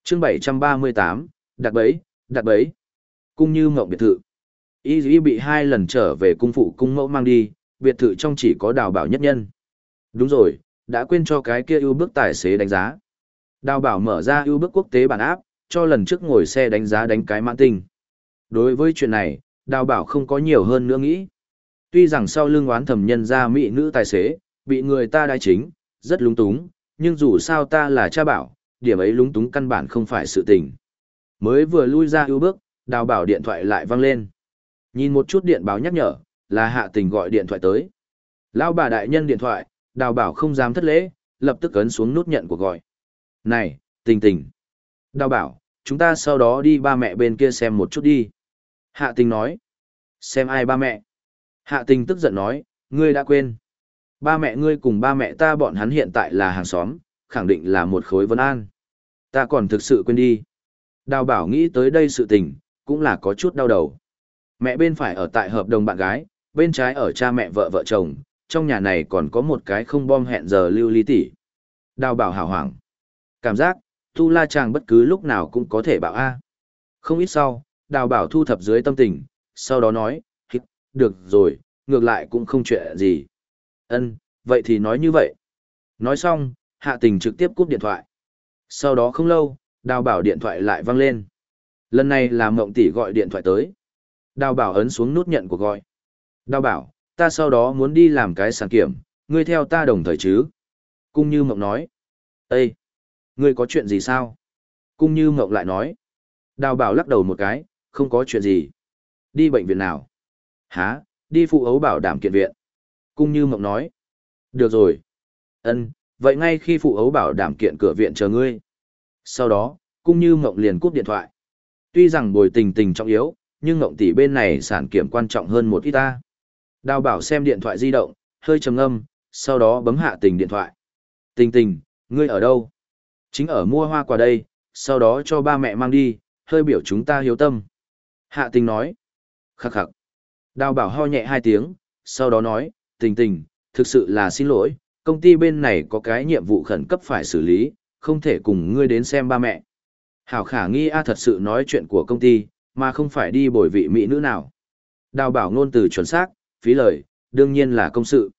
chương 738, đặt bấy, đặt bấy. Cung như mộng biệt thự. Y dĩ bị hai lần trở về cung phụ cung mẫu mang đi, biệt thự trong chỉ có đào bảo nhất nhân. Đúng rồi, đã quên cho cái kia ưu bước tài xế đánh giá. Đào bảo mở ra ưu bước quốc tế bản áp, cho lần trước ngồi xe đánh giá đánh cái mãn tình. Đối với chuyện này, đào bảo không có nhiều hơn nữa nghĩ. Tuy rằng sau lưng oán thầm nhân ra mỹ nữ tài xế, bị người ta đai chính, rất lúng túng, nhưng dù sao ta là cha bảo, điểm ấy lúng túng căn bản không phải sự tình. Mới vừa lui ra ưu bước, đào bảo điện thoại lại văng lên. Nhìn một chút điện báo nhắc nhở, là hạ tình gọi điện thoại tới. Lão bà đại nhân điện thoại, đào bảo không dám thất lễ, lập tức ấn xuống nút nhận của gọi. Này, tình tình. Đào bảo, chúng ta sau đó đi ba mẹ bên kia xem một chút đi. Hạ tình nói. Xem ai ba mẹ? Hạ tình tức giận nói, ngươi đã quên. Ba mẹ ngươi cùng ba mẹ ta bọn hắn hiện tại là hàng xóm, khẳng định là một khối vấn an. Ta còn thực sự quên đi. Đào bảo nghĩ tới đây sự tình, cũng là có chút đau đầu. Mẹ bên phải ở tại hợp đồng bạn gái, bên trái ở cha mẹ vợ vợ chồng, trong nhà này còn có một cái không bom hẹn giờ lưu ly tỷ. Đào bảo hào hoảng. Cảm giác, tu la chàng bất cứ lúc nào cũng có thể bảo A. Không ít sau, đào bảo thu thập dưới tâm tình, sau đó nói, được rồi, ngược lại cũng không chuyện gì. Ân, vậy thì nói như vậy. Nói xong, hạ tình trực tiếp cúp điện thoại. Sau đó không lâu, đào bảo điện thoại lại văng lên. Lần này là mộng tỷ gọi điện thoại tới. Đào bảo ấn xuống nút nhận của gọi. Đào bảo, ta sau đó muốn đi làm cái sản kiểm, ngươi theo ta đồng thời chứ. Cung như mộng nói. Ê! Ngươi có chuyện gì sao? Cung như mộng lại nói. Đào bảo lắc đầu một cái, không có chuyện gì. Đi bệnh viện nào? Hả, đi phụ ấu bảo đảm kiện viện. Cung như mộng nói. Được rồi. Ân, vậy ngay khi phụ ấu bảo đảm kiện cửa viện chờ ngươi. Sau đó, cung như mộng liền cúp điện thoại. Tuy rằng bồi tình tình trọng yếu, nhưng mộng tỷ bên này sản kiểm quan trọng hơn một ít ta. Đào bảo xem điện thoại di động, hơi trầm ngâm, sau đó bấm hạ tình điện thoại. Tình tình, ngươi ở đâu? Chính ở mua hoa quả đây, sau đó cho ba mẹ mang đi, hơi biểu chúng ta hiếu tâm. Hạ tình nói. Khắc khắc. Đào bảo ho nhẹ hai tiếng, sau đó nói, tình tình, thực sự là xin lỗi, công ty bên này có cái nhiệm vụ khẩn cấp phải xử lý, không thể cùng ngươi đến xem ba mẹ. Hảo khả nghi A thật sự nói chuyện của công ty, mà không phải đi bồi vị mỹ nữ nào. Đào bảo ngôn từ chuẩn xác, phí lời, đương nhiên là công sự.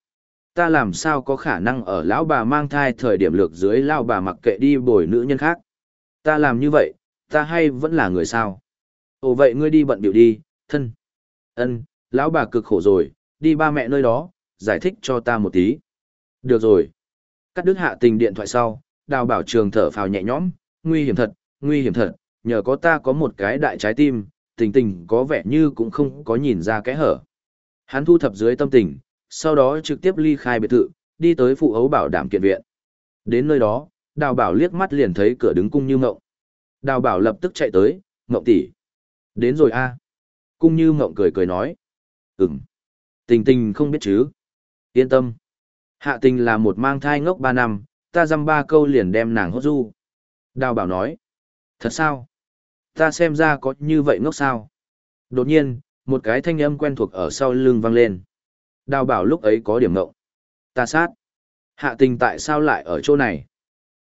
Ta làm sao có khả năng ở lão bà mang thai thời điểm lược dưới lao bà mặc kệ đi bồi nữ nhân khác. Ta làm như vậy, ta hay vẫn là người sao? Ồ vậy ngươi đi bận biểu đi, thân. Ân, lão bà cực khổ rồi, đi ba mẹ nơi đó, giải thích cho ta một tí. Được rồi. Cắt đứt hạ tình điện thoại sau, đào bảo trường thở phào nhẹ nhõm, nguy hiểm thật, nguy hiểm thật, nhờ có ta có một cái đại trái tim, tình tình có vẻ như cũng không có nhìn ra cái hở. Hắn thu thập dưới tâm tình, sau đó trực tiếp ly khai biệt thự, đi tới phụ ấu bảo đảm kiện viện. Đến nơi đó, đào bảo liếc mắt liền thấy cửa đứng cung như ngộng. Đào bảo lập tức chạy tới, ngộng tỷ. Đến rồi a Cung như ngộng cười cười nói. Ừm. Tình tình không biết chứ. Yên tâm. Hạ tình là một mang thai ngốc ba năm, ta dăm ba câu liền đem nàng hốt du. Đào bảo nói. Thật sao? Ta xem ra có như vậy ngốc sao? Đột nhiên, một cái thanh âm quen thuộc ở sau lưng vang lên. Đào bảo lúc ấy có điểm ngộng. Ta sát. Hạ tình tại sao lại ở chỗ này?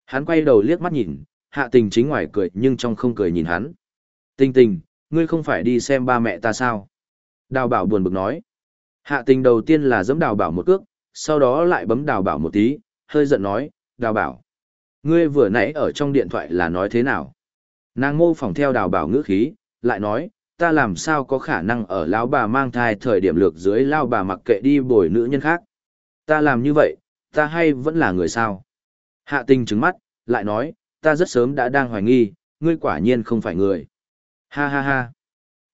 Hắn quay đầu liếc mắt nhìn, hạ tình chính ngoài cười nhưng trong không cười nhìn hắn. Tình tình, ngươi không phải đi xem ba mẹ ta sao? Đào bảo buồn bực nói. Hạ tình đầu tiên là giẫm đào bảo một cước, sau đó lại bấm đào bảo một tí, hơi giận nói, đào bảo. Ngươi vừa nãy ở trong điện thoại là nói thế nào? Nàng mô phỏng theo đào bảo ngữ khí, lại nói, ta làm sao có khả năng ở lão bà mang thai thời điểm lược dưới lao bà mặc kệ đi bồi nữ nhân khác. Ta làm như vậy, ta hay vẫn là người sao? Hạ tình trứng mắt, lại nói, ta rất sớm đã đang hoài nghi, ngươi quả nhiên không phải người. Ha ha ha.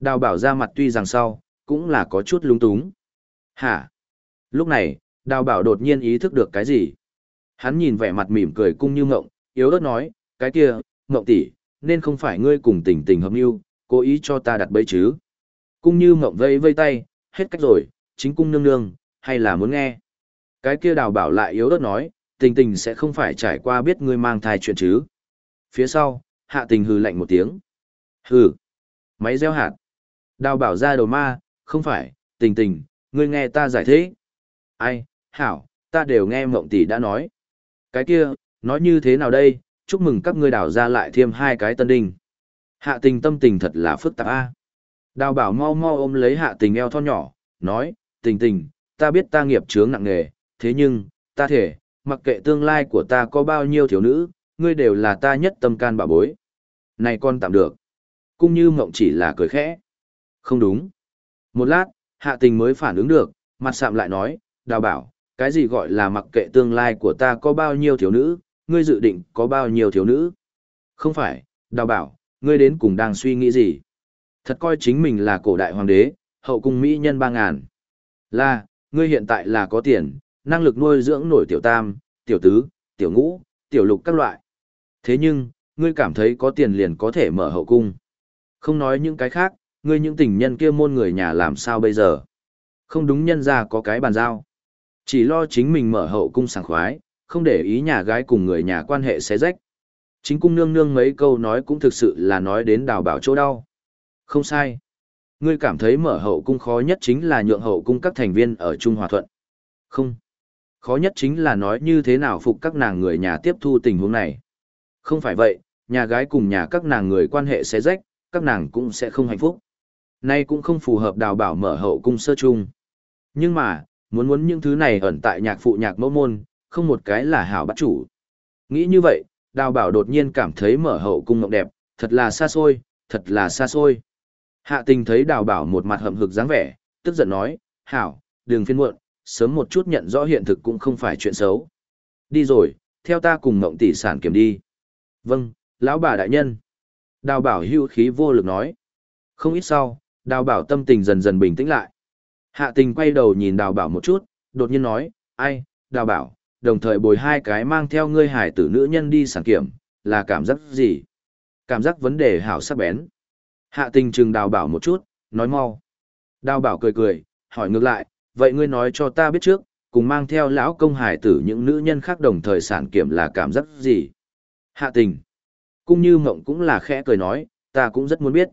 Đào bảo ra mặt tuy rằng sau, cũng là có chút lúng túng. Hả? Lúc này, đào bảo đột nhiên ý thức được cái gì? Hắn nhìn vẻ mặt mỉm cười cung như ngộng, yếu ớt nói, cái kia, ngộng tỷ, nên không phải ngươi cùng tình tình hợp mưu, cố ý cho ta đặt bẫy chứ. Cung như ngộng vây vây tay, hết cách rồi, chính cung nương nương, hay là muốn nghe. Cái kia đào bảo lại yếu ớt nói, tình tình sẽ không phải trải qua biết ngươi mang thai chuyện chứ. Phía sau, hạ tình hừ lạnh một tiếng. Hừ, máy gieo hạt. Đào bảo ra đầu ma, không phải, tình tình, ngươi nghe ta giải thích. Ai, hảo, ta đều nghe mộng tỷ đã nói. Cái kia, nói như thế nào đây, chúc mừng các ngươi đào ra lại thêm hai cái tân đinh. Hạ tình tâm tình thật là phức tạp a. Đào bảo mau mau ôm lấy hạ tình eo thon nhỏ, nói, tình tình, ta biết ta nghiệp chướng nặng nề, thế nhưng, ta thể, mặc kệ tương lai của ta có bao nhiêu thiếu nữ, ngươi đều là ta nhất tâm can bà bối. Này con tạm được. Cung như mộng chỉ là cười khẽ. Không đúng. Một lát, hạ tình mới phản ứng được, mặt sạm lại nói, đào bảo, cái gì gọi là mặc kệ tương lai của ta có bao nhiêu thiếu nữ, ngươi dự định có bao nhiêu thiếu nữ. Không phải, đào bảo, ngươi đến cùng đang suy nghĩ gì. Thật coi chính mình là cổ đại hoàng đế, hậu cung mỹ nhân ba ngàn. Là, ngươi hiện tại là có tiền, năng lực nuôi dưỡng nổi tiểu tam, tiểu tứ, tiểu ngũ, tiểu lục các loại. Thế nhưng, ngươi cảm thấy có tiền liền có thể mở hậu cung. Không nói những cái khác, ngươi những tình nhân kia môn người nhà làm sao bây giờ. Không đúng nhân ra có cái bàn giao. Chỉ lo chính mình mở hậu cung sảng khoái, không để ý nhà gái cùng người nhà quan hệ xé rách. Chính cung nương nương mấy câu nói cũng thực sự là nói đến đào bảo chỗ đau. Không sai. Ngươi cảm thấy mở hậu cung khó nhất chính là nhượng hậu cung các thành viên ở Trung Hòa Thuận. Không. Khó nhất chính là nói như thế nào phục các nàng người nhà tiếp thu tình huống này. Không phải vậy, nhà gái cùng nhà các nàng người quan hệ xé rách, các nàng cũng sẽ không hạnh phúc. Nay cũng không phù hợp đào bảo mở hậu cung sơ chung. Nhưng mà, muốn muốn những thứ này ẩn tại nhạc phụ nhạc mẫu môn, không một cái là hảo bắt chủ. Nghĩ như vậy, đào bảo đột nhiên cảm thấy mở hậu cung mộng đẹp, thật là xa xôi, thật là xa xôi. Hạ tình thấy đào bảo một mặt hậm hực dáng vẻ, tức giận nói, hảo, đừng phiên muộn, sớm một chút nhận rõ hiện thực cũng không phải chuyện xấu. Đi rồi, theo ta cùng mộng tỷ sản kiểm đi. Vâng, lão bà đại nhân. Đào bảo hưu khí vô lực nói. Không ít sau, đào bảo tâm tình dần dần bình tĩnh lại. Hạ tình quay đầu nhìn đào bảo một chút, đột nhiên nói, ai, đào bảo, đồng thời bồi hai cái mang theo ngươi hải tử nữ nhân đi sản kiểm, là cảm giác gì? Cảm giác vấn đề hảo sắc bén. Hạ tình chừng đào bảo một chút, nói mau. Đào bảo cười cười, hỏi ngược lại, vậy ngươi nói cho ta biết trước, cùng mang theo lão công hải tử những nữ nhân khác đồng thời sản kiểm là cảm giác gì? Hạ tình. cũng như mộng cũng là khẽ cười nói, ta cũng rất muốn biết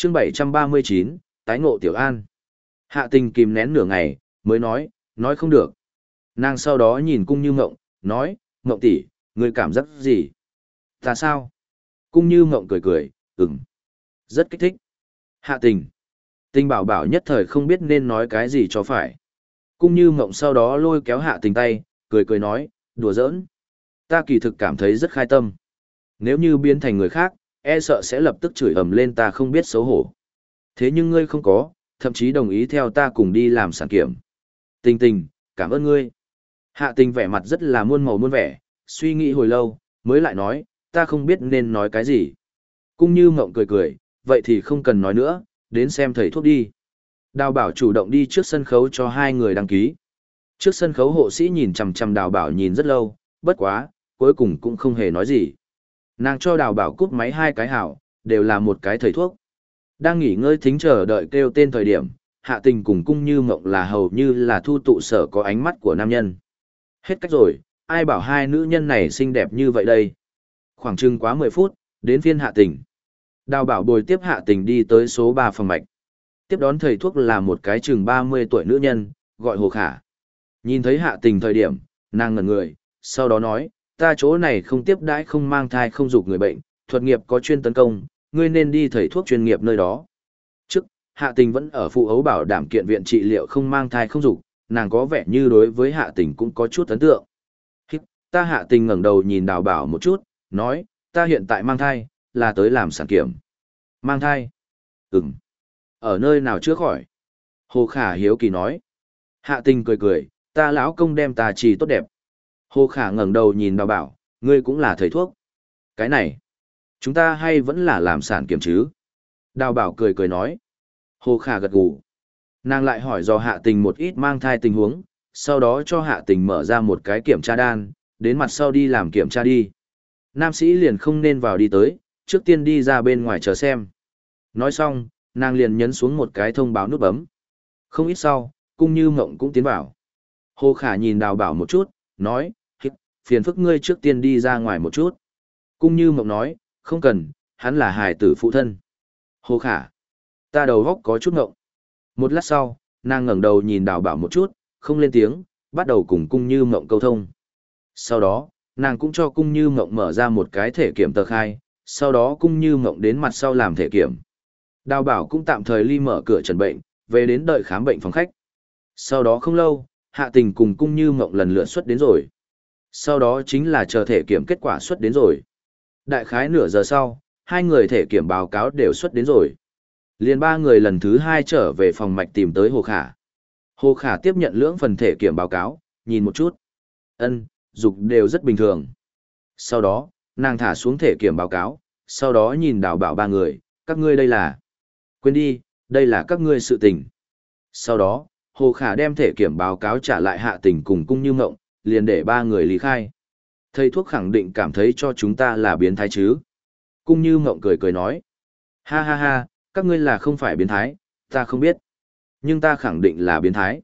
chương 739, tái ngộ tiểu an. Hạ tình kìm nén nửa ngày, mới nói, nói không được. Nàng sau đó nhìn cung như mộng, nói, mộng tỷ, người cảm giác gì? Ta sao? Cung như mộng cười cười, ừm. Rất kích thích. Hạ tình. Tình bảo bảo nhất thời không biết nên nói cái gì cho phải. Cung như mộng sau đó lôi kéo hạ tình tay, cười cười nói, đùa giỡn. Ta kỳ thực cảm thấy rất khai tâm. Nếu như biến thành người khác, e sợ sẽ lập tức chửi ầm lên ta không biết xấu hổ. Thế nhưng ngươi không có, thậm chí đồng ý theo ta cùng đi làm sản kiểm. Tình tình, cảm ơn ngươi. Hạ tình vẻ mặt rất là muôn màu muôn vẻ, suy nghĩ hồi lâu, mới lại nói, ta không biết nên nói cái gì. Cung như mộng cười cười, vậy thì không cần nói nữa, đến xem thầy thuốc đi. Đào bảo chủ động đi trước sân khấu cho hai người đăng ký. Trước sân khấu hộ sĩ nhìn chằm chằm đào bảo nhìn rất lâu, bất quá, cuối cùng cũng không hề nói gì. Nàng cho đào bảo cút máy hai cái hảo, đều là một cái thầy thuốc. Đang nghỉ ngơi thính chờ đợi kêu tên thời điểm, hạ tình cùng cung như mộng là hầu như là thu tụ sở có ánh mắt của nam nhân. Hết cách rồi, ai bảo hai nữ nhân này xinh đẹp như vậy đây. Khoảng chừng quá 10 phút, đến phiên hạ tình. Đào bảo bồi tiếp hạ tình đi tới số 3 phòng mạch. Tiếp đón thầy thuốc là một cái chừng 30 tuổi nữ nhân, gọi Hồ Khả. Nhìn thấy hạ tình thời điểm, nàng ngẩn người, sau đó nói, ta chỗ này không tiếp đãi không mang thai không dục người bệnh, thuật nghiệp có chuyên tấn công, ngươi nên đi thầy thuốc chuyên nghiệp nơi đó. Trước, hạ tình vẫn ở phụ ấu bảo đảm kiện viện trị liệu không mang thai không dục, nàng có vẻ như đối với hạ tình cũng có chút ấn tượng. Ta hạ tình ngẩng đầu nhìn đào bảo một chút, nói, ta hiện tại mang thai, là tới làm sản kiểm. Mang thai? Ừm. Ở nơi nào chưa khỏi? Hồ Khả hiếu kỳ nói. Hạ tình cười cười, ta lão công đem ta trì tốt đẹp. Hồ Khả ngẩng đầu nhìn đào bảo, ngươi cũng là thầy thuốc. Cái này, chúng ta hay vẫn là làm sản kiểm chứ? Đào bảo cười cười nói. Hồ Khả gật gù. Nàng lại hỏi do hạ tình một ít mang thai tình huống, sau đó cho hạ tình mở ra một cái kiểm tra đan, đến mặt sau đi làm kiểm tra đi. Nam sĩ liền không nên vào đi tới, trước tiên đi ra bên ngoài chờ xem. Nói xong, nàng liền nhấn xuống một cái thông báo nút bấm. Không ít sau, cung như mộng cũng tiến vào. Hồ Khả nhìn đào bảo một chút, nói, phiền phức ngươi trước tiên đi ra ngoài một chút. Cung như mộng nói, không cần, hắn là hài tử phụ thân. Hồ Khả, ta đầu góc có chút ngộng. Một lát sau, nàng ngẩng đầu nhìn đào bảo một chút, không lên tiếng, bắt đầu cùng cung như mộng câu thông. Sau đó, nàng cũng cho cung như mộng mở ra một cái thể kiểm tờ khai, sau đó cung như mộng đến mặt sau làm thể kiểm. Đào bảo cũng tạm thời ly mở cửa trần bệnh, về đến đợi khám bệnh phòng khách. Sau đó không lâu, hạ tình cùng cung như mộng lần lượt xuất đến rồi. Sau đó chính là chờ thể kiểm kết quả xuất đến rồi. Đại khái nửa giờ sau, hai người thể kiểm báo cáo đều xuất đến rồi. Liền ba người lần thứ hai trở về phòng mạch tìm tới Hồ Khả. Hồ Khả tiếp nhận lưỡng phần thể kiểm báo cáo, nhìn một chút. Ân, dục đều rất bình thường. Sau đó, nàng thả xuống thể kiểm báo cáo, sau đó nhìn đào bảo ba người, các ngươi đây là. Quên đi, đây là các ngươi sự tình. Sau đó, Hồ Khả đem thể kiểm báo cáo trả lại hạ tình cùng cung như ngộng, liền để ba người lý khai. Thầy thuốc khẳng định cảm thấy cho chúng ta là biến thái chứ. Cung như mộng cười cười nói. Ha ha ha, các ngươi là không phải biến thái, ta không biết. Nhưng ta khẳng định là biến thái.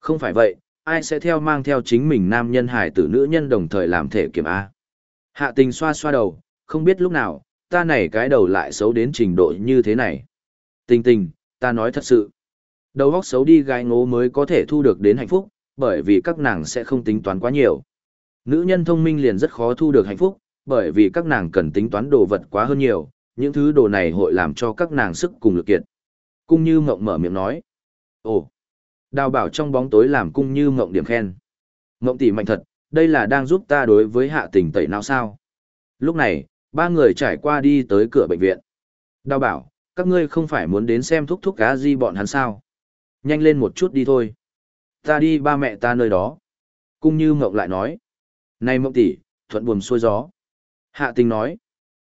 Không phải vậy, ai sẽ theo mang theo chính mình nam nhân hải tử nữ nhân đồng thời làm thể kiểm A. Hạ tình xoa xoa đầu, không biết lúc nào, ta này cái đầu lại xấu đến trình độ như thế này. Tình tình, ta nói thật sự. Đầu óc xấu đi gái ngố mới có thể thu được đến hạnh phúc, bởi vì các nàng sẽ không tính toán quá nhiều. Nữ nhân thông minh liền rất khó thu được hạnh phúc, bởi vì các nàng cần tính toán đồ vật quá hơn nhiều, những thứ đồ này hội làm cho các nàng sức cùng lực kiệt. Cung như mộng mở miệng nói. Ồ, đào bảo trong bóng tối làm cung như mộng điểm khen. Mộng tỷ mạnh thật, đây là đang giúp ta đối với hạ tình tẩy não sao. Lúc này, ba người trải qua đi tới cửa bệnh viện. Đào bảo, các ngươi không phải muốn đến xem thúc thúc cá di bọn hắn sao. Nhanh lên một chút đi thôi. Ta đi ba mẹ ta nơi đó. Cung như mộng lại nói. Này mộng tỷ, thuận buồm xuôi gió. Hạ tình nói.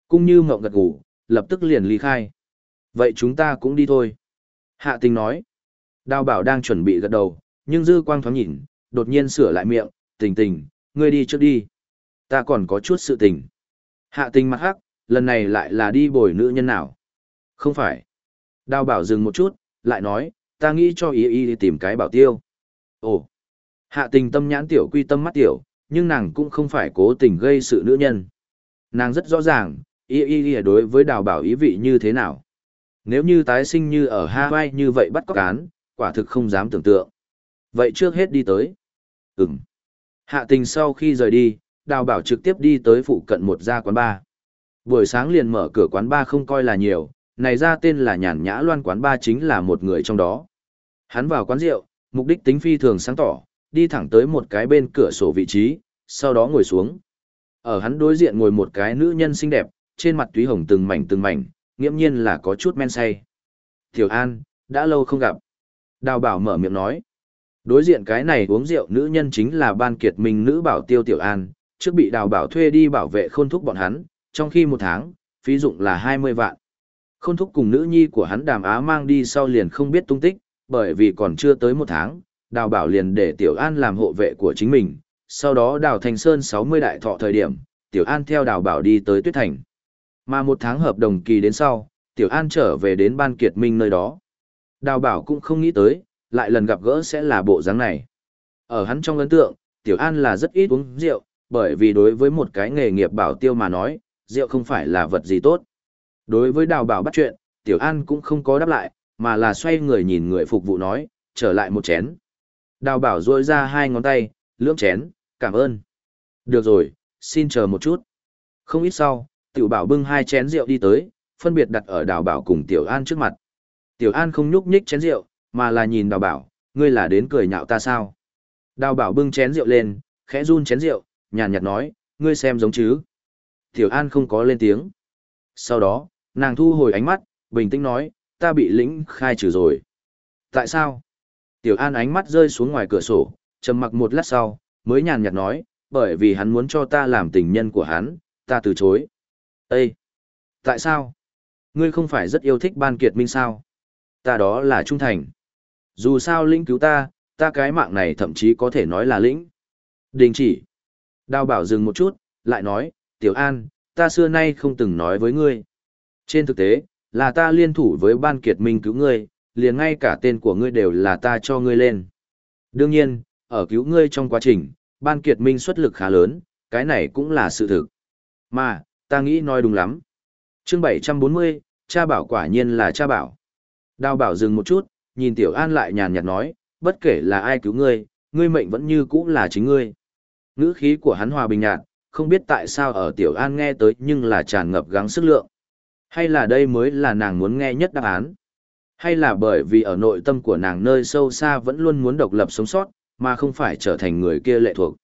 Cung như mộng gật gù, lập tức liền ly khai. Vậy chúng ta cũng đi thôi. Hạ tình nói. Đào bảo đang chuẩn bị gật đầu, nhưng dư quang thoáng nhìn, đột nhiên sửa lại miệng, tình tình, ngươi đi trước đi. Ta còn có chút sự tình. Hạ tình mặt hắc, lần này lại là đi bồi nữ nhân nào. Không phải. Đào bảo dừng một chút, lại nói, ta nghĩ cho ý ý tìm cái bảo tiêu. Ồ. Hạ tình tâm nhãn tiểu quy tâm mắt tiểu, nhưng nàng cũng không phải cố tình gây sự nữ nhân. Nàng rất rõ ràng, y y y đối với đào bảo ý vị như thế nào. Nếu như tái sinh như ở Hawaii như vậy bắt cóc cán, quả thực không dám tưởng tượng. Vậy trước hết đi tới. Ừm. Hạ tình sau khi rời đi, đào bảo trực tiếp đi tới phụ cận một gia quán bar. Buổi sáng liền mở cửa quán bar không coi là nhiều, này ra tên là nhàn nhã loan quán bar chính là một người trong đó. Hắn vào quán rượu, mục đích tính phi thường sáng tỏ, đi thẳng tới một cái bên cửa sổ vị trí, sau đó ngồi xuống. Ở hắn đối diện ngồi một cái nữ nhân xinh đẹp, trên mặt túy hồng từng mảnh từng mảnh, nghiễm nhiên là có chút men say. Tiểu An, đã lâu không gặp. Đào bảo mở miệng nói. Đối diện cái này uống rượu nữ nhân chính là ban kiệt mình nữ bảo tiêu Tiểu An, trước bị đào bảo thuê đi bảo vệ khôn thúc bọn hắn, trong khi một tháng, phí dụng là 20 vạn. Khôn thúc cùng nữ nhi của hắn đàm á mang đi sau liền không biết tung tích, bởi vì còn chưa tới một tháng, đào bảo liền để Tiểu An làm hộ vệ của chính mình, sau đó đào thành sơn 60 đại thọ thời điểm, Tiểu An theo đào bảo đi tới Tuyết Thành. Mà một tháng hợp đồng kỳ đến sau, Tiểu An trở về đến ban kiệt minh nơi đó. Đào bảo cũng không nghĩ tới, lại lần gặp gỡ sẽ là bộ dáng này. Ở hắn trong ấn tượng, Tiểu An là rất ít uống rượu, bởi vì đối với một cái nghề nghiệp bảo tiêu mà nói, rượu không phải là vật gì tốt. Đối với đào bảo bắt chuyện, Tiểu An cũng không có đáp lại, mà là xoay người nhìn người phục vụ nói, trở lại một chén. Đào bảo rôi ra hai ngón tay, lưỡng chén, cảm ơn. Được rồi, xin chờ một chút. Không ít sau, tiểu bảo bưng hai chén rượu đi tới, phân biệt đặt ở đào bảo cùng tiểu an trước mặt. Tiểu an không nhúc nhích chén rượu, mà là nhìn đào bảo, ngươi là đến cười nhạo ta sao. Đào bảo bưng chén rượu lên, khẽ run chén rượu, nhàn nhạt nói, ngươi xem giống chứ. Tiểu an không có lên tiếng. Sau đó, nàng thu hồi ánh mắt, bình tĩnh nói, ta bị lĩnh khai trừ rồi. Tại sao? Tiểu an ánh mắt rơi xuống ngoài cửa sổ, trầm mặc một lát sau, mới nhàn nhạt nói, bởi vì hắn muốn cho ta làm tình nhân của hắn, ta từ chối. Ê! Tại sao? Ngươi không phải rất yêu thích ban kiệt minh sao? Ta đó là trung thành. Dù sao lĩnh cứu ta, ta cái mạng này thậm chí có thể nói là lĩnh. Đình chỉ. Đào bảo dừng một chút, lại nói, Tiểu An, ta xưa nay không từng nói với ngươi. Trên thực tế, là ta liên thủ với ban kiệt minh cứu ngươi, liền ngay cả tên của ngươi đều là ta cho ngươi lên. Đương nhiên, ở cứu ngươi trong quá trình, ban kiệt minh xuất lực khá lớn, cái này cũng là sự thực. Mà, ta nghĩ nói đúng lắm. chương 740, cha bảo quả nhiên là cha bảo. Đào bảo dừng một chút, nhìn Tiểu An lại nhàn nhạt nói, bất kể là ai cứu ngươi, ngươi mệnh vẫn như cũ là chính ngươi. Ngữ khí của hắn hòa bình nhạt, không biết tại sao ở Tiểu An nghe tới nhưng là tràn ngập gắng sức lượng. Hay là đây mới là nàng muốn nghe nhất đáp án? Hay là bởi vì ở nội tâm của nàng nơi sâu xa vẫn luôn muốn độc lập sống sót, mà không phải trở thành người kia lệ thuộc?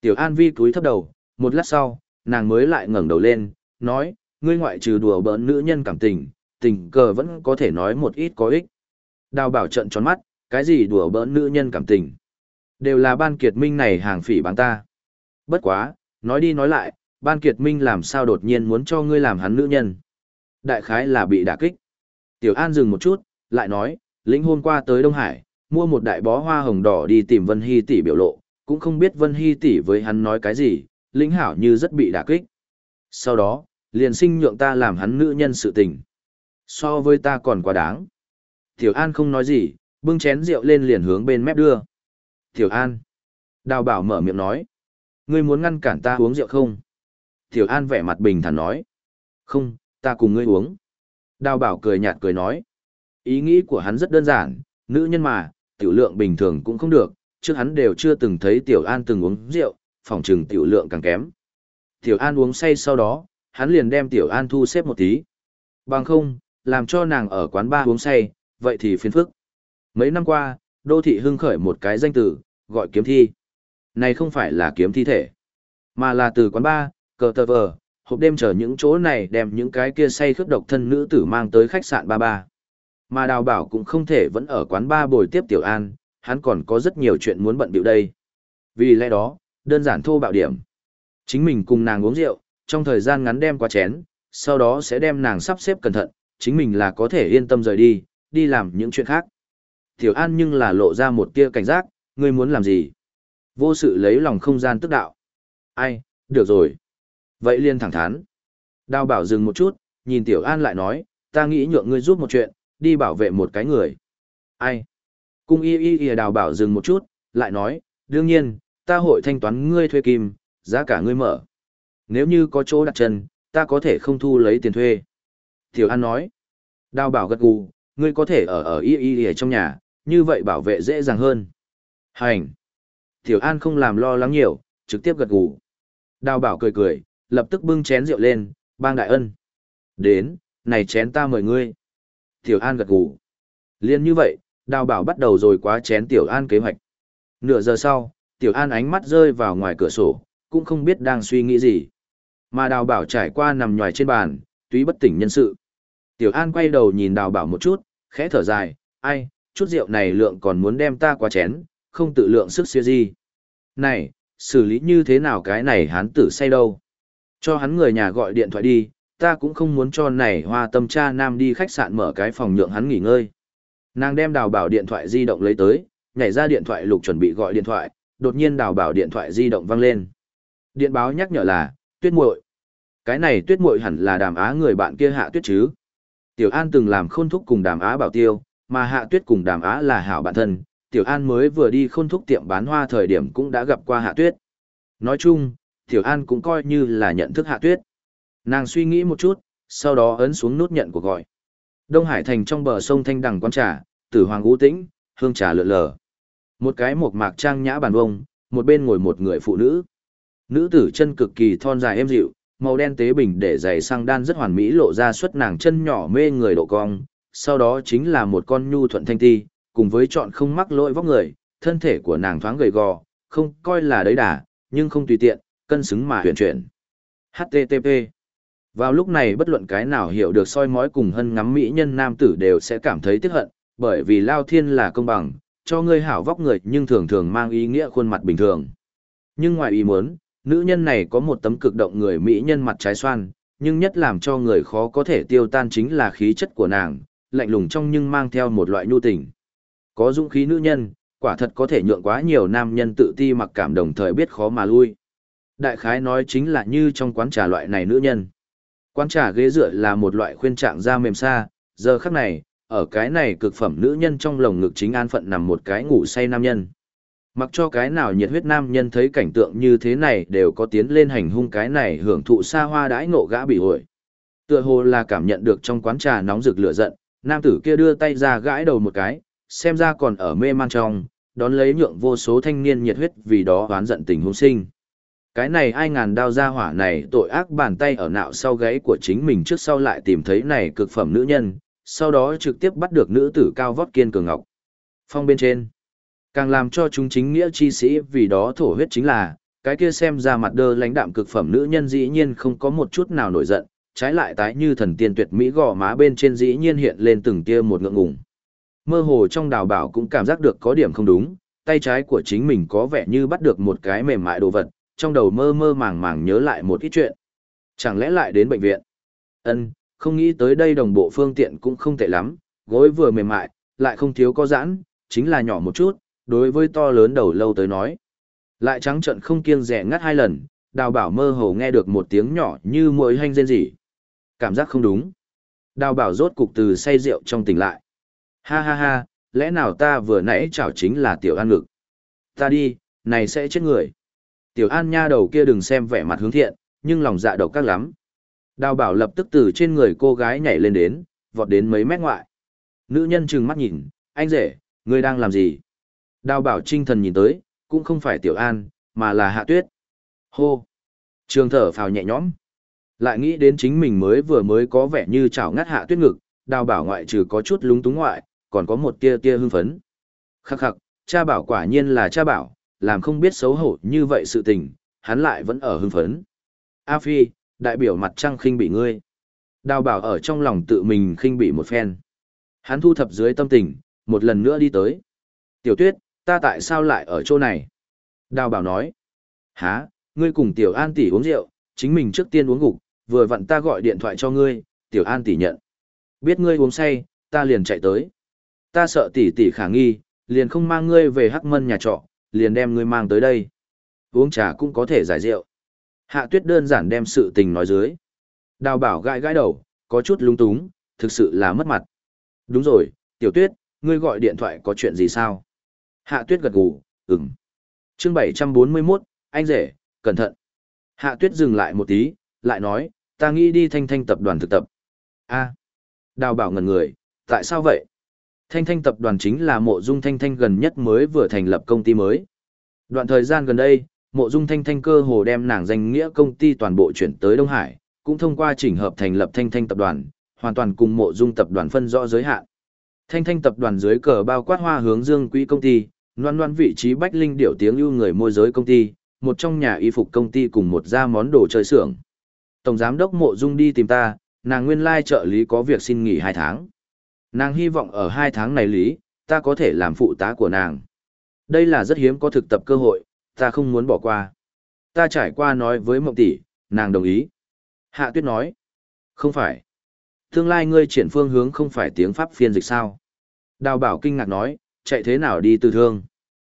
Tiểu An vi cúi thấp đầu, một lát sau, nàng mới lại ngẩng đầu lên, nói, ngươi ngoại trừ đùa bỡn nữ nhân cảm tình, tình cờ vẫn có thể nói một ít có ích. Đào bảo trận tròn mắt, cái gì đùa bỡn nữ nhân cảm tình. Đều là ban kiệt minh này hàng phỉ bán ta. Bất quá, nói đi nói lại, ban kiệt minh làm sao đột nhiên muốn cho ngươi làm hắn nữ nhân. Đại khái là bị đả kích. Tiểu An dừng một chút, lại nói, lĩnh hôm qua tới Đông Hải, mua một đại bó hoa hồng đỏ đi tìm Vân Hy tỷ biểu lộ, cũng không biết Vân Hy tỷ với hắn nói cái gì, lĩnh hảo như rất bị đả kích. Sau đó, liền sinh nhượng ta làm hắn nữ nhân sự tình. So với ta còn quá đáng. Tiểu An không nói gì, bưng chén rượu lên liền hướng bên mép đưa. Tiểu An. Đào bảo mở miệng nói. Ngươi muốn ngăn cản ta uống rượu không? Tiểu An vẻ mặt bình thản nói. Không, ta cùng ngươi uống. Đào bảo cười nhạt cười nói. Ý nghĩ của hắn rất đơn giản, nữ nhân mà, tiểu lượng bình thường cũng không được, trước hắn đều chưa từng thấy Tiểu An từng uống rượu, phòng trừng tiểu lượng càng kém. Tiểu An uống say sau đó, hắn liền đem Tiểu An thu xếp một tí. Bằng không, làm cho nàng ở quán ba uống say, vậy thì phiền phức. Mấy năm qua, đô thị hưng khởi một cái danh từ, gọi kiếm thi. Này không phải là kiếm thi thể, mà là từ quán ba, cờ tờ vờ, hộp đêm chờ những chỗ này đem những cái kia say khướp độc thân nữ tử mang tới khách sạn ba ba. Mà đào bảo cũng không thể vẫn ở quán ba bồi tiếp tiểu an, hắn còn có rất nhiều chuyện muốn bận bịu đây. Vì lẽ đó, đơn giản thô bạo điểm. Chính mình cùng nàng uống rượu, trong thời gian ngắn đem qua chén, sau đó sẽ đem nàng sắp xếp cẩn thận, chính mình là có thể yên tâm rời đi, đi làm những chuyện khác. Tiểu An nhưng là lộ ra một tia cảnh giác, ngươi muốn làm gì? Vô sự lấy lòng không gian tức đạo. Ai, được rồi. Vậy liên thẳng thắn. Đào bảo dừng một chút, nhìn Tiểu An lại nói, ta nghĩ nhượng ngươi giúp một chuyện, đi bảo vệ một cái người. Ai? Cung y y y đào bảo dừng một chút, lại nói, đương nhiên, ta hội thanh toán ngươi thuê kim, giá cả ngươi mở. Nếu như có chỗ đặt chân, ta có thể không thu lấy tiền thuê. Tiểu An nói, đào bảo gật gù, ngươi có thể ở ở y y y trong nhà, như vậy bảo vệ dễ dàng hơn. Hành. Tiểu An không làm lo lắng nhiều, trực tiếp gật gù. Đào bảo cười cười, lập tức bưng chén rượu lên, bang đại ân. Đến, này chén ta mời ngươi. Tiểu An gật gù. Liên như vậy, đào bảo bắt đầu rồi quá chén Tiểu An kế hoạch. Nửa giờ sau, Tiểu An ánh mắt rơi vào ngoài cửa sổ, cũng không biết đang suy nghĩ gì. Mà đào bảo trải qua nằm nhòi trên bàn, túy bất tỉnh nhân sự. Tiểu An quay đầu nhìn đào bảo một chút, khẽ thở dài, ai, chút rượu này lượng còn muốn đem ta qua chén, không tự lượng sức xưa gì. Này, xử lý như thế nào cái này hán tử say đâu? Cho hắn người nhà gọi điện thoại đi, ta cũng không muốn cho này hoa tâm cha nam đi khách sạn mở cái phòng nhượng hắn nghỉ ngơi. Nàng đem đào bảo điện thoại di động lấy tới, nhảy ra điện thoại lục chuẩn bị gọi điện thoại, đột nhiên đào bảo điện thoại di động vang lên. Điện báo nhắc nhở là, tuyết muội. Cái này tuyết muội hẳn là đàm á người bạn kia hạ tuyết chứ. Tiểu An từng làm khôn thúc cùng đàm á bảo tiêu, mà hạ tuyết cùng đàm á là hảo bạn thân. Tiểu An mới vừa đi khôn thúc tiệm bán hoa thời điểm cũng đã gặp qua hạ tuyết. Nói chung, Tiểu An cũng coi như là nhận thức hạ tuyết. Nàng suy nghĩ một chút, sau đó ấn xuống nút nhận của gọi. Đông Hải thành trong bờ sông Thanh Đằng quán trà, tử hoàng ngũ tĩnh, hương trà lượn lờ. Một cái mộc mạc trang nhã bàn vông, một bên ngồi một người phụ nữ. Nữ tử chân cực kỳ thon dài êm dịu, màu đen tế bình để giày sang đan rất hoàn mỹ lộ ra suốt nàng chân nhỏ mê người độ cong, sau đó chính là một con nhu thuận thanh ti, cùng với chọn không mắc lỗi vóc người, thân thể của nàng thoáng gầy gò, không coi là đấy đà, nhưng không tùy tiện, cân xứng mà huyền chuyển. HTTP Vào lúc này bất luận cái nào hiểu được soi mói cùng hân ngắm mỹ nhân nam tử đều sẽ cảm thấy tiếc hận, bởi vì Lao Thiên là công bằng, cho ngươi hảo vóc người nhưng thường thường mang ý nghĩa khuôn mặt bình thường. Nhưng ngoài ý muốn, nữ nhân này có một tấm cực động người mỹ nhân mặt trái xoan, nhưng nhất làm cho người khó có thể tiêu tan chính là khí chất của nàng, lạnh lùng trong nhưng mang theo một loại nhu tình. Có dũng khí nữ nhân, quả thật có thể nhượng quá nhiều nam nhân tự ti mặc cảm đồng thời biết khó mà lui. Đại khái nói chính là như trong quán trà loại này nữ nhân. Quán trà ghế dựa là một loại khuyên trạng da mềm xa, giờ khắc này, ở cái này cực phẩm nữ nhân trong lồng ngực chính an phận nằm một cái ngủ say nam nhân. Mặc cho cái nào nhiệt huyết nam nhân thấy cảnh tượng như thế này đều có tiến lên hành hung cái này hưởng thụ xa hoa đãi ngộ gã bị hội. Tựa hồ là cảm nhận được trong quán trà nóng rực lửa giận, nam tử kia đưa tay ra gãi đầu một cái, xem ra còn ở mê man trong, đón lấy nhượng vô số thanh niên nhiệt huyết vì đó oán giận tình huống sinh. Cái này ai ngàn đao ra hỏa này tội ác bàn tay ở nạo sau gáy của chính mình trước sau lại tìm thấy này cực phẩm nữ nhân, sau đó trực tiếp bắt được nữ tử cao vót kiên cường ngọc. Phong bên trên, càng làm cho chúng chính nghĩa chi sĩ vì đó thổ huyết chính là, cái kia xem ra mặt đơ lãnh đạm cực phẩm nữ nhân dĩ nhiên không có một chút nào nổi giận, trái lại tái như thần tiên tuyệt mỹ gò má bên trên dĩ nhiên hiện lên từng tia một ngượng ngùng. Mơ hồ trong đào bảo cũng cảm giác được có điểm không đúng, tay trái của chính mình có vẻ như bắt được một cái mềm mại đồ vật, trong đầu mơ mơ màng màng nhớ lại một ít chuyện. Chẳng lẽ lại đến bệnh viện? Ân, không nghĩ tới đây đồng bộ phương tiện cũng không tệ lắm, gối vừa mềm mại, lại không thiếu có giãn, chính là nhỏ một chút, đối với to lớn đầu lâu tới nói. Lại trắng trận không kiêng rẻ ngắt hai lần, đào bảo mơ hồ nghe được một tiếng nhỏ như mũi hanh rên rỉ. Cảm giác không đúng. Đào bảo rốt cục từ say rượu trong tỉnh lại. Ha ha ha, lẽ nào ta vừa nãy chảo chính là tiểu an ngực. Ta đi, này sẽ chết người. Tiểu an nha đầu kia đừng xem vẻ mặt hướng thiện, nhưng lòng dạ độc các lắm. Đào bảo lập tức từ trên người cô gái nhảy lên đến, vọt đến mấy mét ngoại. Nữ nhân trừng mắt nhìn, anh rể, ngươi đang làm gì? Đào bảo trinh thần nhìn tới, cũng không phải tiểu an, mà là hạ tuyết. Hô! Trường thở phào nhẹ nhõm. Lại nghĩ đến chính mình mới vừa mới có vẻ như chảo ngắt hạ tuyết ngực, đào bảo ngoại trừ có chút lúng túng ngoại, còn có một tia tia hưng phấn. Khắc khắc, cha bảo quả nhiên là cha bảo, làm không biết xấu hổ như vậy sự tình, hắn lại vẫn ở hưng phấn. A Phi, đại biểu mặt trăng khinh bị ngươi. Đào bảo ở trong lòng tự mình khinh bị một phen. Hắn thu thập dưới tâm tình, một lần nữa đi tới. Tiểu tuyết, ta tại sao lại ở chỗ này? Đào bảo nói. Hả, ngươi cùng tiểu an tỷ uống rượu, chính mình trước tiên uống gục, vừa vặn ta gọi điện thoại cho ngươi, tiểu an tỷ nhận. Biết ngươi uống say, ta liền chạy tới. Ta sợ tỷ tỷ khả nghi, liền không mang ngươi về hắc mân nhà trọ, liền đem ngươi mang tới đây. Uống trà cũng có thể giải rượu. Hạ tuyết đơn giản đem sự tình nói dưới. Đào bảo gãi gãi đầu, có chút lung túng, thực sự là mất mặt. Đúng rồi, tiểu tuyết, ngươi gọi điện thoại có chuyện gì sao? Hạ tuyết gật gù, ừm. chương 741, anh rể, cẩn thận. Hạ tuyết dừng lại một tí, lại nói, ta nghĩ đi thanh thanh tập đoàn thực tập. a đào bảo ngần người, tại sao vậy? Thanh thanh tập đoàn chính là mộ dung thanh thanh gần nhất mới vừa thành lập công ty mới. Đoạn thời gian gần đây, mộ dung thanh thanh cơ hồ đem nàng danh nghĩa công ty toàn bộ chuyển tới Đông Hải, cũng thông qua chỉnh hợp thành lập thanh thanh tập đoàn, hoàn toàn cùng mộ dung tập đoàn phân rõ giới hạn. Thanh thanh tập đoàn dưới cờ bao quát hoa hướng dương quỹ công ty, loan loan vị trí bách linh điệu tiếng ưu người môi giới công ty, một trong nhà y phục công ty cùng một gia món đồ chơi xưởng. Tổng giám đốc mộ dung đi tìm ta, nàng nguyên lai trợ lý có việc xin nghỉ hai tháng. Nàng hy vọng ở hai tháng này lý, ta có thể làm phụ tá của nàng. Đây là rất hiếm có thực tập cơ hội, ta không muốn bỏ qua. Ta trải qua nói với mộng tỷ, nàng đồng ý. Hạ tuyết nói, không phải. Tương lai ngươi triển phương hướng không phải tiếng Pháp phiên dịch sao. Đào bảo kinh ngạc nói, chạy thế nào đi từ thương.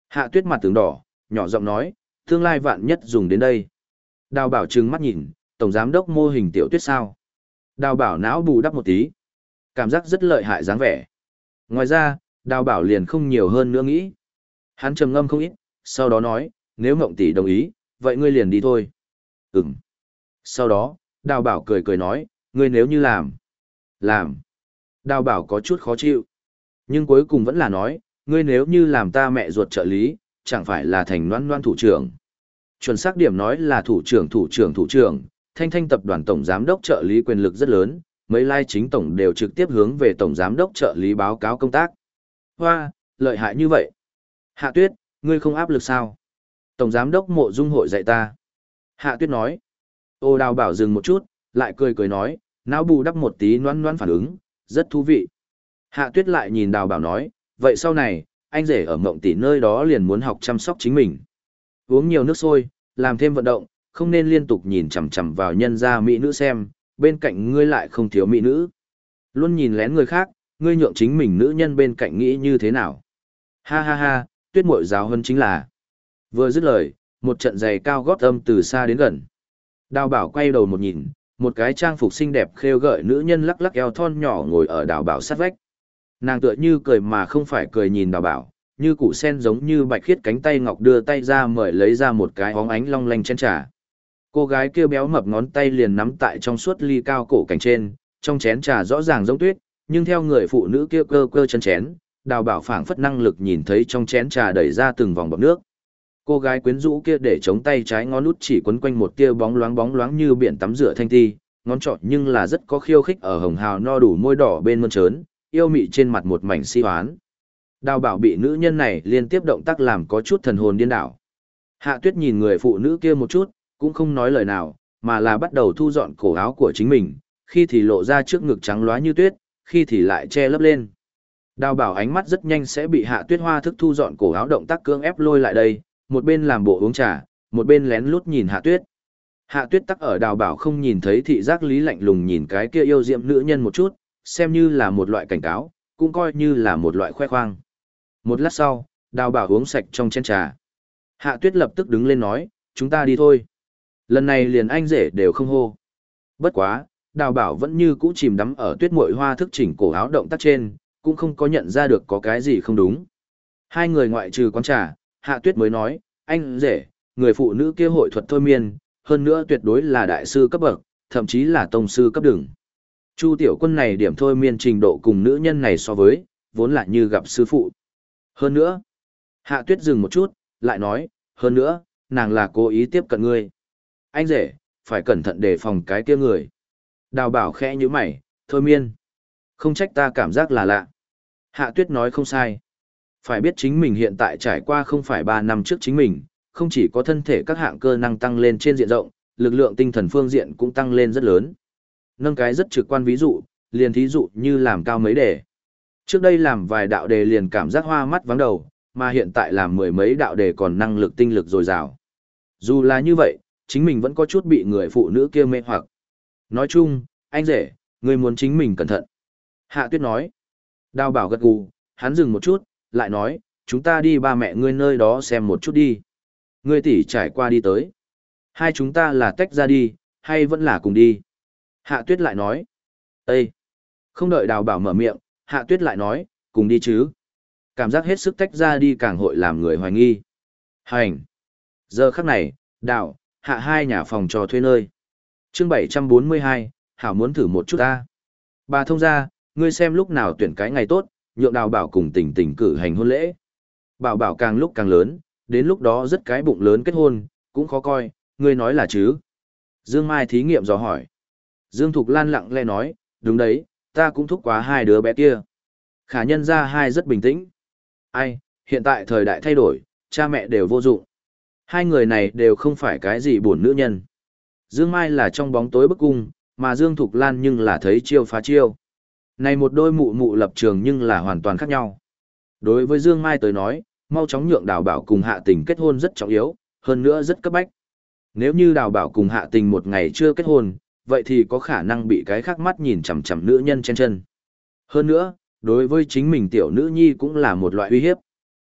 Hạ tuyết mặt tướng đỏ, nhỏ giọng nói, tương lai vạn nhất dùng đến đây. Đào bảo trừng mắt nhìn, tổng giám đốc mô hình tiểu tuyết sao. Đào bảo não bù đắp một tí. Cảm giác rất lợi hại dáng vẻ. Ngoài ra, đào bảo liền không nhiều hơn nữa nghĩ. Hắn trầm ngâm không ít, sau đó nói, nếu Ngộng tỷ đồng ý, vậy ngươi liền đi thôi. Ừm. Sau đó, đào bảo cười cười nói, ngươi nếu như làm. Làm. Đào bảo có chút khó chịu. Nhưng cuối cùng vẫn là nói, ngươi nếu như làm ta mẹ ruột trợ lý, chẳng phải là thành loan loan thủ trưởng. Chuẩn xác điểm nói là thủ trưởng thủ trưởng thủ trưởng, thanh thanh tập đoàn tổng giám đốc trợ lý quyền lực rất lớn, mấy lai chính tổng đều trực tiếp hướng về tổng giám đốc trợ lý báo cáo công tác. Hoa, lợi hại như vậy. Hạ tuyết, ngươi không áp lực sao? Tổng giám đốc mộ dung hội dạy ta. Hạ tuyết nói. Ô đào bảo dừng một chút, lại cười cười nói, não bù đắp một tí noan noan phản ứng, rất thú vị. Hạ tuyết lại nhìn đào bảo nói, vậy sau này, anh rể ở mộng tỷ nơi đó liền muốn học chăm sóc chính mình. Uống nhiều nước sôi, làm thêm vận động, không nên liên tục nhìn chằm chằm vào nhân gia mỹ nữ xem, bên cạnh ngươi lại không thiếu mỹ nữ. Luôn nhìn lén người khác, ngươi nhượng chính mình nữ nhân bên cạnh nghĩ như thế nào. Ha ha ha, tuyết muội giáo hơn chính là. Vừa dứt lời, một trận giày cao gót âm từ xa đến gần. Đào bảo quay đầu một nhìn, Một cái trang phục xinh đẹp khêu gợi nữ nhân lắc lắc eo thon nhỏ ngồi ở đào bảo sát vách. Nàng tựa như cười mà không phải cười nhìn đào bảo, như củ sen giống như bạch khiết cánh tay ngọc đưa tay ra mời lấy ra một cái hóng ánh long lanh chén trà. Cô gái kia béo mập ngón tay liền nắm tại trong suốt ly cao cổ cảnh trên, trong chén trà rõ ràng giống tuyết, nhưng theo người phụ nữ kia cơ cơ chân chén, đào bảo phảng phất năng lực nhìn thấy trong chén trà đẩy ra từng vòng bọt nước. Cô gái quyến rũ kia để chống tay trái ngón út chỉ quấn quanh một tia bóng loáng bóng loáng như biển tắm rửa thanh ti, ngón trỏ nhưng là rất có khiêu khích ở hồng hào no đủ môi đỏ bên mơn trớn, yêu mị trên mặt một mảnh si hoán. Đào bảo bị nữ nhân này liên tiếp động tác làm có chút thần hồn điên đảo. Hạ tuyết nhìn người phụ nữ kia một chút, cũng không nói lời nào, mà là bắt đầu thu dọn cổ áo của chính mình, khi thì lộ ra trước ngực trắng loá như tuyết, khi thì lại che lấp lên. Đào bảo ánh mắt rất nhanh sẽ bị hạ tuyết hoa thức thu dọn cổ áo động tác cưỡng ép lôi lại đây, một bên làm bộ uống trà, một bên lén lút nhìn hạ tuyết. Hạ tuyết tắc ở đào bảo không nhìn thấy thị giác lý lạnh lùng nhìn cái kia yêu diệm nữ nhân một chút, xem như là một loại cảnh cáo, cũng coi như là một loại khoe khoang. Một lát sau, đào bảo uống sạch trong chén trà. Hạ tuyết lập tức đứng lên nói, chúng ta đi thôi. Lần này liền anh rể đều không hô. Bất quá, đào bảo vẫn như cũ chìm đắm ở tuyết mội hoa thức chỉnh cổ áo động tác trên, cũng không có nhận ra được có cái gì không đúng. Hai người ngoại trừ quán trà, hạ tuyết mới nói, anh rể, người phụ nữ kia hội thuật thôi miên, hơn nữa tuyệt đối là đại sư cấp bậc, thậm chí là tông sư cấp đường. Chu tiểu quân này điểm thôi miên trình độ cùng nữ nhân này so với, vốn là như gặp sư phụ. Hơn nữa, hạ tuyết dừng một chút, lại nói, hơn nữa, nàng là cố ý tiếp cận ngươi. Anh rể, phải cẩn thận đề phòng cái kia người. Đào bảo khẽ như mày, thôi miên. Không trách ta cảm giác là lạ. Hạ tuyết nói không sai. Phải biết chính mình hiện tại trải qua không phải 3 năm trước chính mình, không chỉ có thân thể các hạng cơ năng tăng lên trên diện rộng, lực lượng tinh thần phương diện cũng tăng lên rất lớn. Nâng cái rất trực quan ví dụ, liền thí dụ như làm cao mấy đề. Trước đây làm vài đạo đề liền cảm giác hoa mắt vắng đầu, mà hiện tại làm mười mấy đạo đề còn năng lực tinh lực dồi dào. Dù là như vậy, chính mình vẫn có chút bị người phụ nữ kia mê hoặc. Nói chung, anh rể, người muốn chính mình cẩn thận. Hạ tuyết nói. Đào bảo gật gù, hắn dừng một chút, lại nói, chúng ta đi ba mẹ ngươi nơi đó xem một chút đi. Ngươi tỷ trải qua đi tới. Hai chúng ta là tách ra đi, hay vẫn là cùng đi? Hạ tuyết lại nói. Ê! Không đợi đào bảo mở miệng, hạ tuyết lại nói, cùng đi chứ. Cảm giác hết sức tách ra đi càng hội làm người hoài nghi. Hành! Giờ khắc này, đào, hạ hai nhà phòng trò thuê nơi. chương 742, Hảo muốn thử một chút ta. Bà thông ra, ngươi xem lúc nào tuyển cái ngày tốt, nhượng đào bảo cùng tỉnh tỉnh cử hành hôn lễ. Bảo bảo càng lúc càng lớn, đến lúc đó rất cái bụng lớn kết hôn, cũng khó coi, ngươi nói là chứ. Dương Mai thí nghiệm dò hỏi. Dương Thục Lan lặng lẽ nói, đúng đấy, ta cũng thúc quá hai đứa bé kia. Khả nhân ra hai rất bình tĩnh. Ai, hiện tại thời đại thay đổi, cha mẹ đều vô dụng. Hai người này đều không phải cái gì buồn nữ nhân. Dương Mai là trong bóng tối bức cung, mà Dương Thục Lan nhưng là thấy chiêu phá chiêu. Này một đôi mụ mụ lập trường nhưng là hoàn toàn khác nhau. Đối với Dương Mai tới nói, mau chóng nhượng đào bảo cùng hạ tình kết hôn rất trọng yếu, hơn nữa rất cấp bách. Nếu như đào bảo cùng hạ tình một ngày chưa kết hôn, vậy thì có khả năng bị cái khác mắt nhìn chằm chằm nữ nhân trên chân. Hơn nữa, đối với chính mình tiểu nữ nhi cũng là một loại uy hiếp.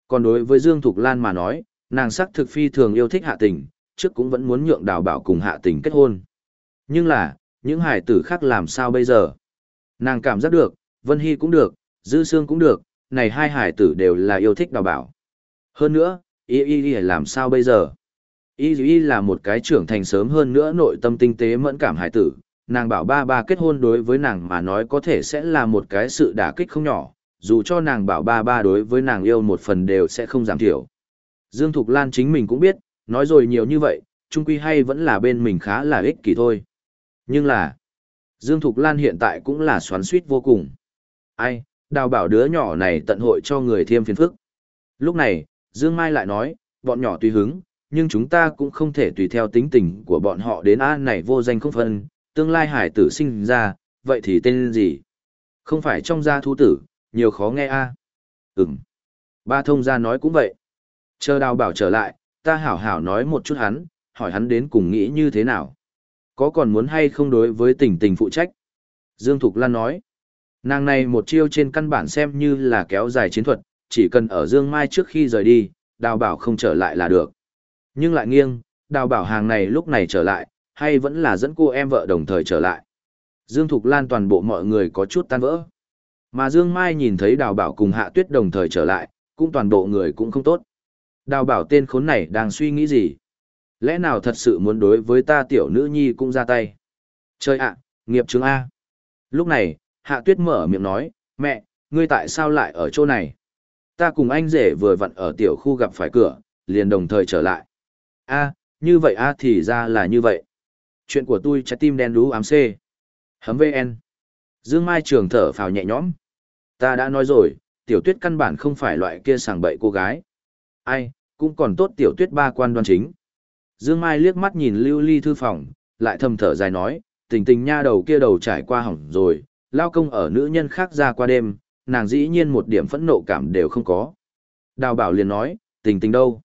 Còn đối với Dương Thục Lan mà nói, nàng sắc thực phi thường yêu thích hạ tình, trước cũng vẫn muốn nhượng đào bảo cùng hạ tình kết hôn. Nhưng là, những hải tử khác làm sao bây giờ? Nàng cảm giác được, Vân Hy cũng được, Dư Sương cũng được, này hai hải tử đều là yêu thích đào bảo. Hơn nữa, y y y làm sao bây giờ? Y y là một cái trưởng thành sớm hơn nữa nội tâm tinh tế mẫn cảm hải tử, nàng bảo ba ba kết hôn đối với nàng mà nói có thể sẽ là một cái sự đả kích không nhỏ, dù cho nàng bảo ba ba đối với nàng yêu một phần đều sẽ không giảm thiểu. Dương Thục Lan chính mình cũng biết, nói rồi nhiều như vậy, chung quy hay vẫn là bên mình khá là ích kỷ thôi. Nhưng là, Dương Thục Lan hiện tại cũng là xoắn suýt vô cùng. Ai, đào bảo đứa nhỏ này tận hội cho người thêm phiền phức. Lúc này, Dương Mai lại nói, bọn nhỏ tùy hứng, nhưng chúng ta cũng không thể tùy theo tính tình của bọn họ đến an này vô danh không phân, tương lai hải tử sinh ra, vậy thì tên gì? Không phải trong gia thú tử, nhiều khó nghe a. À? Ừm. Ba thông gia nói cũng vậy. Chờ đào bảo trở lại, ta hảo hảo nói một chút hắn, hỏi hắn đến cùng nghĩ như thế nào. Có còn muốn hay không đối với tình tình phụ trách? Dương Thục Lan nói. Nàng này một chiêu trên căn bản xem như là kéo dài chiến thuật, chỉ cần ở Dương Mai trước khi rời đi, đào bảo không trở lại là được. Nhưng lại nghiêng, đào bảo hàng này lúc này trở lại, hay vẫn là dẫn cô em vợ đồng thời trở lại. Dương Thục Lan toàn bộ mọi người có chút tan vỡ. Mà Dương Mai nhìn thấy đào bảo cùng hạ tuyết đồng thời trở lại, cũng toàn bộ người cũng không tốt. Đào bảo tên khốn này đang suy nghĩ gì? Lẽ nào thật sự muốn đối với ta tiểu nữ nhi cũng ra tay? trời ạ, nghiệp chứng A. Lúc này, hạ tuyết mở miệng nói, mẹ, ngươi tại sao lại ở chỗ này? Ta cùng anh rể vừa vặn ở tiểu khu gặp phải cửa, liền đồng thời trở lại. A, như vậy A thì ra là như vậy. Chuyện của tôi trái tim đen đú ám C. Hấm VN. Dương Mai Trường thở phào nhẹ nhõm. Ta đã nói rồi, tiểu tuyết căn bản không phải loại kia sàng bậy cô gái. Ai, cũng còn tốt tiểu tuyết ba quan đoan chính. Dương Mai liếc mắt nhìn lưu ly thư phòng, lại thầm thở dài nói, tình tình nha đầu kia đầu trải qua hỏng rồi, lao công ở nữ nhân khác ra qua đêm, nàng dĩ nhiên một điểm phẫn nộ cảm đều không có. Đào bảo liền nói, tình tình đâu?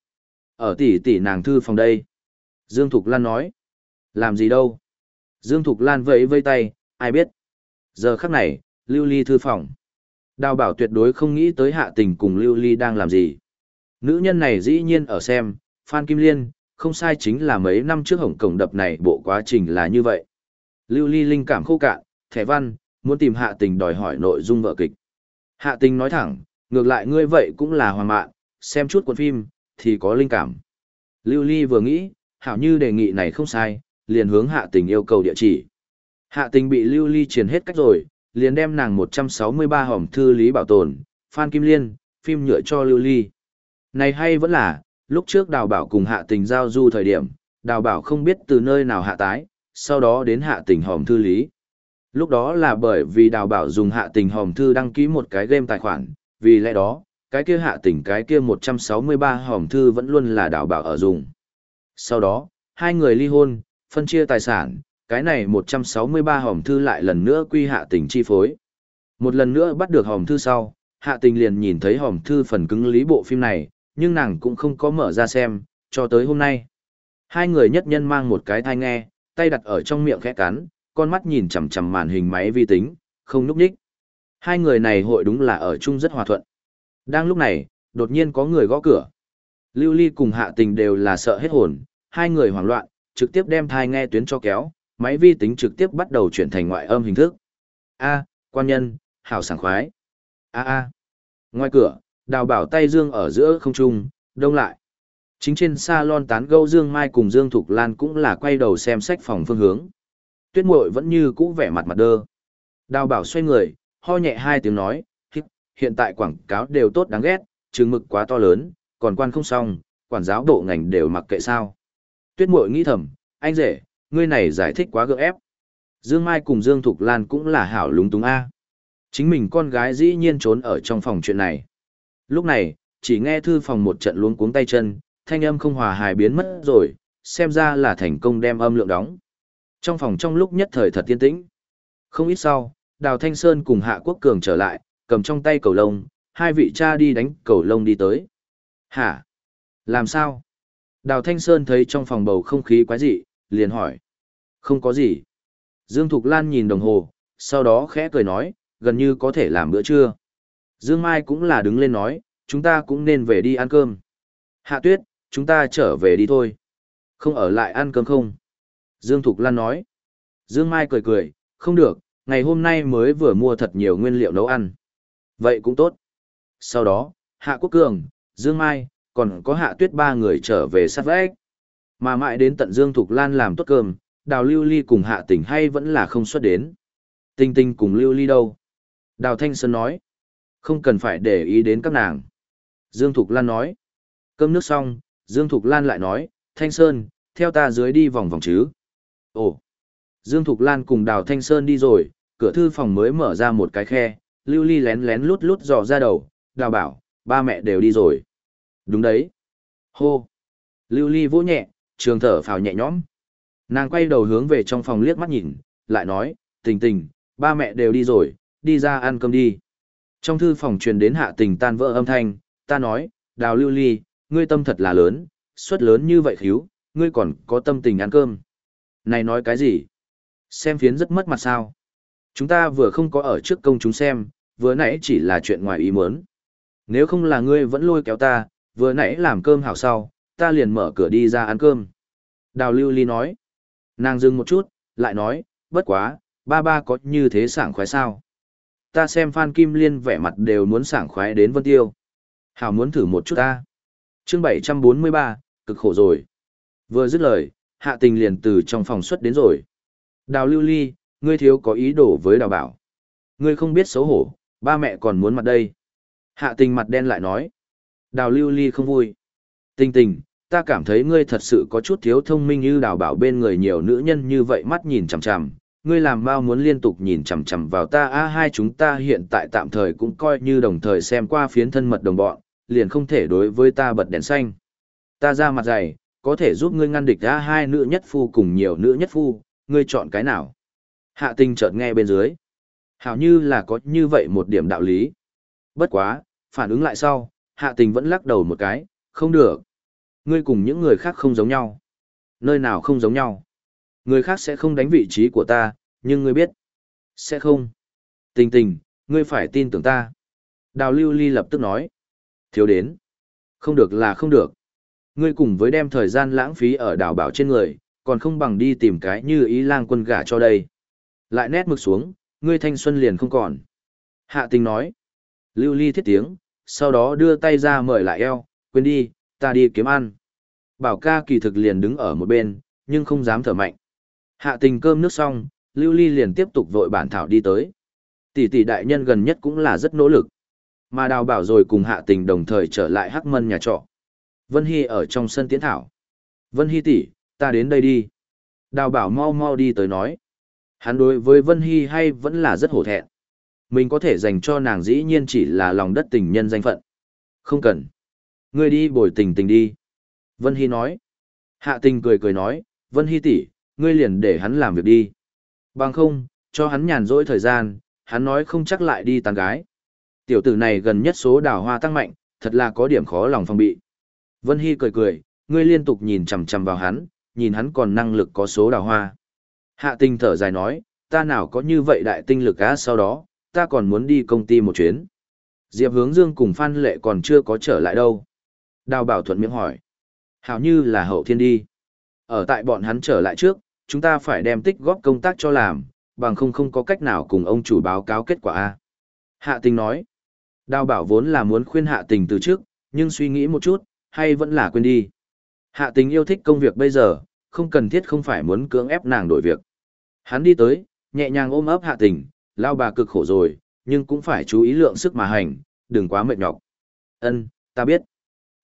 Ở tỷ tỷ nàng thư phòng đây. Dương Thục Lan nói, làm gì đâu? Dương Thục Lan vẫy vây tay, ai biết? Giờ khắc này, lưu ly thư phòng. Đào bảo tuyệt đối không nghĩ tới hạ tình cùng lưu ly đang làm gì. Nữ nhân này dĩ nhiên ở xem, Phan Kim Liên, không sai chính là mấy năm trước hồng cổng đập này bộ quá trình là như vậy. Lưu ly linh cảm khô cạn, thẻ văn, muốn tìm hạ tình đòi hỏi nội dung vợ kịch. Hạ tình nói thẳng, ngược lại ngươi vậy cũng là hoàng mạn, xem chút cuốn phim, thì có linh cảm. Lưu ly vừa nghĩ, hảo như đề nghị này không sai, liền hướng hạ tình yêu cầu địa chỉ. Hạ tình bị lưu ly truyền hết cách rồi, liền đem nàng 163 hòm thư lý bảo tồn, Phan Kim Liên, phim nhựa cho lưu ly. Này hay vẫn là, lúc trước đào bảo cùng hạ tình giao du thời điểm, đào bảo không biết từ nơi nào hạ tái, sau đó đến hạ tình hòm thư lý. Lúc đó là bởi vì đào bảo dùng hạ tình hòm thư đăng ký một cái game tài khoản, vì lẽ đó, cái kia hạ tình cái kia 163 hòm thư vẫn luôn là đào bảo ở dùng. Sau đó, hai người ly hôn, phân chia tài sản, cái này 163 hòm thư lại lần nữa quy hạ tình chi phối. Một lần nữa bắt được hòm thư sau, hạ tình liền nhìn thấy hòm thư phần cứng lý bộ phim này, nhưng nàng cũng không có mở ra xem, cho tới hôm nay. Hai người nhất nhân mang một cái thai nghe, tay đặt ở trong miệng khẽ cắn, con mắt nhìn chằm chằm màn hình máy vi tính, không núp nhích. Hai người này hội đúng là ở chung rất hòa thuận. Đang lúc này, đột nhiên có người gõ cửa. Lưu Ly cùng Hạ Tình đều là sợ hết hồn, hai người hoảng loạn, trực tiếp đem thai nghe tuyến cho kéo, máy vi tính trực tiếp bắt đầu chuyển thành ngoại âm hình thức. A, quan nhân, hảo sảng khoái. A a. Ngoài cửa, đào bảo tay dương ở giữa không trung, đông lại. Chính trên salon tán gẫu Dương Mai cùng Dương Thục Lan cũng là quay đầu xem sách phòng phương hướng. Tuyết muội vẫn như cũ vẻ mặt mặt đơ. Đào bảo xoay người, ho nhẹ hai tiếng nói, hiện tại quảng cáo đều tốt đáng ghét, trừng mực quá to lớn, còn quan không xong, quản giáo bộ ngành đều mặc kệ sao. Tuyết muội nghĩ thầm, anh rể, ngươi này giải thích quá gượng ép. Dương Mai cùng Dương Thục Lan cũng là hảo lúng túng A. Chính mình con gái dĩ nhiên trốn ở trong phòng chuyện này. Lúc này, chỉ nghe thư phòng một trận luống cuống tay chân, thanh âm không hòa hài biến mất rồi, xem ra là thành công đem âm lượng đóng. Trong phòng trong lúc nhất thời thật tiên tĩnh. Không ít sau, Đào Thanh Sơn cùng Hạ Quốc Cường trở lại, cầm trong tay cầu lông, hai vị cha đi đánh cầu lông đi tới. Hả? Làm sao? Đào Thanh Sơn thấy trong phòng bầu không khí quái dị, liền hỏi. Không có gì. Dương Thục Lan nhìn đồng hồ, sau đó khẽ cười nói, gần như có thể làm bữa trưa. Dương Mai cũng là đứng lên nói, chúng ta cũng nên về đi ăn cơm. Hạ tuyết, chúng ta trở về đi thôi. Không ở lại ăn cơm không? Dương Thục Lan nói. Dương Mai cười cười, không được, ngày hôm nay mới vừa mua thật nhiều nguyên liệu nấu ăn. Vậy cũng tốt. Sau đó, Hạ Quốc Cường, Dương Mai, còn có Hạ Tuyết ba người trở về sát vách. Mà mãi đến tận Dương Thục Lan làm tốt cơm, Đào Lưu Ly cùng Hạ Tỉnh hay vẫn là không xuất đến. Tinh Tinh cùng Lưu Ly đâu? Đào Thanh Sơn nói. Không cần phải để ý đến các nàng. Dương Thục Lan nói. Cơm nước xong, Dương Thục Lan lại nói, Thanh Sơn, theo ta dưới đi vòng vòng chứ. Ồ. Dương Thục Lan cùng Đào Thanh Sơn đi rồi, cửa thư phòng mới mở ra một cái khe, Lưu Ly lén lén lút lút dò ra đầu, Đào bảo, ba mẹ đều đi rồi. Đúng đấy. Hô. Lưu Ly vỗ nhẹ, trường thở phào nhẹ nhõm. Nàng quay đầu hướng về trong phòng liếc mắt nhìn, lại nói, tình tình, ba mẹ đều đi rồi, đi ra ăn cơm đi. Trong thư phòng truyền đến hạ tình tan vỡ âm thanh, ta nói, đào lưu ly, ngươi tâm thật là lớn, suất lớn như vậy khíu, ngươi còn có tâm tình ăn cơm. Này nói cái gì? Xem phiến rất mất mặt sao? Chúng ta vừa không có ở trước công chúng xem, vừa nãy chỉ là chuyện ngoài ý muốn. Nếu không là ngươi vẫn lôi kéo ta, vừa nãy làm cơm hảo sau, ta liền mở cửa đi ra ăn cơm. Đào lưu ly nói. Nàng dừng một chút, lại nói, bất quá, ba ba có như thế sảng khoái sao? Ta xem Phan Kim Liên vẻ mặt đều muốn sảng khoái đến Vân Tiêu. Hảo muốn thử một chút ta. chương 743, cực khổ rồi. Vừa dứt lời, hạ tình liền từ trong phòng xuất đến rồi. Đào lưu ly, ngươi thiếu có ý đồ với đào bảo. Ngươi không biết xấu hổ, ba mẹ còn muốn mặt đây. Hạ tình mặt đen lại nói. Đào lưu ly không vui. Tình tình, ta cảm thấy ngươi thật sự có chút thiếu thông minh như đào bảo bên người nhiều nữ nhân như vậy mắt nhìn chằm chằm. Ngươi làm bao muốn liên tục nhìn chằm chằm vào ta a hai chúng ta hiện tại tạm thời cũng coi như đồng thời xem qua phiến thân mật đồng bọn, liền không thể đối với ta bật đèn xanh. Ta ra mặt dày, có thể giúp ngươi ngăn địch ra hai nữ nhất phu cùng nhiều nữ nhất phu, ngươi chọn cái nào? Hạ tình chợt nghe bên dưới. Hảo như là có như vậy một điểm đạo lý. Bất quá, phản ứng lại sau, hạ tình vẫn lắc đầu một cái, không được. Ngươi cùng những người khác không giống nhau. Nơi nào không giống nhau. Người khác sẽ không đánh vị trí của ta, nhưng ngươi biết. Sẽ không. Tình tình, ngươi phải tin tưởng ta. Đào lưu ly lập tức nói. Thiếu đến. Không được là không được. Ngươi cùng với đem thời gian lãng phí ở đào bảo trên người, còn không bằng đi tìm cái như ý lang quân gả cho đây. Lại nét mực xuống, ngươi thanh xuân liền không còn. Hạ tình nói. Lưu ly thiết tiếng, sau đó đưa tay ra mời lại eo, quên đi, ta đi kiếm ăn. Bảo ca kỳ thực liền đứng ở một bên, nhưng không dám thở mạnh. Hạ tình cơm nước xong, Lưu Ly liền tiếp tục vội bản thảo đi tới. Tỷ tỷ đại nhân gần nhất cũng là rất nỗ lực. Mà đào bảo rồi cùng hạ tình đồng thời trở lại hắc mân nhà trọ. Vân Hy ở trong sân tiến thảo. Vân Hy tỷ, ta đến đây đi. Đào bảo mau mau đi tới nói. Hắn đối với Vân Hy hay vẫn là rất hổ thẹn. Mình có thể dành cho nàng dĩ nhiên chỉ là lòng đất tình nhân danh phận. Không cần. Ngươi đi bồi tình tình đi. Vân Hy nói. Hạ tình cười cười nói, Vân Hy tỷ, ngươi liền để hắn làm việc đi. Bằng không, cho hắn nhàn rỗi thời gian, hắn nói không chắc lại đi tán gái. Tiểu tử này gần nhất số đào hoa tăng mạnh, thật là có điểm khó lòng phòng bị. Vân Hy cười cười, ngươi liên tục nhìn chằm chằm vào hắn, nhìn hắn còn năng lực có số đào hoa. Hạ tinh thở dài nói, ta nào có như vậy đại tinh lực á sau đó, ta còn muốn đi công ty một chuyến. Diệp hướng dương cùng Phan Lệ còn chưa có trở lại đâu. Đào bảo thuận miệng hỏi. Hảo như là hậu thiên đi. Ở tại bọn hắn trở lại trước, chúng ta phải đem tích góp công tác cho làm, bằng không không có cách nào cùng ông chủ báo cáo kết quả A. Hạ tình nói. Đào bảo vốn là muốn khuyên hạ tình từ trước, nhưng suy nghĩ một chút, hay vẫn là quên đi. Hạ tình yêu thích công việc bây giờ, không cần thiết không phải muốn cưỡng ép nàng đổi việc. Hắn đi tới, nhẹ nhàng ôm ấp hạ tình, lao bà cực khổ rồi, nhưng cũng phải chú ý lượng sức mà hành, đừng quá mệt nhọc. Ân, ta biết.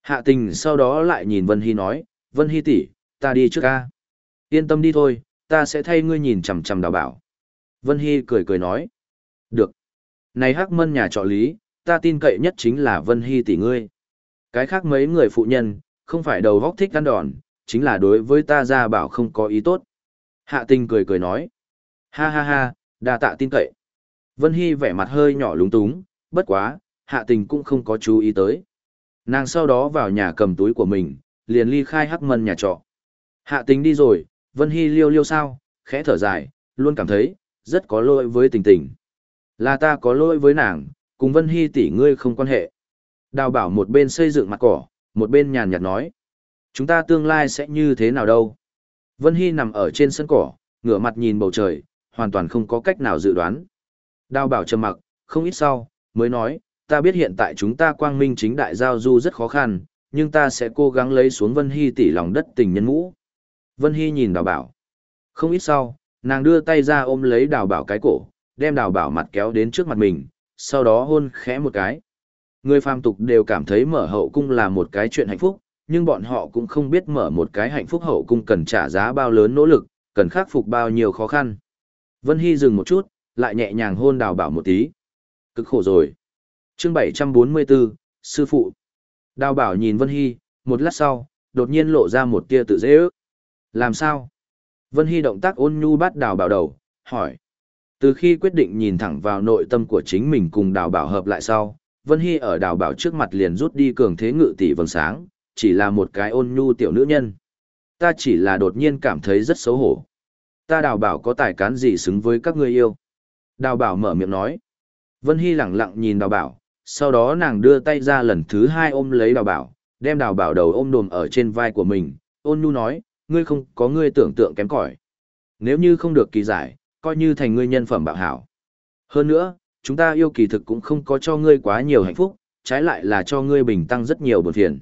Hạ tình sau đó lại nhìn Vân Hy nói, Vân Hy tỷ, ta đi trước ca. Yên tâm đi thôi, ta sẽ thay ngươi nhìn chằm chằm đào bảo. Vân Hy cười cười nói. Được. Này hắc mân nhà trọ lý, ta tin cậy nhất chính là Vân Hy tỷ ngươi. Cái khác mấy người phụ nhân, không phải đầu góc thích ăn đòn, chính là đối với ta ra bảo không có ý tốt. Hạ tình cười cười nói. Ha ha ha, đa tạ tin cậy. Vân Hy vẻ mặt hơi nhỏ lúng túng, bất quá, hạ tình cũng không có chú ý tới. Nàng sau đó vào nhà cầm túi của mình, liền ly khai hắc mân nhà trọ. Hạ tình đi rồi, Vân Hy liêu liêu sao, khẽ thở dài, luôn cảm thấy, rất có lỗi với tình tình. Là ta có lỗi với nàng, cùng Vân Hy tỷ ngươi không quan hệ. Đào bảo một bên xây dựng mặt cỏ, một bên nhàn nhạt nói. Chúng ta tương lai sẽ như thế nào đâu? Vân Hy nằm ở trên sân cỏ, ngửa mặt nhìn bầu trời, hoàn toàn không có cách nào dự đoán. Đào bảo trầm mặc, không ít sau, mới nói, ta biết hiện tại chúng ta quang minh chính đại giao du rất khó khăn, nhưng ta sẽ cố gắng lấy xuống Vân Hy tỷ lòng đất tình nhân ngũ. Vân Hy nhìn đào bảo. Không ít sau, nàng đưa tay ra ôm lấy đào bảo cái cổ, đem đào bảo mặt kéo đến trước mặt mình, sau đó hôn khẽ một cái. Người phàm tục đều cảm thấy mở hậu cung là một cái chuyện hạnh phúc, nhưng bọn họ cũng không biết mở một cái hạnh phúc hậu cung cần trả giá bao lớn nỗ lực, cần khắc phục bao nhiêu khó khăn. Vân Hy dừng một chút, lại nhẹ nhàng hôn đào bảo một tí. Cực khổ rồi. chương 744, Sư Phụ. Đào bảo nhìn Vân Hy, một lát sau, đột nhiên lộ ra một tia tự dễ ước. Làm sao? Vân Hy động tác ôn nhu bắt đào bảo đầu, hỏi. Từ khi quyết định nhìn thẳng vào nội tâm của chính mình cùng đào bảo hợp lại sau, Vân Hy ở đào bảo trước mặt liền rút đi cường thế ngự tỷ vầng sáng, chỉ là một cái ôn nhu tiểu nữ nhân. Ta chỉ là đột nhiên cảm thấy rất xấu hổ. Ta đào bảo có tài cán gì xứng với các ngươi yêu. Đào bảo mở miệng nói. Vân Hy lẳng lặng nhìn đào bảo, sau đó nàng đưa tay ra lần thứ hai ôm lấy đào bảo, đem đào bảo đầu ôm đồm ở trên vai của mình, ôn nhu nói, ngươi không có ngươi tưởng tượng kém cỏi. Nếu như không được kỳ giải, coi như thành ngươi nhân phẩm bạo hảo. Hơn nữa, chúng ta yêu kỳ thực cũng không có cho ngươi quá nhiều hạnh phúc, trái lại là cho ngươi bình tăng rất nhiều buồn phiền.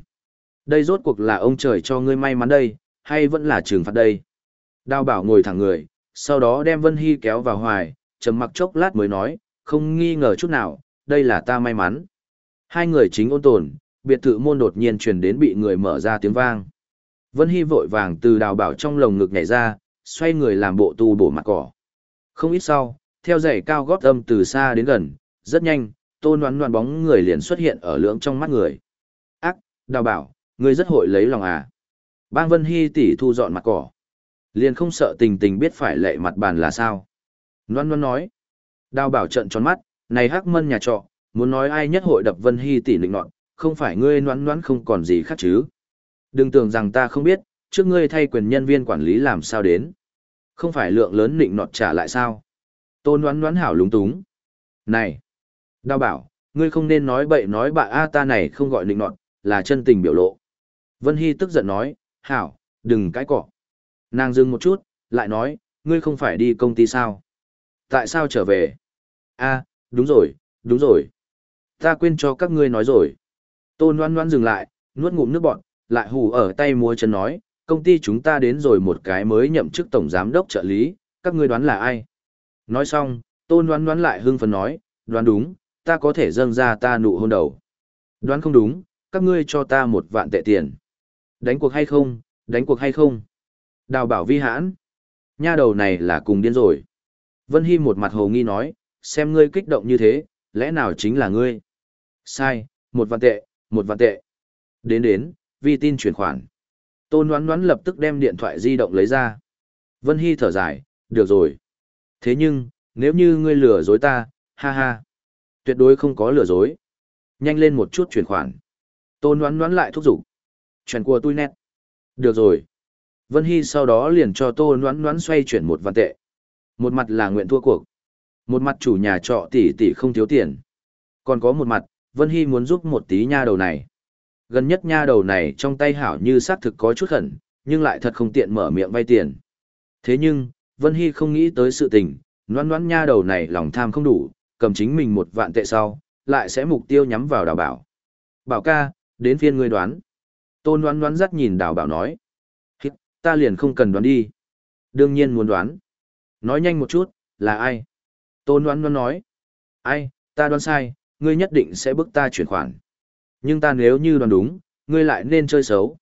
Đây rốt cuộc là ông trời cho ngươi may mắn đây, hay vẫn là trừng phạt đây. Đào bảo ngồi thẳng người, sau đó đem Vân Hy kéo vào hoài, trầm mặc chốc lát mới nói, không nghi ngờ chút nào, đây là ta may mắn. Hai người chính ôn tồn, biệt thự môn đột nhiên truyền đến bị người mở ra tiếng vang. Vân Hy vội vàng từ đào bảo trong lồng ngực nhảy ra, xoay người làm bộ tu bổ mặt cỏ. Không ít sau, theo giày cao gót âm từ xa đến gần, rất nhanh, tô đoán đoán bóng người liền xuất hiện ở lưỡng trong mắt người. Ác, đào bảo, ngươi rất hội lấy lòng à. Bang Vân Hy tỉ thu dọn mặt cỏ. Liền không sợ tình tình biết phải lệ mặt bàn là sao. Loan Loan nói. Đào bảo trận tròn mắt, này hắc mân nhà trọ, muốn nói ai nhất hội đập Vân Hy tỉ lịnh nọt, không phải ngươi noãn noãn không còn gì khác chứ. Đừng tưởng rằng ta không biết, trước ngươi thay quyền nhân viên quản lý làm sao đến. Không phải lượng lớn nịnh nọt trả lại sao. Tôn đoán đoán hảo lúng túng. Này! Đào bảo, ngươi không nên nói bậy nói bạ a ta này không gọi nịnh nọt, là chân tình biểu lộ. Vân Hy tức giận nói, hảo, đừng cãi cọ. Nàng dừng một chút, lại nói, ngươi không phải đi công ty sao? Tại sao trở về? a đúng rồi, đúng rồi. Ta quên cho các ngươi nói rồi. Tôn đoán đoán dừng lại, nuốt ngụm nước bọt, lại hù ở tay múa chân nói, công ty chúng ta đến rồi một cái mới nhậm chức tổng giám đốc trợ lý, các ngươi đoán là ai? Nói xong, Tôn đoán đoán lại hưng phấn nói, đoán đúng, ta có thể dâng ra ta nụ hôn đầu. Đoán không đúng, các ngươi cho ta một vạn tệ tiền. Đánh cuộc hay không, đánh cuộc hay không? Đào bảo vi hãn. Nha đầu này là cùng điên rồi. Vân Hy một mặt hồ nghi nói, xem ngươi kích động như thế, lẽ nào chính là ngươi? Sai, một vạn tệ, một vạn tệ. Đến đến, vi tin chuyển khoản. Tôn đoán đoán lập tức đem điện thoại di động lấy ra. Vân Hy thở dài, được rồi. Thế nhưng, nếu như ngươi lừa dối ta, ha ha. Tuyệt đối không có lừa dối. Nhanh lên một chút chuyển khoản. Tôn đoán đoán lại thúc giục. Chuyển của tôi nét. Được rồi. Vân Hy sau đó liền cho Tôn đoán đoán xoay chuyển một vạn tệ. Một mặt là nguyện thua cuộc. Một mặt chủ nhà trọ tỷ tỷ không thiếu tiền. Còn có một mặt, Vân Hy muốn giúp một tí nha đầu này. Gần nhất nha đầu này trong tay hảo như xác thực có chút khẩn, nhưng lại thật không tiện mở miệng vay tiền. Thế nhưng, Vân Hy không nghĩ tới sự tình, noan noan nha đầu này lòng tham không đủ, cầm chính mình một vạn tệ sau, lại sẽ mục tiêu nhắm vào đào bảo. Bảo ca, đến phiên ngươi đoán. Tôn đoán đoán dắt nhìn đào bảo nói. Ta liền không cần đoán đi. Đương nhiên muốn đoán. Nói nhanh một chút, là ai? Tôn đoán đoán nói. Ai, ta đoán sai, ngươi nhất định sẽ bức ta chuyển khoản. Nhưng ta nếu như đoán đúng, ngươi lại nên chơi xấu,